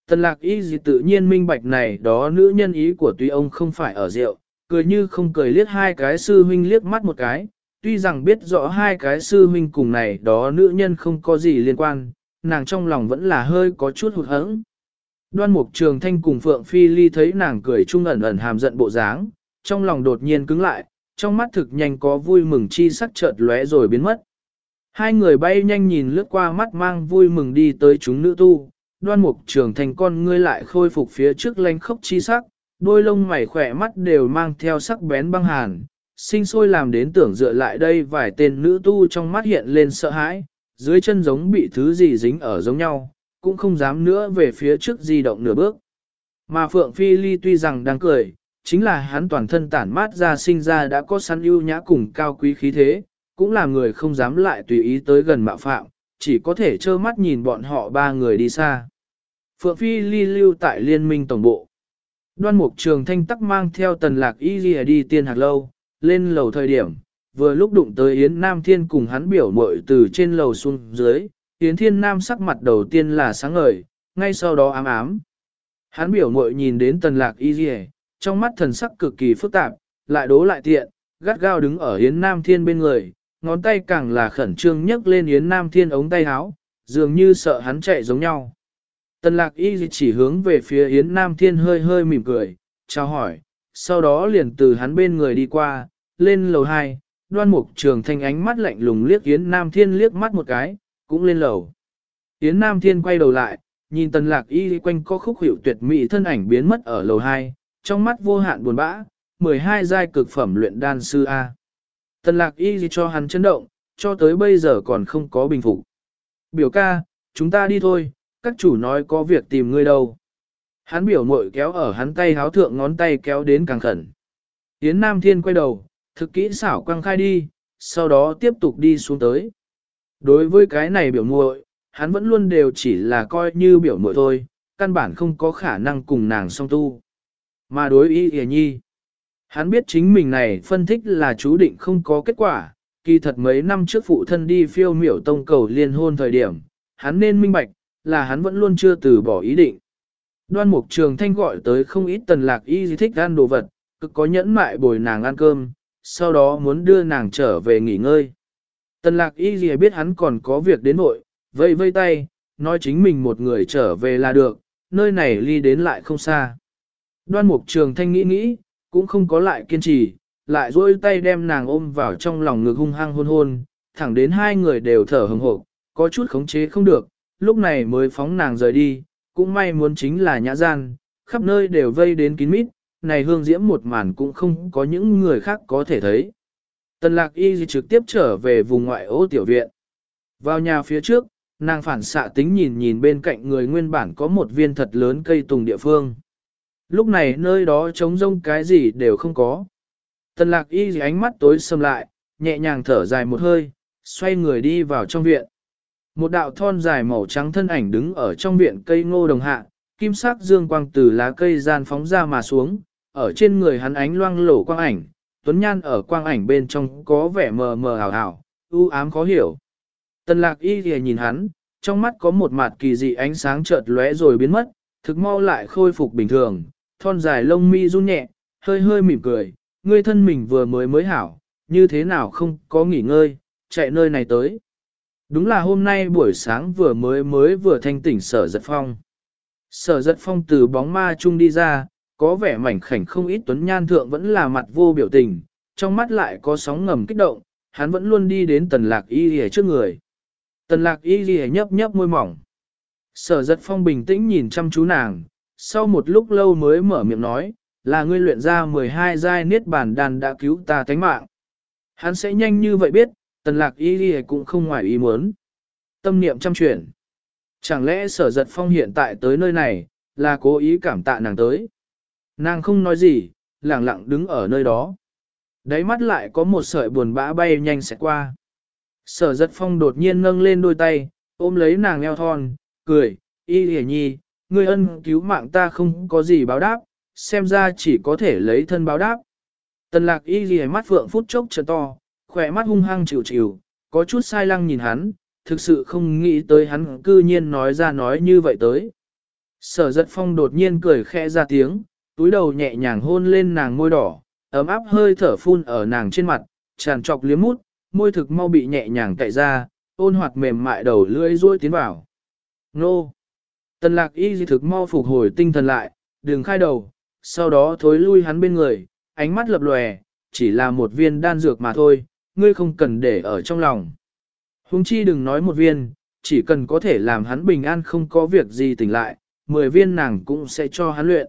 Tần lạc ý gì tự nhiên minh bạch này đó nữ nhân ý của tuy ông không phải ở rượu, cười như không cười liếc hai cái sư huynh liếc mắt một cái, tuy rằng biết rõ hai cái sư huynh cùng này đó nữ nhân không có gì liên quan, nàng trong lòng vẫn là hơi có chút hụt hẫng. Đoan mục trường thanh cùng Phượng Phi Ly thấy nàng cười trung ẩn ẩn hàm giận bộ dáng, trong lòng đột nhiên cứng lại, trong mắt thực nhanh có vui mừng chi sắc chợt lóe rồi biến mất. Hai người bay nhanh nhìn lướt qua mắt mang vui mừng đi tới chúng nữ tu, đoan mục trường thành con ngươi lại khôi phục phía trước lanh khốc chi sắc, đôi lông mày khỏe mắt đều mang theo sắc bén băng hàn, sinh sôi làm đến tưởng dựa lại đây vài tên nữ tu trong mắt hiện lên sợ hãi, dưới chân giống bị thứ gì dính ở giống nhau, cũng không dám nữa về phía trước di động nửa bước. Mà Phượng Phi Ly tuy rằng đang cười, chính là hắn toàn thân tản mát ra sinh ra đã có săn ưu nhã cùng cao quý khí thế, cũng là người không dám lại tùy ý tới gần mạo phạm, chỉ có thể trơ mắt nhìn bọn họ ba người đi xa. Phượng Phi ly lưu tại liên minh tổng bộ. Đoan mục trường thanh tắc mang theo tần lạc y ghi đi tiên hạc lâu, lên lầu thời điểm, vừa lúc đụng tới Yến Nam Thiên cùng hắn biểu mội từ trên lầu xuống dưới, Yến Thiên Nam sắc mặt đầu tiên là sáng ngời, ngay sau đó ám ám. Hắn biểu mội nhìn đến tần lạc y dì trong mắt thần sắc cực kỳ phức tạp, lại đố lại tiện, gắt gao đứng ở Yến Nam Thiên bên người, ngón tay càng là khẩn trương nhấc lên Yến Nam Thiên ống tay áo, dường như sợ hắn chạy giống nhau. Tần lạc y chỉ hướng về phía Yến Nam Thiên hơi hơi mỉm cười, chào hỏi, sau đó liền từ hắn bên người đi qua, lên lầu 2, đoan mục trường thanh ánh mắt lạnh lùng liếc Yến Nam Thiên liếc mắt một cái, cũng lên lầu. Yến Nam Thiên quay đầu lại, nhìn tần lạc y quanh có khúc hiệu tuyệt mỹ thân ảnh biến mất ở lầu 2, trong mắt vô hạn buồn bã, 12 giai cực phẩm luyện đan sư A. Tần lạc y cho hắn chấn động, cho tới bây giờ còn không có bình phục. Biểu ca, chúng ta đi thôi, các chủ nói có việc tìm ngươi đâu. Hắn biểu mội kéo ở hắn tay háo thượng ngón tay kéo đến càng khẩn. Yến Nam Thiên quay đầu, thực kỹ xảo quăng khai đi, sau đó tiếp tục đi xuống tới. Đối với cái này biểu muội, hắn vẫn luôn đều chỉ là coi như biểu muội thôi, căn bản không có khả năng cùng nàng song tu. Mà đối ý hề nhi, hắn biết chính mình này phân tích là chú định không có kết quả, kỳ thật mấy năm trước phụ thân đi phiêu miểu tông cầu liên hôn thời điểm, hắn nên minh bạch, là hắn vẫn luôn chưa từ bỏ ý định. Đoan mục trường thanh gọi tới không ít tần lạc y thích ăn đồ vật, cực có nhẫn mại bồi nàng ăn cơm, sau đó muốn đưa nàng trở về nghỉ ngơi. Tần lạc y gì biết hắn còn có việc đến nội, vây vây tay, nói chính mình một người trở về là được, nơi này ly đến lại không xa. Đoan mục trường thanh nghĩ nghĩ, cũng không có lại kiên trì, lại duỗi tay đem nàng ôm vào trong lòng ngực hung hăng hôn hôn, thẳng đến hai người đều thở hừng hộp, có chút khống chế không được, lúc này mới phóng nàng rời đi, cũng may muốn chính là nhã gian, khắp nơi đều vây đến kín mít, này hương diễm một màn cũng không có những người khác có thể thấy. Tần lạc y trực tiếp trở về vùng ngoại ô tiểu viện. Vào nhà phía trước, nàng phản xạ tính nhìn nhìn bên cạnh người nguyên bản có một viên thật lớn cây tùng địa phương. Lúc này nơi đó trống rông cái gì đều không có. Tần lạc y ánh mắt tối sầm lại, nhẹ nhàng thở dài một hơi, xoay người đi vào trong viện. Một đạo thon dài màu trắng thân ảnh đứng ở trong viện cây ngô đồng hạ, kim sắc dương quang từ lá cây gian phóng ra mà xuống, ở trên người hắn ánh loang lổ quang ảnh, tuấn nhan ở quang ảnh bên trong có vẻ mờ mờ ảo ảo, u ám khó hiểu. Tần lạc y thì nhìn hắn, trong mắt có một mặt kỳ dị ánh sáng chợt lóe rồi biến mất, thực mau lại khôi phục bình thường, thon dài lông mi run nhẹ, hơi hơi mỉm cười, ngươi thân mình vừa mới mới hảo, như thế nào không có nghỉ ngơi, chạy nơi này tới. Đúng là hôm nay buổi sáng vừa mới mới vừa thanh tỉnh sở giật phong. Sở giật phong từ bóng ma chung đi ra, có vẻ mảnh khảnh không ít tuấn nhan thượng vẫn là mặt vô biểu tình, trong mắt lại có sóng ngầm kích động, hắn vẫn luôn đi đến tần lạc y lìa trước người. Tần lạc y lìa nhấp nhấp môi mỏng. Sở giật phong bình tĩnh nhìn chăm chú nàng, sau một lúc lâu mới mở miệng nói, là ngươi luyện ra 12 giai niết bản đàn đã cứu ta tánh mạng. Hắn sẽ nhanh như vậy biết, tần lạc y lìa cũng không ngoài ý muốn. Tâm niệm chăm chuyển. Chẳng lẽ sở giật phong hiện tại tới nơi này, là cố ý cảm tạ nàng tới. Nàng không nói gì, lặng lặng đứng ở nơi đó. Đáy mắt lại có một sợi buồn bã bay nhanh sẽ qua. Sở giật phong đột nhiên nâng lên đôi tay, ôm lấy nàng eo thon, cười, y hề nhi, người ân cứu mạng ta không có gì báo đáp, xem ra chỉ có thể lấy thân báo đáp. Tần lạc y hề mắt phượng phút chốc trở to, khỏe mắt hung hăng chịu chịu, có chút sai lăng nhìn hắn, thực sự không nghĩ tới hắn cư nhiên nói ra nói như vậy tới. Sở giật phong đột nhiên cười khẽ ra tiếng, túi đầu nhẹ nhàng hôn lên nàng môi đỏ, ấm áp hơi thở phun ở nàng trên mặt, tràn trọc liếm mút, môi thực mau bị nhẹ nhàng cậy ra, ôn hoạt mềm mại đầu lưỡi ruôi tiến vào. Nô! Tần lạc y di thực mau phục hồi tinh thần lại, đừng khai đầu, sau đó thối lui hắn bên người, ánh mắt lập lòe, chỉ là một viên đan dược mà thôi, ngươi không cần để ở trong lòng. Hùng chi đừng nói một viên, chỉ cần có thể làm hắn bình an không có việc gì tỉnh lại, mười viên nàng cũng sẽ cho hắn luyện.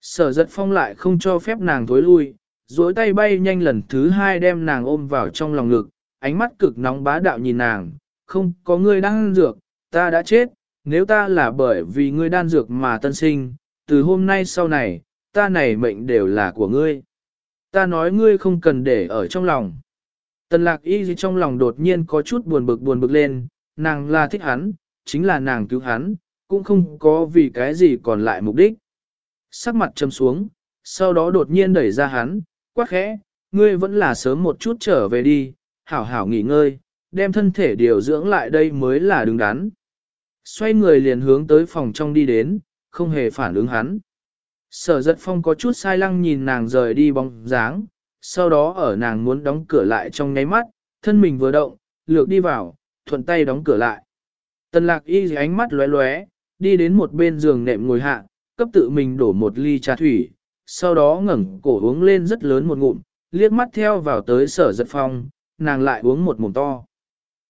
Sở giật phong lại không cho phép nàng thối lui, duỗi tay bay nhanh lần thứ hai đem nàng ôm vào trong lòng ngực, ánh mắt cực nóng bá đạo nhìn nàng, không có ngươi đang dược, ta đã chết, nếu ta là bởi vì ngươi đan dược mà tân sinh, từ hôm nay sau này, ta này mệnh đều là của ngươi. Ta nói ngươi không cần để ở trong lòng. Tần lạc y gì trong lòng đột nhiên có chút buồn bực buồn bực lên, nàng là thích hắn, chính là nàng cứu hắn, cũng không có vì cái gì còn lại mục đích. Sắc mặt châm xuống, sau đó đột nhiên đẩy ra hắn, quát khẽ, ngươi vẫn là sớm một chút trở về đi, hảo hảo nghỉ ngơi, đem thân thể điều dưỡng lại đây mới là đứng đắn. Xoay người liền hướng tới phòng trong đi đến, không hề phản ứng hắn. Sở giật phong có chút sai lăng nhìn nàng rời đi bóng dáng, sau đó ở nàng muốn đóng cửa lại trong nháy mắt, thân mình vừa động, lược đi vào, thuận tay đóng cửa lại. Tần lạc y ánh mắt lóe lóe, đi đến một bên giường nệm ngồi hạ, cấp tự mình đổ một ly trà thủy, sau đó ngẩng cổ uống lên rất lớn một ngụm, liếc mắt theo vào tới sở giật phong, nàng lại uống một mồm to.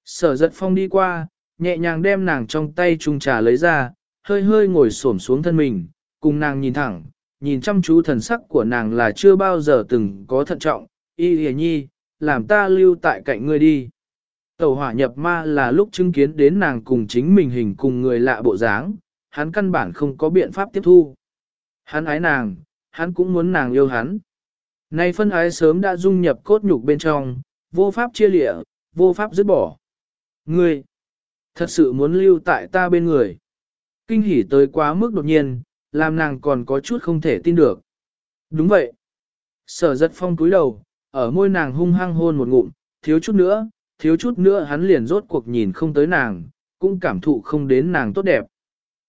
Sở giật phong đi qua, nhẹ nhàng đem nàng trong tay chung trà lấy ra, hơi hơi ngồi xổm xuống thân mình, cùng nàng nhìn thẳng, nhìn chăm chú thần sắc của nàng là chưa bao giờ từng có thận trọng, y hề nhi, làm ta lưu tại cạnh ngươi đi. Tẩu hỏa nhập ma là lúc chứng kiến đến nàng cùng chính mình hình cùng người lạ bộ dáng, hắn căn bản không có biện pháp tiếp thu. Hắn ái nàng, hắn cũng muốn nàng yêu hắn. Nay phân ái sớm đã dung nhập cốt nhục bên trong, vô pháp chia lịa, vô pháp dứt bỏ. Ngươi, thật sự muốn lưu tại ta bên người. Kinh hỉ tới quá mức đột nhiên, làm nàng còn có chút không thể tin được. Đúng vậy. Sở giật phong cúi đầu, ở môi nàng hung hăng hôn một ngụm, thiếu chút nữa, thiếu chút nữa hắn liền rốt cuộc nhìn không tới nàng, cũng cảm thụ không đến nàng tốt đẹp.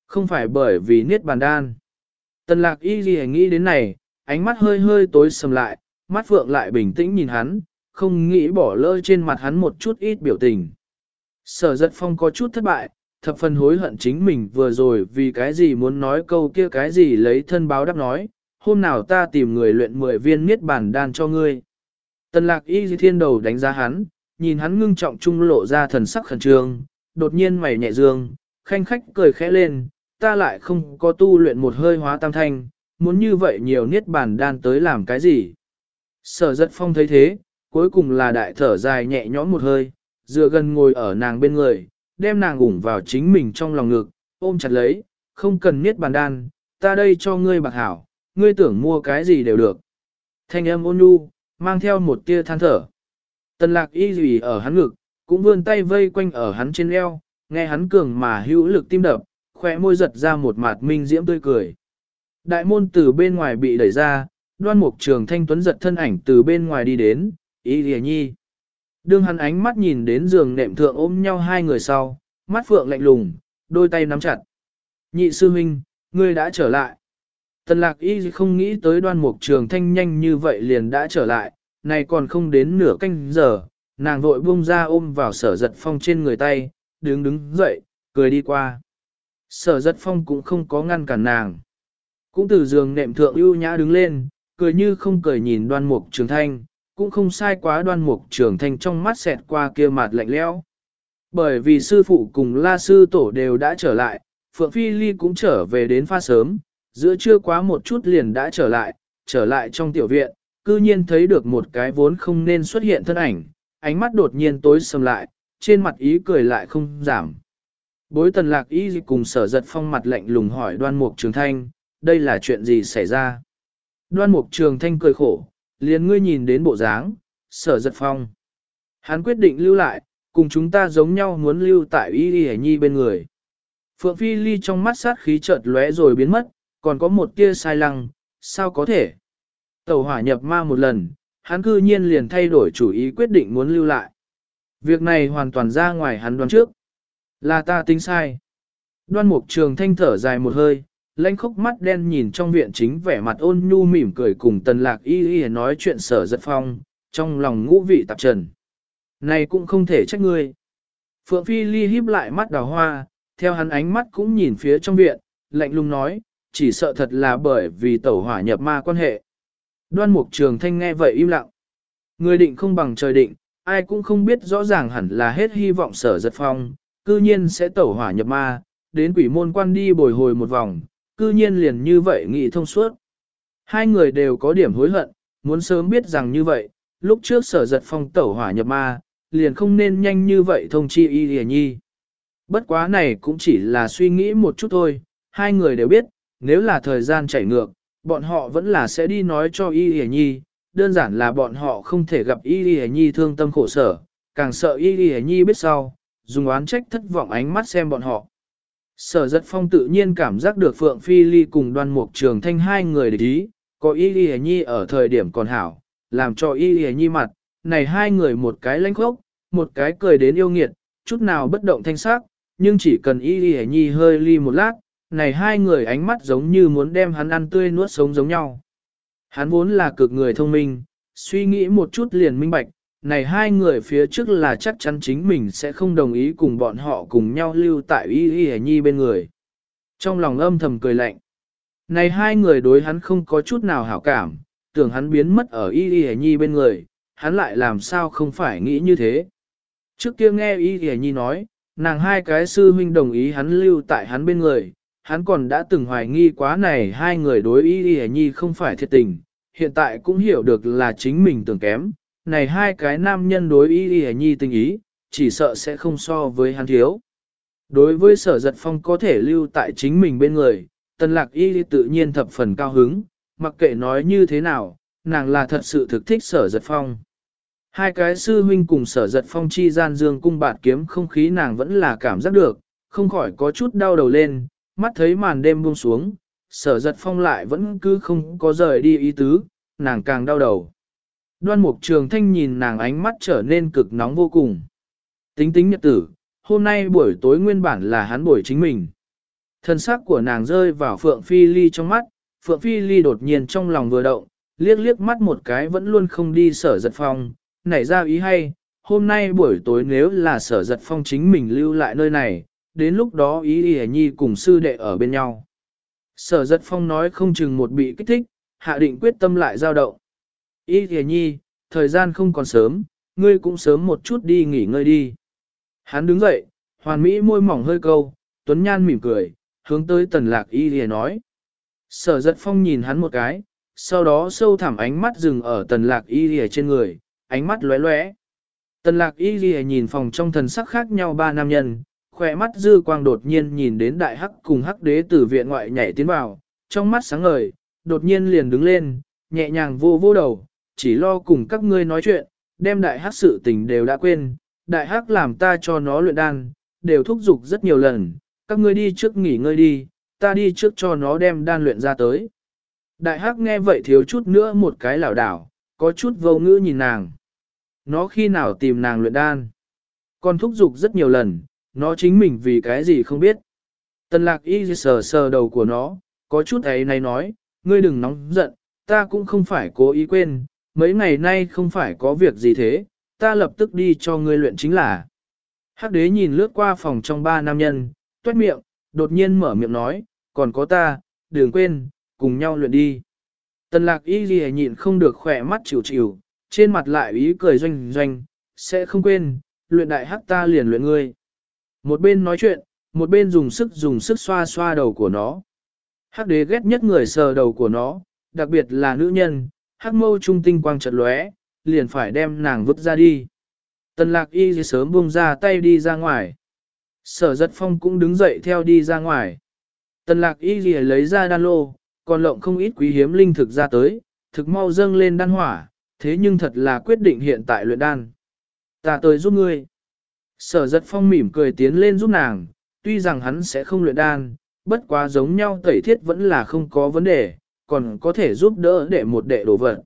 Không phải bởi vì niết bàn đan. Tần lạc y gì nghĩ đến này, ánh mắt hơi hơi tối sầm lại, mắt phượng lại bình tĩnh nhìn hắn, không nghĩ bỏ lỡ trên mặt hắn một chút ít biểu tình. Sở giật phong có chút thất bại, thập phần hối hận chính mình vừa rồi vì cái gì muốn nói câu kia cái gì lấy thân báo đáp nói, hôm nào ta tìm người luyện 10 viên niết bàn đan cho ngươi. Tần lạc y thiên đầu đánh giá hắn, nhìn hắn ngưng trọng trung lộ ra thần sắc khẩn trương, đột nhiên mày nhẹ dương, khanh khách cười khẽ lên, ta lại không có tu luyện một hơi hóa tam thanh, muốn như vậy nhiều niết bàn đan tới làm cái gì. Sở giật phong thấy thế, cuối cùng là đại thở dài nhẹ nhõm một hơi, dựa gần ngồi ở nàng bên người, đem nàng ủng vào chính mình trong lòng ngực, ôm chặt lấy, không cần niết bàn đan, ta đây cho ngươi bạc hảo, ngươi tưởng mua cái gì đều được. Thanh âm ôn nhu, mang theo một tia than thở. Tần lạc y dùy ở hắn ngực, cũng vươn tay vây quanh ở hắn trên eo, nghe hắn cường mà hữu lực tim đập, khỏe môi giật ra một mặt minh diễm tươi cười. Đại môn từ bên ngoài bị đẩy ra, đoan mục trường thanh tuấn giật thân ảnh từ bên ngoài đi đến, y lìa nhi. Đương hắn ánh mắt nhìn đến giường nệm thượng ôm nhau hai người sau, mắt phượng lạnh lùng, đôi tay nắm chặt. Nhị sư huynh, ngươi đã trở lại. Tần lạc y không nghĩ tới đoan mục trường thanh nhanh như vậy liền đã trở lại, này còn không đến nửa canh giờ, nàng vội buông ra ôm vào sở giật phong trên người tay, đứng đứng dậy, cười đi qua. Sở giật phong cũng không có ngăn cản nàng. Cũng từ giường nệm thượng ưu nhã đứng lên, cười như không cười nhìn đoan mục trường thanh, cũng không sai quá đoan mục trường thanh trong mắt xẹt qua kia mặt lạnh lẽo. Bởi vì sư phụ cùng la sư tổ đều đã trở lại, Phượng Phi Ly cũng trở về đến pha sớm, giữa trưa quá một chút liền đã trở lại, trở lại trong tiểu viện, cư nhiên thấy được một cái vốn không nên xuất hiện thân ảnh, ánh mắt đột nhiên tối sầm lại, trên mặt ý cười lại không giảm. Bối tần lạc ý cùng sở giật phong mặt lạnh lùng hỏi đoan mục trường thanh, đây là chuyện gì xảy ra? Đoan mục trường thanh cười khổ, liền ngươi nhìn đến bộ dáng, sở giật phong. Hắn quyết định lưu lại, cùng chúng ta giống nhau muốn lưu tại y y nhi bên người. Phượng Phi Ly trong mắt sát khí chợt lóe rồi biến mất, còn có một tia sai lăng, sao có thể? Tẩu hỏa nhập ma một lần, hắn cư nhiên liền thay đổi chủ ý quyết định muốn lưu lại. Việc này hoàn toàn ra ngoài hắn đoán trước. Là ta tính sai. Đoan mục trường thanh thở dài một hơi, lãnh khốc mắt đen nhìn trong viện chính vẻ mặt ôn nhu mỉm cười cùng tần lạc y y nói chuyện sở giật phong, trong lòng ngũ vị tạp trần. Này cũng không thể trách ngươi. Phượng Phi Ly híp lại mắt đào hoa, theo hắn ánh mắt cũng nhìn phía trong viện, lạnh lùng nói, chỉ sợ thật là bởi vì tẩu hỏa nhập ma quan hệ. Đoan mục trường thanh nghe vậy im lặng. Người định không bằng trời định, ai cũng không biết rõ ràng hẳn là hết hy vọng sở giật phong, cư nhiên sẽ tẩu hỏa nhập ma, đến quỷ môn quan đi bồi hồi một vòng, cư nhiên liền như vậy nghĩ thông suốt. Hai người đều có điểm hối hận, muốn sớm biết rằng như vậy, lúc trước sở giật phong tẩu hỏa nhập ma, liền không nên nhanh như vậy thông chi y hề nhi. Bất quá này cũng chỉ là suy nghĩ một chút thôi, hai người đều biết, nếu là thời gian chảy ngược, bọn họ vẫn là sẽ đi nói cho y hề nhi, đơn giản là bọn họ không thể gặp y hề nhi thương tâm khổ sở, càng sợ y hề nhi biết sau, dùng oán trách thất vọng ánh mắt xem bọn họ. Sở giật phong tự nhiên cảm giác được Phượng Phi Ly cùng đoan mục trường thanh hai người để ý, có y y nhi ở thời điểm còn hảo, làm cho y y nhi mặt, này hai người một cái lãnh khốc, một cái cười đến yêu nghiệt, chút nào bất động thanh sắc, nhưng chỉ cần y y nhi hơi ly một lát, này hai người ánh mắt giống như muốn đem hắn ăn tươi nuốt sống giống nhau. Hắn vốn là cực người thông minh, suy nghĩ một chút liền minh bạch, này hai người phía trước là chắc chắn chính mình sẽ không đồng ý cùng bọn họ cùng nhau lưu tại Y Y Nhi bên người. Trong lòng âm thầm cười lạnh. Này hai người đối hắn không có chút nào hảo cảm, tưởng hắn biến mất ở Y Y Nhi bên người, hắn lại làm sao không phải nghĩ như thế. Trước kia nghe Y Y Nhi nói, nàng hai cái sư huynh đồng ý hắn lưu tại hắn bên người, hắn còn đã từng hoài nghi quá này hai người đối Y Y Nhi không phải thiệt tình, hiện tại cũng hiểu được là chính mình tưởng kém, này hai cái nam nhân đối Y Y Nhi tình ý, chỉ sợ sẽ không so với hắn thiếu. Đối với sở giật phong có thể lưu tại chính mình bên người, tần lạc y tự nhiên thập phần cao hứng, mặc kệ nói như thế nào, nàng là thật sự thực thích sở giật phong. Hai cái sư huynh cùng sở giật phong chi gian dương cung bạt kiếm không khí nàng vẫn là cảm giác được, không khỏi có chút đau đầu lên, mắt thấy màn đêm buông xuống, sở giật phong lại vẫn cứ không có rời đi ý tứ, nàng càng đau đầu. Đoan mục trường thanh nhìn nàng ánh mắt trở nên cực nóng vô cùng. Tính tính nhật tử, hôm nay buổi tối nguyên bản là hắn buổi chính mình. Thân sắc của nàng rơi vào Phượng Phi Ly trong mắt, Phượng Phi Ly đột nhiên trong lòng vừa động, liếc liếc mắt một cái vẫn luôn không đi sở giật phong, nảy ra ý hay, hôm nay buổi tối nếu là sở giật phong chính mình lưu lại nơi này, đến lúc đó ý ý nhi cùng sư đệ ở bên nhau. Sở giật phong nói không chừng một bị kích thích, hạ định quyết tâm lại giao động. Y thề nhi, thời gian không còn sớm, ngươi cũng sớm một chút đi nghỉ ngơi đi. Hắn đứng dậy, hoàn mỹ môi mỏng hơi câu, Tuấn Nhan mỉm cười, hướng tới tần lạc y thề nói. Sở giật phong nhìn hắn một cái, sau đó sâu thẳm ánh mắt dừng ở tần lạc y thề trên người, ánh mắt lóe lóe. Tần lạc y thề nhìn phòng trong thần sắc khác nhau ba nam nhân, khỏe mắt dư quang đột nhiên nhìn đến đại hắc cùng hắc đế tử viện ngoại nhảy tiến vào, trong mắt sáng ngời, đột nhiên liền đứng lên, nhẹ nhàng vô vô đầu, chỉ lo cùng các ngươi nói chuyện, đem đại hắc sự tình đều đã quên, đại hắc làm ta cho nó luyện đan, đều thúc giục rất nhiều lần, các ngươi đi trước nghỉ ngơi đi, ta đi trước cho nó đem đan luyện ra tới. Đại hắc nghe vậy thiếu chút nữa một cái lảo đảo, có chút vô ngữ nhìn nàng. Nó khi nào tìm nàng luyện đan? Còn thúc giục rất nhiều lần, nó chính mình vì cái gì không biết. Tần lạc y sờ sờ đầu của nó, có chút ấy này nói, ngươi đừng nóng giận, ta cũng không phải cố ý quên, mấy ngày nay không phải có việc gì thế, ta lập tức đi cho ngươi luyện chính là. Hắc đế nhìn lướt qua phòng trong ba nam nhân, tuét miệng, đột nhiên mở miệng nói, còn có ta, đừng quên, cùng nhau luyện đi. Tần lạc y ghi nhịn không được khỏe mắt chịu chịu, trên mặt lại ý cười doanh doanh, sẽ không quên, luyện đại hắc ta liền luyện ngươi. Một bên nói chuyện, một bên dùng sức dùng sức xoa xoa đầu của nó. Hắc đế ghét nhất người sờ đầu của nó, đặc biệt là nữ nhân, hắc mâu trung tinh quang chợt lóe, liền phải đem nàng vứt ra đi. Tần lạc y sớm buông ra tay đi ra ngoài. Sở giật phong cũng đứng dậy theo đi ra ngoài. Tần lạc y lấy ra đan lô, còn lộng không ít quý hiếm linh thực ra tới, thực mau dâng lên đan hỏa, thế nhưng thật là quyết định hiện tại luyện đan. Ta tới giúp ngươi. Sở giật phong mỉm cười tiến lên giúp nàng, tuy rằng hắn sẽ không luyện đan, bất quá giống nhau tẩy thiết vẫn là không có vấn đề, còn có thể giúp đỡ để một đệ đồ vật.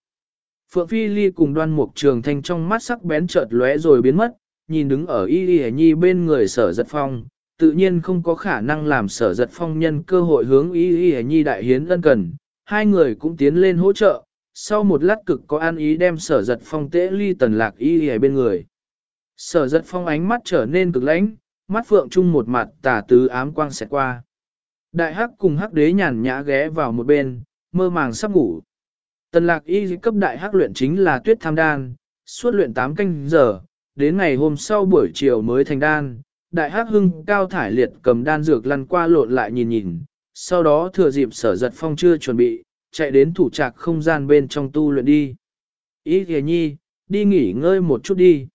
Phượng Phi Ly cùng đoan mục trường thanh trong mắt sắc bén chợt lóe rồi biến mất, nhìn đứng ở Y Y Nhi bên người sở giật phong, tự nhiên không có khả năng làm sở giật phong nhân cơ hội hướng Y Y Nhi đại hiến ân cần, hai người cũng tiến lên hỗ trợ, sau một lát cực có an ý đem sở giật phong tễ ly tần lạc Y Y bên người. Sở giật phong ánh mắt trở nên cực lãnh, mắt phượng chung một mặt tả tứ ám quang xẹt qua. Đại hắc cùng hắc đế nhàn nhã ghé vào một bên, mơ màng sắp ngủ. Tần lạc y cấp đại hắc luyện chính là tuyết tham đan, suốt luyện 8 canh giờ, đến ngày hôm sau buổi chiều mới thành đan. Đại hắc hưng cao thải liệt cầm đan dược lăn qua lộn lại nhìn nhìn, sau đó thừa dịp sở giật phong chưa chuẩn bị, chạy đến thủ trạc không gian bên trong tu luyện đi. Ý kìa nhi, đi nghỉ ngơi một chút đi.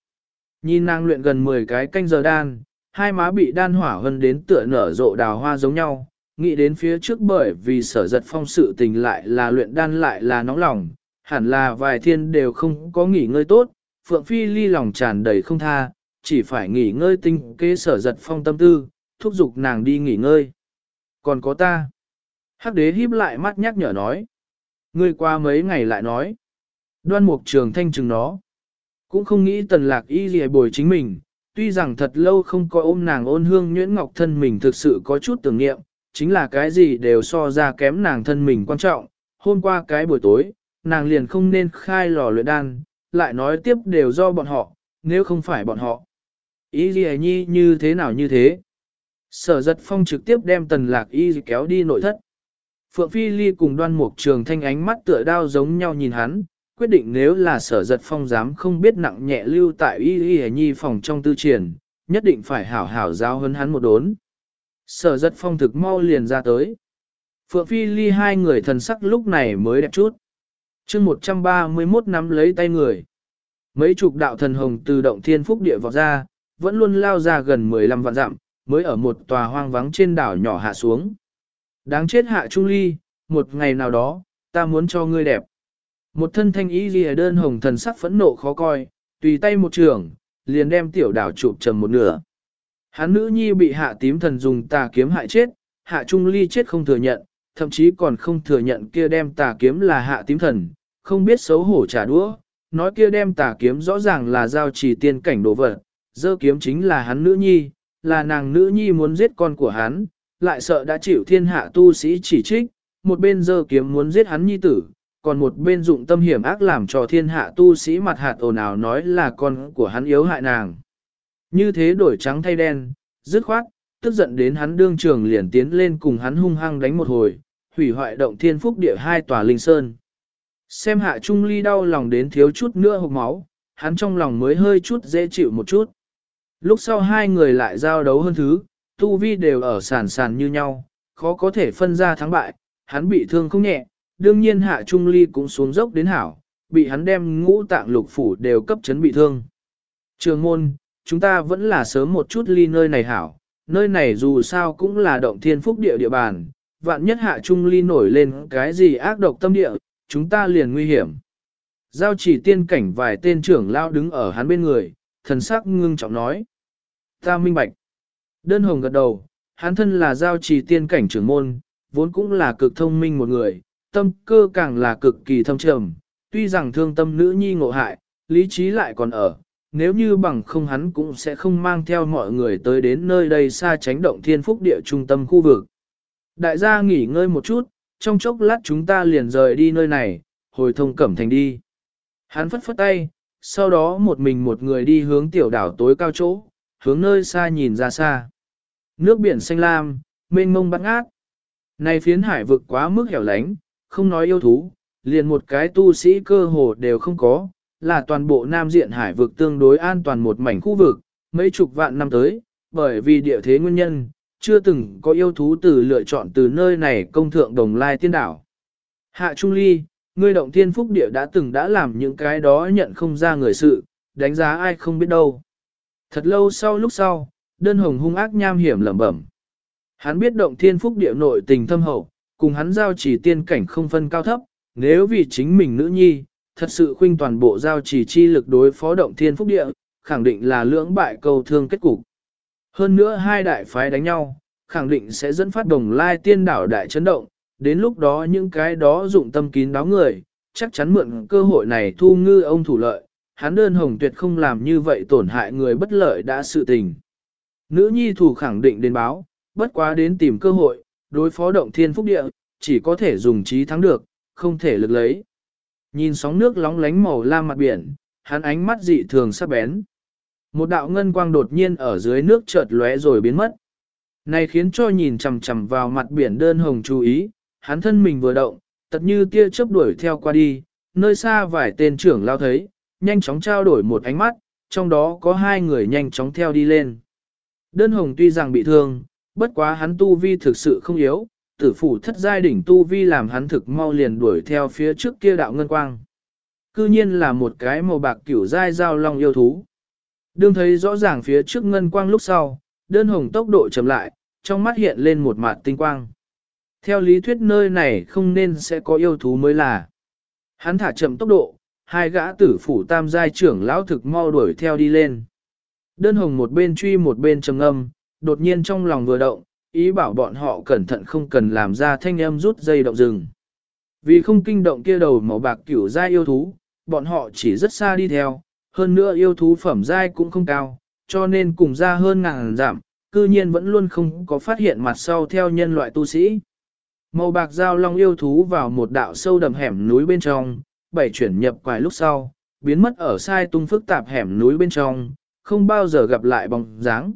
Nhìn nàng luyện gần 10 cái canh giờ đan, hai má bị đan hỏa hơn đến tựa nở rộ đào hoa giống nhau, nghĩ đến phía trước bởi vì sở giật phong sự tình lại là luyện đan lại là nóng lòng, hẳn là vài thiên đều không có nghỉ ngơi tốt, Phượng Phi ly lòng tràn đầy không tha, chỉ phải nghỉ ngơi tinh kế sở giật phong tâm tư, thúc giục nàng đi nghỉ ngơi. Còn có ta. Hắc đế híp lại mắt nhắc nhở nói. Ngươi qua mấy ngày lại nói. Đoan mục trường thanh chừng nó. Cũng không nghĩ tần lạc y gì bồi chính mình, tuy rằng thật lâu không có ôm nàng ôn hương nhuyễn ngọc thân mình thực sự có chút tưởng niệm, chính là cái gì đều so ra kém nàng thân mình quan trọng. Hôm qua cái buổi tối, nàng liền không nên khai lò luyện đan, lại nói tiếp đều do bọn họ, nếu không phải bọn họ. Ý gì nhi như thế nào như thế? Sở giật phong trực tiếp đem tần lạc y kéo đi nội thất. Phượng Phi Ly cùng đoan mục trường thanh ánh mắt tựa đao giống nhau nhìn hắn, quyết định nếu là sở giật phong dám không biết nặng nhẹ lưu tại y y nhi phòng trong tư triển, nhất định phải hảo hảo giáo hơn hắn một đốn. Sở giật phong thực mau liền ra tới. Phượng Phi ly hai người thần sắc lúc này mới đẹp chút. chương 131 năm lấy tay người. Mấy chục đạo thần hồng từ động thiên phúc địa vọt ra, vẫn luôn lao ra gần 15 vạn dặm, mới ở một tòa hoang vắng trên đảo nhỏ hạ xuống. Đáng chết hạ trung ly, một ngày nào đó, ta muốn cho ngươi đẹp. Một thân thanh ý ghi đơn hồng thần sắc phẫn nộ khó coi, tùy tay một trường, liền đem tiểu đảo chụp trầm một nửa. Hắn nữ nhi bị hạ tím thần dùng tà kiếm hại chết, hạ trung ly chết không thừa nhận, thậm chí còn không thừa nhận kia đem tà kiếm là hạ tím thần, không biết xấu hổ trả đũa, nói kia đem tà kiếm rõ ràng là giao trì tiên cảnh đồ vật, dơ kiếm chính là hắn nữ nhi, là nàng nữ nhi muốn giết con của hắn, lại sợ đã chịu thiên hạ tu sĩ chỉ trích, một bên dơ kiếm muốn giết hắn nhi tử, còn một bên dụng tâm hiểm ác làm cho thiên hạ tu sĩ mặt hạt ồn ào nói là con của hắn yếu hại nàng. Như thế đổi trắng thay đen, dứt khoát, tức giận đến hắn đương trường liền tiến lên cùng hắn hung hăng đánh một hồi, hủy hoại động thiên phúc địa hai tòa linh sơn. Xem hạ trung ly đau lòng đến thiếu chút nữa hộp máu, hắn trong lòng mới hơi chút dễ chịu một chút. Lúc sau hai người lại giao đấu hơn thứ, tu vi đều ở sàn sàn như nhau, khó có thể phân ra thắng bại, hắn bị thương không nhẹ, đương nhiên hạ trung ly cũng xuống dốc đến hảo, bị hắn đem ngũ tạng lục phủ đều cấp chấn bị thương. Trường môn, chúng ta vẫn là sớm một chút ly nơi này hảo, nơi này dù sao cũng là động thiên phúc địa địa bàn, vạn nhất hạ trung ly nổi lên cái gì ác độc tâm địa, chúng ta liền nguy hiểm. Giao chỉ tiên cảnh vài tên trưởng lao đứng ở hắn bên người, thần sắc ngưng trọng nói. Ta minh bạch. Đơn hồng gật đầu, hắn thân là giao chỉ tiên cảnh trưởng môn, vốn cũng là cực thông minh một người, tâm cơ càng là cực kỳ thâm trầm, tuy rằng thương tâm nữ nhi ngộ hại, lý trí lại còn ở, nếu như bằng không hắn cũng sẽ không mang theo mọi người tới đến nơi đây xa tránh động thiên phúc địa trung tâm khu vực. Đại gia nghỉ ngơi một chút, trong chốc lát chúng ta liền rời đi nơi này, hồi thông cẩm thành đi. Hắn phất phất tay, sau đó một mình một người đi hướng tiểu đảo tối cao chỗ, hướng nơi xa nhìn ra xa. Nước biển xanh lam, mênh mông bắn ngát. Này phiến hải vực quá mức hẻo lánh, không nói yêu thú, liền một cái tu sĩ cơ hồ đều không có, là toàn bộ nam diện hải vực tương đối an toàn một mảnh khu vực, mấy chục vạn năm tới, bởi vì địa thế nguyên nhân, chưa từng có yêu thú từ lựa chọn từ nơi này công thượng đồng lai tiên đảo. Hạ Trung Ly, ngươi động thiên phúc địa đã từng đã làm những cái đó nhận không ra người sự, đánh giá ai không biết đâu. Thật lâu sau lúc sau, đơn hồng hung ác nham hiểm lẩm bẩm. Hắn biết động thiên phúc địa nội tình thâm hậu, cùng hắn giao chỉ tiên cảnh không phân cao thấp, nếu vì chính mình nữ nhi, thật sự khuynh toàn bộ giao chỉ chi lực đối phó động thiên phúc địa, khẳng định là lưỡng bại cầu thương kết cục. Hơn nữa hai đại phái đánh nhau, khẳng định sẽ dẫn phát đồng lai tiên đảo đại chấn động, đến lúc đó những cái đó dụng tâm kín đáo người, chắc chắn mượn cơ hội này thu ngư ông thủ lợi, hắn đơn hồng tuyệt không làm như vậy tổn hại người bất lợi đã sự tình. Nữ nhi thủ khẳng định đến báo, bất quá đến tìm cơ hội, đối phó động thiên phúc địa, chỉ có thể dùng trí thắng được, không thể lực lấy. Nhìn sóng nước lóng lánh màu lam mặt biển, hắn ánh mắt dị thường sắc bén. Một đạo ngân quang đột nhiên ở dưới nước chợt lóe rồi biến mất. Này khiến cho nhìn chằm chằm vào mặt biển đơn hồng chú ý, hắn thân mình vừa động, tật như tia chớp đuổi theo qua đi, nơi xa vài tên trưởng lao thấy, nhanh chóng trao đổi một ánh mắt, trong đó có hai người nhanh chóng theo đi lên. Đơn hồng tuy rằng bị thương, bất quá hắn tu vi thực sự không yếu, tử phủ thất giai đỉnh tu vi làm hắn thực mau liền đuổi theo phía trước kia đạo ngân quang. Cư nhiên là một cái màu bạc kiểu giai giao long yêu thú. Đương thấy rõ ràng phía trước ngân quang lúc sau, đơn hồng tốc độ chậm lại, trong mắt hiện lên một mạt tinh quang. Theo lý thuyết nơi này không nên sẽ có yêu thú mới là. Hắn thả chậm tốc độ, hai gã tử phủ tam giai trưởng lão thực mau đuổi theo đi lên. Đơn hồng một bên truy một bên trầm âm, đột nhiên trong lòng vừa động, ý bảo bọn họ cẩn thận không cần làm ra thanh âm rút dây động rừng. Vì không kinh động kia đầu màu bạc kiểu giai yêu thú, bọn họ chỉ rất xa đi theo, hơn nữa yêu thú phẩm giai cũng không cao, cho nên cùng ra hơn ngàn giảm, cư nhiên vẫn luôn không có phát hiện mặt sau theo nhân loại tu sĩ. Màu bạc giao long yêu thú vào một đạo sâu đầm hẻm núi bên trong, bảy chuyển nhập quài lúc sau, biến mất ở sai tung phức tạp hẻm núi bên trong, không bao giờ gặp lại bóng dáng.